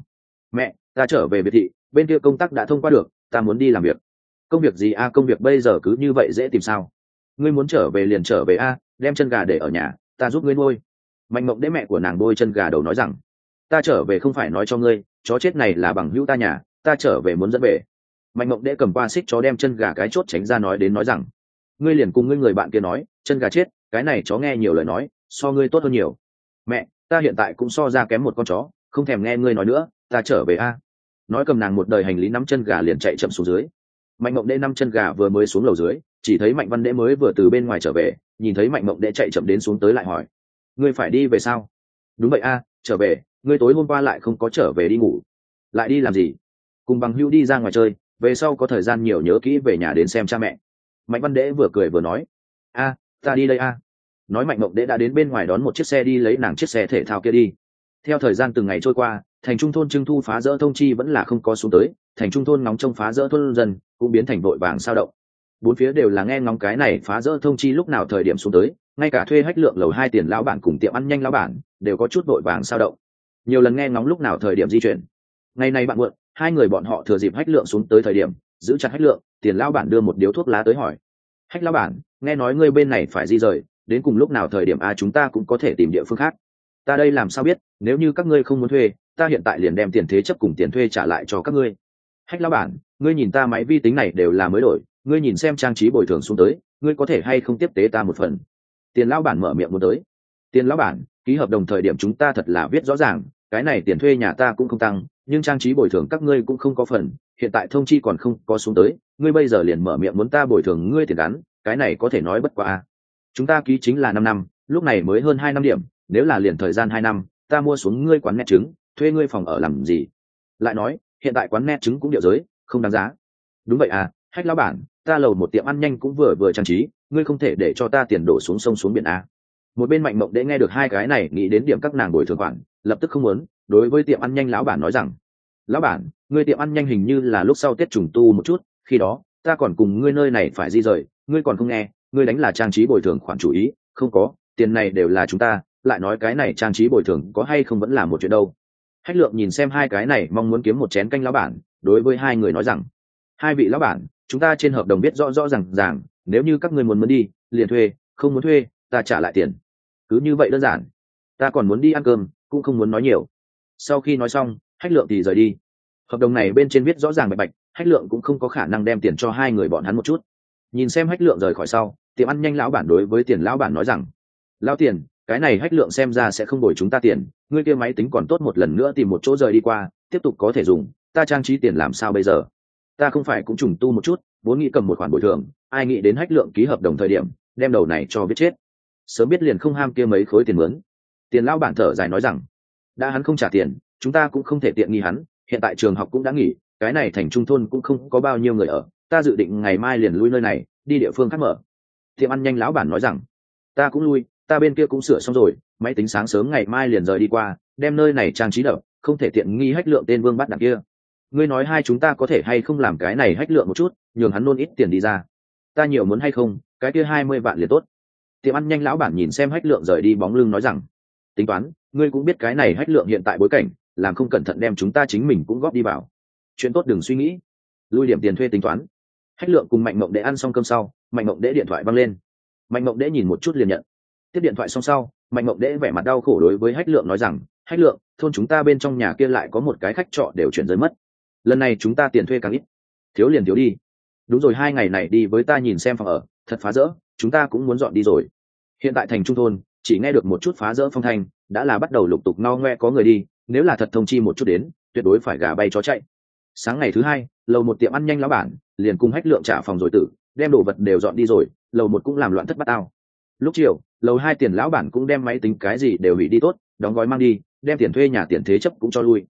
mẹ, ta trở về việt thị, bên kia công tác đã thông qua được ta muốn đi làm việc. Công việc gì a? Công việc bây giờ cứ như vậy dễ tìm sao? Ngươi muốn trở về liền trở về a, đem chân gà để ở nhà, ta giúp ngươi nuôi. Mạnh mộng đế mẹ của nàng đôi chân gà đầu nói rằng, ta trở về không phải nói cho ngươi, chó chết này là bằng hữu ta nhà, ta trở về muốn dẫn về. Mạnh mộng đế cầm qua xích chó đem chân gà cái chốt tránh ra nói đến nói rằng, ngươi liền cùng ngươi người bạn kia nói, chân gà chết, cái này chó nghe nhiều lời nói, so ngươi tốt hơn nhiều. Mẹ, ta hiện tại cũng so ra kém một con chó, không thèm nghe ngươi nói nữa, ta trở về a nói cầm nàng một đời hành lý nắm chân gà liền chạy chậm xuống dưới. Mạnh mộng đệ năm chân gà vừa mới xuống lầu dưới, chỉ thấy mạnh văn đệ mới vừa từ bên ngoài trở về, nhìn thấy mạnh mộng đệ chạy chậm đến xuống tới lại hỏi, ngươi phải đi về sao? Đúng vậy a, trở về, ngươi tối hôm qua lại không có trở về đi ngủ. Lại đi làm gì? Cùng bằng hữu đi ra ngoài chơi, về sau có thời gian nhiều nhớ kỹ về nhà đến xem cha mẹ. Mạnh văn đễ vừa cười vừa nói, a, ta đi đây a. Nói mạnh mộng đễ đã đến bên ngoài đón một chiếc xe đi lấy nàng chiếc xe thể thao kia đi. Theo thời gian từng ngày trôi qua thành trung thôn trưng thu phá rỡ thông chi vẫn là không có xuống tới, thành trung thôn nóng trong phá rỡ thôn dân cũng biến thành vội vàng sao động. Bốn phía đều là nghe ngóng cái này phá rỡ thông chi lúc nào thời điểm xuống tới, ngay cả thuê hách lượng lầu hai tiền lão bản cùng tiệm ăn nhanh lão bản đều có chút vội vàng sao động. Nhiều lần nghe ngóng lúc nào thời điểm di chuyển. Ngày nay bạn muộn, hai người bọn họ thừa dịp hách lượng xuống tới thời điểm, giữ chặt hách lượng, tiền lão bản đưa một điếu thuốc lá tới hỏi. Hách lão bản, nghe nói ngươi bên này phải di rời, đến cùng lúc nào thời điểm a, chúng ta cũng có thể tìm địa phương khác. Ta đây làm sao biết, nếu như các ngươi không muốn thuê ta hiện tại liền đem tiền thế chấp cùng tiền thuê trả lại cho các ngươi. Hách lão bản, ngươi nhìn ta máy vi tính này đều là mới đổi, ngươi nhìn xem trang trí bồi thường xuống tới, ngươi có thể hay không tiếp tế ta một phần? Tiền lão bản mở miệng muốn tới. Tiền lão bản, ký hợp đồng thời điểm chúng ta thật là viết rõ ràng, cái này tiền thuê nhà ta cũng không tăng, nhưng trang trí bồi thường các ngươi cũng không có phần, hiện tại thông chi còn không có xuống tới, ngươi bây giờ liền mở miệng muốn ta bồi thường ngươi tiền gắn, cái này có thể nói bất quá. Chúng ta ký chính là năm năm, lúc này mới hơn hai năm điểm, nếu là liền thời gian hai năm, ta mua xuống ngươi quán nét trứng thuê ngươi phòng ở làm gì? Lại nói, hiện tại quán net trứng cũng điệu giới, không đáng giá. Đúng vậy à hách lão bản, ta lầu một tiệm ăn nhanh cũng vừa vừa trang trí, ngươi không thể để cho ta tiền đổ xuống sông xuống biển à. một bên mạnh mộng để nghe được hai cái này, nghĩ đến điểm các nàng bồi thường khoản, lập tức không muốn, đối với tiệm ăn nhanh lão bản nói rằng, lão bản, ngươi tiệm ăn nhanh hình như là lúc sau tết trùng tu một chút, khi đó, ta còn cùng ngươi nơi này phải di rời, ngươi còn không nghe, ngươi đánh là trang trí bồi thường khoản chủ ý, không có, tiền này đều là chúng ta, lại nói cái này trang trí bồi thường có hay không vẫn là một chuyện đâu hách lượng nhìn xem hai cái này, mong muốn kiếm một chén canh lão bản, đối với hai người nói rằng, hai vị lão bản, chúng ta trên hợp đồng biết rõ rõ r à n g ràng, nếu như các người muốn muốn đi, liền thuê, không muốn thuê, ta trả lại tiền. Cứ như vậy đơn giản. Ta còn muốn đi ăn cơm, cũng không muốn nói nhiều. Sau khi nói xong, hách lượng thì rời đi. Hợp đồng này bên trên viết rõ ràng bạch bạch, hách lượng cũng không có khả năng đem tiền cho hai người bọn hắn một chút. Nhìn xem hách lượng rời khỏi sau, tiệm ăn nhanh lão bản đối với tiền lão bản nói rằng, lao tiền cái này hách lượng xem ra sẽ không đổi chúng ta tiền, ngươi kia máy tính còn tốt một lần nữa tìm một chỗ rời đi qua, tiếp tục có thể dùng, ta trang trí tiền làm sao bây giờ? Ta không phải cũng trùng tu một chút, vốn nghĩ cầm một khoản bồi thường, ai nghĩ đến hách lượng ký hợp đồng thời điểm, đem đầu này cho biết chết. Sớm biết liền không ham kia mấy khối tiền mướn. Tiền lão bản thở dài nói rằng, đã hắn không trả tiền, chúng ta cũng không thể tiện nghi hắn, hiện tại trường học cũng đã nghỉ, cái này thành trung thôn cũng không có bao nhiêu người ở, ta dự định ngày mai liền lui nơi này, đi địa phương khác mở. Tiệm ăn nhanh lão bản nói rằng, ta cũng lui ta bên kia cũng sửa xong rồi, máy tính sáng sớm ngày mai liền rời đi qua, đem nơi này trang trí đập, không thể tiện nghi hách lượng tên vương bắt đằng kia. Ngươi nói hai chúng ta có thể hay không làm cái này hách lượng một chút, nhường hắn nôn ít tiền đi ra. Ta nhiều muốn hay không, cái kia hai mươi vạn liền tốt. Tiệm ăn nhanh lão bản nhìn xem hách lượng rời đi bóng lưng nói rằng, tính toán, ngươi cũng biết cái này hách lượng hiện tại bối cảnh, làm không cẩn thận đem chúng ta chính mình cũng góp đi vào. Chuyện tốt đừng suy nghĩ. Lui điểm tiền thuê tính toán. Hách lượng cùng mạnh mộng để ăn xong cơm sau, mạnh mộng để điện thoại văng lên. Mạnh mộng để nhìn một chút liền nhận tiếp điện thoại xong sau, mạnh mộng đễ vẻ mặt đau khổ đối với hách lượng nói rằng, hách lượng, thôn chúng ta bên trong nhà kia lại có một cái khách trọ đều chuyển rơi mất. Lần này chúng ta tiền thuê càng ít. Thiếu liền thiếu đi. Đúng rồi, hai ngày này đi với ta nhìn xem phòng ở, thật phá rỡ, chúng ta cũng muốn dọn đi rồi. Hiện tại thành trung thôn, chỉ nghe được một chút phá rỡ phong thanh, đã là bắt đầu lục tục no ngoe có người đi, nếu là thật thông chi một chút đến, tuyệt đối phải gà bay chó chạy. Sáng ngày thứ hai, lầu một tiệm ăn nhanh lão bản, liền cùng hách lượng trả phòng rồi tử, đem đồ vật đều dọn đi rồi, lầu một cũng làm loạn thất bát ao lúc chiều, lầu hai tiền lão bản cũng đem máy tính cái gì đều hủy đi tốt, đóng gói mang đi, đem tiền thuê nhà tiền thế chấp cũng cho lui.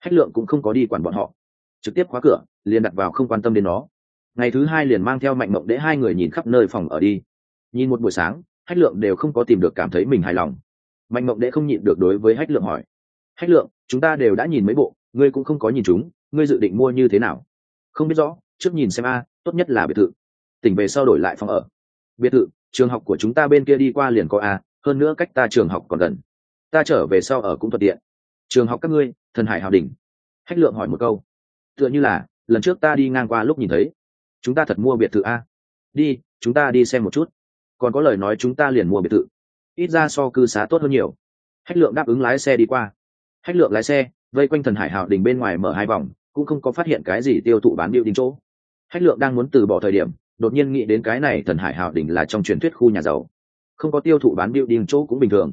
Hách lượng cũng không có đi quản bọn họ. Trực tiếp khóa cửa, liền đặt vào không quan tâm đến nó. Ngày thứ hai liền mang theo mạnh mộng để hai người nhìn khắp nơi phòng ở đi. Nhìn một buổi sáng hách lượng đều không có tìm được cảm thấy mình hài lòng. Mạnh mộng đệ không nhịn được đối với hách lượng hỏi. Hách lượng, chúng ta đều đã nhìn mấy bộ, ngươi cũng không có nhìn chúng, ngươi dự định mua như thế nào? Không biết rõ, trước nhìn xem a, tốt nhất là biệt thự. Tỉnh về sau đổi lại phòng ở. Biệt thự trường học của chúng ta bên kia đi qua liền có a, hơn nữa cách ta trường học còn gần. Ta trở về sau ở cũng thuận tiện. Trường học các ngươi, thần hải hào đình hách lượng hỏi một câu. Tựa như là, lần trước ta đi ngang qua lúc nhìn thấy. Chúng ta thật mua biệt thự a. Đi, chúng ta đi xem một chút. Còn có lời nói chúng ta liền mua biệt thự. Ít ra so cư xá tốt hơn nhiều. Hách lượng đáp ứng lái xe đi qua. Hách lượng lái xe, vây quanh thần hải hào đình bên ngoài mở hai vòng, cũng không có phát hiện cái gì tiêu thụ bán điệu đính chỗ. Hách lượng đang muốn từ bỏ thời điểm đột nhiên nghĩ đến cái này thần hải hào đỉnh là trong truyền thuyết khu nhà giàu. Không có tiêu thụ bán điệu đính chỗ cũng bình thường.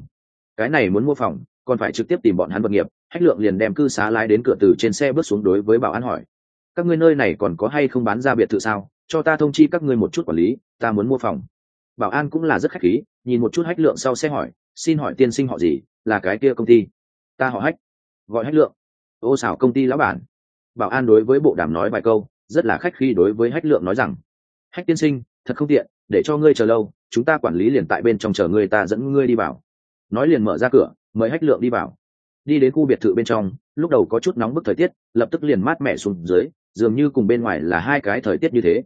Cái này muốn mua phòng, còn phải trực tiếp tìm bọn hắn vật nghiệp, hách lượng liền đem cư xá lái đến cửa từ trên xe bước xuống đối với bảo an hỏi. Các ngươi nơi này còn có hay không bán ra biệt thự sao? Cho ta thông chi các ngươi một chút quản lý, ta muốn mua phòng. Bảo an cũng là rất khách khí, nhìn một chút hách lượng sau xe hỏi, xin hỏi tiên sinh họ gì, là cái kia công ty? Ta họ hách. Gọi hách lượng. Ô xảo công ty lão bản. Bảo an đối với bộ đàm nói vài câu, rất là khách khi đối với hách lượng nói rằng hách tiên sinh, thật không tiện, để cho ngươi chờ lâu, chúng ta quản lý liền tại bên trong chờ ngươi, ta dẫn ngươi đi vào. Nói liền mở ra cửa, mời hách lượng đi vào. Đi đến khu biệt thự bên trong, lúc đầu có chút nóng bức thời tiết, lập tức liền mát mẻ xuống dưới, dường như cùng bên ngoài là hai cái thời tiết như thế.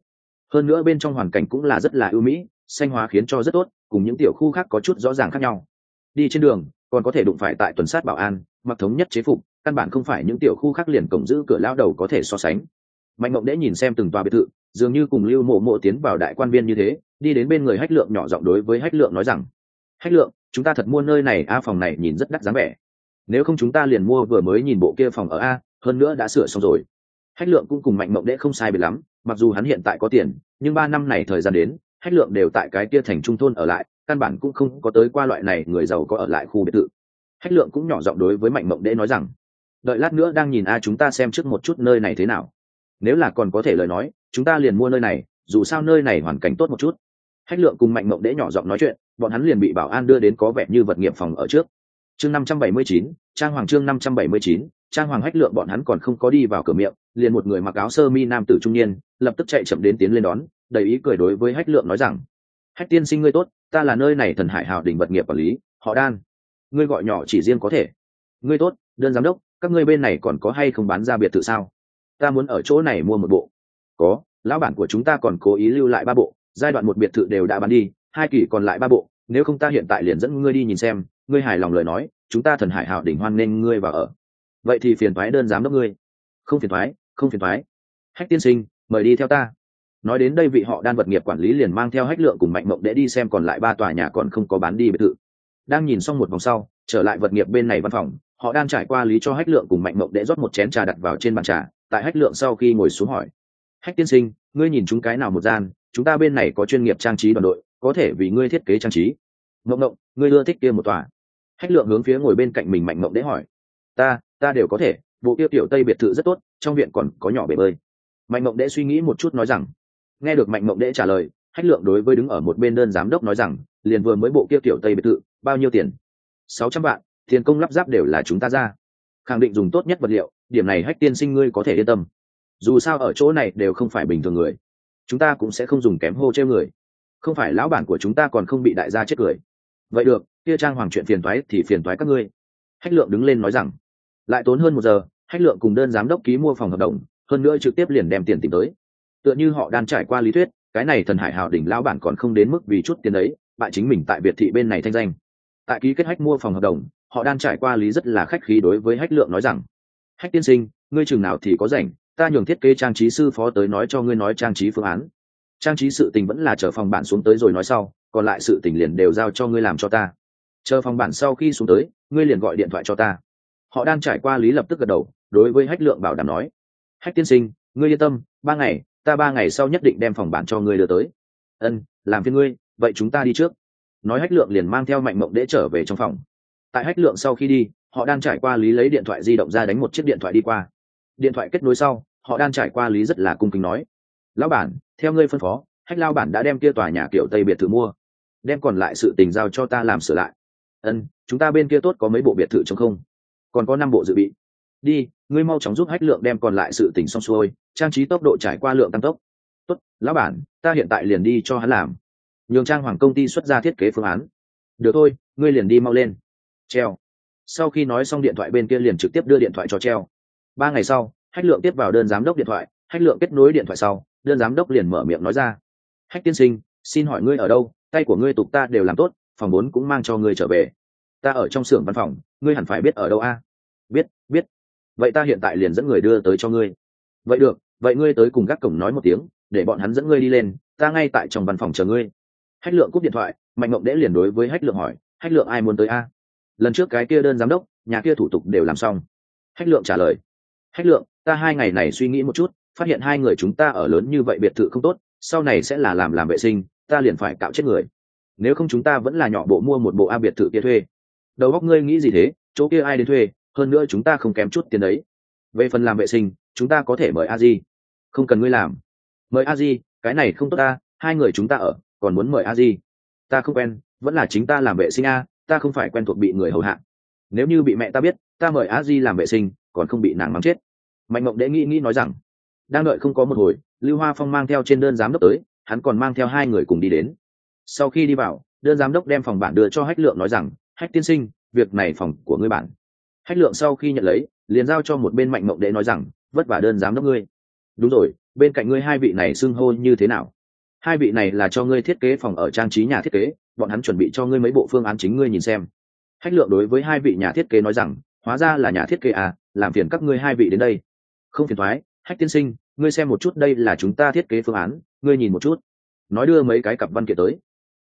Hơn nữa bên trong hoàn cảnh cũng là rất là ưu mỹ, xanh hóa khiến cho rất tốt, cùng những tiểu khu khác có chút rõ ràng khác nhau. Đi trên đường, còn có thể đụng phải tại tuần sát bảo an, mặc thống nhất chế phục, căn bản không phải những tiểu khu khác liền cổng giữ cửa lao đầu có thể so sánh. Mạnh mộng đễ nhìn xem từng tòa biệt thự dường như cùng lưu mộ mộ tiến vào đại quan viên như thế, đi đến bên người hách lượng nhỏ giọng đối với hách lượng nói rằng, hách lượng, chúng ta thật mua nơi này, a, phòng này nhìn rất đắt dáng vẻ. Nếu không chúng ta liền mua vừa mới nhìn bộ kia phòng ở a, hơn nữa đã sửa xong rồi. Hách lượng cũng cùng mạnh mộng đễ không sai biệt lắm, mặc dù hắn hiện tại có tiền, nhưng ba năm này thời gian đến, hách lượng đều tại cái kia thành trung thôn ở lại, căn bản cũng không có tới qua loại này người giàu có ở lại khu biệt thự. Hách lượng cũng nhỏ giọng đối với mạnh mộng đễ nói rằng, đợi lát nữa đang nhìn a, chúng ta xem trước một chút nơi này thế nào nếu là còn có thể lời nói, chúng ta liền mua nơi này, dù sao nơi này hoàn cảnh tốt một chút. Hách lượng cùng mạnh mộng đễ nhỏ giọng nói chuyện, bọn hắn liền bị bảo an đưa đến có vẻ như vật nghiệp phòng ở trước. Chương năm trăm bảy mươi chín, trang hoàng chương năm trăm bảy mươi chín, trang hoàng hách lượng bọn hắn còn không có đi vào cửa miệng, liền một người mặc áo sơ mi nam tử trung niên, lập tức chạy chậm đến tiến lên đón, đầy ý cười đối với hách lượng nói rằng, hách tiên sinh ngươi tốt, ta là nơi này thần hải hào đình vật nghiệp quản lý, họ đan. Ngươi gọi nhỏ chỉ riêng có thể. Ngươi tốt, đơn giám đốc, các ngươi bên này còn có hay không bán ra biệt thự sao? Ta muốn ở chỗ này mua một bộ. Có, lão bản của chúng ta còn cố ý lưu lại ba bộ, giai đoạn một biệt thự đều đã bán đi, hai kỳ còn lại ba bộ, nếu không ta hiện tại liền dẫn ngươi đi nhìn xem, ngươi hài lòng lời nói, chúng ta thần hải hào đỉnh hoan nên ngươi vào ở. Vậy thì phiền thoái đơn giám đốc ngươi. Không phiền thoái không phiền thoái hách tiên sinh, mời đi theo ta. Nói đến đây vị họ đan vật nghiệp quản lý liền mang theo hách lượng cùng mạnh mộng để đi xem còn lại ba tòa nhà còn không có bán đi biệt thự. Đang nhìn xong một vòng sau, trở lại vật nghiệp bên này văn phòng, họ đang trải qua lý cho hách lượng cùng mạnh mộng để rót một chén trà đặt vào trên bàn trà tại hách lượng sau khi ngồi xuống hỏi. Hách tiên sinh, ngươi nhìn chúng cái nào một gian, chúng ta bên này có chuyên nghiệp trang trí đoàn đội, có thể vì ngươi thiết kế trang trí. Mộng mộng ngươi ưa thích kia một tòa. Hách lượng hướng phía ngồi bên cạnh mình mạnh mộng để hỏi. Ta ta đều có thể, bộ kia tiểu tây biệt thự rất tốt, trong viện còn có nhỏ bể bơi. Mạnh mộng đễ suy nghĩ một chút nói rằng. Nghe được mạnh mộng đễ trả lời, hách lượng đối với đứng ở một bên đơn giám đốc nói rằng, liền vừa mới bộ kia tiểu tây biệt thự, bao nhiêu tiền? Sáu trăm vạn, tiền công lắp ráp đều là chúng ta ra khẳng định dùng tốt nhất vật liệu, điểm này hách tiên sinh ngươi có thể yên tâm. Dù sao ở chỗ này đều không phải bình thường người. Chúng ta cũng sẽ không dùng kém hô treo người. Không phải lão bản của chúng ta còn không bị đại gia chết cười. Vậy được, kia trang hoàng chuyện phiền toái thì phiền toái các ngươi. Hách lượng đứng lên nói rằng, lại tốn hơn một giờ, hách lượng cùng đơn giám đốc ký mua phòng hợp đồng, hơn nữa trực tiếp liền đem tiền tìm tới. Tựa như họ đang trải qua lý thuyết, cái này thần hải hào đỉnh lão bản còn không đến mức vì chút tiền đấy bại chính mình tại biệt thị bên này thanh danh. Tại ký kết hách mua phòng hợp đồng họ đang trải qua lý rất là khách khí đối với hách lượng nói rằng, hách tiên sinh, ngươi chừng nào thì có rảnh, ta nhường thiết kế trang trí sư phó tới nói cho ngươi nói trang trí phương án. Trang trí sự tình vẫn là chờ phòng bản xuống tới rồi nói sau, còn lại sự tình liền đều giao cho ngươi làm cho ta. Chờ phòng bản sau khi xuống tới, ngươi liền gọi điện thoại cho ta. Họ đang trải qua lý lập tức gật đầu, đối với hách lượng bảo đảm nói, hách tiên sinh, ngươi yên tâm, ba ngày, ta ba ngày sau nhất định đem phòng bản cho ngươi đưa tới. Ân, làm phiên ngươi, vậy chúng ta đi trước. Nói hách lượng liền mang theo mạnh mộng để trở về trong phòng tại hách lượng sau khi đi, họ đang trải qua lý lấy điện thoại di động ra đánh một chiếc điện thoại đi qua. Điện thoại kết nối sau, họ đang trải qua lý rất là cung kính nói, lão bản, theo ngươi phân phó, hách lao bản đã đem kia tòa nhà kiểu tây biệt thự mua. Đem còn lại sự tình giao cho ta làm sửa lại. Ân, chúng ta bên kia tốt có mấy bộ biệt thự trong không? Còn có năm bộ dự bị. Đi, ngươi mau chóng giúp hách lượng đem còn lại sự tình xong xuôi, trang trí tốc độ trải qua lượng tăng tốc. Tốt, lão bản, ta hiện tại liền đi cho hắn làm. Nhường trang hoàng công ty xuất ra thiết kế phương án. Được thôi, ngươi liền đi mau lên treo. Sau khi nói xong điện thoại bên kia liền trực tiếp đưa điện thoại cho treo. Ba ngày sau, hách lượng tiếp vào đơn giám đốc điện thoại, hách lượng kết nối điện thoại sau, đơn giám đốc liền mở miệng nói ra. Hách tiên sinh, xin hỏi ngươi ở đâu, tay của ngươi tục ta đều làm tốt, phòng bốn cũng mang cho ngươi trở về. Ta ở trong xưởng văn phòng, ngươi hẳn phải biết ở đâu a? Biết biết. Vậy ta hiện tại liền dẫn người đưa tới cho ngươi. Vậy được, vậy ngươi tới cùng gác cổng nói một tiếng, để bọn hắn dẫn ngươi đi lên, ta ngay tại trong văn phòng chờ ngươi. Hách lượng cúp điện thoại, mạnh mộng đễ liền đối với hách lượng hỏi, hách lượng ai muốn tới a? Lần trước cái kia đơn giám đốc, nhà kia thủ tục đều làm xong. Hách lượng trả lời. Hách lượng, ta hai ngày này suy nghĩ một chút, phát hiện hai người chúng ta ở lớn như vậy biệt thự không tốt, sau này sẽ là làm làm vệ sinh, ta liền phải cạo chết người. Nếu không chúng ta vẫn là nhỏ bộ mua một bộ a biệt thự kia thuê. Đầu góc ngươi nghĩ gì thế? Chỗ kia ai đến thuê? Hơn nữa chúng ta không kém chút tiền đấy. Về phần làm vệ sinh, chúng ta có thể mời a di. Không cần ngươi làm. Mời a di, cái này không tốt ta, hai người chúng ta ở, còn muốn mời a di. Ta không quen, vẫn là chính ta làm vệ sinh a ta không phải quen thuộc bị người hầu hạ. Nếu như bị mẹ ta biết, ta mời a di làm vệ sinh, còn không bị nàng mắng chết. Mạnh mộng Đệ nghĩ nghĩ nói rằng, đang đợi không có một hồi, lưu hoa phong mang theo trên đơn giám đốc tới, hắn còn mang theo hai người cùng đi đến. Sau khi đi vào, đơn giám đốc đem phòng bản đưa cho hách lượng nói rằng, hách tiên sinh, việc này phòng của ngươi bản. Hách lượng sau khi nhận lấy, liền giao cho một bên mạnh mộng Đệ nói rằng, vất vả đơn giám đốc ngươi. Đúng rồi, bên cạnh ngươi hai vị này xưng hô như thế nào? Hai vị này là cho ngươi thiết kế phòng ở trang trí nhà thiết kế, bọn hắn chuẩn bị cho ngươi mấy bộ phương án chính ngươi nhìn xem. Hách lượng đối với hai vị nhà thiết kế nói rằng, hóa ra là nhà thiết kế à làm phiền các ngươi hai vị đến đây. Không phiền thoái, hách tiên sinh, ngươi xem một chút đây là chúng ta thiết kế phương án, ngươi nhìn một chút. Nói đưa mấy cái cặp văn kiện tới.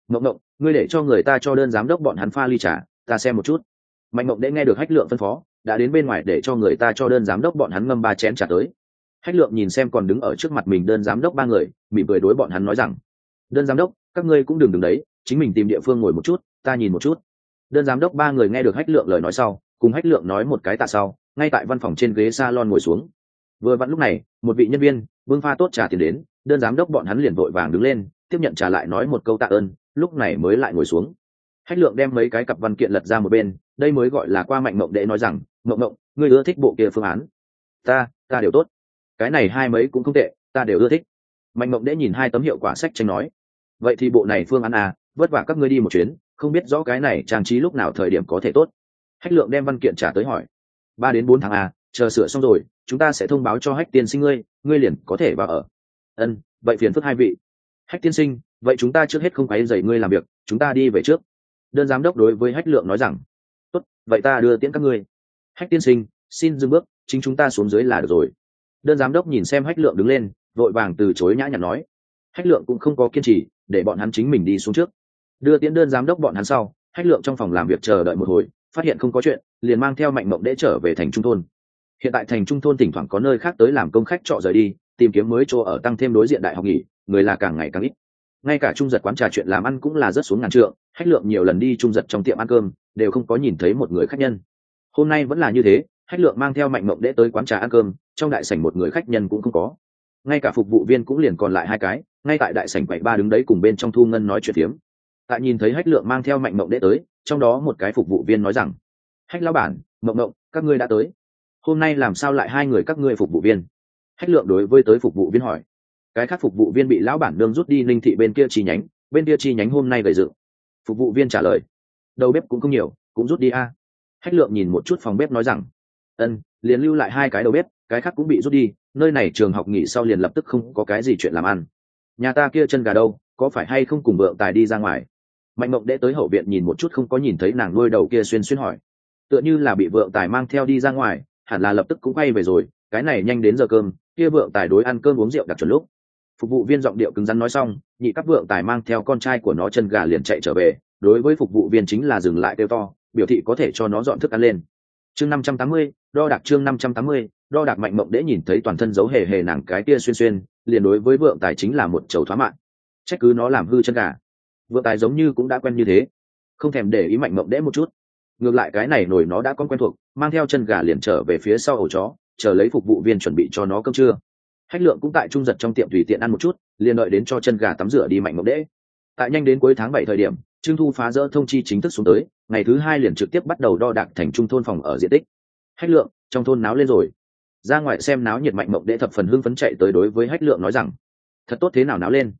Mộng mộng, ngươi để cho người ta cho đơn giám đốc bọn hắn pha ly trà, ta xem một chút. Mạnh mộng đã nghe được hách lượng phân phó, đã đến bên ngoài để cho người ta cho đơn giám đốc bọn hắn ngâm ba chén trà tới hách lượng nhìn xem còn đứng ở trước mặt mình đơn giám đốc ba người, mỉm cười đối bọn hắn nói rằng, đơn giám đốc, các ngươi cũng đừng đứng đấy, chính mình tìm địa phương ngồi một chút, ta nhìn một chút. Đơn giám đốc ba người nghe được hách lượng lời nói sau, cùng hách lượng nói một cái tạ sau, ngay tại văn phòng trên ghế salon ngồi xuống. Vừa vặn lúc này, một vị nhân viên vương pha tốt trà tiền đến, đơn giám đốc bọn hắn liền vội vàng đứng lên, tiếp nhận trả lại nói một câu tạ ơn, lúc này mới lại ngồi xuống. Hách lượng đem mấy cái cặp văn kiện lật ra một bên, đây mới gọi là qua mạnh mộng đệ nói rằng, mộng mộng, ngươi ưa thích bộ kia phương án. Ta ta đều tốt cái này hai mấy cũng không tệ, ta đều ưa thích. Mạnh mộng đệ nhìn hai tấm hiệu quả sách tranh nói, vậy thì bộ này phương án à vất vả các ngươi đi một chuyến, không biết rõ cái này trang trí lúc nào thời điểm có thể tốt. Hách lượng đem văn kiện trả tới hỏi, ba đến bốn tháng à chờ sửa xong rồi, chúng ta sẽ thông báo cho hách tiên sinh ngươi ngươi liền có thể vào ở. Ân, vậy phiền phức hai vị. Hách tiên sinh, vậy chúng ta trước hết không quấy dậy ngươi làm việc, chúng ta đi về trước. Đơn giám đốc đối với hách lượng nói rằng, tốt, vậy ta đưa tiễn các ngươi. Hách tiên sinh, xin dừng bước, chính chúng ta xuống dưới là được rồi đơn giám đốc nhìn xem hách lượng đứng lên, vội vàng từ chối nhã nhặn nói. Hách lượng cũng không có kiên trì, để bọn hắn chính mình đi xuống trước. Đưa tiễn đơn giám đốc bọn hắn sau, hách lượng trong phòng làm việc chờ đợi một hồi, phát hiện không có chuyện, liền mang theo mạnh mộng để trở về thành trung thôn. Hiện tại thành trung thôn thỉnh thoảng có nơi khác tới làm công khách trọ rời đi, tìm kiếm mới chỗ ở tăng thêm đối diện đại học nghỉ, người là càng ngày càng ít. Ngay cả trung giật quán trà chuyện làm ăn cũng là rất xuống ngàn trượng, hách lượng nhiều lần đi trung giật trong tiệm ăn cơm, đều không có nhìn thấy một người khách nhân. Hôm nay vẫn là như thế hách lượng mang theo mạnh mộng đễ tới quán trà ăn cơm, trong đại sảnh một người khách nhân cũng không có. Ngay cả phục vụ viên cũng liền còn lại hai cái, ngay tại đại sảnh bảy ba đứng đấy cùng bên trong thu ngân nói chuyện phiếm. Tại nhìn thấy hách lượng mang theo mạnh mộng đễ tới, trong đó một cái phục vụ viên nói rằng hách lao bản, mộng mộng, các ngươi đã tới. Hôm nay làm sao lại hai người các ngươi phục vụ viên? Hách lượng đối với tới phục vụ viên hỏi. Cái khác phục vụ viên bị lão bản đương rút đi linh thị bên kia chi nhánh, bên kia chi nhánh hôm nay gầy dự. phục vụ viên trả lời, đầu bếp cũng không nhiều, cũng rút đi a. Hách lượng nhìn một chút phòng bếp nói rằng ân, liền lưu lại hai cái đầu bếp, cái khác cũng bị rút đi, nơi này trường học nghỉ sau liền lập tức không có cái gì chuyện làm ăn. Nhà ta kia chân gà đâu, có phải hay không cùng vợ tài đi ra ngoài? Mạnh mộng đễ tới hậu viện nhìn một chút không có nhìn thấy nàng nuôi đầu kia xuyên xuyên hỏi. Tựa như là bị vợ tài mang theo đi ra ngoài, hẳn là lập tức cũng quay về rồi, cái này nhanh đến giờ cơm, kia vợ tài đối ăn cơm uống rượu đặt chuẩn lúc. Phục vụ viên giọng điệu cứng rắn nói xong, nhị các vượng tài mang theo con trai của nó chân gà liền chạy trở về, đối với phục vụ viên chính là dừng lại kêu to, biểu thị có thể cho nó dọn thức ăn lên. Chương năm trăm tám mươi đo đạc chương năm trăm tám mươi, đo đạc mạnh mộng để nhìn thấy toàn thân giấu hề hề nàng cái tia xuyên xuyên, liền đối với vượng tài chính là một chầu thoá mạng. Trách cứ nó làm hư chân gà. Vượng tài giống như cũng đã quen như thế. Không thèm để ý mạnh mộng đễ một chút. Ngược lại cái này nổi nó đã con quen thuộc, mang theo chân gà liền trở về phía sau ổ chó, chờ lấy phục vụ viên chuẩn bị cho nó cơm trưa. Hách lượng cũng tại trung giật trong tiệm tùy tiện ăn một chút, liền đợi đến cho chân gà tắm rửa đi mạnh mộng đễ tại nhanh đến cuối tháng bảy thời điểm, trương thu phá rỡ thông chi chính thức xuống tới, ngày thứ hai liền trực tiếp bắt đầu đo đạc thành trung thôn phòng ở diện tích hách lượng, trong thôn náo lên rồi. Ra ngoài xem náo nhiệt mạnh mộng đệ thập phần hưng phấn chạy tới đối với hách lượng nói rằng, thật tốt thế nào náo lên?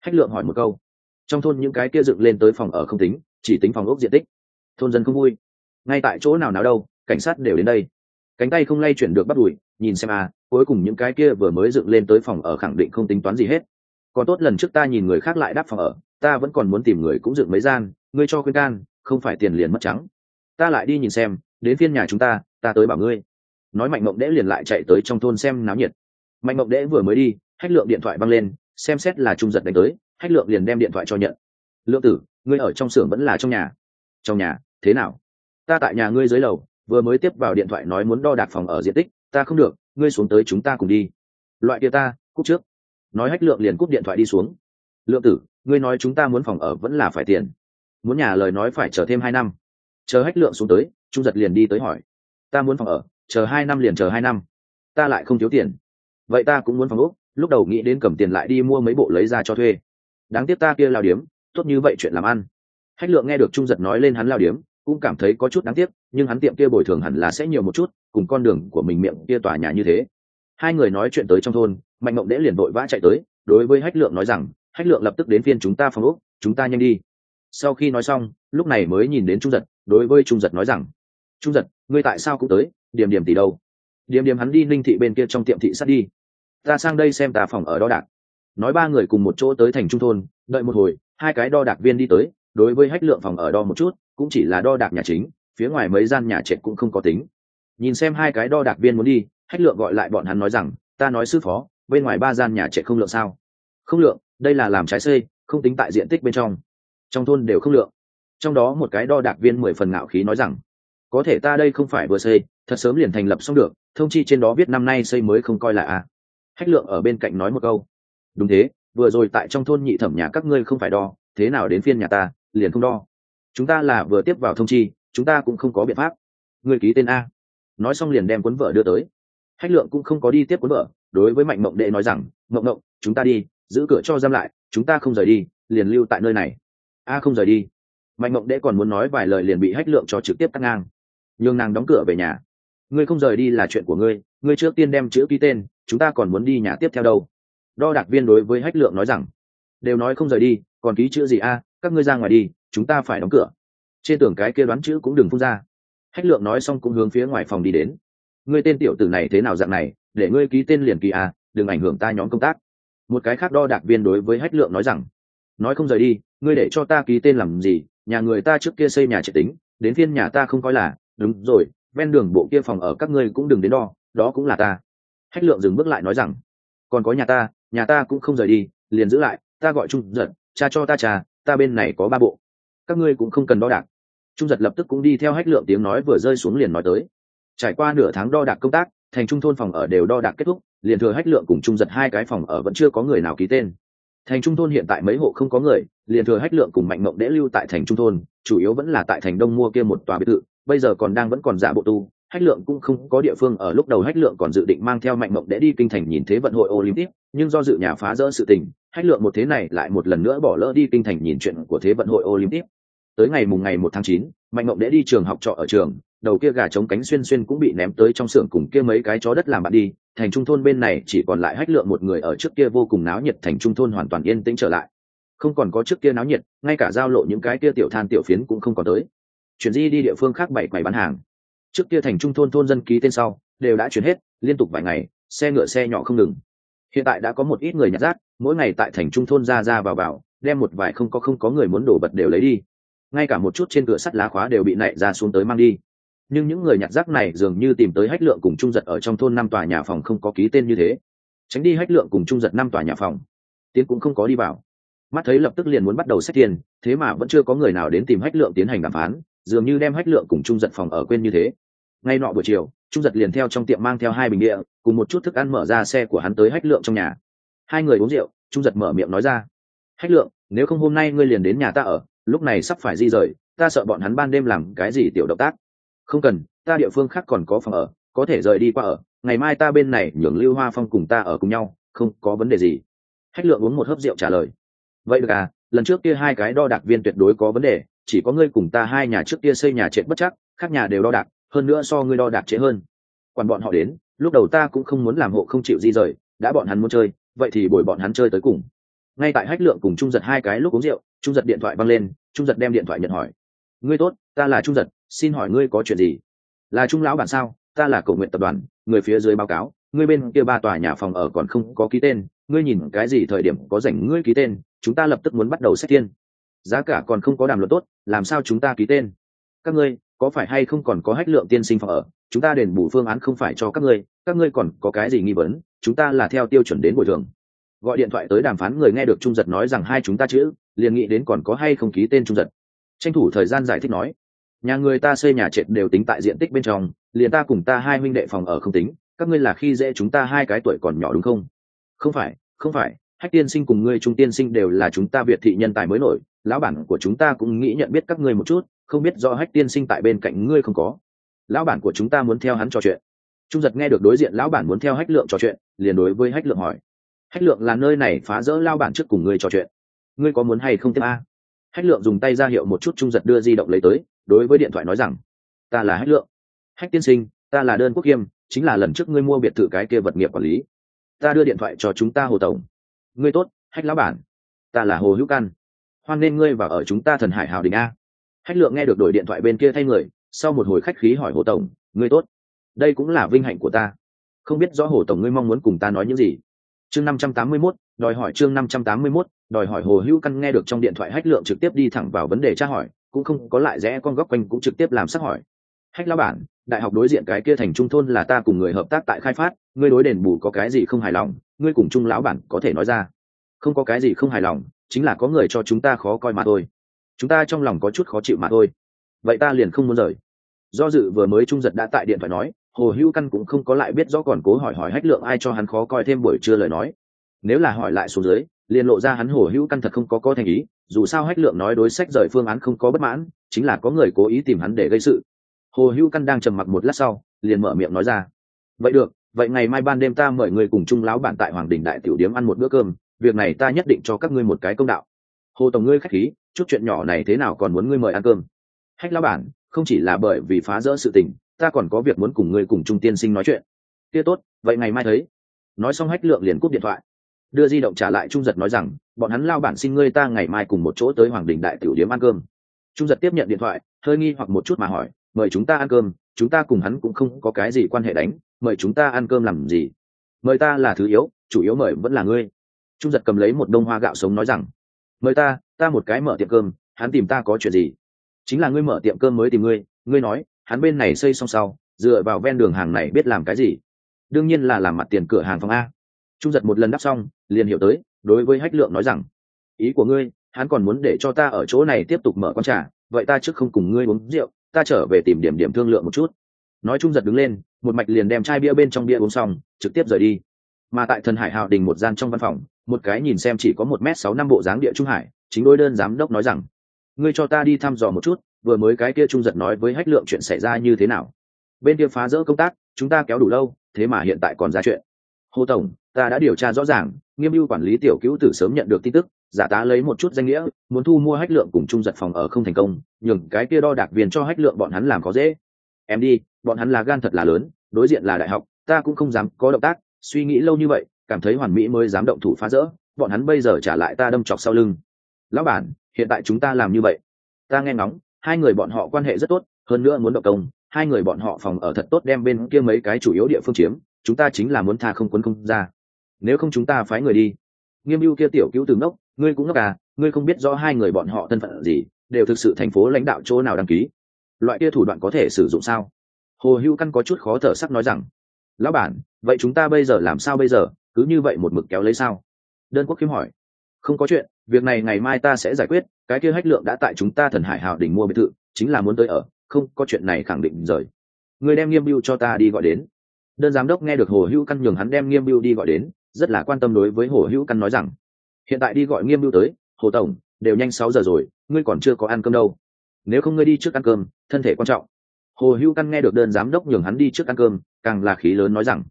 Hách lượng hỏi một câu. Trong thôn những cái kia dựng lên tới phòng ở không tính, chỉ tính phòng ốc diện tích. Thôn dân không vui. Ngay tại chỗ nào nào đâu, cảnh sát đều đến đây. Cánh tay không lay chuyển được bắt đùi, nhìn xem à cuối cùng những cái kia vừa mới dựng lên tới phòng ở khẳng định không tính toán gì hết. Còn tốt lần trước ta nhìn người khác lại đáp phòng ở, ta vẫn còn muốn tìm người cũng dựng mấy gian, ngươi cho khuyên can, không phải tiền liền mất trắng. Ta lại đi nhìn xem đến phiên nhà chúng ta ta tới bảo ngươi. Nói mạnh mộng đễ liền lại chạy tới trong thôn xem náo nhiệt. Mạnh mộng đễ vừa mới đi, hách lượng điện thoại băng lên, xem xét là trung giật đánh tới, hách lượng liền đem điện thoại cho nhận. Lượng tử, ngươi ở trong xưởng vẫn là trong nhà. Trong nhà, thế nào? Ta tại nhà ngươi dưới lầu, vừa mới tiếp vào điện thoại nói muốn đo đạc phòng ở diện tích, ta không được, ngươi xuống tới chúng ta cùng đi. Loại kia ta cúp trước. Nói hách lượng liền cúp điện thoại đi xuống. Lượng tử, ngươi nói chúng ta muốn phòng ở vẫn là phải tiền. Muốn nhà lời nói phải chờ thêm hai năm. Chờ hách lượng xuống tới trung giật liền đi tới hỏi, ta muốn phòng ở, chờ hai năm liền chờ hai năm. Ta lại không thiếu tiền. Vậy ta cũng muốn phòng úc lúc đầu nghĩ đến cầm tiền lại đi mua mấy bộ lấy ra cho thuê. Đáng tiếc ta kia lao điếm, tốt như vậy chuyện làm ăn. Hách lượng nghe được trung giật nói lên hắn lao điếm, cũng cảm thấy có chút đáng tiếc, nhưng hắn tiệm kia bồi thường hẳn là sẽ nhiều một chút, cùng con đường của mình miệng kia tòa nhà như thế. Hai người nói chuyện tới trong thôn, mạnh mộng đễ liền vội vã chạy tới, đối với hách lượng nói rằng, hách lượng lập tức đến phiên chúng ta phòng úc chúng ta nhanh đi. Sau khi nói xong, lúc này mới nhìn đến trung giật, đối với trung giật nói rằng trung giật, ngươi tại sao cũng tới, điểm điểm tỷ đâu? Điểm điểm hắn đi ninh thị bên kia trong tiệm thị sát đi. Ta sang đây xem tà phòng ở đo đạc. Nói ba người cùng một chỗ tới thành trung thôn, đợi một hồi, hai cái đo đạc viên đi tới, đối với hách lượng phòng ở đo một chút, cũng chỉ là đo đạc nhà chính, phía ngoài mấy gian nhà trệt cũng không có tính. Nhìn xem hai cái đo đạc viên muốn đi, hách lượng gọi lại bọn hắn nói rằng, ta nói sư phó, bên ngoài ba gian nhà trệt không lượng sao? Không lượng, đây là làm trái xây, không tính tại diện tích bên trong. Trong thôn đều không lượng. Trong đó một cái đo đạc viên mười phần ngạo khí nói rằng có thể ta đây không phải vừa xây, thật sớm liền thành lập xong được, thông chi trên đó viết năm nay xây mới không coi là a hách lượng ở bên cạnh nói một câu. Đúng thế, vừa rồi tại trong thôn nhị thẩm nhà các ngươi không phải đo, thế nào đến phiên nhà ta, liền không đo. Chúng ta là vừa tiếp vào thông chi, chúng ta cũng không có biện pháp. Người ký tên a. Nói xong liền đem cuốn vợ đưa tới. Hách lượng cũng không có đi tiếp cuốn vợ, đối với mạnh mộng đệ nói rằng, mộng mộng, chúng ta đi, giữ cửa cho giam lại, chúng ta không rời đi, liền lưu tại nơi này. A không rời đi. Mạnh mộng đệ còn muốn nói vài lời liền bị hách lượng cho trực tiếp cắt ngang nhường nàng đóng cửa về nhà. Ngươi không rời đi là chuyện của ngươi ngươi trước tiên đem chữ ký tên, chúng ta còn muốn đi nhà tiếp theo đâu. Đo đạc viên đối với hách lượng nói rằng, đều nói không rời đi, còn ký chữ gì a, các ngươi ra ngoài đi, chúng ta phải đóng cửa. Trên tường cái kia đoán chữ cũng đừng phun ra. Hách lượng nói xong cũng hướng phía ngoài phòng đi đến. Ngươi tên tiểu tử này thế nào dạng này, để ngươi ký tên liền kỳ a, đừng ảnh hưởng ta nhóm công tác. Một cái khác đo đạc viên đối với hách lượng nói rằng, nói không rời đi, ngươi để cho ta ký tên làm gì, nhà người ta trước kia xây nhà triệt tính, đến phiên nhà ta không coi là đúng rồi, ven đường bộ kia phòng ở các ngươi cũng đừng đến đo, đó cũng là ta. Hách lượng dừng bước lại nói rằng, còn có nhà ta nhà ta cũng không rời đi, liền giữ lại, ta gọi trung giật, cha cho ta trà, ta bên này có ba bộ. Các ngươi cũng không cần đo đạc. Trung giật lập tức cũng đi theo hách lượng tiếng nói vừa rơi xuống liền nói tới. Trải qua nửa tháng đo đạc công tác, thành trung thôn phòng ở đều đo đạc kết thúc, liền thừa hách lượng cùng trung giật hai cái phòng ở vẫn chưa có người nào ký tên. Thành trung thôn hiện tại mấy hộ không có người, liền thừa hách lượng cùng mạnh mộng đễ lưu tại thành trung thôn, chủ yếu vẫn là tại thành đông mua kia một tòa biệt thự bây giờ còn đang vẫn còn giả bộ tu, hách lượng cũng không có địa phương ở lúc đầu hách lượng còn dự định mang theo mạnh mộng để đi kinh thành nhìn thế vận hội olympic, nhưng do dự nhà phá rỡ sự tình, hách lượng một thế này lại một lần nữa bỏ lỡ đi kinh thành nhìn chuyện của thế vận hội olympic. Tới ngày mùng ngày một tháng chín, mạnh mộng để đi trường học trọ ở trường, đầu kia gà chống cánh xuyên xuyên cũng bị ném tới trong xưởng cùng kia mấy cái chó đất làm bạn đi, thành trung thôn bên này chỉ còn lại hách lượng một người ở trước kia vô cùng náo nhiệt thành trung thôn hoàn toàn yên tĩnh trở lại. Không còn có trước kia náo nhiệt, ngay cả giao lộ những cái kia tiểu than tiểu phiến cũng không còn tới chuyển di đi địa phương khác bảy quầy bán hàng. Trước kia thành trung thôn thôn dân ký tên sau, đều đã chuyển hết, liên tục vài ngày, xe ngựa xe nhỏ không ngừng. Hiện tại đã có một ít người nhặt rác, mỗi ngày tại thành trung thôn ra ra vào vào, đem một vài không có không có người muốn đổ bật đều lấy đi. Ngay cả một chút trên cửa sắt lá khóa đều bị nạy ra xuống tới mang đi. Nhưng những người nhặt rác này dường như tìm tới hách lượng cùng trung giật ở trong thôn năm tòa nhà phòng không có ký tên như thế. Tránh đi hách lượng cùng trung giật năm tòa nhà phòng, tiến cũng không có đi vào. Mắt thấy lập tức liền muốn bắt đầu xét tiền, thế mà vẫn chưa có người nào đến tìm hách lượng tiến hành đàm phán dường như đem hách lượng cùng trung giật phòng ở quên như thế. Ngay nọ buổi chiều, trung giật liền theo trong tiệm mang theo hai bình địa, cùng một chút thức ăn mở ra xe của hắn tới hách lượng trong nhà. Hai người uống rượu, trung giật mở miệng nói ra, hách lượng, nếu không hôm nay ngươi liền đến nhà ta ở, lúc này sắp phải di rời, ta sợ bọn hắn ban đêm làm cái gì tiểu động tác? Không cần, ta địa phương khác còn có phòng ở, có thể rời đi qua ở, ngày mai ta bên này nhường lưu hoa phong cùng ta ở cùng nhau, không có vấn đề gì. Hách lượng uống một hớp rượu trả lời, vậy được à lần trước kia hai cái đo đạc viên tuyệt đối có vấn đề chỉ có ngươi cùng ta hai nhà trước kia xây nhà trệt bất chắc, khác nhà đều đo đạc, hơn nữa so ngươi đo đạc trễ hơn. Còn bọn họ đến, lúc đầu ta cũng không muốn làm hộ không chịu di rời, đã bọn hắn muốn chơi, vậy thì bồi bọn hắn chơi tới cùng. Ngay tại hách lượng cùng trung giật hai cái lúc uống rượu, trung giật điện thoại văng lên, trung giật đem điện thoại nhận hỏi. Ngươi tốt, ta là trung giật, xin hỏi ngươi có chuyện gì? Là trung lão bản sao? Ta là cầu nguyện tập đoàn, người phía dưới báo cáo, ngươi bên kia ba tòa nhà phòng ở còn không có ký tên, ngươi nhìn cái gì thời điểm có rảnh ngươi ký tên, chúng ta lập tức muốn bắt đầu xét tiên giá cả còn không có đàm luận tốt, làm sao chúng ta ký tên? Các ngươi, có phải hay không còn có hách lượng tiên sinh phòng ở? Chúng ta đền bù phương án không phải cho các ngươi các ngươi còn có cái gì nghi vấn? Chúng ta là theo tiêu chuẩn đến bồi thường. Gọi điện thoại tới đàm phán người nghe được trung giật nói rằng hai chúng ta chữ, liền nghĩ đến còn có hay không ký tên trung giật. Tranh thủ thời gian giải thích nói, nhà người ta xây nhà trệt đều tính tại diện tích bên trong, liền ta cùng ta hai huynh đệ phòng ở không tính, các ngươi là khi dễ chúng ta hai cái tuổi còn nhỏ đúng không? Không phải không phải hách tiên sinh cùng ngươi trung tiên sinh đều là chúng ta việt thị nhân tài mới nổi, lão bản của chúng ta cũng nghĩ nhận biết các ngươi một chút, không biết do hách tiên sinh tại bên cạnh ngươi không có. Lão bản của chúng ta muốn theo hắn trò chuyện. Trung giật nghe được đối diện lão bản muốn theo hách lượng trò chuyện, liền đối với hách lượng hỏi. Hách lượng là nơi này phá rỡ lao bản trước cùng ngươi trò chuyện. Ngươi có muốn hay không tiếp a? Hách lượng dùng tay ra hiệu một chút trung giật đưa di động lấy tới, đối với điện thoại nói rằng, ta là hách lượng. Hách tiên sinh, ta là đơn quốc kiêm, chính là lần trước ngươi mua biệt thự cái kia vật nghiệp quản lý. Ta đưa điện thoại cho chúng ta hồ tổng ngươi tốt, hách lão bản. Ta là hồ hữu căn hoan nên ngươi vào ở chúng ta thần hải hào đình a. Hách lượng nghe được đổi điện thoại bên kia thay người, sau một hồi khách khí hỏi hồ tổng, ngươi tốt. Đây cũng là vinh hạnh của ta. Không biết rõ hồ tổng ngươi mong muốn cùng ta nói những gì. Chương năm trăm tám mươi mốt, đòi hỏi chương năm trăm tám mươi mốt, đòi hỏi hồ hữu căn nghe được trong điện thoại hách lượng trực tiếp đi thẳng vào vấn đề tra hỏi, cũng không có lại rẽ con góc quanh cũng trực tiếp làm sắc hỏi. Hách lão bản, đại học đối diện cái kia thành trung thôn là ta cùng người hợp tác tại khai phát, ngươi đối đền bù có cái gì không hài lòng? Ngươi cùng trung lão bản có thể nói ra. Không có cái gì không hài lòng, chính là có người cho chúng ta khó coi mà thôi. Chúng ta trong lòng có chút khó chịu mà thôi. Vậy ta liền không muốn rời. Do dự vừa mới trung giật đã tại điện thoại nói, hồ hữu căn cũng không có lại biết rõ còn cố hỏi hỏi hách lượng ai cho hắn khó coi thêm buổi trưa lời nói. Nếu là hỏi lại xuống dưới, liền lộ ra hắn hồ hữu căn thật không có có thành ý, dù sao hách lượng nói đối sách rời phương án không có bất mãn, chính là có người cố ý tìm hắn để gây sự. Hồ hữu căn đang trầm mặc một lát sau, liền mở miệng nói ra. Vậy được vậy ngày mai ban đêm ta mời người cùng chung lão bản tại hoàng đình đại tiểu điếm ăn một bữa cơm, việc này ta nhất định cho các ngươi một cái công đạo. Hồ tổng ngươi khách khí, chút chuyện nhỏ này thế nào còn muốn ngươi mời ăn cơm? Hách lão bản, không chỉ là bởi vì phá rỡ sự tình, ta còn có việc muốn cùng ngươi cùng trung tiên sinh nói chuyện. Kia tốt, vậy ngày mai thấy. Nói xong hách lượng liền cúp điện thoại. Đưa di động trả lại trung giật nói rằng, bọn hắn lao bản xin ngươi ta ngày mai cùng một chỗ tới hoàng đình đại tiểu điếm ăn cơm. Trung giật tiếp nhận điện thoại, hơi nghi hoặc một chút mà hỏi, mời chúng ta ăn cơm, chúng ta cùng hắn cũng không có cái gì quan hệ đánh mời chúng ta ăn cơm làm gì? Mời ta là thứ yếu, chủ yếu mời vẫn là ngươi. Trung giật cầm lấy một đông hoa gạo sống nói rằng, mời ta ta một cái mở tiệm cơm, hắn tìm ta có chuyện gì? Chính là ngươi mở tiệm cơm mới tìm ngươi ngươi nói, hắn bên này xây xong sau, dựa vào ven đường hàng này biết làm cái gì? Đương nhiên là làm mặt tiền cửa hàng phòng a. Trung giật một lần đắp xong, liền hiểu tới, đối với hách lượng nói rằng, ý của ngươi, hắn còn muốn để cho ta ở chỗ này tiếp tục mở con trà, vậy ta trước không cùng ngươi uống rượu, ta trở về tìm điểm điểm thương lượng một chút. Nói trung giật đứng lên một mạch liền đem chai bia bên trong bia uống xong, trực tiếp rời đi. Mà tại thần hải hào đình một gian trong văn phòng, một cái nhìn xem chỉ có một m sáu năm bộ dáng địa trung hải, chính đôi đơn giám đốc nói rằng, ngươi cho ta đi thăm dò một chút, vừa mới cái kia trung giật nói với hách lượng chuyện xảy ra như thế nào. Bên kia phá rỡ công tác, chúng ta kéo đủ lâu, thế mà hiện tại còn ra chuyện. Hồ tổng, ta đã điều tra rõ ràng, nghiêm mưu quản lý tiểu cứu tử sớm nhận được tin tức, giả tá lấy một chút danh nghĩa, muốn thu mua hách lượng cùng trung giật phòng ở không thành công, nhường cái kia đo đạc viên cho hách lượng bọn hắn làm có dễ em đi, bọn hắn là gan thật là lớn, đối diện là đại học, ta cũng không dám có động tác, suy nghĩ lâu như vậy, cảm thấy hoàn mỹ mới dám động thủ phá rỡ, bọn hắn bây giờ trả lại ta đâm chọc sau lưng. Lão bản, hiện tại chúng ta làm như vậy. Ta nghe ngóng, hai người bọn họ quan hệ rất tốt, hơn nữa muốn động công, hai người bọn họ phòng ở thật tốt đem bên kia mấy cái chủ yếu địa phương chiếm, chúng ta chính là muốn tha không quấn không ra. Nếu không chúng ta phái người đi. Nghiêm mưu kia tiểu cứu từ ngốc, ngươi cũng ngốc à ngươi không biết rõ hai người bọn họ thân phận gì, đều thực sự thành phố lãnh đạo chỗ nào đăng ký loại kia thủ đoạn có thể sử dụng sao? Hồ hữu căn có chút khó thở sắc nói rằng, lão bản, vậy chúng ta bây giờ làm sao bây giờ? Cứ như vậy một mực kéo lấy sao? Đơn quốc kiếm hỏi. Không có chuyện, việc này ngày mai ta sẽ giải quyết, cái kia hách lượng đã tại chúng ta thần hải hào đỉnh mua biệt thự, chính là muốn tới ở, không có chuyện này khẳng định rời. Người đem nghiêm biêu cho ta đi gọi đến. Đơn giám đốc nghe được hồ hữu căn nhường hắn đem nghiêm biêu đi gọi đến, rất là quan tâm đối với hồ hữu căn nói rằng, hiện tại đi gọi nghiêm biêu tới, hồ tổng, đều nhanh sáu giờ rồi, ngươi còn chưa có ăn cơm đâu nếu không ngươi đi trước ăn cơm, thân thể quan trọng. Hồ hữu căn nghe được đơn giám đốc nhường hắn đi trước ăn cơm, càng là khí lớn nói rằng,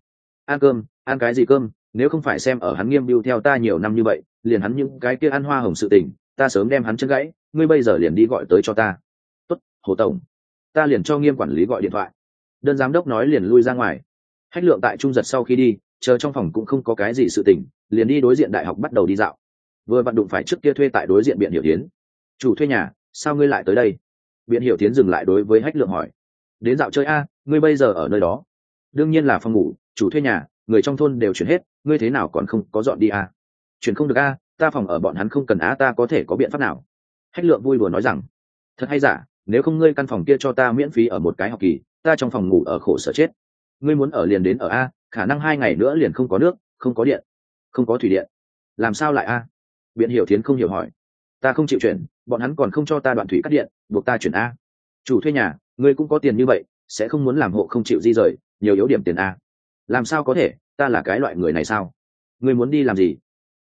ăn cơm, ăn cái gì cơm? Nếu không phải xem ở hắn nghiêm biêu theo ta nhiều năm như vậy, liền hắn những cái kia ăn hoa hồng sự tình, ta sớm đem hắn chân gãy, ngươi bây giờ liền đi gọi tới cho ta. Tốt, hồ tổng. Ta liền cho nghiêm quản lý gọi điện thoại. Đơn giám đốc nói liền lui ra ngoài. Hách lượng tại trung giật sau khi đi, chờ trong phòng cũng không có cái gì sự tình, liền đi đối diện đại học bắt đầu đi dạo. Vừa vặn đụng phải trước kia thuê tại đối diện biện hiểu hiến chủ thuê nhà, sao ngươi lại tới đây? Biện hiểu tiến dừng lại đối với hách lượng hỏi. Đến dạo chơi a, ngươi bây giờ ở nơi đó? Đương nhiên là phòng ngủ, chủ thuê nhà, người trong thôn đều chuyển hết, ngươi thế nào còn không có dọn đi a chuyển không được a, ta phòng ở bọn hắn không cần á, ta có thể có biện pháp nào? Hách lượng vui đùa nói rằng. Thật hay giả, nếu không ngươi căn phòng kia cho ta miễn phí ở một cái học kỳ, ta trong phòng ngủ ở khổ sở chết. Ngươi muốn ở liền đến ở a, khả năng hai ngày nữa liền không có nước, không có điện, không có thủy điện. Làm sao lại a? Biện hiểu tiến không hiểu hỏi. Ta không chịu chuyển bọn hắn còn không cho ta đoạn thủy cắt điện, buộc ta chuyển a. Chủ thuê nhà, ngươi cũng có tiền như vậy, sẽ không muốn làm hộ không chịu di rời, nhiều yếu điểm tiền a. Làm sao có thể, ta là cái loại người này sao? Ngươi muốn đi làm gì?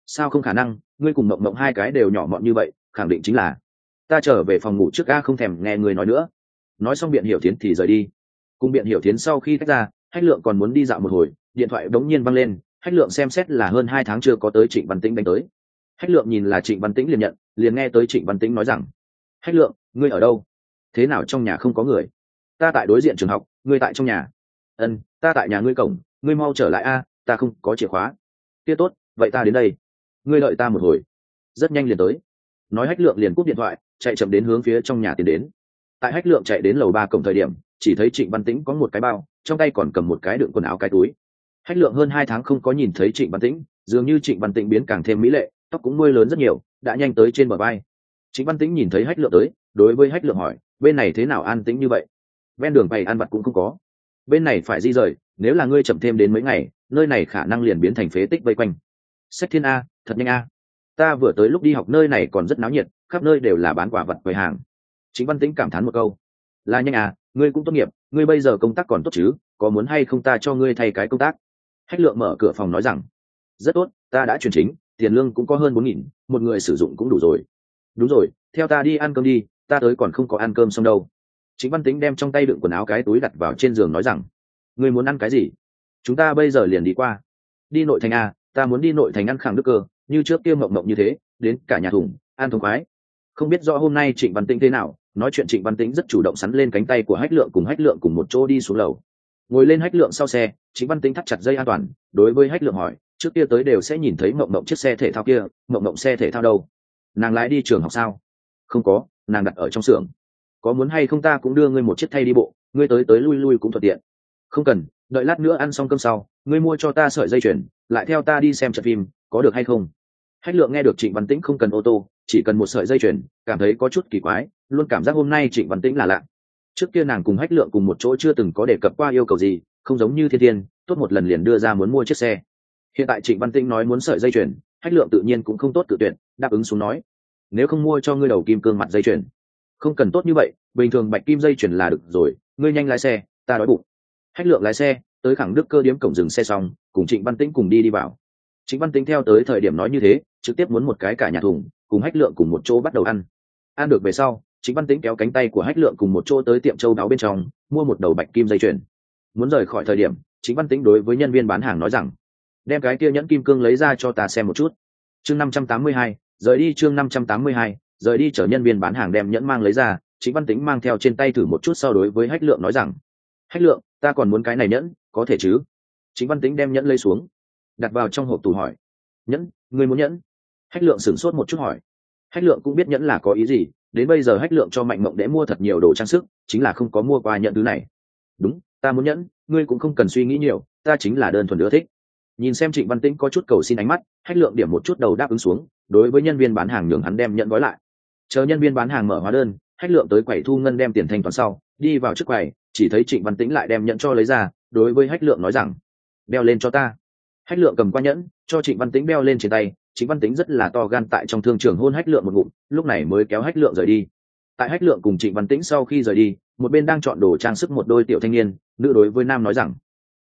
Sao không khả năng, ngươi cùng mộng mộng hai cái đều nhỏ mọn như vậy, khẳng định chính là. Ta trở về phòng ngủ trước a không thèm nghe người nói nữa. Nói xong biện hiểu tiến thì rời đi. Cùng biện hiểu tiến sau khi tách ra, hách lượng còn muốn đi dạo một hồi, điện thoại đống nhiên văng lên. Hách lượng xem xét là hơn hai tháng chưa có tới trịnh văn tĩnh đánh tới. Hách lượng nhìn là trịnh văn tĩnh liền nhận liền nghe tới trịnh văn tĩnh nói rằng, hách lượng, ngươi ở đâu? Thế nào trong nhà không có người? Ta tại đối diện trường học, ngươi tại trong nhà. Ân ta tại nhà ngươi cổng, ngươi mau trở lại a, ta không có chìa khóa. Tiết tốt, vậy ta đến đây. Ngươi đợi ta một hồi. Rất nhanh liền tới. Nói hách lượng liền cúp điện thoại, chạy chậm đến hướng phía trong nhà tiến đến. Tại hách lượng chạy đến lầu ba cổng thời điểm, chỉ thấy trịnh văn tĩnh có một cái bao, trong tay còn cầm một cái đựng quần áo cái túi. Hách lượng hơn hai tháng không có nhìn thấy trịnh văn tĩnh, dường như trịnh văn tĩnh biến càng thêm mỹ lệ, tóc cũng nuôi lớn rất nhiều đã nhanh tới trên bờ vai. Chính văn tĩnh nhìn thấy hách lượng tới, đối với hách lượng hỏi, bên này thế nào an tĩnh như vậy? Ven đường bày ăn vặt cũng không có. Bên này phải di rời, nếu là ngươi chậm thêm đến mấy ngày, nơi này khả năng liền biến thành phế tích vây quanh. Sách thiên a, thật nhanh a. Ta vừa tới lúc đi học nơi này còn rất náo nhiệt, khắp nơi đều là bán quả vật quầy hàng. Chính văn tĩnh cảm thán một câu. Là nhanh à ngươi cũng tốt nghiệp, ngươi bây giờ công tác còn tốt chứ, có muốn hay không ta cho ngươi thay cái công tác? Hách lượng mở cửa phòng nói rằng, rất tốt, ta đã chuyển chính tiền lương cũng có hơn bốn nghìn, một người sử dụng cũng đủ rồi. Đúng rồi, theo ta đi ăn cơm đi, ta tới còn không có ăn cơm xong đâu. Chính văn tính đem trong tay đựng quần áo cái túi đặt vào trên giường nói rằng Người muốn ăn cái gì? Chúng ta bây giờ liền đi qua. Đi nội thành a ta muốn đi nội thành ăn khẳng đức cơ, như trước kia mộng mộng như thế, đến cả nhà thùng, ăn thống khoái. Không biết rõ hôm nay trịnh văn tĩnh thế nào, nói chuyện trịnh văn tĩnh rất chủ động sắn lên cánh tay của hách lượng cùng hách lượng cùng một chỗ đi xuống lầu. Ngồi lên hách lượng sau xe, trịnh văn tĩnh thắt chặt dây an toàn, đối với hách lượng hỏi trước kia tới đều sẽ nhìn thấy mộng mộng chiếc xe thể thao kia, mộng mộng xe thể thao đâu? Nàng lái đi trường học sao? Không có, nàng đặt ở trong xưởng. Có muốn hay không ta cũng đưa ngươi một chiếc thay đi bộ, ngươi tới tới lui lui cũng thuận tiện. Không cần, đợi lát nữa ăn xong cơm sau, ngươi mua cho ta sợi dây chuyền, lại theo ta đi xem trận phim, có được hay không? Hách lượng nghe được trịnh văn tĩnh không cần ô tô, chỉ cần một sợi dây chuyền, cảm thấy có chút kỳ quái, luôn cảm giác hôm nay trịnh văn tĩnh là lạ. Trước kia nàng cùng hách lượng cùng một chỗ chưa từng có đề cập qua yêu cầu gì, không giống như thiên thiên, tốt một lần liền đưa ra muốn mua chiếc xe hiện tại trịnh văn tĩnh nói muốn sợi dây chuyền, hách lượng tự nhiên cũng không tốt tự tuyển, đáp ứng xuống nói. Nếu không mua cho ngươi đầu kim cương mặt dây chuyền. Không cần tốt như vậy, bình thường bạch kim dây chuyền là được rồi, ngươi nhanh lái xe, ta đói bụng. Hách lượng lái xe, tới khẳng đức cơ điếm cổng dừng xe xong, cùng trịnh văn tĩnh cùng đi đi vào. Trịnh văn tĩnh theo tới thời điểm nói như thế, trực tiếp muốn một cái cả nhà thùng, cùng hách lượng cùng một chỗ bắt đầu ăn. Ăn được về sau, trịnh văn tĩnh kéo cánh tay của hách lượng cùng một chỗ tới tiệm châu đáo bên trong, mua một đầu bạch kim dây chuyền. Muốn rời khỏi thời điểm, trịnh văn tĩnh đối với nhân viên bán hàng nói rằng đem cái kia nhẫn kim cương lấy ra cho ta xem một chút. Chương năm trăm tám mươi hai, rời đi chương năm trăm tám mươi hai, rời đi chở nhân viên bán hàng đem nhẫn mang lấy ra chính văn tính mang theo trên tay thử một chút so đối với hách lượng nói rằng, hách lượng, ta còn muốn cái này nhẫn, có thể chứ? Chính văn tính đem nhẫn lấy xuống, đặt vào trong hộp tủ hỏi, nhẫn người muốn nhẫn? Hách lượng sửng sốt một chút hỏi, hách lượng cũng biết nhẫn là có ý gì, đến bây giờ hách lượng cho mạnh mộng để mua thật nhiều đồ trang sức, chính là không có mua qua nhận thứ này. Đúng, ta muốn nhẫn, ngươi cũng không cần suy nghĩ nhiều, ta chính là đơn thuần ưa thích nhìn xem trịnh văn tĩnh có chút cầu xin ánh mắt, hách lượng điểm một chút đầu đáp ứng xuống, đối với nhân viên bán hàng nhường hắn đem nhận gói lại. Chờ nhân viên bán hàng mở hóa đơn, hách lượng tới quầy thu ngân đem tiền thanh toán sau, đi vào trước quầy, chỉ thấy trịnh văn tĩnh lại đem nhận cho lấy ra, đối với hách lượng nói rằng đeo lên cho ta. Hách lượng cầm qua nhẫn, cho trịnh văn tĩnh đeo lên trên tay, trịnh văn tĩnh rất là to gan tại trong thương trường hôn hách lượng một ngụm, lúc này mới kéo hách lượng rời đi. Tại hách lượng cùng trịnh văn tĩnh sau khi rời đi, một bên đang chọn đồ trang sức một đôi tiểu thanh niên, nữ đối với nam nói rằng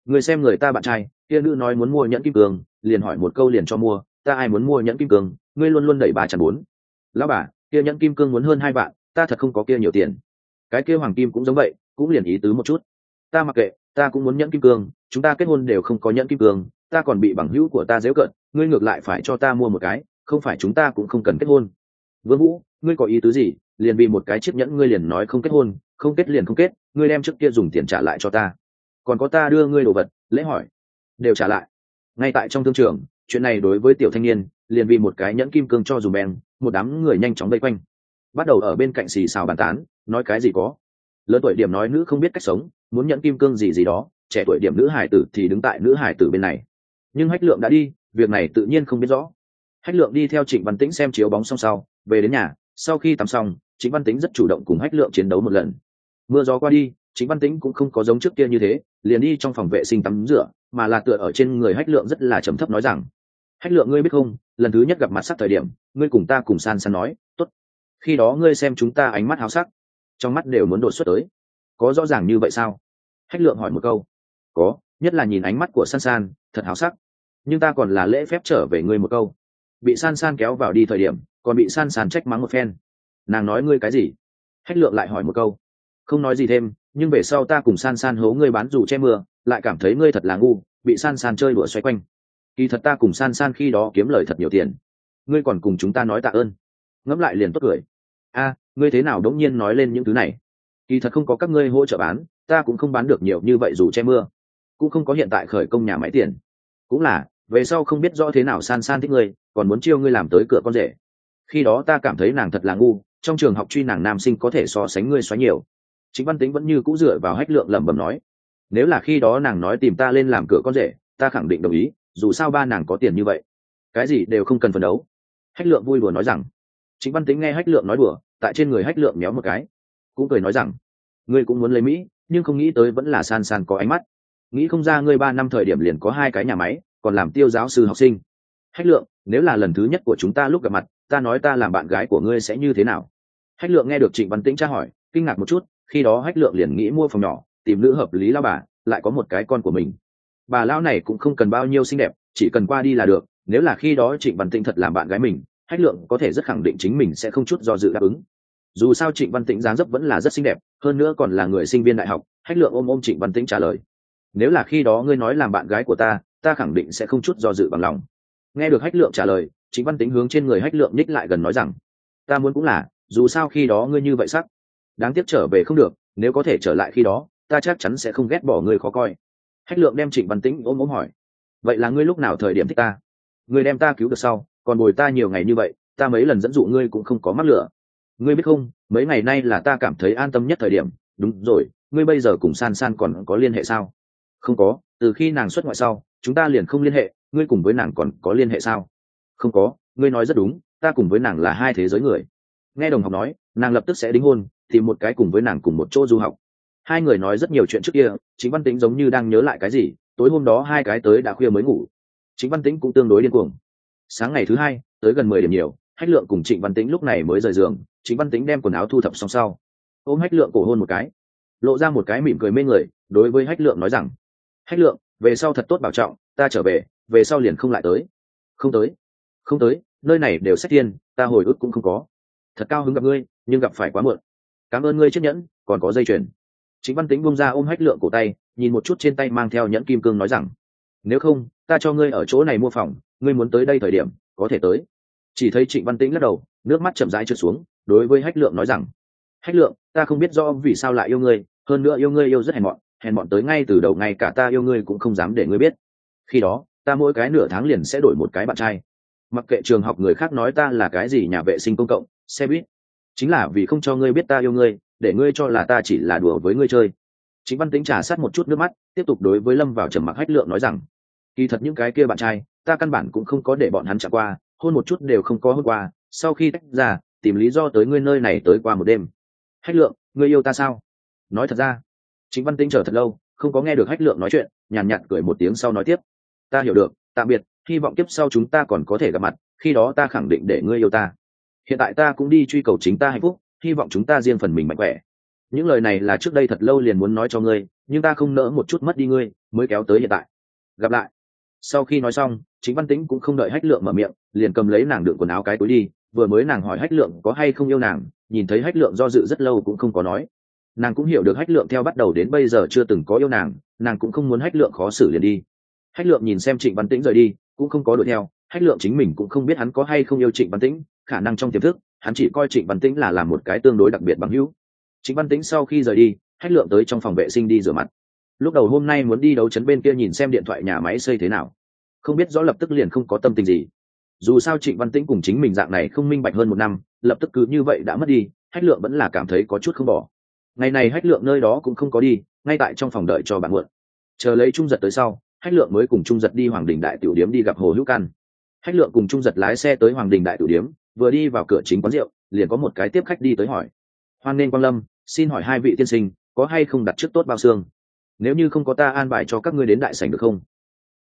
người xem người ta bạn trai, kia nữ nói muốn mua nhẫn kim cương, liền hỏi một câu liền cho mua, ta ai muốn mua nhẫn kim cương? Ngươi luôn luôn đẩy bà chẳng bốn. Lão bà, kia nhẫn kim cương muốn hơn hai vạn, ta thật không có kia nhiều tiền. Cái kia hoàng kim cũng giống vậy, cũng liền ý tứ một chút. Ta mặc kệ, ta cũng muốn nhẫn kim cương, chúng ta kết hôn đều không có nhẫn kim cương, ta còn bị bằng hữu của ta dễu cận ngươi ngược lại phải cho ta mua một cái, không phải chúng ta cũng không cần kết hôn. Vương vũ, ngươi có ý tứ gì? Liền vì một cái chiếc nhẫn ngươi liền nói không kết hôn, không kết liền không kết, ngươi đem trước kia dùng tiền trả lại cho ta còn có ta đưa ngươi đồ vật, lễ hỏi. Đều trả lại. Ngay tại trong thương trường, chuyện này đối với tiểu thanh niên, liền vì một cái nhẫn kim cương cho dù bèn, một đám người nhanh chóng vây quanh. Bắt đầu ở bên cạnh xì xào bàn tán, nói cái gì có. Lớn tuổi điểm nói nữ không biết cách sống, muốn nhận kim cương gì gì đó, trẻ tuổi điểm nữ hải tử thì đứng tại nữ hải tử bên này. Nhưng hách lượng đã đi, việc này tự nhiên không biết rõ. Hách lượng đi theo trịnh văn tĩnh xem chiếu bóng xong sau, về đến nhà, sau khi tắm xong, trịnh văn tĩnh rất chủ động cùng hách lượng chiến đấu một lần. Mưa gió qua đi chính văn tĩnh cũng không có giống trước kia như thế, liền đi trong phòng vệ sinh tắm rửa, mà là tựa ở trên người hách lượng rất là trầm thấp nói rằng, hách lượng ngươi biết không, lần thứ nhất gặp mặt sắc thời điểm, ngươi cùng ta cùng san san nói, tốt, khi đó ngươi xem chúng ta ánh mắt háo sắc, trong mắt đều muốn đột xuất tới. Có rõ ràng như vậy sao? Hách lượng hỏi một câu. Có, nhất là nhìn ánh mắt của san san, thật háo sắc. Nhưng ta còn là lễ phép trở về ngươi một câu. Bị san san kéo vào đi thời điểm, còn bị san san trách mắng một phen. Nàng nói ngươi cái gì? Hách lượng lại hỏi một câu. Không nói gì thêm nhưng về sau ta cùng san san hố ngươi bán dù che mưa, lại cảm thấy ngươi thật là ngu, bị san san chơi đùa xoay quanh. Kỳ thật ta cùng san san khi đó kiếm lời thật nhiều tiền. Ngươi còn cùng chúng ta nói tạ ơn. Ngẫm lại liền tốt cười. A, ngươi thế nào đống nhiên nói lên những thứ này? Kỳ thật không có các ngươi hỗ trợ bán, ta cũng không bán được nhiều như vậy dù che mưa. Cũng không có hiện tại khởi công nhà máy tiền. Cũng là, về sau không biết rõ thế nào san san thích ngươi, còn muốn chiêu ngươi làm tới cửa con rể. Khi đó ta cảm thấy nàng thật là ngu, trong trường học truy nàng nam sinh có thể so sánh ngươi xóa nhiều chính văn tính vẫn như cũ dựa vào hách lượng lẩm bẩm nói, nếu là khi đó nàng nói tìm ta lên làm cửa con rể, ta khẳng định đồng ý, dù sao ba nàng có tiền như vậy, cái gì đều không cần phấn đấu. Hách lượng vui đùa nói rằng, chính văn tính nghe hách lượng nói đùa, tại trên người hách lượng méo một cái, cũng cười nói rằng, ngươi cũng muốn lấy mỹ, nhưng không nghĩ tới vẫn là san san có ánh mắt. Nghĩ không ra ngươi ba năm thời điểm liền có hai cái nhà máy, còn làm tiêu giáo sư học sinh. Hách lượng, nếu là lần thứ nhất của chúng ta lúc gặp mặt, ta nói ta làm bạn gái của ngươi sẽ như thế nào? Hách lượng nghe được trịnh văn tĩnh tra hỏi, kinh ngạc một chút khi đó hách lượng liền nghĩ mua phòng nhỏ, tìm nữ hợp lý lao bà, lại có một cái con của mình. Bà lão này cũng không cần bao nhiêu xinh đẹp, chỉ cần qua đi là được, nếu là khi đó trịnh văn tĩnh thật làm bạn gái mình, hách lượng có thể rất khẳng định chính mình sẽ không chút do dự đáp ứng. Dù sao trịnh văn tĩnh dáng dấp vẫn là rất xinh đẹp, hơn nữa còn là người sinh viên đại học, hách lượng ôm ôm trịnh văn tĩnh trả lời. Nếu là khi đó ngươi nói làm bạn gái của ta ta khẳng định sẽ không chút do dự bằng lòng. Nghe được hách lượng trả lời, trịnh văn tĩnh hướng trên người hách lượng nhích lại gần nói rằng, ta muốn cũng là, dù sao khi đó ngươi như vậy sắc đáng tiếc trở về không được, nếu có thể trở lại khi đó, ta chắc chắn sẽ không ghét bỏ người khó coi. Hách lượng đem trịnh văn tĩnh ôm ôm hỏi. Vậy là ngươi lúc nào thời điểm thích ta? Ngươi đem ta cứu được sau, còn bồi ta nhiều ngày như vậy, ta mấy lần dẫn dụ ngươi cũng không có mắc lửa. Ngươi biết không, mấy ngày nay là ta cảm thấy an tâm nhất thời điểm. Đúng rồi, ngươi bây giờ cùng san san còn có liên hệ sao? Không có, từ khi nàng xuất ngoại sau, chúng ta liền không liên hệ, ngươi cùng với nàng còn có liên hệ sao? Không có, ngươi nói rất đúng, ta cùng với nàng là hai thế giới người. Nghe đồng học nói, nàng lập tức sẽ đính hôn tìm một cái cùng với nàng cùng một chỗ du học. Hai người nói rất nhiều chuyện trước kia, chính văn tĩnh giống như đang nhớ lại cái gì, tối hôm đó hai cái tới đã khuya mới ngủ. Chính văn tĩnh cũng tương đối điên cuồng. Sáng ngày thứ hai, tới gần mười điểm nhiều, hách lượng cùng trịnh văn tĩnh lúc này mới rời giường trịnh văn tĩnh đem quần áo thu thập xong sau, ôm hách lượng cổ hôn một cái. Lộ ra một cái mỉm cười mê người, đối với hách lượng nói rằng, hách lượng, về sau thật tốt bảo trọng, ta trở về về sau liền không lại tới. Không tới. Không tới, nơi này đều xét tiên ta hồi ức cũng không có. Thật cao hứng gặp ngươi, nhưng gặp phải quá muộn cảm ơn ngươi chiếc nhẫn, còn có dây chuyền. Chính văn tính bông ra ôm hách lượng cổ tay, nhìn một chút trên tay mang theo nhẫn kim cương nói rằng, nếu không, ta cho ngươi ở chỗ này mua phòng, ngươi muốn tới đây thời điểm, có thể tới. Chỉ thấy trịnh văn tĩnh lắc đầu, nước mắt chậm rãi trượt xuống, đối với hách lượng nói rằng, hách lượng, ta không biết do vì sao lại yêu ngươi, hơn nữa yêu ngươi yêu rất hèn mọn hèn mọn tới ngay từ đầu ngay cả ta yêu ngươi cũng không dám để ngươi biết. Khi đó, ta mỗi cái nửa tháng liền sẽ đổi một cái bạn trai. Mặc kệ trường học người khác nói ta là cái gì nhà vệ sinh công cộng, xe buýt chính là vì không cho ngươi biết ta yêu ngươi, để ngươi cho là ta chỉ là đùa với ngươi chơi. Chính văn tính trả sát một chút nước mắt, tiếp tục đối với lâm vào trầm mặc hách lượng nói rằng, kỳ thật những cái kia bạn trai, ta căn bản cũng không có để bọn hắn trả qua, hôn một chút đều không có hôn qua, sau khi tách ra, tìm lý do tới ngươi nơi này tới qua một đêm. Hách lượng, ngươi yêu ta sao? Nói thật ra, chính văn tính chờ thật lâu, không có nghe được hách lượng nói chuyện, nhàn nhạt cười một tiếng sau nói tiếp. Ta hiểu được, tạm biệt, hy vọng tiếp sau chúng ta còn có thể gặp mặt, khi đó ta khẳng định để ngươi yêu ta hiện tại ta cũng đi truy cầu chính ta hạnh phúc, hy vọng chúng ta riêng phần mình mạnh khỏe. Những lời này là trước đây thật lâu liền muốn nói cho ngươi, nhưng ta không nỡ một chút mất đi ngươi, mới kéo tới hiện tại. Gặp lại. Sau khi nói xong chính văn tĩnh cũng không đợi hách lượng mở miệng, liền cầm lấy nàng đựng quần áo cái túi đi, vừa mới nàng hỏi hách lượng có hay không yêu nàng, nhìn thấy hách lượng do dự rất lâu cũng không có nói. Nàng cũng hiểu được hách lượng theo bắt đầu đến bây giờ chưa từng có yêu nàng nàng cũng không muốn hách lượng khó xử liền đi. Hách lượng nhìn xem trịnh văn tĩnh rời đi, cũng không có đuổi theo hách lượng chính mình cũng không biết hắn có hay không yêu trịnh văn tĩnh, khả năng trong tiềm thức, hắn chỉ coi trịnh văn tĩnh là làm một cái tương đối đặc biệt bằng hữu. Trịnh văn tĩnh sau khi rời đi, hách lượng tới trong phòng vệ sinh đi rửa mặt. Lúc đầu hôm nay muốn đi đấu chấn bên kia nhìn xem điện thoại nhà máy xây thế nào. Không biết rõ lập tức liền không có tâm tình gì. Dù sao trịnh văn tĩnh cùng chính mình dạng này không minh bạch hơn một năm, lập tức cứ như vậy đã mất đi, hách lượng vẫn là cảm thấy có chút không bỏ. Ngày này hách lượng nơi đó cũng không có đi, ngay tại trong phòng đợi cho bạn muộn. Chờ lấy trung giật tới sau, hách lượng mới cùng trung giật đi hoàng đình đại tiểu điếm đi gặp hồ hữu căn hách lượng cùng trung giật lái xe tới hoàng đình đại tiểu điếm, vừa đi vào cửa chính quán rượu, liền có một cái tiếp khách đi tới hỏi. Hoan nên quang lâm, xin hỏi hai vị tiên sinh, có hay không đặt trước tốt bao xương? Nếu như không có ta an bài cho các ngươi đến đại sảnh được không?